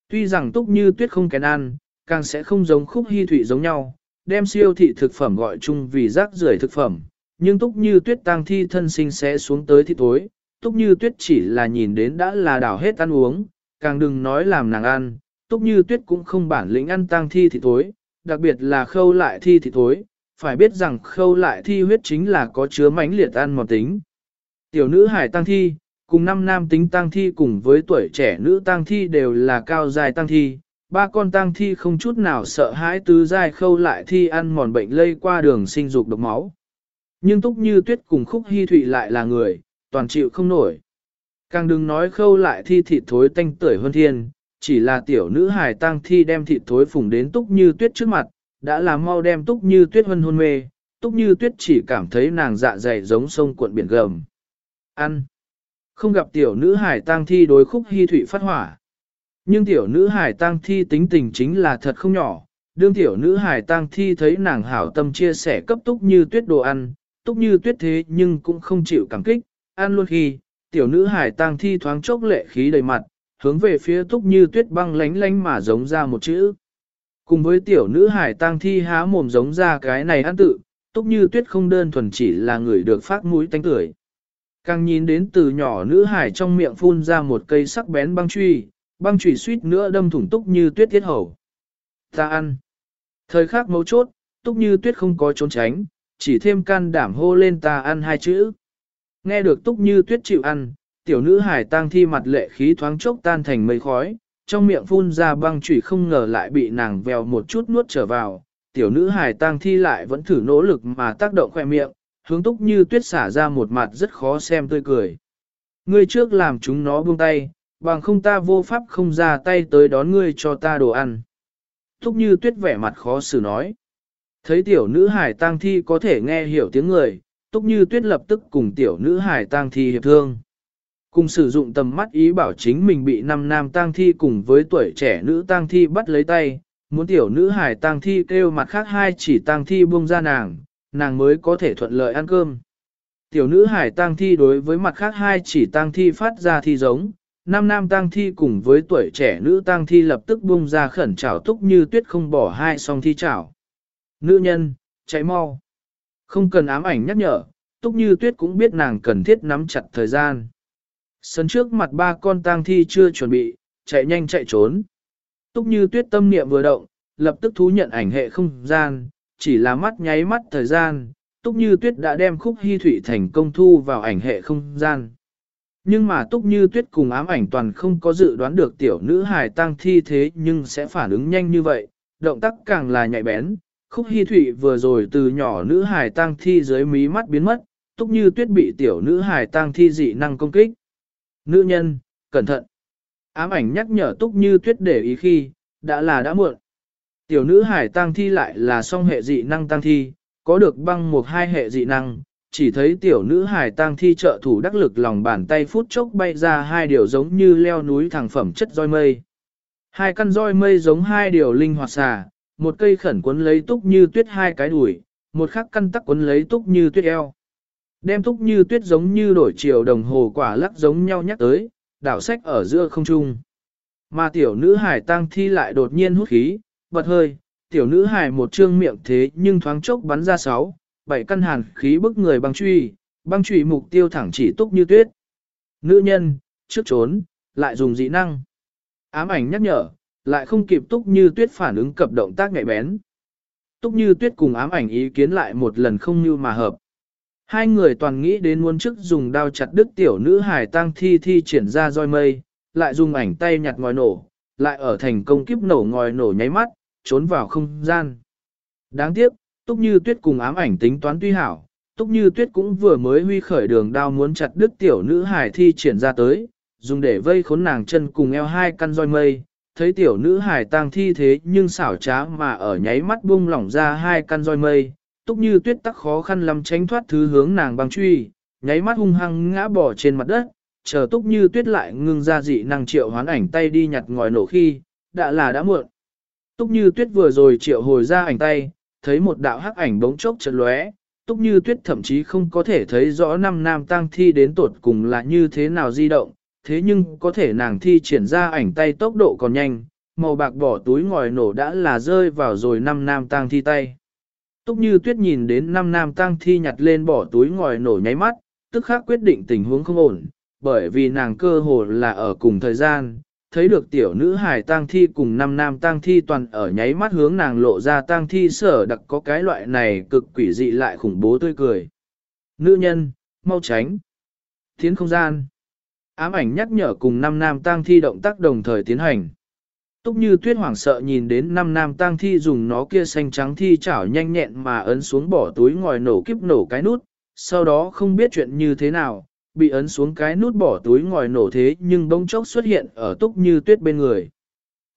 A: Tuy rằng túc như tuyết không kén ăn, càng sẽ không giống khúc hy thụy giống nhau, đem siêu thị thực phẩm gọi chung vì rác rưởi thực phẩm, nhưng túc như tuyết tang thi thân sinh sẽ xuống tới thịt thối, túc như tuyết chỉ là nhìn đến đã là đảo hết ăn uống, càng đừng nói làm nàng ăn, túc như tuyết cũng không bản lĩnh ăn tang thi thịt thối, đặc biệt là khâu lại thi thịt thối, phải biết rằng khâu lại thi huyết chính là có chứa mãnh liệt ăn mòn tính. Tiểu nữ hải tang thi, cùng năm nam tính tang thi cùng với tuổi trẻ nữ tang thi đều là cao dài tang thi, ba con tang thi không chút nào sợ hãi tứ dài khâu lại thi ăn mòn bệnh lây qua đường sinh dục độc máu. Nhưng túc như tuyết cùng khúc hy thụy lại là người, toàn chịu không nổi. Càng đừng nói khâu lại thi thịt thối tanh tưởi hơn thiên, chỉ là tiểu nữ hài tang thi đem thịt thối phùng đến túc như tuyết trước mặt, đã làm mau đem túc như tuyết hân hôn mê, túc như tuyết chỉ cảm thấy nàng dạ dày giống sông cuộn biển gầm. Ăn. Không gặp tiểu nữ hải tang thi đối khúc hy thụy phát hỏa. Nhưng tiểu nữ hải tang thi tính tình chính là thật không nhỏ. Đương tiểu nữ hải tang thi thấy nàng hảo tâm chia sẻ cấp túc như tuyết đồ ăn, túc như tuyết thế nhưng cũng không chịu cảm kích, ăn luôn khi, tiểu nữ hải tang thi thoáng chốc lệ khí đầy mặt, hướng về phía túc như tuyết băng lánh lánh mà giống ra một chữ. Cùng với tiểu nữ hải tang thi há mồm giống ra cái này ăn tự, túc như tuyết không đơn thuần chỉ là người được phát mũi tánh cười. Càng nhìn đến từ nhỏ nữ hải trong miệng phun ra một cây sắc bén băng truy, băng truy suýt nữa đâm thủng túc như tuyết thiết hầu. Ta ăn. Thời khắc mấu chốt, túc như tuyết không có trốn tránh, chỉ thêm can đảm hô lên ta ăn hai chữ. Nghe được túc như tuyết chịu ăn, tiểu nữ hải tang thi mặt lệ khí thoáng chốc tan thành mây khói, trong miệng phun ra băng chủy không ngờ lại bị nàng vèo một chút nuốt trở vào. Tiểu nữ hải tang thi lại vẫn thử nỗ lực mà tác động khoe miệng, hướng túc như tuyết xả ra một mặt rất khó xem tươi cười. Ngươi trước làm chúng nó buông tay, bằng không ta vô pháp không ra tay tới đón ngươi cho ta đồ ăn. Túc như tuyết vẻ mặt khó xử nói. Thấy tiểu nữ hải tang thi có thể nghe hiểu tiếng người, túc như tuyết lập tức cùng tiểu nữ hải tang thi hiệp thương. Cùng sử dụng tầm mắt ý bảo chính mình bị năm nam tang thi cùng với tuổi trẻ nữ tang thi bắt lấy tay, muốn tiểu nữ hải tang thi kêu mặt khác hai chỉ tang thi buông ra nàng, nàng mới có thể thuận lợi ăn cơm. Tiểu nữ hải tang thi đối với mặt khác hai chỉ tang thi phát ra thi giống, Nam nam tang thi cùng với tuổi trẻ nữ tang thi lập tức buông ra khẩn trảo túc như tuyết không bỏ hai song thi trảo. Nữ nhân, cháy mau. Không cần ám ảnh nhắc nhở, túc như tuyết cũng biết nàng cần thiết nắm chặt thời gian. Sân trước mặt ba con tang thi chưa chuẩn bị, chạy nhanh chạy trốn. Túc như tuyết tâm niệm vừa động, lập tức thú nhận ảnh hệ không gian, chỉ là mắt nháy mắt thời gian, Túc Như Tuyết đã đem khúc hy thủy thành công thu vào ảnh hệ không gian. Nhưng mà Túc Như Tuyết cùng ám ảnh toàn không có dự đoán được tiểu nữ hài tăng thi thế nhưng sẽ phản ứng nhanh như vậy, động tác càng là nhạy bén. Khúc hy thủy vừa rồi từ nhỏ nữ hài tăng thi dưới mí mắt biến mất, Túc Như Tuyết bị tiểu nữ hài tăng thi dị năng công kích. Nữ nhân, cẩn thận. Ám ảnh nhắc nhở Túc Như Tuyết để ý khi, đã là đã muộn. Tiểu nữ hải tăng thi lại là song hệ dị năng tăng thi, có được băng một hai hệ dị năng, chỉ thấy tiểu nữ hải tăng thi trợ thủ đắc lực lòng bàn tay phút chốc bay ra hai điều giống như leo núi thẳng phẩm chất roi mây. Hai căn roi mây giống hai điều linh hoạt xà, một cây khẩn quấn lấy túc như tuyết hai cái đuổi, một khắc căn tắc quấn lấy túc như tuyết eo. Đem túc như tuyết giống như đổi chiều đồng hồ quả lắc giống nhau nhắc tới, đảo sách ở giữa không trung. Mà tiểu nữ hải tăng thi lại đột nhiên hút khí, bật hơi, tiểu nữ hài một trương miệng thế nhưng thoáng chốc bắn ra sáu, bảy căn hàn khí bức người băng truy, băng truy mục tiêu thẳng chỉ túc như tuyết. Nữ nhân, trước trốn, lại dùng dị năng. Ám ảnh nhắc nhở, lại không kịp túc như tuyết phản ứng cập động tác nhạy bén. Túc như tuyết cùng ám ảnh ý kiến lại một lần không như mà hợp. Hai người toàn nghĩ đến muốn trước dùng đao chặt đứt tiểu nữ hài tang thi thi triển ra roi mây, lại dùng ảnh tay nhặt ngòi nổ, lại ở thành công kiếp nổ ngòi nổ nháy mắt, trốn vào không gian. Đáng tiếc, Túc Như Tuyết cùng ám ảnh tính toán tuy hảo, Túc Như Tuyết cũng vừa mới huy khởi đường đao muốn chặt đứt tiểu nữ hải thi triển ra tới, dùng để vây khốn nàng chân cùng eo hai căn roi mây, thấy tiểu nữ hải tang thi thế nhưng xảo trá mà ở nháy mắt buông lỏng ra hai căn roi mây, Túc Như Tuyết tắc khó khăn lắm tránh thoát thứ hướng nàng băng truy, nháy mắt hung hăng ngã bỏ trên mặt đất, chờ túc như tuyết lại ngưng ra dị năng triệu hoán ảnh tay đi nhặt ngòi nổ khi, đã là đã muộn. Túc như tuyết vừa rồi triệu hồi ra ảnh tay, thấy một đạo hắc ảnh bỗng chốc chợt lóe, túc như tuyết thậm chí không có thể thấy rõ năm nam tang thi đến tột cùng là như thế nào di động, thế nhưng có thể nàng thi triển ra ảnh tay tốc độ còn nhanh, màu bạc bỏ túi ngòi nổ đã là rơi vào rồi năm nam tang thi tay. Túc như tuyết nhìn đến năm nam tang thi nhặt lên bỏ túi ngòi nổ nháy mắt, tức khắc quyết định tình huống không ổn, bởi vì nàng cơ hồ là ở cùng thời gian, thấy được tiểu nữ hài tang thi cùng năm nam tang thi toàn ở nháy mắt hướng nàng lộ ra tang thi sở đặc có cái loại này cực quỷ dị lại khủng bố tươi cười. Nữ nhân, mau tránh. Tiến không gian. Ám ảnh nhắc nhở cùng năm nam tang thi động tác đồng thời tiến hành. Túc như tuyết hoảng sợ nhìn đến năm nam tang thi dùng nó kia xanh trắng thi chảo nhanh nhẹn mà ấn xuống bỏ túi ngòi nổ kiếp nổ cái nút, sau đó không biết chuyện như thế nào, bị ấn xuống cái nút bỏ túi ngòi nổ thế nhưng bỗng chốc xuất hiện ở túc như tuyết bên người.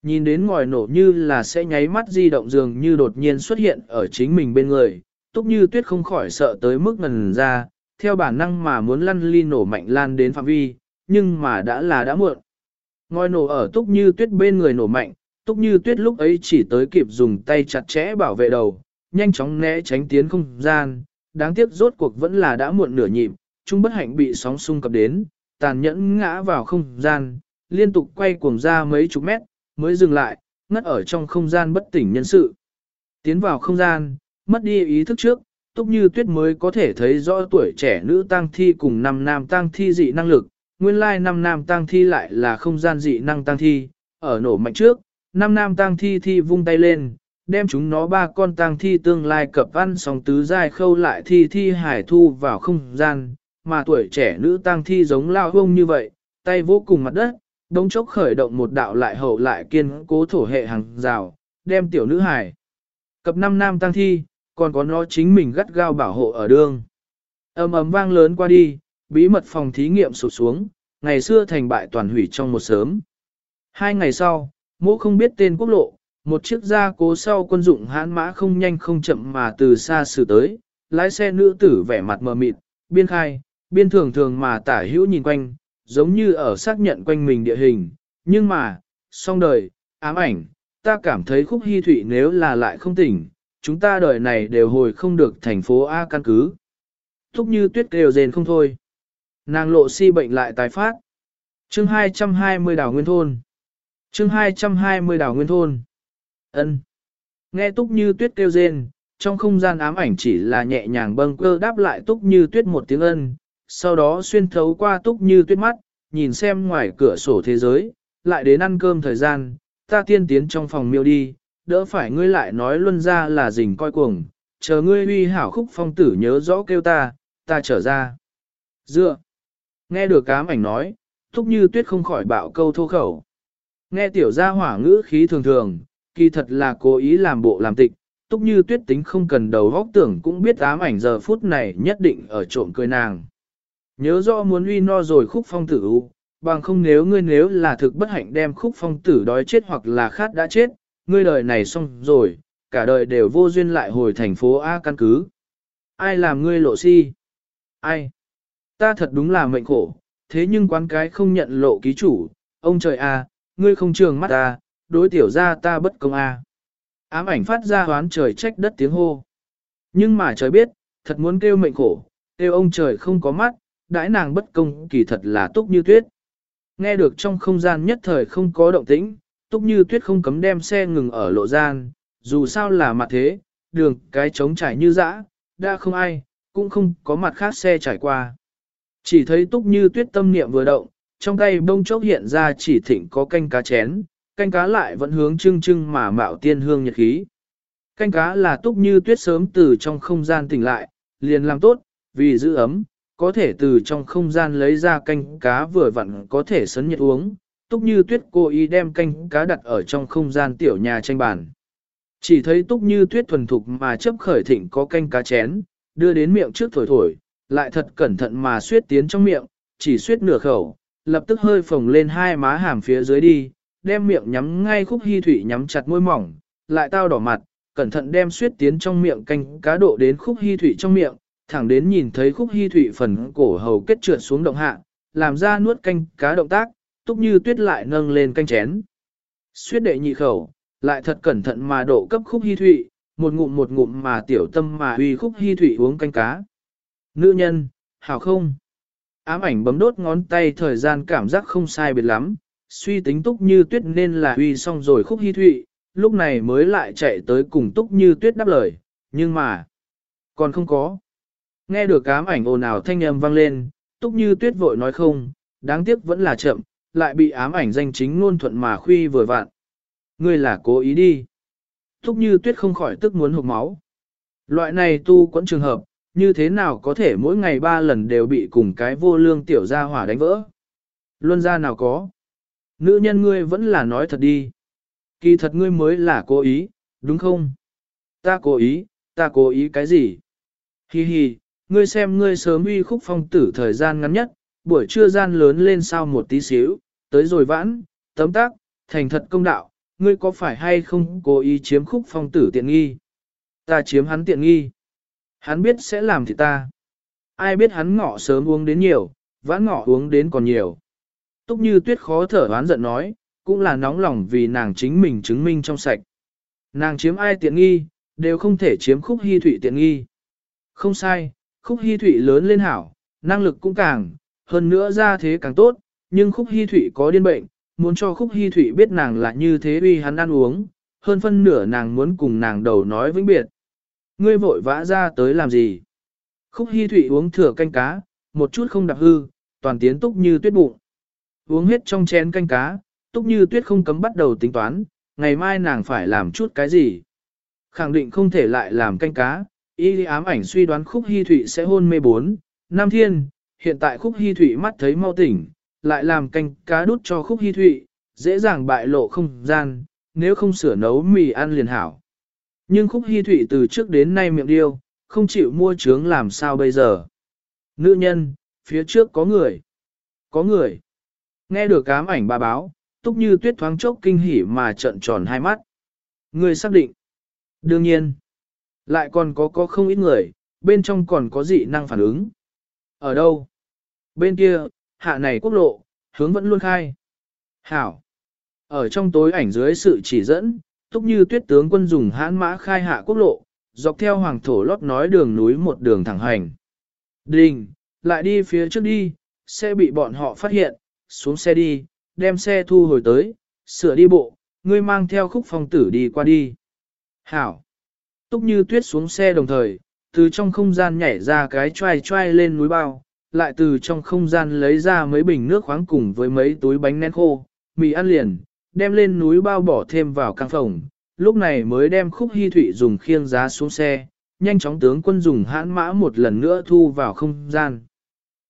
A: Nhìn đến ngòi nổ như là sẽ nháy mắt di động dường như đột nhiên xuất hiện ở chính mình bên người, túc như tuyết không khỏi sợ tới mức ngần ra, theo bản năng mà muốn lăn ly nổ mạnh lan đến phạm vi, nhưng mà đã là đã muộn. Ngòi nổ ở túc như tuyết bên người nổ mạnh, túc như tuyết lúc ấy chỉ tới kịp dùng tay chặt chẽ bảo vệ đầu, nhanh chóng né tránh tiến không gian, đáng tiếc rốt cuộc vẫn là đã muộn nửa nhịp, trung bất hạnh bị sóng xung cập đến, tàn nhẫn ngã vào không gian, liên tục quay cuồng ra mấy chục mét, mới dừng lại, ngất ở trong không gian bất tỉnh nhân sự. Tiến vào không gian, mất đi ý thức trước, túc như tuyết mới có thể thấy rõ tuổi trẻ nữ tang thi cùng năm nam tang thi dị năng lực, nguyên lai năm nam tang thi lại là không gian dị năng tang thi, ở nổ mạnh trước, năm nam tang thi thi vung tay lên, đem chúng nó ba con tang thi tương lai cập ăn sóng tứ dài khâu lại thi thi hải thu vào không gian, mà tuổi trẻ nữ tang thi giống lao hông như vậy, tay vô cùng mặt đất, đống chốc khởi động một đạo lại hậu lại kiên cố thổ hệ hàng rào, đem tiểu nữ hải. Cập năm nam tang thi, còn có nó chính mình gắt gao bảo hộ ở đường. ầm ầm vang lớn qua đi, bí mật phòng thí nghiệm sụt xuống, ngày xưa thành bại toàn hủy trong một sớm. Hai ngày sau, mỗ không biết tên quốc lộ, một chiếc gia cố sau quân dụng hãn mã không nhanh không chậm mà từ xa xử tới, lái xe nữ tử vẻ mặt mờ mịt, biên khai, biên thường thường mà tả hữu nhìn quanh, giống như ở xác nhận quanh mình địa hình, nhưng mà, song đời, ám ảnh, ta cảm thấy khúc hy thụy nếu là lại không tỉnh, chúng ta đời này đều hồi không được thành phố A căn cứ. Thúc như tuyết kêu rền không thôi. Nàng lộ si bệnh lại tái phát. chương 220 đảo nguyên thôn. chương 220 đảo nguyên thôn. ân Nghe túc như tuyết kêu rên, trong không gian ám ảnh chỉ là nhẹ nhàng bâng cơ đáp lại túc như tuyết một tiếng ân, sau đó xuyên thấu qua túc như tuyết mắt, nhìn xem ngoài cửa sổ thế giới, lại đến ăn cơm thời gian, ta tiên tiến trong phòng miêu đi, đỡ phải ngươi lại nói luân ra là rình coi cuồng, chờ ngươi uy hảo khúc phong tử nhớ rõ kêu ta, ta trở ra. Dựa. Nghe được cám ảnh nói, túc như tuyết không khỏi bạo câu thô khẩu. Nghe tiểu gia hỏa ngữ khí thường thường, kỳ thật là cố ý làm bộ làm tịch, túc như tuyết tính không cần đầu góc tưởng cũng biết ám ảnh giờ phút này nhất định ở trộm cười nàng. Nhớ rõ muốn uy no rồi khúc phong tử u, bằng không nếu ngươi nếu là thực bất hạnh đem khúc phong tử đói chết hoặc là khát đã chết, ngươi đời này xong rồi, cả đời đều vô duyên lại hồi thành phố A căn cứ. Ai làm ngươi lộ si? Ai? Ta thật đúng là mệnh khổ, thế nhưng quán cái không nhận lộ ký chủ, ông trời A, ngươi không trường mắt ta, đối tiểu ra ta bất công A. Ám ảnh phát ra hoán trời trách đất tiếng hô. Nhưng mà trời biết, thật muốn kêu mệnh khổ, kêu ông trời không có mắt, đãi nàng bất công kỳ thật là túc như tuyết. Nghe được trong không gian nhất thời không có động tĩnh, túc như tuyết không cấm đem xe ngừng ở lộ gian, dù sao là mặt thế, đường cái trống trải như dã, đã không ai, cũng không có mặt khác xe trải qua. Chỉ thấy túc như tuyết tâm niệm vừa động, trong tay bông chốc hiện ra chỉ thịnh có canh cá chén, canh cá lại vẫn hướng trưng trưng mà mạo tiên hương nhật khí. Canh cá là túc như tuyết sớm từ trong không gian tỉnh lại, liền làm tốt, vì giữ ấm, có thể từ trong không gian lấy ra canh cá vừa vặn có thể sấn nhiệt uống, túc như tuyết cố ý đem canh cá đặt ở trong không gian tiểu nhà tranh bàn. Chỉ thấy túc như tuyết thuần thục mà chấp khởi thịnh có canh cá chén, đưa đến miệng trước thổi thổi, lại thật cẩn thận mà suyết tiến trong miệng, chỉ suyết nửa khẩu, lập tức hơi phồng lên hai má hàm phía dưới đi, đem miệng nhắm ngay khúc hy thủy nhắm chặt môi mỏng, lại tao đỏ mặt, cẩn thận đem suyết tiến trong miệng canh cá độ đến khúc hy thủy trong miệng, Thẳng đến nhìn thấy khúc hy thụy phần cổ hầu kết trượt xuống động hạ, làm ra nuốt canh cá động tác, túc như tuyết lại nâng lên canh chén. Xuyết đệ nhị khẩu, lại thật cẩn thận mà độ cấp khúc hy thụy, một ngụm một ngụm mà tiểu tâm mà uy khúc hy thụy uống canh cá. Nữ nhân, hảo không? Ám ảnh bấm đốt ngón tay thời gian cảm giác không sai biệt lắm, suy tính túc như tuyết nên là uy xong rồi khúc hy thụy, lúc này mới lại chạy tới cùng túc như tuyết đáp lời, nhưng mà, còn không có. Nghe được ám ảnh ồn ào thanh âm vang lên, túc như tuyết vội nói không, đáng tiếc vẫn là chậm, lại bị ám ảnh danh chính ngôn thuận mà khuy vừa vạn. Ngươi là cố ý đi. Túc như tuyết không khỏi tức muốn hụt máu. Loại này tu quẫn trường hợp, như thế nào có thể mỗi ngày ba lần đều bị cùng cái vô lương tiểu gia hỏa đánh vỡ. Luân ra nào có. Nữ nhân ngươi vẫn là nói thật đi. Kỳ thật ngươi mới là cố ý, đúng không? Ta cố ý, ta cố ý cái gì? Hi hi, ngươi xem ngươi sớm uy khúc phong tử thời gian ngắn nhất, buổi trưa gian lớn lên sau một tí xíu, tới rồi vãn, tấm tác, thành thật công đạo, ngươi có phải hay không cố ý chiếm khúc phong tử tiện nghi? Ta chiếm hắn tiện nghi. Hắn biết sẽ làm thì ta. Ai biết hắn ngọ sớm uống đến nhiều, vãn ngọ uống đến còn nhiều. Túc như tuyết khó thở oán giận nói, cũng là nóng lòng vì nàng chính mình chứng minh trong sạch. Nàng chiếm ai tiện nghi, đều không thể chiếm khúc hy thủy tiện nghi. Không sai, khúc hy thụy lớn lên hảo, năng lực cũng càng, hơn nữa ra thế càng tốt, nhưng khúc hy thụy có điên bệnh, muốn cho khúc hy thụy biết nàng là như thế uy hắn ăn uống, hơn phân nửa nàng muốn cùng nàng đầu nói vĩnh biệt. Ngươi vội vã ra tới làm gì? Khúc hy thụy uống thừa canh cá, một chút không đạp hư, toàn tiến túc như tuyết bụng. Uống hết trong chén canh cá, túc như tuyết không cấm bắt đầu tính toán, ngày mai nàng phải làm chút cái gì. Khẳng định không thể lại làm canh cá, y ám ảnh suy đoán khúc hy thụy sẽ hôn mê bốn, Nam Thiên, hiện tại khúc hy thụy mắt thấy mau tỉnh, lại làm canh cá đút cho khúc hy thụy, dễ dàng bại lộ không gian, nếu không sửa nấu mì ăn liền hảo. Nhưng khúc hy thụy từ trước đến nay miệng điêu, không chịu mua trướng làm sao bây giờ. Nữ nhân, phía trước có người. Có người. Nghe được ám ảnh bà báo, túc như tuyết thoáng chốc kinh hỉ mà trợn tròn hai mắt. Người xác định. Đương nhiên. Lại còn có có không ít người, bên trong còn có dị năng phản ứng. Ở đâu? Bên kia, hạ này quốc lộ, hướng vẫn luôn khai. Hảo. Ở trong tối ảnh dưới sự chỉ dẫn, túc như tuyết tướng quân dùng hãn mã khai hạ quốc lộ, dọc theo hoàng thổ lót nói đường núi một đường thẳng hành. Đình, lại đi phía trước đi, sẽ bị bọn họ phát hiện, xuống xe đi, đem xe thu hồi tới, sửa đi bộ, ngươi mang theo khúc phong tử đi qua đi. Hảo. Túc như tuyết xuống xe đồng thời, từ trong không gian nhảy ra cái choai choai lên núi bao, lại từ trong không gian lấy ra mấy bình nước khoáng cùng với mấy túi bánh nén khô, mì ăn liền, đem lên núi bao bỏ thêm vào căn phòng, lúc này mới đem khúc hy thụy dùng khiêng giá xuống xe, nhanh chóng tướng quân dùng hãn mã một lần nữa thu vào không gian.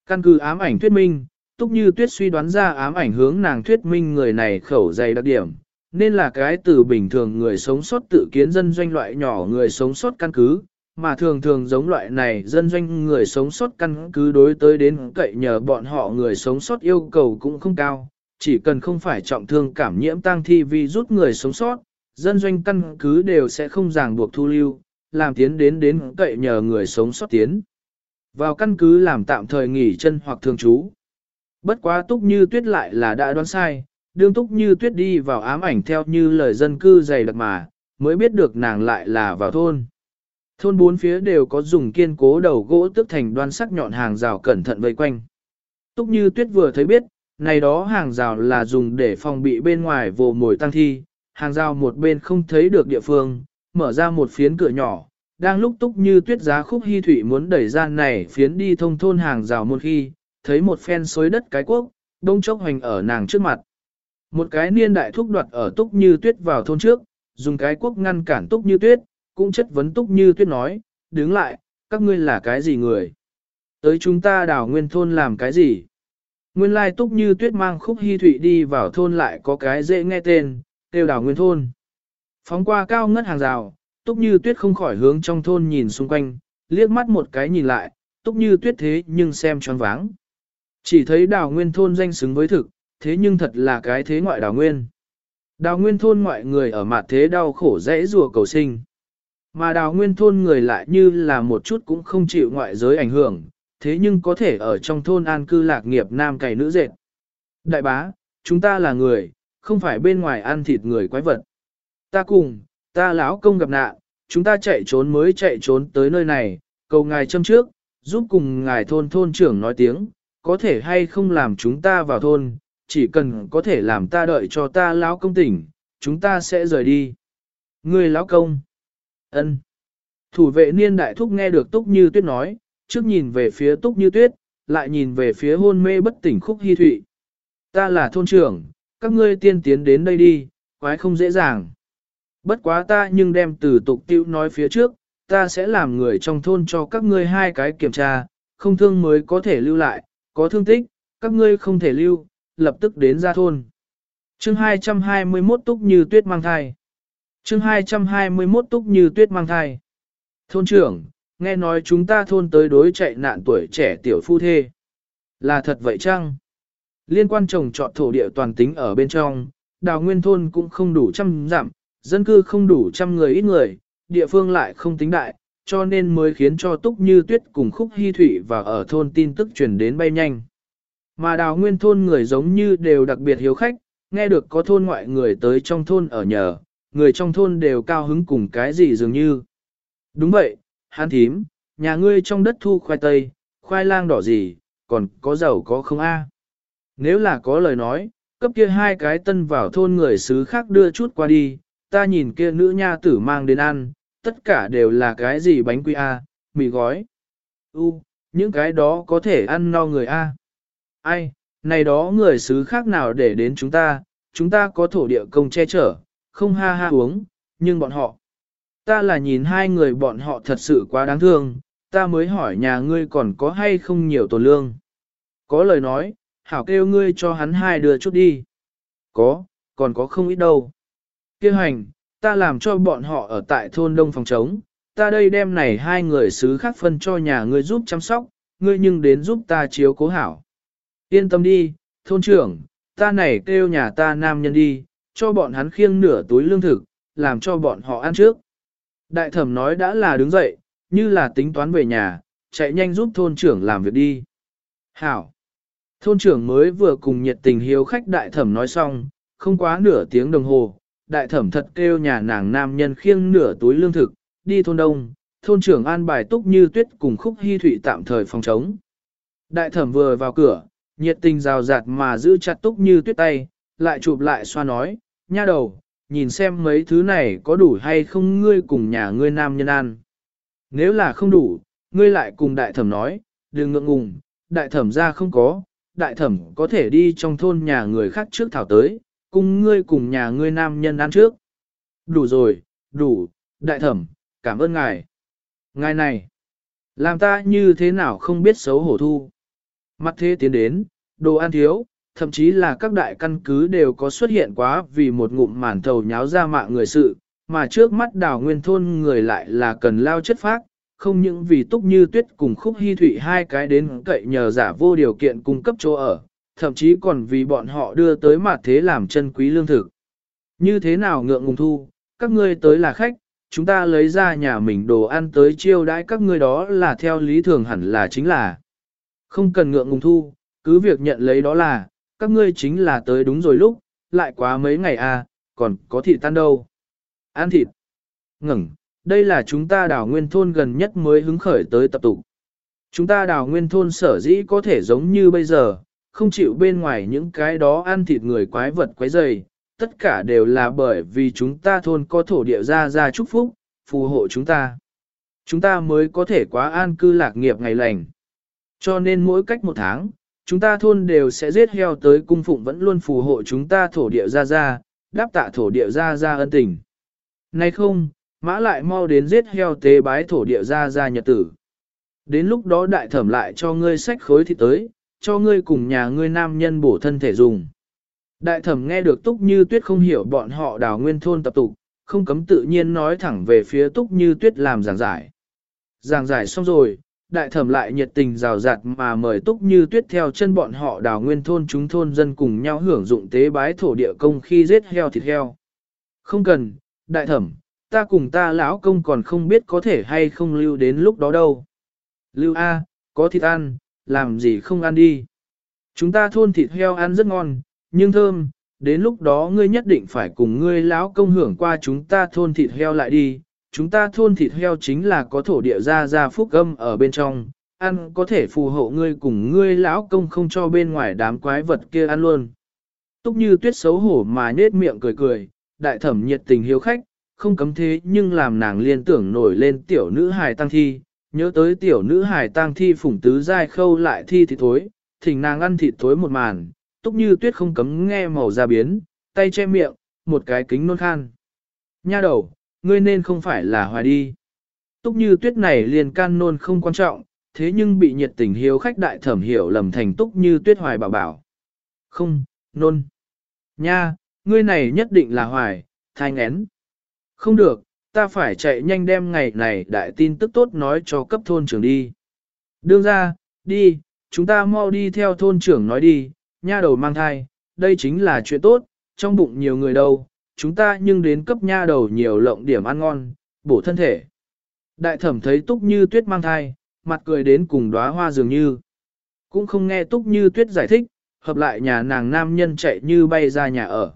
A: Căn cứ ám ảnh thuyết minh, túc như tuyết suy đoán ra ám ảnh hướng nàng thuyết minh người này khẩu dày đặc điểm, nên là cái từ bình thường người sống sót tự kiến dân doanh loại nhỏ người sống sót căn cứ, mà thường thường giống loại này dân doanh người sống sót căn cứ đối tới đến cậy nhờ bọn họ người sống sót yêu cầu cũng không cao, chỉ cần không phải trọng thương cảm nhiễm tăng thi vì rút người sống sót, dân doanh căn cứ đều sẽ không ràng buộc thu lưu, làm tiến đến đến cậy nhờ người sống sót tiến. Vào căn cứ làm tạm thời nghỉ chân hoặc thường trú. Bất quá túc như tuyết lại là đã đoán sai, đương túc như tuyết đi vào ám ảnh theo như lời dân cư dày đặc mà, mới biết được nàng lại là vào thôn. Thôn bốn phía đều có dùng kiên cố đầu gỗ tức thành đoan sắc nhọn hàng rào cẩn thận vây quanh. Túc như tuyết vừa thấy biết, này đó hàng rào là dùng để phòng bị bên ngoài vồ mồi tăng thi, hàng rào một bên không thấy được địa phương, mở ra một phiến cửa nhỏ, đang lúc túc như tuyết giá khúc hy thủy muốn đẩy ra này phiến đi thông thôn hàng rào một khi, thấy một phen xối đất cái quốc, đông chốc hoành ở nàng trước mặt. Một cái niên đại thúc đoạt ở túc như tuyết vào thôn trước, dùng cái quốc ngăn cản túc như tuyết, cũng chất vấn túc như tuyết nói, đứng lại, các ngươi là cái gì người? Tới chúng ta đảo nguyên thôn làm cái gì? Nguyên lai túc như tuyết mang khúc hy thụy đi vào thôn lại có cái dễ nghe tên, tiêu đảo nguyên thôn. Phóng qua cao ngất hàng rào, túc như tuyết không khỏi hướng trong thôn nhìn xung quanh, liếc mắt một cái nhìn lại, túc như tuyết thế nhưng xem tròn váng. Chỉ thấy đảo nguyên thôn danh xứng với thực, thế nhưng thật là cái thế ngoại đào nguyên. Đào nguyên thôn ngoại người ở mặt thế đau khổ dễ rùa cầu sinh. Mà đào nguyên thôn người lại như là một chút cũng không chịu ngoại giới ảnh hưởng, thế nhưng có thể ở trong thôn an cư lạc nghiệp nam cày nữ dệt. Đại bá, chúng ta là người, không phải bên ngoài ăn thịt người quái vật. Ta cùng, ta lão công gặp nạn, chúng ta chạy trốn mới chạy trốn tới nơi này, cầu ngài châm trước, giúp cùng ngài thôn thôn trưởng nói tiếng, có thể hay không làm chúng ta vào thôn, chỉ cần có thể làm ta đợi cho ta lão công tỉnh, chúng ta sẽ rời đi. Người lão công. ân. Thủ vệ niên đại thúc nghe được Túc Như Tuyết nói, trước nhìn về phía Túc Như Tuyết, lại nhìn về phía hôn mê bất tỉnh khúc hy thụy. Ta là thôn trưởng, các ngươi tiên tiến đến đây đi, quái không dễ dàng. Bất quá ta nhưng đem từ tục tiêu nói phía trước, ta sẽ làm người trong thôn cho các ngươi hai cái kiểm tra, không thương mới có thể lưu lại, có thương tích, các ngươi không thể lưu, lập tức đến ra thôn. Chương 221 túc như tuyết mang thai. Chương 221 túc như tuyết mang thai. Thôn trưởng, nghe nói chúng ta thôn tới đối chạy nạn tuổi trẻ tiểu phu thê. Là thật vậy chăng? Liên quan trồng trọt thổ địa toàn tính ở bên trong, đào nguyên thôn cũng không đủ trăm giảm dân cư không đủ trăm người ít người, địa phương lại không tính đại, cho nên mới khiến cho Túc Như Tuyết cùng Khúc Hy thủy và ở thôn tin tức truyền đến bay nhanh. Mà đào nguyên thôn người giống như đều đặc biệt hiếu khách, nghe được có thôn ngoại người tới trong thôn ở nhờ, người trong thôn đều cao hứng cùng cái gì dường như. Đúng vậy, hán thím, nhà ngươi trong đất thu khoai tây, khoai lang đỏ gì, còn có giàu có không a? Nếu là có lời nói, cấp kia hai cái tân vào thôn người xứ khác đưa chút qua đi, ta nhìn kia nữ nha tử mang đến ăn, tất cả đều là cái gì bánh quy a, mì gói. U, những cái đó có thể ăn no người a. Ai, này đó người xứ khác nào để đến chúng ta, chúng ta có thổ địa công che chở, không ha ha uống, nhưng bọn họ. Ta là nhìn hai người bọn họ thật sự quá đáng thương, ta mới hỏi nhà ngươi còn có hay không nhiều tổ lương. Có lời nói, hảo kêu ngươi cho hắn hai đưa chút đi. Có, còn có không ít đâu. Kêu hành, ta làm cho bọn họ ở tại thôn đông phòng trống, ta đây đem này hai người xứ khác phân cho nhà ngươi giúp chăm sóc, ngươi nhưng đến giúp ta chiếu cố hảo. Yên tâm đi, thôn trưởng, ta này kêu nhà ta nam nhân đi, cho bọn hắn khiêng nửa túi lương thực, làm cho bọn họ ăn trước. Đại thẩm nói đã là đứng dậy, như là tính toán về nhà, chạy nhanh giúp thôn trưởng làm việc đi. Hảo! Thôn trưởng mới vừa cùng nhiệt tình hiếu khách đại thẩm nói xong, không quá nửa tiếng đồng hồ, đại thẩm thật kêu nhà nàng nam nhân khiêng nửa túi lương thực, đi thôn đông, thôn trưởng an bài túc như tuyết cùng khúc hy thụy tạm thời phòng chống. Đại thẩm vừa vào cửa, nhiệt tình rào rạt mà giữ chặt túc như tuyết tay, lại chụp lại xoa nói, nha đầu, nhìn xem mấy thứ này có đủ hay không ngươi cùng nhà ngươi nam nhân ăn. Nếu là không đủ, ngươi lại cùng đại thẩm nói, đừng ngượng ngùng, đại thẩm ra không có, đại thẩm có thể đi trong thôn nhà người khác trước thảo tới, cùng ngươi cùng nhà ngươi nam nhân ăn trước. Đủ rồi, đủ, đại thẩm, cảm ơn ngài. Ngài này, làm ta như thế nào không biết xấu hổ thu. Mặt thế tiến đến, đồ ăn thiếu, thậm chí là các đại căn cứ đều có xuất hiện quá vì một ngụm màn thầu nháo ra mạng người sự, mà trước mắt đào nguyên thôn người lại là cần lao chất phác, không những vì túc như tuyết cùng khúc hy thụy hai cái đến cậy nhờ giả vô điều kiện cung cấp chỗ ở, thậm chí còn vì bọn họ đưa tới mặt thế làm chân quý lương thực. Như thế nào ngượng ngùng thu, các ngươi tới là khách, chúng ta lấy ra nhà mình đồ ăn tới chiêu đãi các ngươi đó là theo lý thường hẳn là chính là. Không cần ngượng ngùng thu, cứ việc nhận lấy đó là, các ngươi chính là tới đúng rồi lúc, lại quá mấy ngày à, còn có thịt tan đâu. Ăn thịt. Ngừng, đây là chúng ta đảo nguyên thôn gần nhất mới hứng khởi tới tập tụ. Chúng ta đảo nguyên thôn sở dĩ có thể giống như bây giờ, không chịu bên ngoài những cái đó ăn thịt người quái vật quái dày, tất cả đều là bởi vì chúng ta thôn có thổ địa ra ra chúc phúc, phù hộ chúng ta. Chúng ta mới có thể quá an cư lạc nghiệp ngày lành. Cho nên mỗi cách một tháng, chúng ta thôn đều sẽ giết heo tới cung phụng vẫn luôn phù hộ chúng ta thổ địa ra ra, đáp tạ thổ địa ra ra ân tình. Nay không, mã lại mau đến giết heo tế bái thổ địa ra ra nhật tử. Đến lúc đó đại thẩm lại cho ngươi sách khối thì tới, cho ngươi cùng nhà ngươi nam nhân bổ thân thể dùng. Đại thẩm nghe được túc như tuyết không hiểu bọn họ đào nguyên thôn tập tục, không cấm tự nhiên nói thẳng về phía túc như tuyết làm giảng giải. Giảng giải xong rồi, đại thẩm lại nhiệt tình rào rạt mà mời túc như tuyết theo chân bọn họ đào nguyên thôn chúng thôn dân cùng nhau hưởng dụng tế bái thổ địa công khi giết heo thịt heo. Không cần, đại thẩm, ta cùng ta lão công còn không biết có thể hay không lưu đến lúc đó đâu. Lưu A, có thịt ăn, làm gì không ăn đi. Chúng ta thôn thịt heo ăn rất ngon, nhưng thơm, đến lúc đó ngươi nhất định phải cùng ngươi lão công hưởng qua chúng ta thôn thịt heo lại đi. Chúng ta thôn thịt heo chính là có thổ địa ra ra phúc âm ở bên trong, ăn có thể phù hộ ngươi cùng ngươi lão công không cho bên ngoài đám quái vật kia ăn luôn. Túc như tuyết xấu hổ mà nết miệng cười cười, đại thẩm nhiệt tình hiếu khách, không cấm thế nhưng làm nàng liên tưởng nổi lên tiểu nữ hài tăng thi, nhớ tới tiểu nữ hài tăng thi phủng tứ dai khâu lại thi thịt thối, thỉnh nàng ăn thịt thối một màn, túc như tuyết không cấm nghe màu ra biến, tay che miệng, một cái kính nôn khan. Nha đầu, ngươi nên không phải là hoài đi. Túc như tuyết này liền can nôn không quan trọng, thế nhưng bị nhiệt tình hiếu khách đại thẩm hiểu lầm thành túc như tuyết hoài bảo bảo. Không, nôn. Nha, ngươi này nhất định là hoài, thai ngén. Không được, ta phải chạy nhanh đem ngày này đại tin tức tốt nói cho cấp thôn trưởng đi. Đương ra, đi, chúng ta mau đi theo thôn trưởng nói đi, nha đầu mang thai, đây chính là chuyện tốt, trong bụng nhiều người đâu, chúng ta nhưng đến cấp nha đầu nhiều lộng điểm ăn ngon, bổ thân thể. Đại thẩm thấy túc như tuyết mang thai, mặt cười đến cùng đóa hoa dường như. Cũng không nghe túc như tuyết giải thích, hợp lại nhà nàng nam nhân chạy như bay ra nhà ở.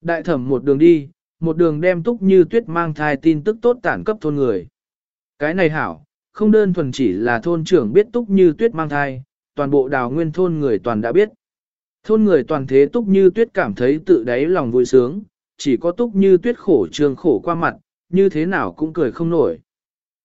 A: Đại thẩm một đường đi, một đường đem túc như tuyết mang thai tin tức tốt tản cấp thôn người. Cái này hảo, không đơn thuần chỉ là thôn trưởng biết túc như tuyết mang thai, toàn bộ đào nguyên thôn người toàn đã biết. Thôn người toàn thế túc như tuyết cảm thấy tự đáy lòng vui sướng, chỉ có túc như tuyết khổ trường khổ qua mặt, như thế nào cũng cười không nổi.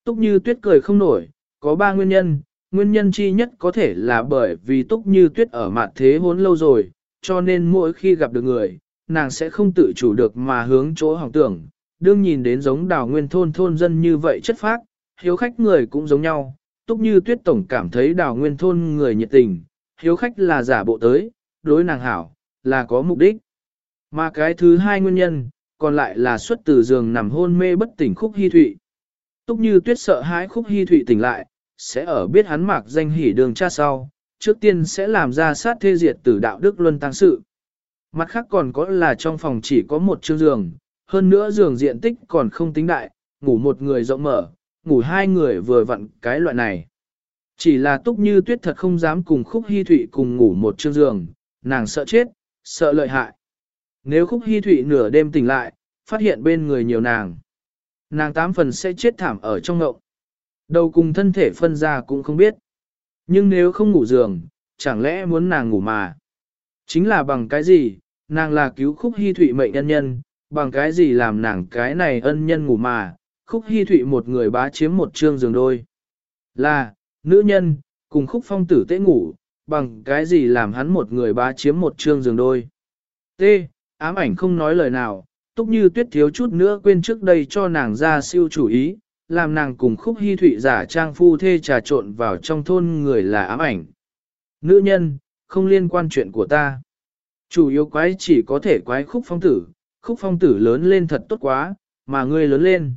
A: Túc như tuyết cười không nổi, có ba nguyên nhân, nguyên nhân chi nhất có thể là bởi vì túc như tuyết ở mặt thế hốn lâu rồi, cho nên mỗi khi gặp được người, nàng sẽ không tự chủ được mà hướng chỗ hỏng tưởng, đương nhìn đến giống đào nguyên thôn thôn dân như vậy chất phác, hiếu khách người cũng giống nhau, túc như tuyết tổng cảm thấy đào nguyên thôn người nhiệt tình, hiếu khách là giả bộ tới, đối nàng hảo, là có mục đích. Mà cái thứ hai nguyên nhân, còn lại là xuất từ giường nằm hôn mê bất tỉnh khúc hy thụy. Túc như tuyết sợ hãi khúc hy thụy tỉnh lại, sẽ ở biết hắn mạc danh hỉ đường cha sau, trước tiên sẽ làm ra sát thê diệt tử đạo đức luân tăng sự. Mặt khác còn có là trong phòng chỉ có một chiếc giường, hơn nữa giường diện tích còn không tính đại, ngủ một người rộng mở, ngủ hai người vừa vặn cái loại này. Chỉ là túc như tuyết thật không dám cùng khúc hy thụy cùng ngủ một chiếc giường, nàng sợ chết, sợ lợi hại. Nếu khúc hy thụy nửa đêm tỉnh lại, phát hiện bên người nhiều nàng. Nàng tám phần sẽ chết thảm ở trong ngậu. Đầu cùng thân thể phân ra cũng không biết. Nhưng nếu không ngủ giường, chẳng lẽ muốn nàng ngủ mà. Chính là bằng cái gì, nàng là cứu khúc hy thụy mệnh nhân nhân, bằng cái gì làm nàng cái này ân nhân ngủ mà, khúc hy thụy một người bá chiếm một trương giường đôi. Là, nữ nhân, cùng khúc phong tử tế ngủ, bằng cái gì làm hắn một người bá chiếm một trương giường đôi. T. Ám ảnh không nói lời nào, túc như tuyết thiếu chút nữa quên trước đây cho nàng ra siêu chủ ý, làm nàng cùng khúc hy thụy giả trang phu thê trà trộn vào trong thôn người là ám ảnh. Nữ nhân, không liên quan chuyện của ta. Chủ yếu quái chỉ có thể quái khúc phong tử, khúc phong tử lớn lên thật tốt quá, mà ngươi lớn lên.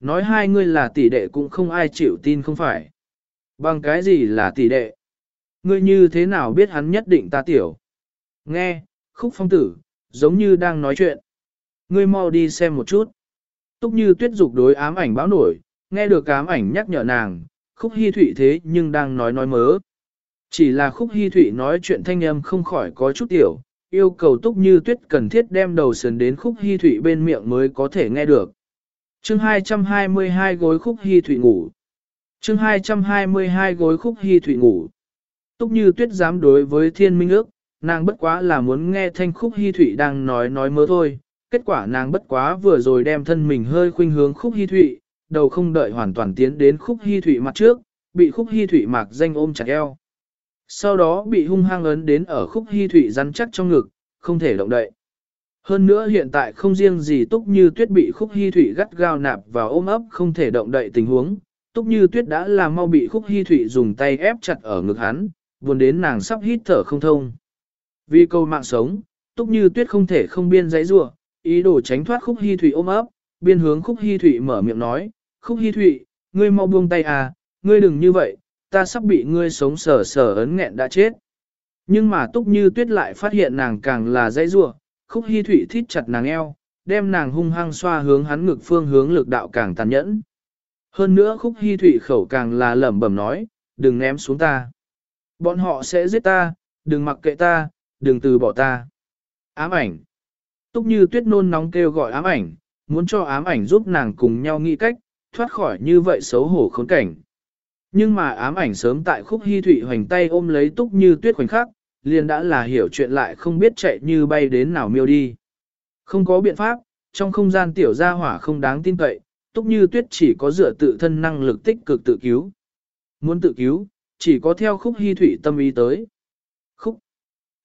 A: Nói hai ngươi là tỷ đệ cũng không ai chịu tin không phải. Bằng cái gì là tỷ đệ? Ngươi như thế nào biết hắn nhất định ta tiểu? Nghe, khúc phong tử, giống như đang nói chuyện. Ngươi mau đi xem một chút. Túc như tuyết dục đối ám ảnh báo nổi, nghe được ám ảnh nhắc nhở nàng, khúc hy thụy thế nhưng đang nói nói mớ. Chỉ là khúc hy thụy nói chuyện thanh âm không khỏi có chút tiểu, yêu cầu túc như tuyết cần thiết đem đầu sườn đến khúc hy thụy bên miệng mới có thể nghe được. chương 222 gối khúc hy thụy ngủ. chương 222 gối khúc hy thụy ngủ. Túc như tuyết dám đối với thiên minh ước, nàng bất quá là muốn nghe thanh khúc hy thụy đang nói nói mơ thôi. Kết quả nàng bất quá vừa rồi đem thân mình hơi khuynh hướng khúc hy thụy, đầu không đợi hoàn toàn tiến đến khúc hy thụy mặt trước, bị khúc hy thụy mạc danh ôm chặt eo sau đó bị hung hăng ấn đến ở khúc hy Thụy rắn chắc trong ngực, không thể động đậy. Hơn nữa hiện tại không riêng gì túc như tuyết bị khúc hy Thụy gắt gao nạp và ôm ấp không thể động đậy tình huống, túc như tuyết đã làm mau bị khúc hy Thụy dùng tay ép chặt ở ngực hắn, buồn đến nàng sắp hít thở không thông. Vì câu mạng sống, túc như tuyết không thể không biên giấy rua, ý đồ tránh thoát khúc hy thủy ôm ấp, biên hướng khúc hy thủy mở miệng nói, khúc hy thủy, ngươi mau buông tay à, ngươi đừng như vậy, ta sắp bị ngươi sống sờ sờ ấn nghẹn đã chết. Nhưng mà túc như tuyết lại phát hiện nàng càng là dãy rua, khúc hy thủy thít chặt nàng eo, đem nàng hung hăng xoa hướng hắn ngực phương hướng lực đạo càng tàn nhẫn. Hơn nữa khúc hy thủy khẩu càng là lẩm bẩm nói, đừng ném xuống ta. Bọn họ sẽ giết ta, đừng mặc kệ ta, đừng từ bỏ ta. Ám ảnh. Túc như tuyết nôn nóng kêu gọi ám ảnh, muốn cho ám ảnh giúp nàng cùng nhau nghĩ cách, thoát khỏi như vậy xấu hổ khốn cảnh. Nhưng mà ám ảnh sớm tại khúc hy thụy hoành tay ôm lấy túc như tuyết khoảnh khắc, liền đã là hiểu chuyện lại không biết chạy như bay đến nào miêu đi. Không có biện pháp, trong không gian tiểu gia hỏa không đáng tin cậy, túc như tuyết chỉ có dựa tự thân năng lực tích cực tự cứu. Muốn tự cứu, chỉ có theo khúc hy Thụy tâm ý tới.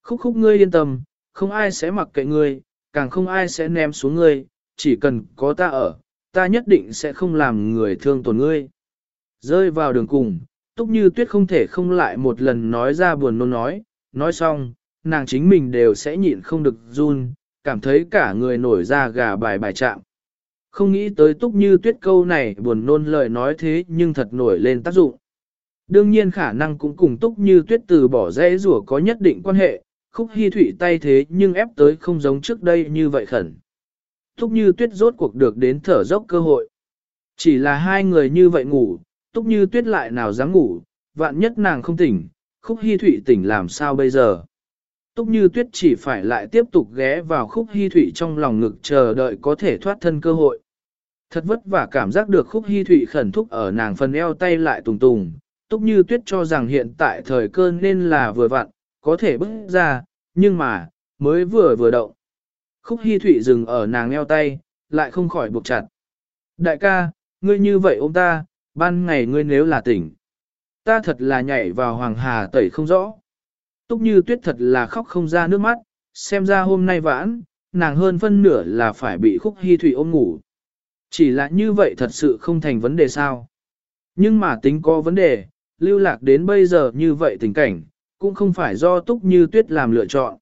A: Khúc, khúc ngươi yên tâm, không ai sẽ mặc kệ ngươi, càng không ai sẽ ném xuống ngươi, chỉ cần có ta ở, ta nhất định sẽ không làm người thương tổn ngươi. Rơi vào đường cùng, túc như tuyết không thể không lại một lần nói ra buồn nôn nói, nói xong, nàng chính mình đều sẽ nhịn không được run, cảm thấy cả người nổi ra gà bài bài chạm. Không nghĩ tới túc như tuyết câu này buồn nôn lời nói thế nhưng thật nổi lên tác dụng. Đương nhiên khả năng cũng cùng túc như tuyết từ bỏ dễ rủa có nhất định quan hệ, khúc hy thủy tay thế nhưng ép tới không giống trước đây như vậy khẩn. Túc như tuyết rốt cuộc được đến thở dốc cơ hội. Chỉ là hai người như vậy ngủ, túc như tuyết lại nào dám ngủ, vạn nhất nàng không tỉnh, khúc hy thủy tỉnh làm sao bây giờ. Túc như tuyết chỉ phải lại tiếp tục ghé vào khúc hy thủy trong lòng ngực chờ đợi có thể thoát thân cơ hội. Thật vất vả cảm giác được khúc hy thủy khẩn thúc ở nàng phần eo tay lại tùng tùng, túc như tuyết cho rằng hiện tại thời cơ nên là vừa vặn, có thể bước ra, nhưng mà, mới vừa vừa động. Khúc hy thụy dừng ở nàng eo tay, lại không khỏi buộc chặt. Đại ca, ngươi như vậy ôm ta, ban ngày ngươi nếu là tỉnh. Ta thật là nhảy vào hoàng hà tẩy không rõ. Túc như tuyết thật là khóc không ra nước mắt, xem ra hôm nay vãn, nàng hơn phân nửa là phải bị khúc hy thủy ôm ngủ. Chỉ là như vậy thật sự không thành vấn đề sao. Nhưng mà tính có vấn đề, lưu lạc đến bây giờ như vậy tình cảnh, cũng không phải do túc như tuyết làm lựa chọn.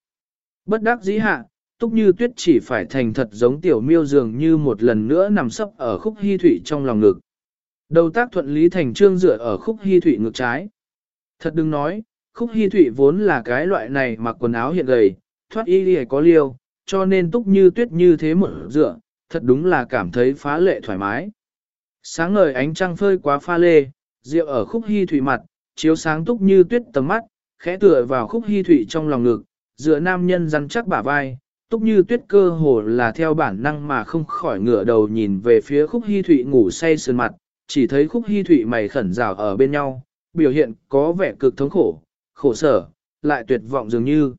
A: Bất đắc dĩ hạ, túc như tuyết chỉ phải thành thật giống tiểu miêu dường như một lần nữa nằm sấp ở khúc hy thủy trong lòng ngực. Đầu tác thuận lý thành trương dựa ở khúc hy thủy ngực trái. Thật đừng nói, khúc hy thủy vốn là cái loại này mặc quần áo hiện gầy, thoát y lìa có liêu, cho nên túc như tuyết như thế một dựa, thật đúng là cảm thấy phá lệ thoải mái. Sáng ngời ánh trăng phơi quá pha lê, rượu ở khúc hy thủy mặt, chiếu sáng túc như tuyết tầm mắt, khẽ tựa vào khúc hy thủy trong lòng ngực, dựa nam nhân rắn chắc bả vai, túc như tuyết cơ hồ là theo bản năng mà không khỏi ngửa đầu nhìn về phía khúc hy thủy ngủ say sườn mặt, chỉ thấy khúc hy thủy mày khẩn rào ở bên nhau, biểu hiện có vẻ cực thống khổ, khổ sở, lại tuyệt vọng dường như.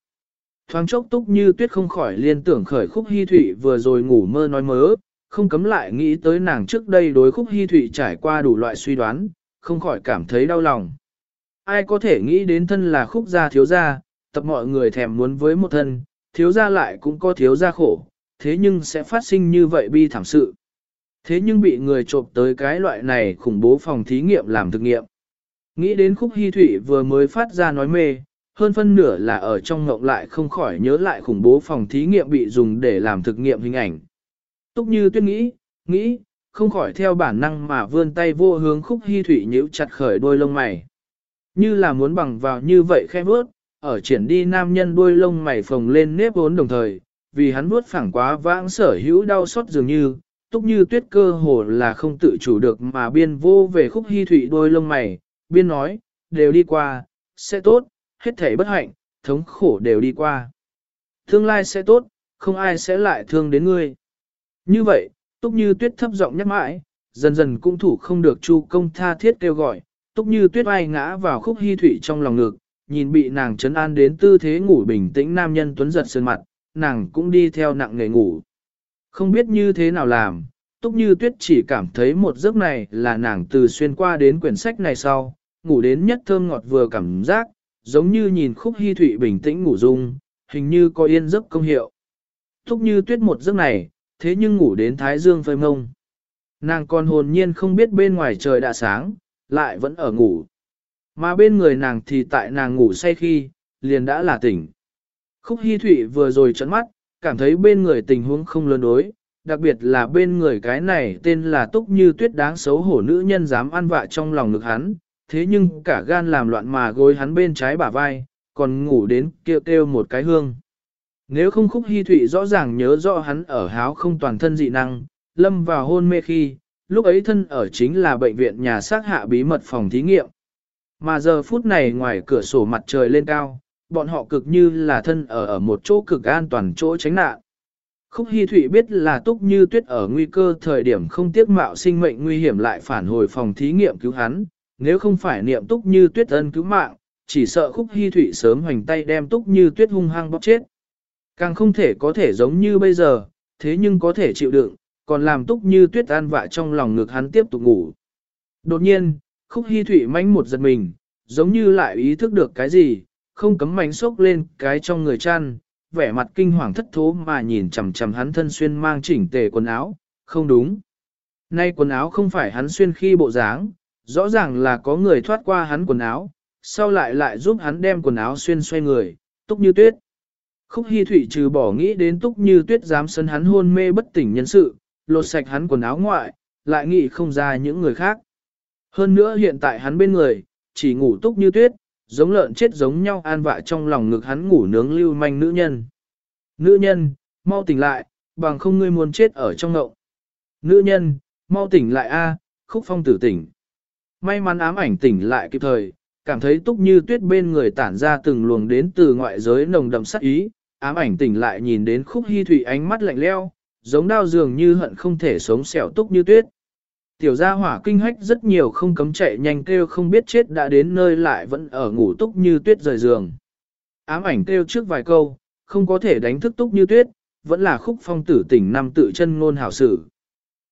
A: Thoáng chốc túc như tuyết không khỏi liên tưởng khởi khúc hy thủy vừa rồi ngủ mơ nói mớ, không cấm lại nghĩ tới nàng trước đây đối khúc hy thủy trải qua đủ loại suy đoán, không khỏi cảm thấy đau lòng. Ai có thể nghĩ đến thân là khúc gia thiếu gia, tập mọi người thèm muốn với một thân, thiếu gia lại cũng có thiếu gia khổ, thế nhưng sẽ phát sinh như vậy bi thảm sự. Thế nhưng bị người trộm tới cái loại này khủng bố phòng thí nghiệm làm thực nghiệm. Nghĩ đến khúc hy thủy vừa mới phát ra nói mê, hơn phân nửa là ở trong ngộng lại không khỏi nhớ lại khủng bố phòng thí nghiệm bị dùng để làm thực nghiệm hình ảnh. Túc như tuyết nghĩ, nghĩ, không khỏi theo bản năng mà vươn tay vô hướng khúc hy thủy nhíu chặt khởi đôi lông mày. Như là muốn bằng vào như vậy khe bước, ở triển đi nam nhân đuôi lông mày phồng lên nếp vốn đồng thời, vì hắn vuốt phẳng quá vãng sở hữu đau xót dường như, túc như tuyết cơ hồ là không tự chủ được mà biên vô về khúc hy thủy đôi lông mày, biên nói, đều đi qua, sẽ tốt, hết thảy bất hạnh, thống khổ đều đi qua. Tương lai sẽ tốt, không ai sẽ lại thương đến ngươi. Như vậy, túc như tuyết thấp giọng nhắc mãi, dần dần cũng thủ không được chu công tha thiết kêu gọi, túc như tuyết ai ngã vào khúc hy thủy trong lòng ngực, nhìn bị nàng chấn an đến tư thế ngủ bình tĩnh nam nhân tuấn giật sơn mặt, nàng cũng đi theo nặng nghề ngủ. Không biết như thế nào làm, túc như tuyết chỉ cảm thấy một giấc này là nàng từ xuyên qua đến quyển sách này sau, ngủ đến nhất thơm ngọt vừa cảm giác, giống như nhìn khúc hy thủy bình tĩnh ngủ dung, hình như có yên giấc công hiệu. Túc như tuyết một giấc này, thế nhưng ngủ đến thái dương phơi mông. Nàng còn hồn nhiên không biết bên ngoài trời đã sáng, lại vẫn ở ngủ. Mà bên người nàng thì tại nàng ngủ say khi, liền đã là tỉnh. Khúc Hi Thụy vừa rồi chấn mắt, cảm thấy bên người tình huống không lớn đối, đặc biệt là bên người cái này tên là Túc Như Tuyết đáng xấu hổ nữ nhân dám ăn vạ trong lòng ngực hắn, thế nhưng cả gan làm loạn mà gối hắn bên trái bả vai, còn ngủ đến kêu kêu một cái hương. Nếu không khúc Hi thụy rõ ràng nhớ rõ hắn ở háo không toàn thân dị năng, lâm vào hôn mê khi, lúc ấy thân ở chính là bệnh viện nhà xác hạ bí mật phòng thí nghiệm. Mà giờ phút này ngoài cửa sổ mặt trời lên cao, bọn họ cực như là thân ở ở một chỗ cực an toàn chỗ tránh nạn. Khúc Hi Thụy biết là túc như tuyết ở nguy cơ thời điểm không tiếc mạo sinh mệnh nguy hiểm lại phản hồi phòng thí nghiệm cứu hắn, nếu không phải niệm túc như tuyết ân cứu mạng, chỉ sợ Khúc Hi Thụy sớm hoành tay đem túc như tuyết hung hăng bóp chết. Càng không thể có thể giống như bây giờ, thế nhưng có thể chịu đựng, còn làm túc như tuyết an vạ trong lòng ngực hắn tiếp tục ngủ. Đột nhiên, Khúc hy thủy mánh một giật mình, giống như lại ý thức được cái gì, không cấm mánh sốc lên cái trong người chăn, vẻ mặt kinh hoàng thất thố mà nhìn chằm chằm hắn thân xuyên mang chỉnh tề quần áo, không đúng. Nay quần áo không phải hắn xuyên khi bộ dáng, rõ ràng là có người thoát qua hắn quần áo, sau lại lại giúp hắn đem quần áo xuyên xoay người, túc như tuyết. Khúc Hi Thụy trừ bỏ nghĩ đến túc như tuyết dám sân hắn hôn mê bất tỉnh nhân sự, lột sạch hắn quần áo ngoại, lại nghĩ không ra những người khác. Hơn nữa hiện tại hắn bên người, chỉ ngủ túc như tuyết, giống lợn chết giống nhau an vạ trong lòng ngực hắn ngủ nướng lưu manh nữ nhân. Nữ nhân, mau tỉnh lại, bằng không ngươi muốn chết ở trong ngậu. Nữ nhân, mau tỉnh lại a, khúc phong tử tỉnh. May mắn ám ảnh tỉnh lại kịp thời, cảm thấy túc như tuyết bên người tản ra từng luồng đến từ ngoại giới nồng đậm sắc ý, ám ảnh tỉnh lại nhìn đến khúc hy thủy ánh mắt lạnh leo, giống đao dường như hận không thể sống xẻo túc như tuyết. Tiểu gia hỏa kinh hách rất nhiều không cấm chạy nhanh kêu không biết chết đã đến nơi lại vẫn ở ngủ túc như tuyết rời giường. Ám ảnh kêu trước vài câu, không có thể đánh thức túc như tuyết, vẫn là khúc phong tử tỉnh năm tự chân ngôn hảo sử.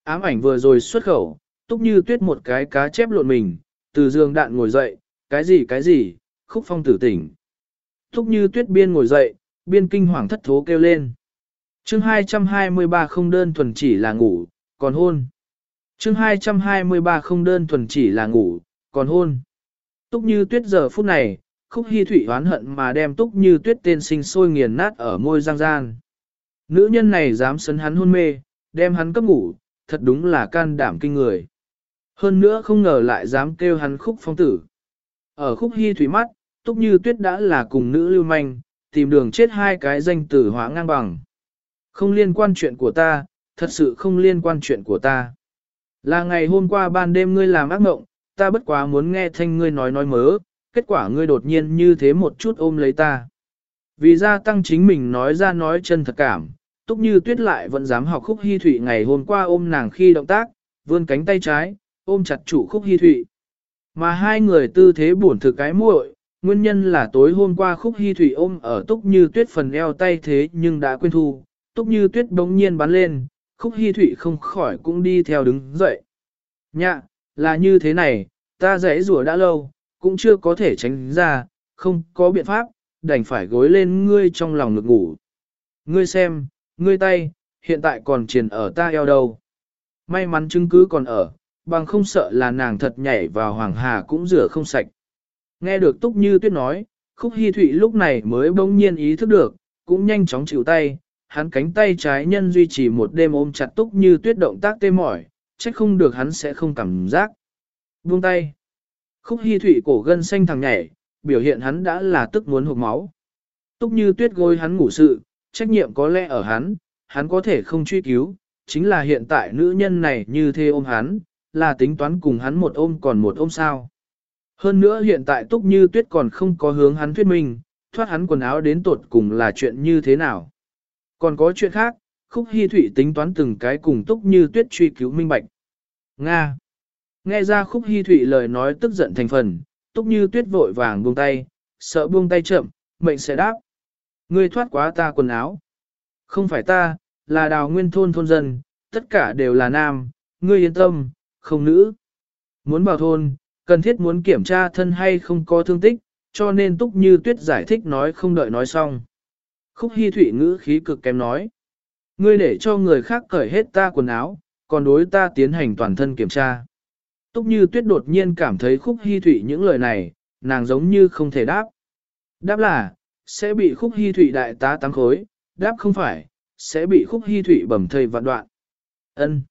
A: Ám ảnh vừa rồi xuất khẩu, túc như tuyết một cái cá chép lộn mình, từ giường đạn ngồi dậy, cái gì cái gì, khúc phong tử tỉnh. Túc như tuyết biên ngồi dậy, biên kinh hoàng thất thố kêu lên chương 223 không đơn thuần chỉ là ngủ, còn hôn chương 223 không đơn thuần chỉ là ngủ, còn hôn. Túc như tuyết giờ phút này, khúc hy thủy oán hận mà đem túc như tuyết tên sinh sôi nghiền nát ở môi giang gian. Nữ nhân này dám sấn hắn hôn mê, đem hắn cấp ngủ, thật đúng là can đảm kinh người. Hơn nữa không ngờ lại dám kêu hắn khúc phong tử. Ở khúc hy thủy mắt, túc như tuyết đã là cùng nữ lưu manh, tìm đường chết hai cái danh tử hóa ngang bằng. Không liên quan chuyện của ta, thật sự không liên quan chuyện của ta. Là ngày hôm qua ban đêm ngươi làm ác mộng, ta bất quá muốn nghe thanh ngươi nói nói mớ, kết quả ngươi đột nhiên như thế một chút ôm lấy ta. Vì gia tăng chính mình nói ra nói chân thật cảm, túc như tuyết lại vẫn dám học khúc hy thủy ngày hôm qua ôm nàng khi động tác, vươn cánh tay trái, ôm chặt chủ khúc hy thủy. Mà hai người tư thế buồn thực cái muội, nguyên nhân là tối hôm qua khúc hy thủy ôm ở túc như tuyết phần eo tay thế nhưng đã quên thu, túc như tuyết bỗng nhiên bắn lên, khúc hy thụy không khỏi cũng đi theo đứng dậy. Nhạ, là như thế này, ta dãy rùa đã lâu, cũng chưa có thể tránh ra, không có biện pháp, đành phải gối lên ngươi trong lòng ngực ngủ. Ngươi xem, ngươi tay, hiện tại còn triền ở ta eo đâu. May mắn chứng cứ còn ở, bằng không sợ là nàng thật nhảy vào hoàng hà cũng rửa không sạch. Nghe được Túc Như Tuyết nói, Khúc hy Thụy lúc này mới bỗng nhiên ý thức được, cũng nhanh chóng chịu tay, hắn cánh tay trái nhân duy trì một đêm ôm chặt túc như tuyết động tác tê mỏi, trách không được hắn sẽ không cảm giác. Buông tay. Khúc hy thủy cổ gân xanh thằng nhảy, biểu hiện hắn đã là tức muốn hụt máu. Túc như tuyết gối hắn ngủ sự, trách nhiệm có lẽ ở hắn, hắn có thể không truy cứu, chính là hiện tại nữ nhân này như thế ôm hắn, là tính toán cùng hắn một ôm còn một ôm sao. Hơn nữa hiện tại túc như tuyết còn không có hướng hắn thuyết minh, thoát hắn quần áo đến tột cùng là chuyện như thế nào. Còn có chuyện khác, Khúc Hi Thụy tính toán từng cái cùng túc như tuyết truy cứu minh bạch. Nga. Nghe ra Khúc Hi Thụy lời nói tức giận thành phần, túc như tuyết vội vàng buông tay, sợ buông tay chậm, mệnh sẽ đáp. Ngươi thoát quá ta quần áo. Không phải ta, là đào nguyên thôn thôn dân, tất cả đều là nam, ngươi yên tâm, không nữ. Muốn vào thôn, cần thiết muốn kiểm tra thân hay không có thương tích, cho nên túc như tuyết giải thích nói không đợi nói xong. Khúc Hi Thụy ngữ khí cực kém nói. Ngươi để cho người khác cởi hết ta quần áo, còn đối ta tiến hành toàn thân kiểm tra. Túc như tuyết đột nhiên cảm thấy khúc Hi Thụy những lời này, nàng giống như không thể đáp. Đáp là, sẽ bị khúc Hi Thụy đại tá tăng khối, đáp không phải, sẽ bị khúc Hi Thụy bầm thây vạn đoạn. Ân.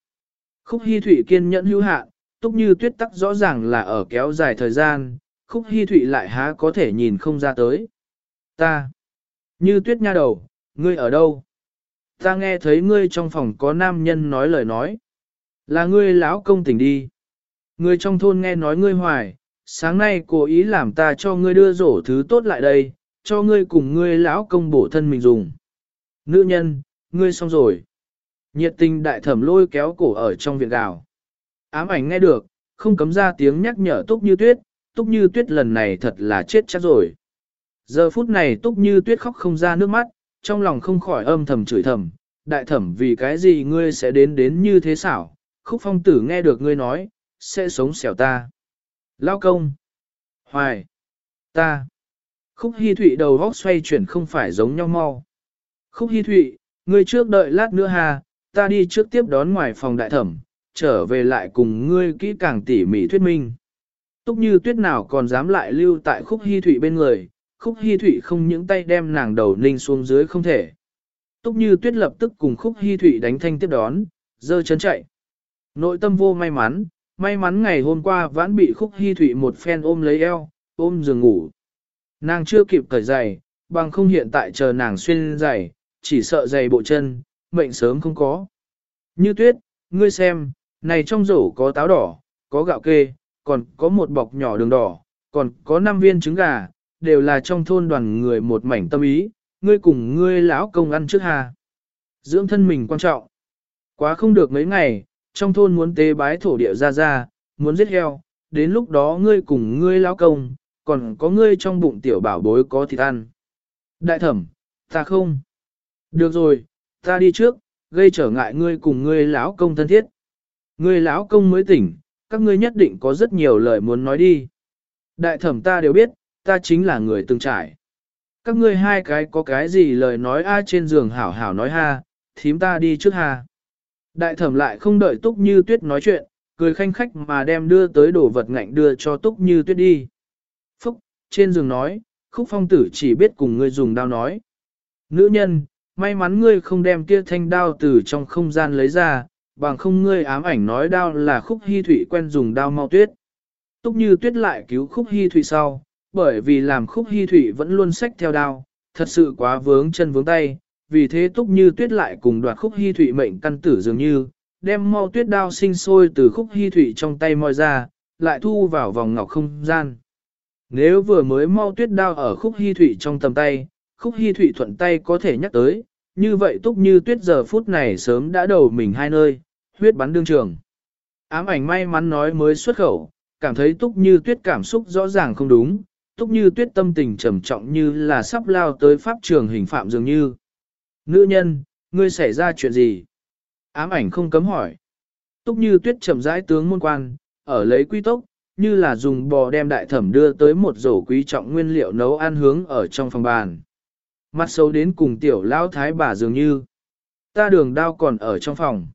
A: Khúc Hi Thụy kiên nhẫn hữu hạn, túc như tuyết tắc rõ ràng là ở kéo dài thời gian, khúc Hi Thụy lại há có thể nhìn không ra tới. Ta. Như tuyết nha đầu, Ngươi ở đâu? Ta nghe thấy ngươi trong phòng có nam nhân nói lời nói. Là ngươi lão công tỉnh đi. Ngươi trong thôn nghe nói ngươi hoài, sáng nay cố ý làm ta cho ngươi đưa rổ thứ tốt lại đây, cho ngươi cùng ngươi lão công bổ thân mình dùng. Nữ nhân, ngươi xong rồi. Nhiệt tình đại thẩm lôi kéo cổ ở trong viện gào. Ám ảnh nghe được, không cấm ra tiếng nhắc nhở túc như tuyết, túc như tuyết lần này thật là chết chắc rồi. Giờ phút này túc như tuyết khóc không ra nước mắt, trong lòng không khỏi âm thầm chửi thầm, đại thẩm vì cái gì ngươi sẽ đến đến như thế xảo, khúc phong tử nghe được ngươi nói, sẽ sống xẻo ta. Lao công, hoài, ta, khúc hy thụy đầu góc xoay chuyển không phải giống nhau mau. Khúc hy thụy, ngươi trước đợi lát nữa ha, ta đi trước tiếp đón ngoài phòng đại thẩm, trở về lại cùng ngươi kỹ càng tỉ mỉ thuyết minh. Túc như tuyết nào còn dám lại lưu tại khúc hy thụy bên người, khúc hy thụy không những tay đem nàng đầu ninh xuống dưới không thể. Túc như tuyết lập tức cùng khúc hy thụy đánh thanh tiếp đón, dơ chân chạy. Nội tâm vô may mắn, may mắn ngày hôm qua vãn bị khúc hy thụy một phen ôm lấy eo, ôm giường ngủ. Nàng chưa kịp cởi giày, bằng không hiện tại chờ nàng xuyên giày, chỉ sợ giày bộ chân, mệnh sớm không có. Như tuyết, ngươi xem, này trong rổ có táo đỏ, có gạo kê, còn có một bọc nhỏ đường đỏ, còn có 5 viên trứng gà, đều là trong thôn đoàn người một mảnh tâm ý, ngươi cùng ngươi lão công ăn trước hà. Dưỡng thân mình quan trọng. Quá không được mấy ngày, trong thôn muốn tế bái thổ địa ra ra, muốn giết heo, đến lúc đó ngươi cùng ngươi lão công, còn có ngươi trong bụng tiểu bảo bối có thịt ăn. Đại thẩm, ta không. Được rồi, ta đi trước, gây trở ngại ngươi cùng ngươi lão công thân thiết. Ngươi lão công mới tỉnh, các ngươi nhất định có rất nhiều lời muốn nói đi. Đại thẩm ta đều biết, ta chính là người từng trải. Các ngươi hai cái có cái gì lời nói a trên giường hảo hảo nói ha, thím ta đi trước ha. Đại thẩm lại không đợi túc như tuyết nói chuyện, cười khanh khách mà đem đưa tới đồ vật ngạnh đưa cho túc như tuyết đi. Phúc, trên giường nói, khúc phong tử chỉ biết cùng ngươi dùng đao nói. Nữ nhân, may mắn ngươi không đem kia thanh đao từ trong không gian lấy ra, bằng không ngươi ám ảnh nói đao là khúc hy thủy quen dùng đao mau tuyết. Túc như tuyết lại cứu khúc hy thủy sau, bởi vì làm khúc hy thủy vẫn luôn xách theo đao, thật sự quá vướng chân vướng tay, vì thế túc như tuyết lại cùng đoạt khúc hy thủy mệnh căn tử dường như, đem mau tuyết đao sinh sôi từ khúc hy thủy trong tay moi ra, lại thu vào vòng ngọc không gian. Nếu vừa mới mau tuyết đao ở khúc hy thủy trong tầm tay, khúc hy thủy thuận tay có thể nhắc tới, như vậy túc như tuyết giờ phút này sớm đã đầu mình hai nơi, huyết bắn đương trường. Ám ảnh may mắn nói mới xuất khẩu, cảm thấy túc như tuyết cảm xúc rõ ràng không đúng, túc như tuyết tâm tình trầm trọng như là sắp lao tới pháp trường hình phạm dường như. Nữ nhân, ngươi xảy ra chuyện gì? Ám ảnh không cấm hỏi. Túc như tuyết chậm rãi tướng môn quan, ở lấy quy tốc, như là dùng bò đem đại thẩm đưa tới một rổ quý trọng nguyên liệu nấu ăn hướng ở trong phòng bàn. Mặt xấu đến cùng tiểu lão thái bà dường như. Ta đường đao còn ở trong phòng.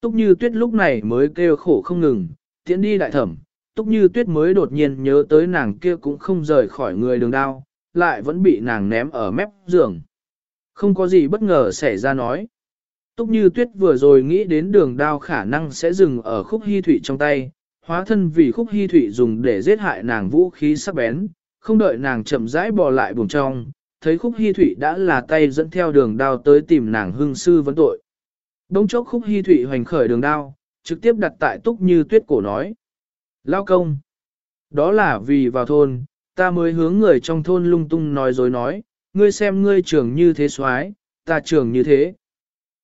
A: Túc như tuyết lúc này mới kêu khổ không ngừng, tiễn đi đại thẩm. Túc như tuyết mới đột nhiên nhớ tới nàng kia cũng không rời khỏi người đường đao, lại vẫn bị nàng ném ở mép giường. Không có gì bất ngờ xảy ra nói. Túc như tuyết vừa rồi nghĩ đến đường đao khả năng sẽ dừng ở khúc hy thủy trong tay, hóa thân vì khúc hy thủy dùng để giết hại nàng vũ khí sắc bén, không đợi nàng chậm rãi bò lại buồng trong, thấy khúc hy thủy đã là tay dẫn theo đường đao tới tìm nàng hưng sư vấn tội. Đông chốc khúc hy thủy hoành khởi đường đao, trực tiếp đặt tại túc như tuyết cổ nói. Lao công. Đó là vì vào thôn, ta mới hướng người trong thôn lung tung nói dối nói, ngươi xem ngươi trưởng như thế soái, ta trưởng như thế.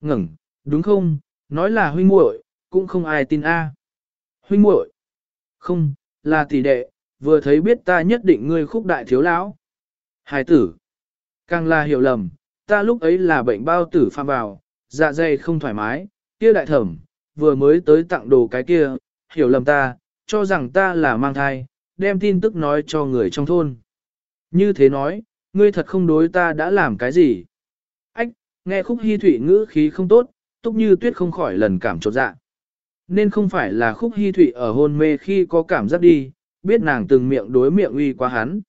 A: Ngẩng, đúng không, nói là huynh muội, cũng không ai tin a. Huynh muội, không, là tỷ đệ, vừa thấy biết ta nhất định ngươi khúc đại thiếu lão. Hải tử, càng là hiểu lầm, ta lúc ấy là bệnh bao tử phạm vào, dạ dày không thoải mái, kia đại thẩm, vừa mới tới tặng đồ cái kia, hiểu lầm ta, cho rằng ta là mang thai, đem tin tức nói cho người trong thôn. Như thế nói, ngươi thật không đối ta đã làm cái gì. Ách, nghe khúc hy thủy ngữ khí không tốt, túc như tuyết không khỏi lần cảm trột dạ. Nên không phải là khúc hy thủy ở hôn mê khi có cảm giác đi, biết nàng từng miệng đối miệng uy quá hắn.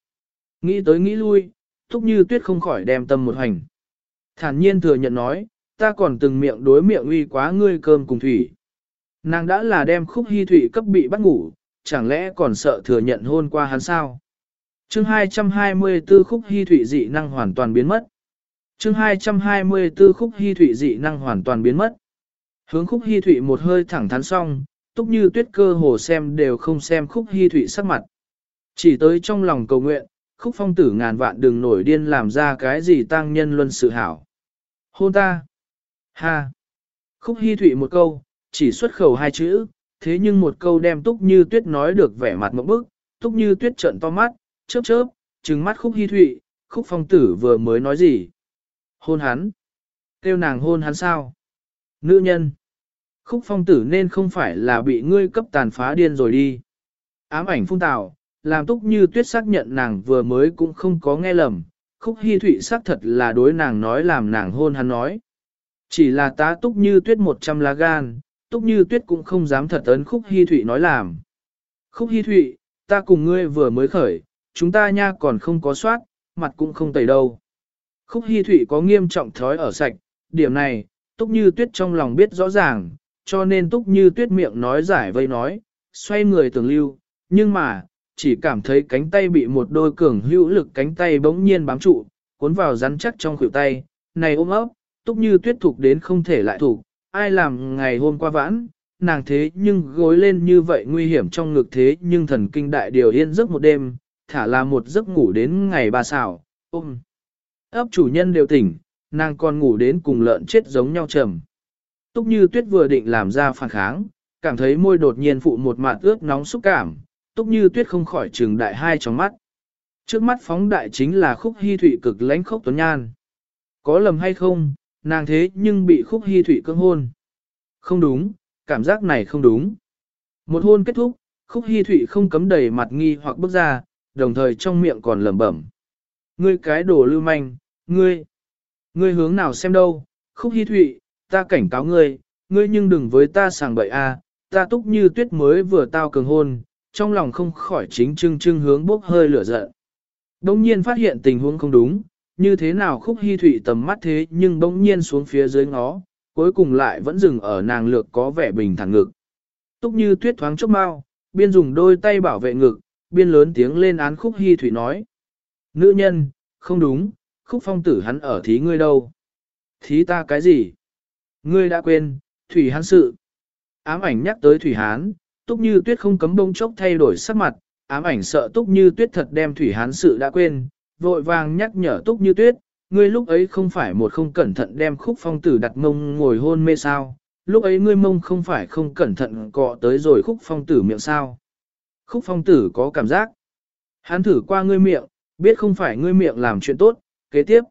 A: Nghĩ tới nghĩ lui, túc như tuyết không khỏi đem tâm một hành. Thản nhiên thừa nhận nói, ta còn từng miệng đối miệng uy quá ngươi cơm cùng thủy. Nàng đã là đem khúc hy thủy cấp bị bắt ngủ, chẳng lẽ còn sợ thừa nhận hôn qua hắn sao? chương 224 khúc hy thủy dị năng hoàn toàn biến mất. chương 224 khúc hy thụy dị năng hoàn toàn biến mất. Hướng khúc hy thụy một hơi thẳng thắn xong, túc như tuyết cơ hồ xem đều không xem khúc hy thụy sắc mặt. Chỉ tới trong lòng cầu nguyện, khúc phong tử ngàn vạn đừng nổi điên làm ra cái gì tăng nhân luân sự hảo. Hôn ta. Ha. Khúc hy thụy một câu, chỉ xuất khẩu hai chữ, thế nhưng một câu đem túc như tuyết nói được vẻ mặt một bức, túc như tuyết trợn to mắt, chớp chớp, trừng mắt khúc hy thụy, khúc phong tử vừa mới nói gì. Hôn hắn. Kêu nàng hôn hắn sao? Nữ nhân. Khúc phong tử nên không phải là bị ngươi cấp tàn phá điên rồi đi. Ám ảnh phung tạo, làm túc như tuyết xác nhận nàng vừa mới cũng không có nghe lầm. Khúc hy thụy xác thật là đối nàng nói làm nàng hôn hắn nói. Chỉ là tá túc như tuyết một trăm lá gan, túc như tuyết cũng không dám thật ấn khúc Hi thụy nói làm. Khúc Hi thụy, ta cùng ngươi vừa mới khởi, chúng ta nha còn không có soát, mặt cũng không tẩy đâu. Khúc Hi thụy có nghiêm trọng thói ở sạch, điểm này, túc như tuyết trong lòng biết rõ ràng, cho nên túc như tuyết miệng nói giải vây nói, xoay người tưởng lưu, nhưng mà, chỉ cảm thấy cánh tay bị một đôi cường hữu lực cánh tay bỗng nhiên bám trụ, cuốn vào rắn chắc trong khuỷu tay, này ôm ấp, túc như tuyết thục đến không thể lại thục, ai làm ngày hôm qua vãn, nàng thế nhưng gối lên như vậy nguy hiểm trong ngực thế nhưng thần kinh đại điều yên giấc một đêm, thả là một giấc ngủ đến ngày ba xảo, ôm. Ấp chủ nhân đều tỉnh, nàng còn ngủ đến cùng lợn chết giống nhau trầm. Túc như tuyết vừa định làm ra phản kháng, cảm thấy môi đột nhiên phụ một mạt ướt nóng xúc cảm, túc như tuyết không khỏi trừng đại hai trong mắt. Trước mắt phóng đại chính là khúc hy thụy cực lãnh khốc tuấn nhan. Có lầm hay không, nàng thế nhưng bị khúc hy thụy cưỡng hôn. Không đúng, cảm giác này không đúng. Một hôn kết thúc, khúc hy thụy không cấm đầy mặt nghi hoặc bước ra, đồng thời trong miệng còn lẩm bẩm. Ngươi cái đồ lưu manh, ngươi, ngươi hướng nào xem đâu, khúc hy thụy, ta cảnh cáo ngươi, ngươi nhưng đừng với ta sàng bậy a, ta túc như tuyết mới vừa tao cường hôn, trong lòng không khỏi chính trưng trưng hướng bốc hơi lửa giận. Đông nhiên phát hiện tình huống không đúng, như thế nào khúc hy thụy tầm mắt thế nhưng bỗng nhiên xuống phía dưới ngó, cuối cùng lại vẫn dừng ở nàng lược có vẻ bình thản ngực. Túc như tuyết thoáng chốc mau, biên dùng đôi tay bảo vệ ngực, biên lớn tiếng lên án khúc hy thụy nói. Nữ nhân, không đúng, khúc phong tử hắn ở thí ngươi đâu. Thí ta cái gì? Ngươi đã quên, thủy hán sự. Ám ảnh nhắc tới thủy hán, túc như tuyết không cấm bông chốc thay đổi sắc mặt, ám ảnh sợ túc như tuyết thật đem thủy hán sự đã quên, vội vàng nhắc nhở túc như tuyết, ngươi lúc ấy không phải một không cẩn thận đem khúc phong tử đặt mông ngồi hôn mê sao, lúc ấy ngươi mông không phải không cẩn thận cọ tới rồi khúc phong tử miệng sao. Khúc phong tử có cảm giác. Hắn thử qua ngươi miệng, biết không phải ngươi miệng làm chuyện tốt, kế tiếp.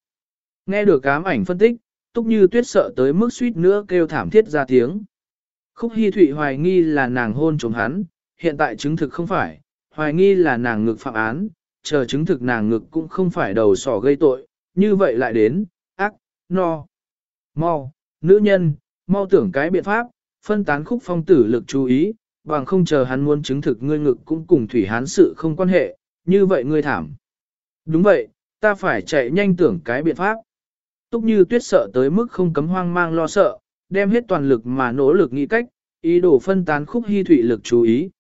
A: Nghe được ám ảnh phân tích, túc như tuyết sợ tới mức suýt nữa kêu thảm thiết ra tiếng. Khúc Hi Thụy hoài nghi là nàng hôn chống hắn, hiện tại chứng thực không phải, hoài nghi là nàng ngực phạm án, chờ chứng thực nàng ngực cũng không phải đầu sỏ gây tội, như vậy lại đến, ác, no. Mau, nữ nhân, mau tưởng cái biện pháp, phân tán khúc phong tử lực chú ý, bằng không chờ hắn muốn chứng thực ngươi ngực cũng cùng thủy hán sự không quan hệ, như vậy ngươi thảm. Đúng vậy, ta phải chạy nhanh tưởng cái biện pháp. Túc như tuyết sợ tới mức không cấm hoang mang lo sợ, đem hết toàn lực mà nỗ lực nghĩ cách, ý đồ phân tán khúc hy thủy lực chú ý.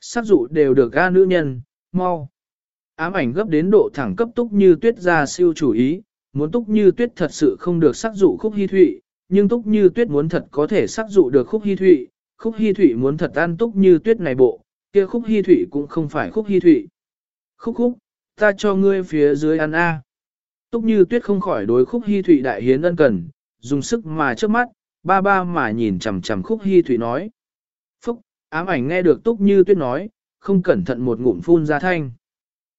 A: sát dụ đều được ga nữ nhân, mau. Ám ảnh gấp đến độ thẳng cấp túc như tuyết ra siêu chủ ý, muốn túc như tuyết thật sự không được sắc dụ khúc hy thụy, nhưng túc như tuyết muốn thật có thể sắc dụ được khúc hy thụy, khúc hy thụy muốn thật ăn túc như tuyết này bộ, kia khúc hy thụy cũng không phải khúc hy thụy. Khúc khúc, ta cho ngươi phía dưới ăn A. Túc như tuyết không khỏi đối khúc hy thụy đại hiến ân cần, dùng sức mà trước mắt, ba ba mà nhìn chằm chằm khúc hy thụy nói. Phúc, ám ảnh nghe được túc như tuyết nói, không cẩn thận một ngụm phun ra thanh.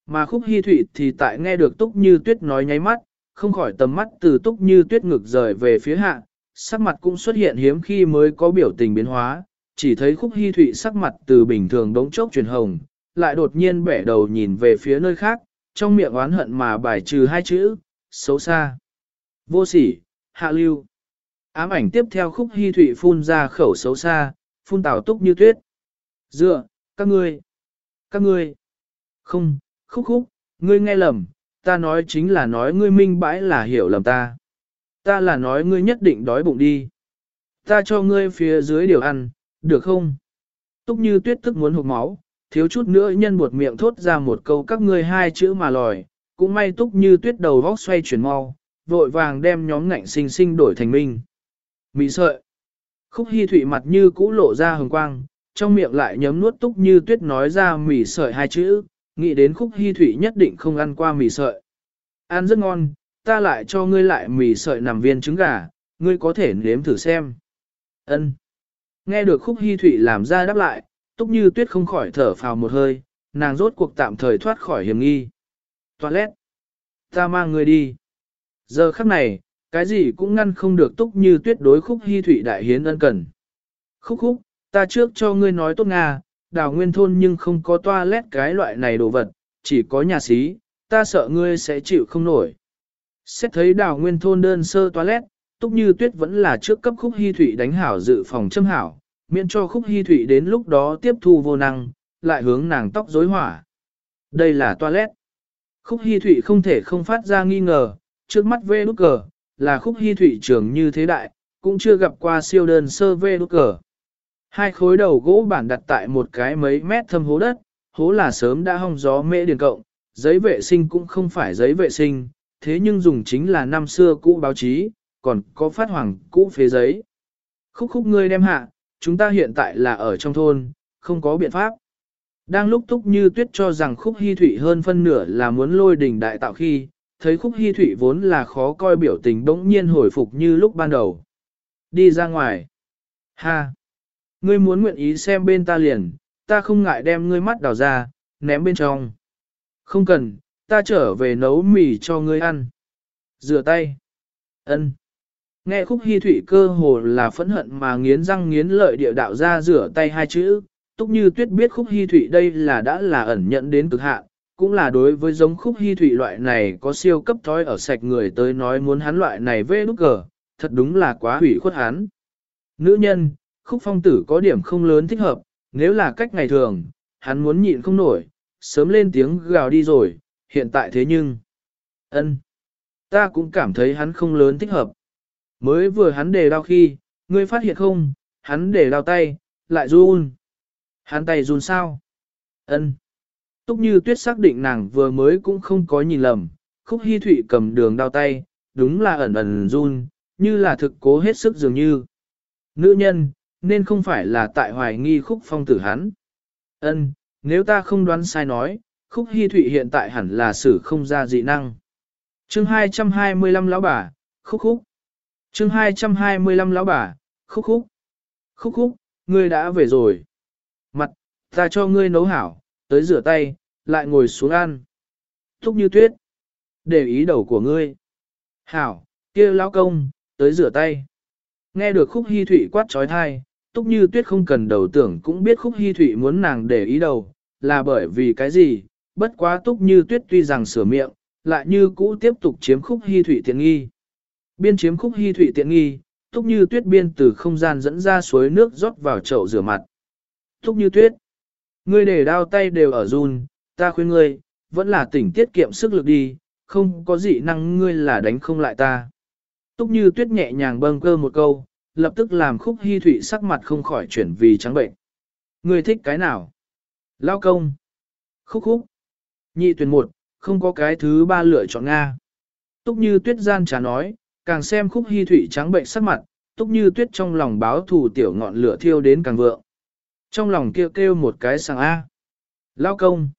A: Mà khúc hy thụy thì tại nghe được túc như tuyết nói nháy mắt, không khỏi tầm mắt từ túc như tuyết ngực rời về phía hạ, sắc mặt cũng xuất hiện hiếm khi mới có biểu tình biến hóa, chỉ thấy khúc hy thụy sắc mặt từ bình thường đống chốc truyền hồng, lại đột nhiên bẻ đầu nhìn về phía nơi khác, trong miệng oán hận mà bài trừ hai chữ, xấu xa. Vô sỉ, hạ lưu. Ám ảnh tiếp theo khúc hy thụy phun ra khẩu xấu xa, phun tảo túc như tuyết. Dựa, các ngươi, các ngươi. Không, khúc khúc, ngươi nghe lầm, ta nói chính là nói ngươi minh bãi là hiểu lầm ta. Ta là nói ngươi nhất định đói bụng đi. Ta cho ngươi phía dưới điều ăn, được không? Túc như tuyết tức muốn hụt máu, thiếu chút nữa nhân buột miệng thốt ra một câu các ngươi hai chữ mà lòi, cũng may túc như tuyết đầu vóc xoay chuyển mau, vội vàng đem nhóm ngạnh sinh sinh đổi thành minh. Mị sợi. Khúc Hi Thụy mặt như cũ lộ ra hồng quang, trong miệng lại nhấm nuốt túc như tuyết nói ra mỉ sợi hai chữ, nghĩ đến Khúc Hi Thụy nhất định không ăn qua mì sợi. Ăn rất ngon, ta lại cho ngươi lại mì sợi nằm viên trứng gà, ngươi có thể nếm thử xem. Ân. Nghe được Khúc Hi Thụy làm ra đáp lại, túc như tuyết không khỏi thở phào một hơi, nàng rốt cuộc tạm thời thoát khỏi hiểm nghi. Toilet. Ta mang ngươi đi. Giờ khắc này, cái gì cũng ngăn không được túc như tuyết đối khúc hy thủy đại hiến ân cần. Khúc khúc, ta trước cho ngươi nói tốt Nga, đào nguyên thôn nhưng không có toilet cái loại này đồ vật, chỉ có nhà xí, ta sợ ngươi sẽ chịu không nổi. Xét thấy đào nguyên thôn đơn sơ toilet, túc như tuyết vẫn là trước cấp khúc hy thủy đánh hảo dự phòng châm hảo, miễn cho khúc hy thủy đến lúc đó tiếp thu vô năng, lại hướng nàng tóc rối hỏa. Đây là toilet. Khúc hy thủy không thể không phát ra nghi ngờ, trước mắt vê nút cờ, là khúc hy thủy trường như thế đại, cũng chưa gặp qua siêu đơn sơ vê nút cờ. Hai khối đầu gỗ bản đặt tại một cái mấy mét thâm hố đất, hố là sớm đã hong gió mễ điền cộng, giấy vệ sinh cũng không phải giấy vệ sinh, thế nhưng dùng chính là năm xưa cũ báo chí, còn có phát hoàng cũ phế giấy. Khúc khúc ngươi đem hạ, chúng ta hiện tại là ở trong thôn, không có biện pháp. Đang lúc túc như tuyết cho rằng khúc hy thủy hơn phân nửa là muốn lôi đỉnh đại tạo khi, thấy khúc hy thủy vốn là khó coi biểu tình bỗng nhiên hồi phục như lúc ban đầu. Đi ra ngoài. Ha! Ngươi muốn nguyện ý xem bên ta liền, ta không ngại đem ngươi mắt đào ra, ném bên trong. Không cần, ta trở về nấu mì cho ngươi ăn. Rửa tay. Ân. Nghe khúc hy thủy cơ hồ là phẫn hận mà nghiến răng nghiến lợi địa đạo ra rửa tay hai chữ, túc như tuyết biết khúc hy thủy đây là đã là ẩn nhận đến cực hạn, cũng là đối với giống khúc hy thủy loại này có siêu cấp thói ở sạch người tới nói muốn hắn loại này vê nút cờ, thật đúng là quá hủy khuất hắn. Nữ nhân, khúc phong tử có điểm không lớn thích hợp, nếu là cách ngày thường, hắn muốn nhịn không nổi, sớm lên tiếng gào đi rồi, hiện tại thế nhưng, ân, ta cũng cảm thấy hắn không lớn thích hợp. Mới vừa hắn đề đau khi, ngươi phát hiện không, hắn để đau tay, lại run. Hắn tay run sao? Ân. Túc như tuyết xác định nàng vừa mới cũng không có nhìn lầm, khúc hy thụy cầm đường đau tay, đúng là ẩn ẩn run, như là thực cố hết sức dường như. Nữ nhân, nên không phải là tại hoài nghi khúc phong tử hắn. Ân, nếu ta không đoán sai nói, khúc hy thụy hiện tại hẳn là xử không ra dị năng. chương 225 lão bà, khúc khúc. chương 225 lão bà, khúc khúc. Khúc khúc, ngươi đã về rồi. Mặt, ta cho ngươi nấu hảo, tới rửa tay, lại ngồi xuống ăn. Thúc như tuyết. Để ý đầu của ngươi. Hảo, kia lão công, tới rửa tay. Nghe được khúc hy thụy quát trói thai, túc như tuyết không cần đầu tưởng cũng biết khúc hy thụy muốn nàng để ý đầu, là bởi vì cái gì, bất quá túc như tuyết tuy rằng sửa miệng, lại như cũ tiếp tục chiếm khúc hy thụy tiện nghi. Biên chiếm khúc hy thụy tiện nghi, túc như tuyết biên từ không gian dẫn ra suối nước rót vào chậu rửa mặt. Túc như tuyết. Ngươi để đao tay đều ở run, ta khuyên ngươi, vẫn là tỉnh tiết kiệm sức lực đi, không có gì năng ngươi là đánh không lại ta. Túc như tuyết nhẹ nhàng bâng cơ một câu, lập tức làm khúc hy Thụy sắc mặt không khỏi chuyển vì trắng bệnh. Người thích cái nào? Lao công. Khúc khúc. Nhị tuyển một, không có cái thứ ba lựa chọn Nga. Túc như tuyết gian trà nói, càng xem khúc hy Thụy trắng bệnh sắc mặt, túc như tuyết trong lòng báo thù tiểu ngọn lửa thiêu đến càng vượng. Trong lòng kêu kêu một cái sàng A. Lao công.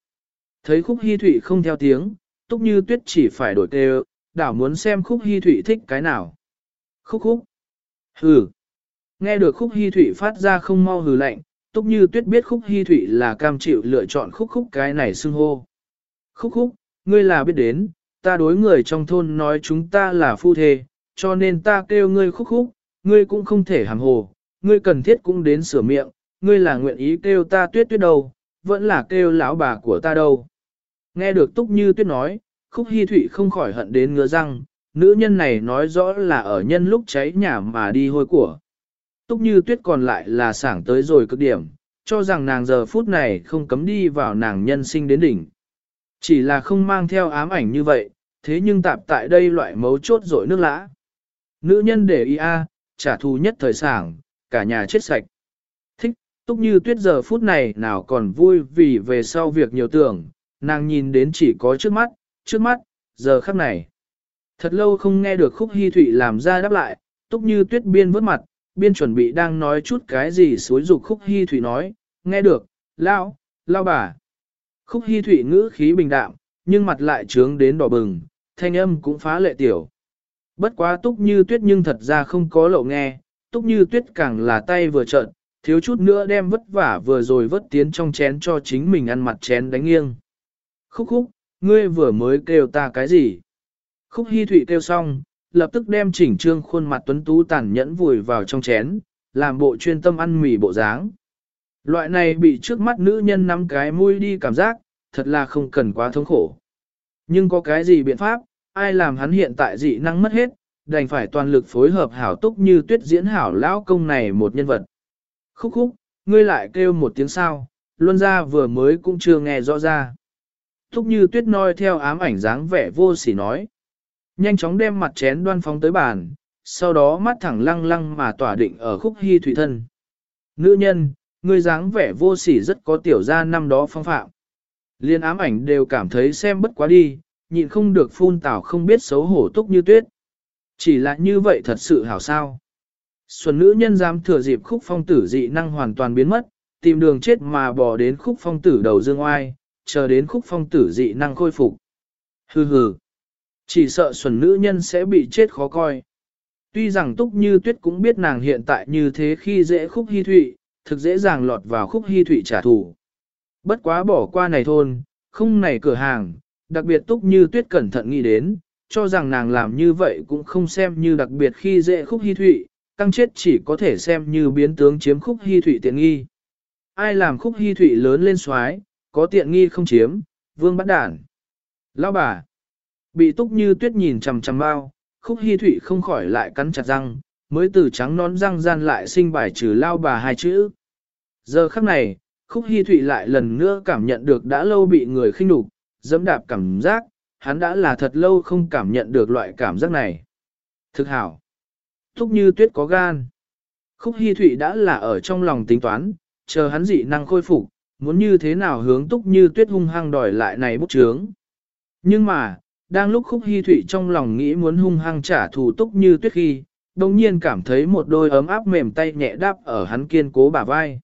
A: Thấy khúc hy thụy không theo tiếng, túc như tuyết chỉ phải đổi kêu, đảo muốn xem khúc hy thụy thích cái nào. Khúc khúc. Hừ. Nghe được khúc hy thủy phát ra không mau hừ lạnh, túc như tuyết biết khúc hy thủy là cam chịu lựa chọn khúc khúc cái này xưng hô. Khúc khúc, ngươi là biết đến, ta đối người trong thôn nói chúng ta là phu thê, cho nên ta kêu ngươi khúc khúc, ngươi cũng không thể hàm hồ, ngươi cần thiết cũng đến sửa miệng, ngươi là nguyện ý kêu ta tuyết tuyết đâu, vẫn là kêu lão bà của ta đâu. Nghe được túc như tuyết nói, khúc hy thủy không khỏi hận đến ngứa răng, nữ nhân này nói rõ là ở nhân lúc cháy nhà mà đi hôi của. Túc như tuyết còn lại là sảng tới rồi cực điểm, cho rằng nàng giờ phút này không cấm đi vào nàng nhân sinh đến đỉnh. Chỉ là không mang theo ám ảnh như vậy, thế nhưng tạp tại đây loại mấu chốt rội nước lã. Nữ nhân để ý a, trả thù nhất thời sảng, cả nhà chết sạch. thích Túc như tuyết giờ phút này nào còn vui vì về sau việc nhiều tưởng, nàng nhìn đến chỉ có trước mắt, trước mắt, giờ khắc này. Thật lâu không nghe được khúc hy thụy làm ra đáp lại, túc như tuyết biên vớt mặt, biên chuẩn bị đang nói chút cái gì xối dục khúc hy thụy nói, nghe được, lao, lao bà. Khúc hy thụy ngữ khí bình đạm, nhưng mặt lại trướng đến đỏ bừng, thanh âm cũng phá lệ tiểu. Bất quá túc như tuyết nhưng thật ra không có lộ nghe, túc như tuyết càng là tay vừa trợn, thiếu chút nữa đem vất vả vừa rồi vất tiến trong chén cho chính mình ăn mặt chén đánh nghiêng. Khúc khúc, ngươi vừa mới kêu ta cái gì? Khúc Hi thụy kêu xong, lập tức đem chỉnh trương khuôn mặt tuấn tú tàn nhẫn vùi vào trong chén, làm bộ chuyên tâm ăn mì bộ dáng. Loại này bị trước mắt nữ nhân nắm cái mũi đi cảm giác, thật là không cần quá thống khổ. Nhưng có cái gì biện pháp, ai làm hắn hiện tại dị năng mất hết, đành phải toàn lực phối hợp hảo túc như tuyết diễn hảo lão công này một nhân vật. Khúc khúc, ngươi lại kêu một tiếng sao, luân ra vừa mới cũng chưa nghe rõ ra. Túc như tuyết noi theo ám ảnh dáng vẻ vô sỉ nói. Nhanh chóng đem mặt chén đoan phóng tới bàn, sau đó mắt thẳng lăng lăng mà tỏa định ở khúc hy thủy thân. Nữ nhân, ngươi dáng vẻ vô sỉ rất có tiểu gia năm đó phong phạm. Liên ám ảnh đều cảm thấy xem bất quá đi, nhịn không được phun tảo không biết xấu hổ túc như tuyết. Chỉ là như vậy thật sự hảo sao. Xuân nữ nhân dám thừa dịp khúc phong tử dị năng hoàn toàn biến mất, tìm đường chết mà bỏ đến khúc phong tử đầu dương oai, chờ đến khúc phong tử dị năng khôi phục. Hừ hừ. Chỉ sợ xuân nữ nhân sẽ bị chết khó coi. Tuy rằng túc như tuyết cũng biết nàng hiện tại như thế khi dễ khúc hy thụy, thực dễ dàng lọt vào khúc hy thụy trả thù. Bất quá bỏ qua này thôn, không này cửa hàng, đặc biệt túc như tuyết cẩn thận nghĩ đến, cho rằng nàng làm như vậy cũng không xem như đặc biệt khi dễ khúc hy thụy, căng chết chỉ có thể xem như biến tướng chiếm khúc hy thụy tiện nghi. Ai làm khúc hy thụy lớn lên xoái, có tiện nghi không chiếm, vương bắt đản. Lão bà, bị túc như tuyết nhìn chằm chằm bao, khúc hy thụy không khỏi lại cắn chặt răng, mới từ trắng nón răng gian lại sinh bài trừ lao bà hai chữ. Giờ khắc này, khúc hy thụy lại lần nữa cảm nhận được đã lâu bị người khinh đục, dẫm đạp cảm giác, hắn đã là thật lâu không cảm nhận được loại cảm giác này. Thực hảo. Thúc như tuyết có gan. Khúc hy Thụy đã là ở trong lòng tính toán, chờ hắn dị năng khôi phục, muốn như thế nào hướng túc như tuyết hung hăng đòi lại này bút chướng. Nhưng mà, đang lúc Khúc hy Thụy trong lòng nghĩ muốn hung hăng trả thù túc như tuyết khi, đồng nhiên cảm thấy một đôi ấm áp mềm tay nhẹ đáp ở hắn kiên cố bả vai.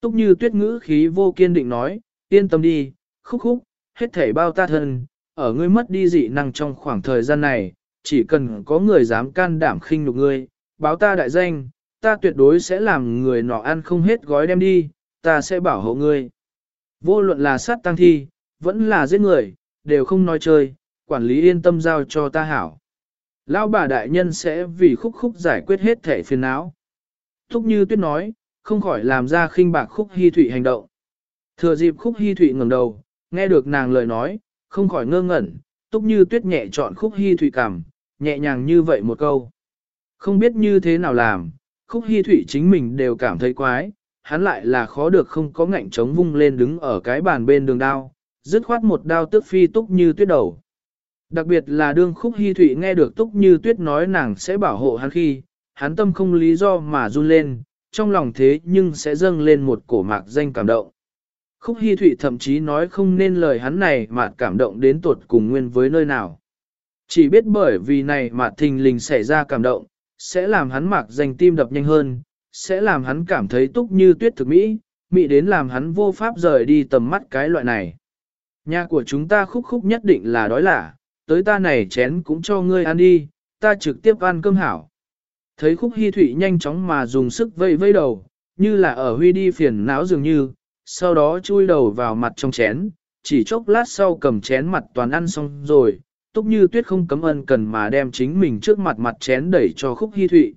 A: Túc như tuyết ngữ khí vô kiên định nói, yên tâm đi, khúc khúc, hết thể bao ta thân, ở ngươi mất đi dị năng trong khoảng thời gian này, chỉ cần có người dám can đảm khinh nhục ngươi, báo ta đại danh, ta tuyệt đối sẽ làm người nọ ăn không hết gói đem đi, ta sẽ bảo hộ ngươi. Vô luận là sát tăng thi, vẫn là giết người, đều không nói chơi, quản lý yên tâm giao cho ta hảo. Lão bà đại nhân sẽ vì khúc khúc giải quyết hết thể phiền não. Thúc như tuyết nói, không khỏi làm ra khinh bạc khúc hy thụy hành động. Thừa dịp khúc hy thụy ngẩng đầu, nghe được nàng lời nói, không khỏi ngơ ngẩn, túc như tuyết nhẹ chọn khúc hy thụy cảm, nhẹ nhàng như vậy một câu. Không biết như thế nào làm, khúc hy thụy chính mình đều cảm thấy quái, hắn lại là khó được không có ngạnh chống vung lên đứng ở cái bàn bên đường đao, dứt khoát một đao tước phi túc như tuyết đầu. Đặc biệt là đương khúc hy thụy nghe được túc như tuyết nói nàng sẽ bảo hộ hắn khi, hắn tâm không lý do mà run lên, trong lòng thế nhưng sẽ dâng lên một cổ mạc danh cảm động. Khúc Hi Thụy thậm chí nói không nên lời hắn này mà cảm động đến tột cùng nguyên với nơi nào. Chỉ biết bởi vì này mà thình lình xảy ra cảm động, sẽ làm hắn mạc danh tim đập nhanh hơn, sẽ làm hắn cảm thấy túc như tuyết thực mỹ, mỹ đến làm hắn vô pháp rời đi tầm mắt cái loại này. Nhà của chúng ta khúc khúc nhất định là đói lả, tới ta này chén cũng cho ngươi ăn đi, ta trực tiếp ăn cơm hảo. Thấy khúc hy thụy nhanh chóng mà dùng sức vây vây đầu, như là ở huy đi phiền não dường như, sau đó chui đầu vào mặt trong chén, chỉ chốc lát sau cầm chén mặt toàn ăn xong rồi, túc như tuyết không cấm ân cần mà đem chính mình trước mặt mặt chén đẩy cho khúc hy thụy.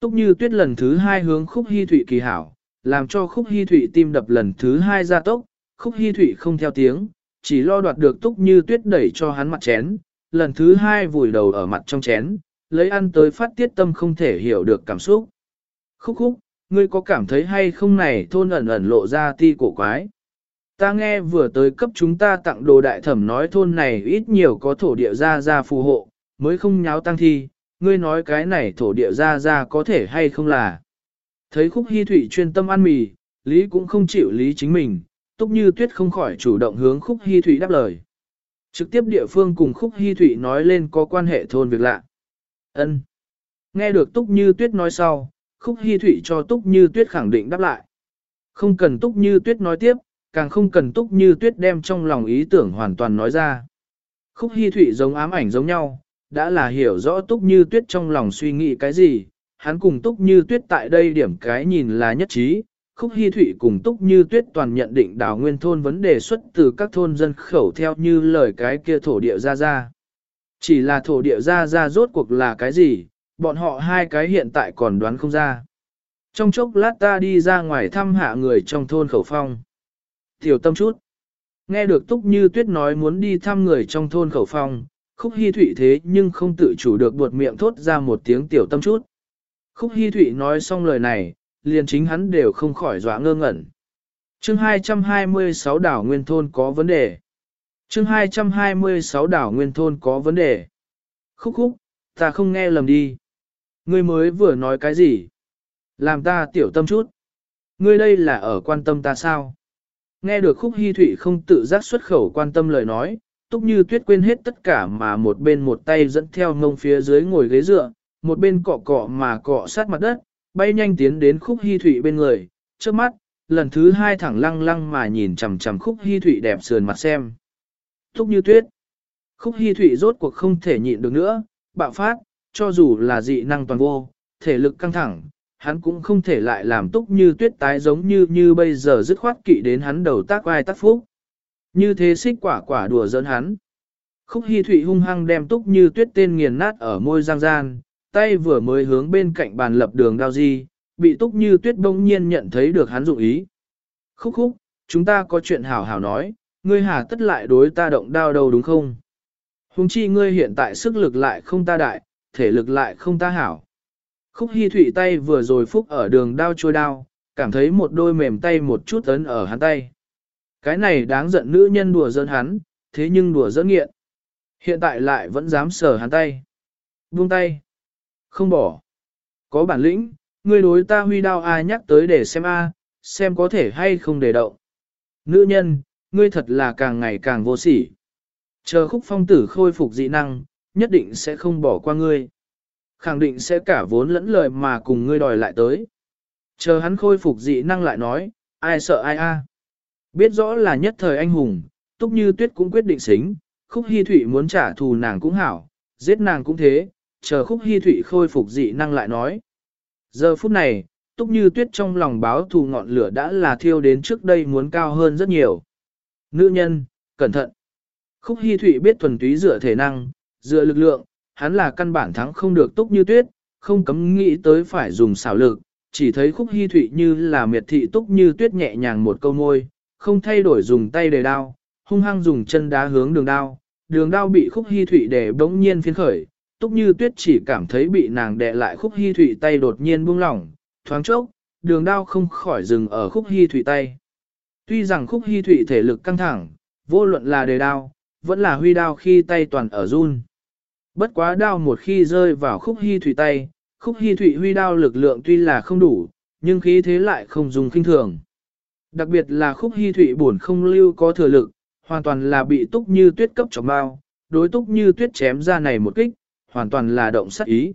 A: Túc như tuyết lần thứ hai hướng khúc hy thụy kỳ hảo, làm cho khúc hy thụy tim đập lần thứ hai ra tốc, khúc hy thụy không theo tiếng, chỉ lo đoạt được túc như tuyết đẩy cho hắn mặt chén, lần thứ hai vùi đầu ở mặt trong chén, lấy ăn tới phát tiết tâm không thể hiểu được cảm xúc. Khúc khúc, ngươi có cảm thấy hay không này thôn ẩn ẩn lộ ra ti cổ quái. Ta nghe vừa tới cấp chúng ta tặng đồ đại thẩm nói thôn này ít nhiều có thổ địa ra ra phù hộ, mới không nháo tăng thi, ngươi nói cái này thổ địa ra ra có thể hay không là. Thấy khúc hy thủy chuyên tâm ăn mì, Lý cũng không chịu Lý chính mình, túc như tuyết không khỏi chủ động hướng khúc hy Thụy đáp lời. Trực tiếp địa phương cùng Khúc Hi Thụy nói lên có quan hệ thôn việc lạ. Ân. Nghe được Túc Như Tuyết nói sau, Khúc Hi Thụy cho Túc Như Tuyết khẳng định đáp lại. Không cần Túc Như Tuyết nói tiếp, càng không cần Túc Như Tuyết đem trong lòng ý tưởng hoàn toàn nói ra. Khúc Hi Thụy giống ám ảnh giống nhau, đã là hiểu rõ Túc Như Tuyết trong lòng suy nghĩ cái gì, hắn cùng Túc Như Tuyết tại đây điểm cái nhìn là nhất trí, Khúc Hi Thụy cùng Túc Như Tuyết toàn nhận định đảo nguyên thôn vấn đề xuất từ các thôn dân khẩu theo như lời cái kia thổ địa ra ra. Chỉ là thổ địa ra ra rốt cuộc là cái gì, bọn họ hai cái hiện tại còn đoán không ra. Trong chốc lát ta đi ra ngoài thăm hạ người trong thôn khẩu phong. Tiểu tâm chút. Nghe được Túc Như Tuyết nói muốn đi thăm người trong thôn khẩu phong, Khúc Hi Thụy thế nhưng không tự chủ được buột miệng thốt ra một tiếng tiểu tâm chút. Khúc Hi Thụy nói xong lời này, liền chính hắn đều không khỏi dọa ngơ ngẩn. Chương 226 đảo nguyên thôn có vấn đề. Chương 226 đảo nguyên thôn có vấn đề. Khúc khúc, ta không nghe lầm đi. Ngươi mới vừa nói cái gì? Làm ta tiểu tâm chút. Ngươi đây là ở quan tâm ta sao? Nghe được khúc hy thụy không tự giác xuất khẩu quan tâm lời nói, túc như tuyết quên hết tất cả mà một bên một tay dẫn theo ngông phía dưới ngồi ghế dựa, một bên cọ cọ mà cọ sát mặt đất, bay nhanh tiến đến khúc hy thụy bên người, trước mắt, lần thứ hai thẳng lăng lăng mà nhìn chằm chằm khúc hy thụy đẹp sườn mặt xem. Túc như tuyết. Khúc hy thụy rốt cuộc không thể nhịn được nữa, bạo phát, cho dù là dị năng toàn vô, thể lực căng thẳng, hắn cũng không thể lại làm túc như tuyết tái giống như như bây giờ dứt khoát kỵ đến hắn đầu tác vai tác phúc. Như thế xích quả quả đùa giỡn hắn. Khúc Hi Thụy hung hăng đem túc như tuyết tên nghiền nát ở môi giang gian, tay vừa mới hướng bên cạnh bàn lập đường đao di, bị túc như tuyết bỗng nhiên nhận thấy được hắn dụng ý. Khúc khúc, chúng ta có chuyện hảo hảo nói, ngươi hà tất lại đối ta động đao đâu đúng không? Hùng chi ngươi hiện tại sức lực lại không ta đại, thể lực lại không ta hảo. Khúc Hi Thụy tay vừa rồi phúc ở đường đao trôi đao, cảm thấy một đôi mềm tay một chút ấn ở hắn tay. Cái này đáng giận nữ nhân đùa giỡn hắn, thế nhưng đùa giỡn nghiện. Hiện tại lại vẫn dám sờ hắn tay. Buông tay. Không bỏ. Có bản lĩnh, ngươi đối ta huy đao ai nhắc tới để xem a, xem có thể hay không để động. Nữ nhân, ngươi thật là càng ngày càng vô sỉ. Chờ khúc phong tử khôi phục dị năng, nhất định sẽ không bỏ qua ngươi. Khẳng định sẽ cả vốn lẫn lời mà cùng ngươi đòi lại tới. Chờ hắn khôi phục dị năng lại nói, ai sợ ai a? Biết rõ là nhất thời anh hùng, túc như tuyết cũng quyết định xính, khúc hy thủy muốn trả thù nàng cũng hảo, giết nàng cũng thế, chờ khúc hy thụy khôi phục dị năng lại nói. Giờ phút này, túc như tuyết trong lòng báo thù ngọn lửa đã là thiêu đến trước đây muốn cao hơn rất nhiều. Nữ nhân, cẩn thận. Khúc hy thụy biết thuần túy dựa thể năng, dựa lực lượng, hắn là căn bản thắng không được túc như tuyết, không cấm nghĩ tới phải dùng xảo lực, chỉ thấy khúc hy thụy như là miệt thị túc như tuyết nhẹ nhàng một câu môi, không thay đổi dùng tay để đao, hung hăng dùng chân đá hướng đường đao, đường đao bị khúc hy thụy để bỗng nhiên phiến khởi, túc như tuyết chỉ cảm thấy bị nàng đè lại khúc hy thụy tay đột nhiên buông lỏng, thoáng chốc, đường đao không khỏi dừng ở khúc hy thụy tay. Tuy rằng khúc hy thụy thể lực căng thẳng, vô luận là đề đao, vẫn là huy đao khi tay toàn ở run. Bất quá đao một khi rơi vào khúc hy thủy tay, khúc hy thủy huy đao lực lượng tuy là không đủ, nhưng khí thế lại không dùng kinh thường. Đặc biệt là khúc hy thủy buồn không lưu có thừa lực, hoàn toàn là bị túc như tuyết cấp trọng bao, đối túc như tuyết chém ra này một kích, hoàn toàn là động sát ý.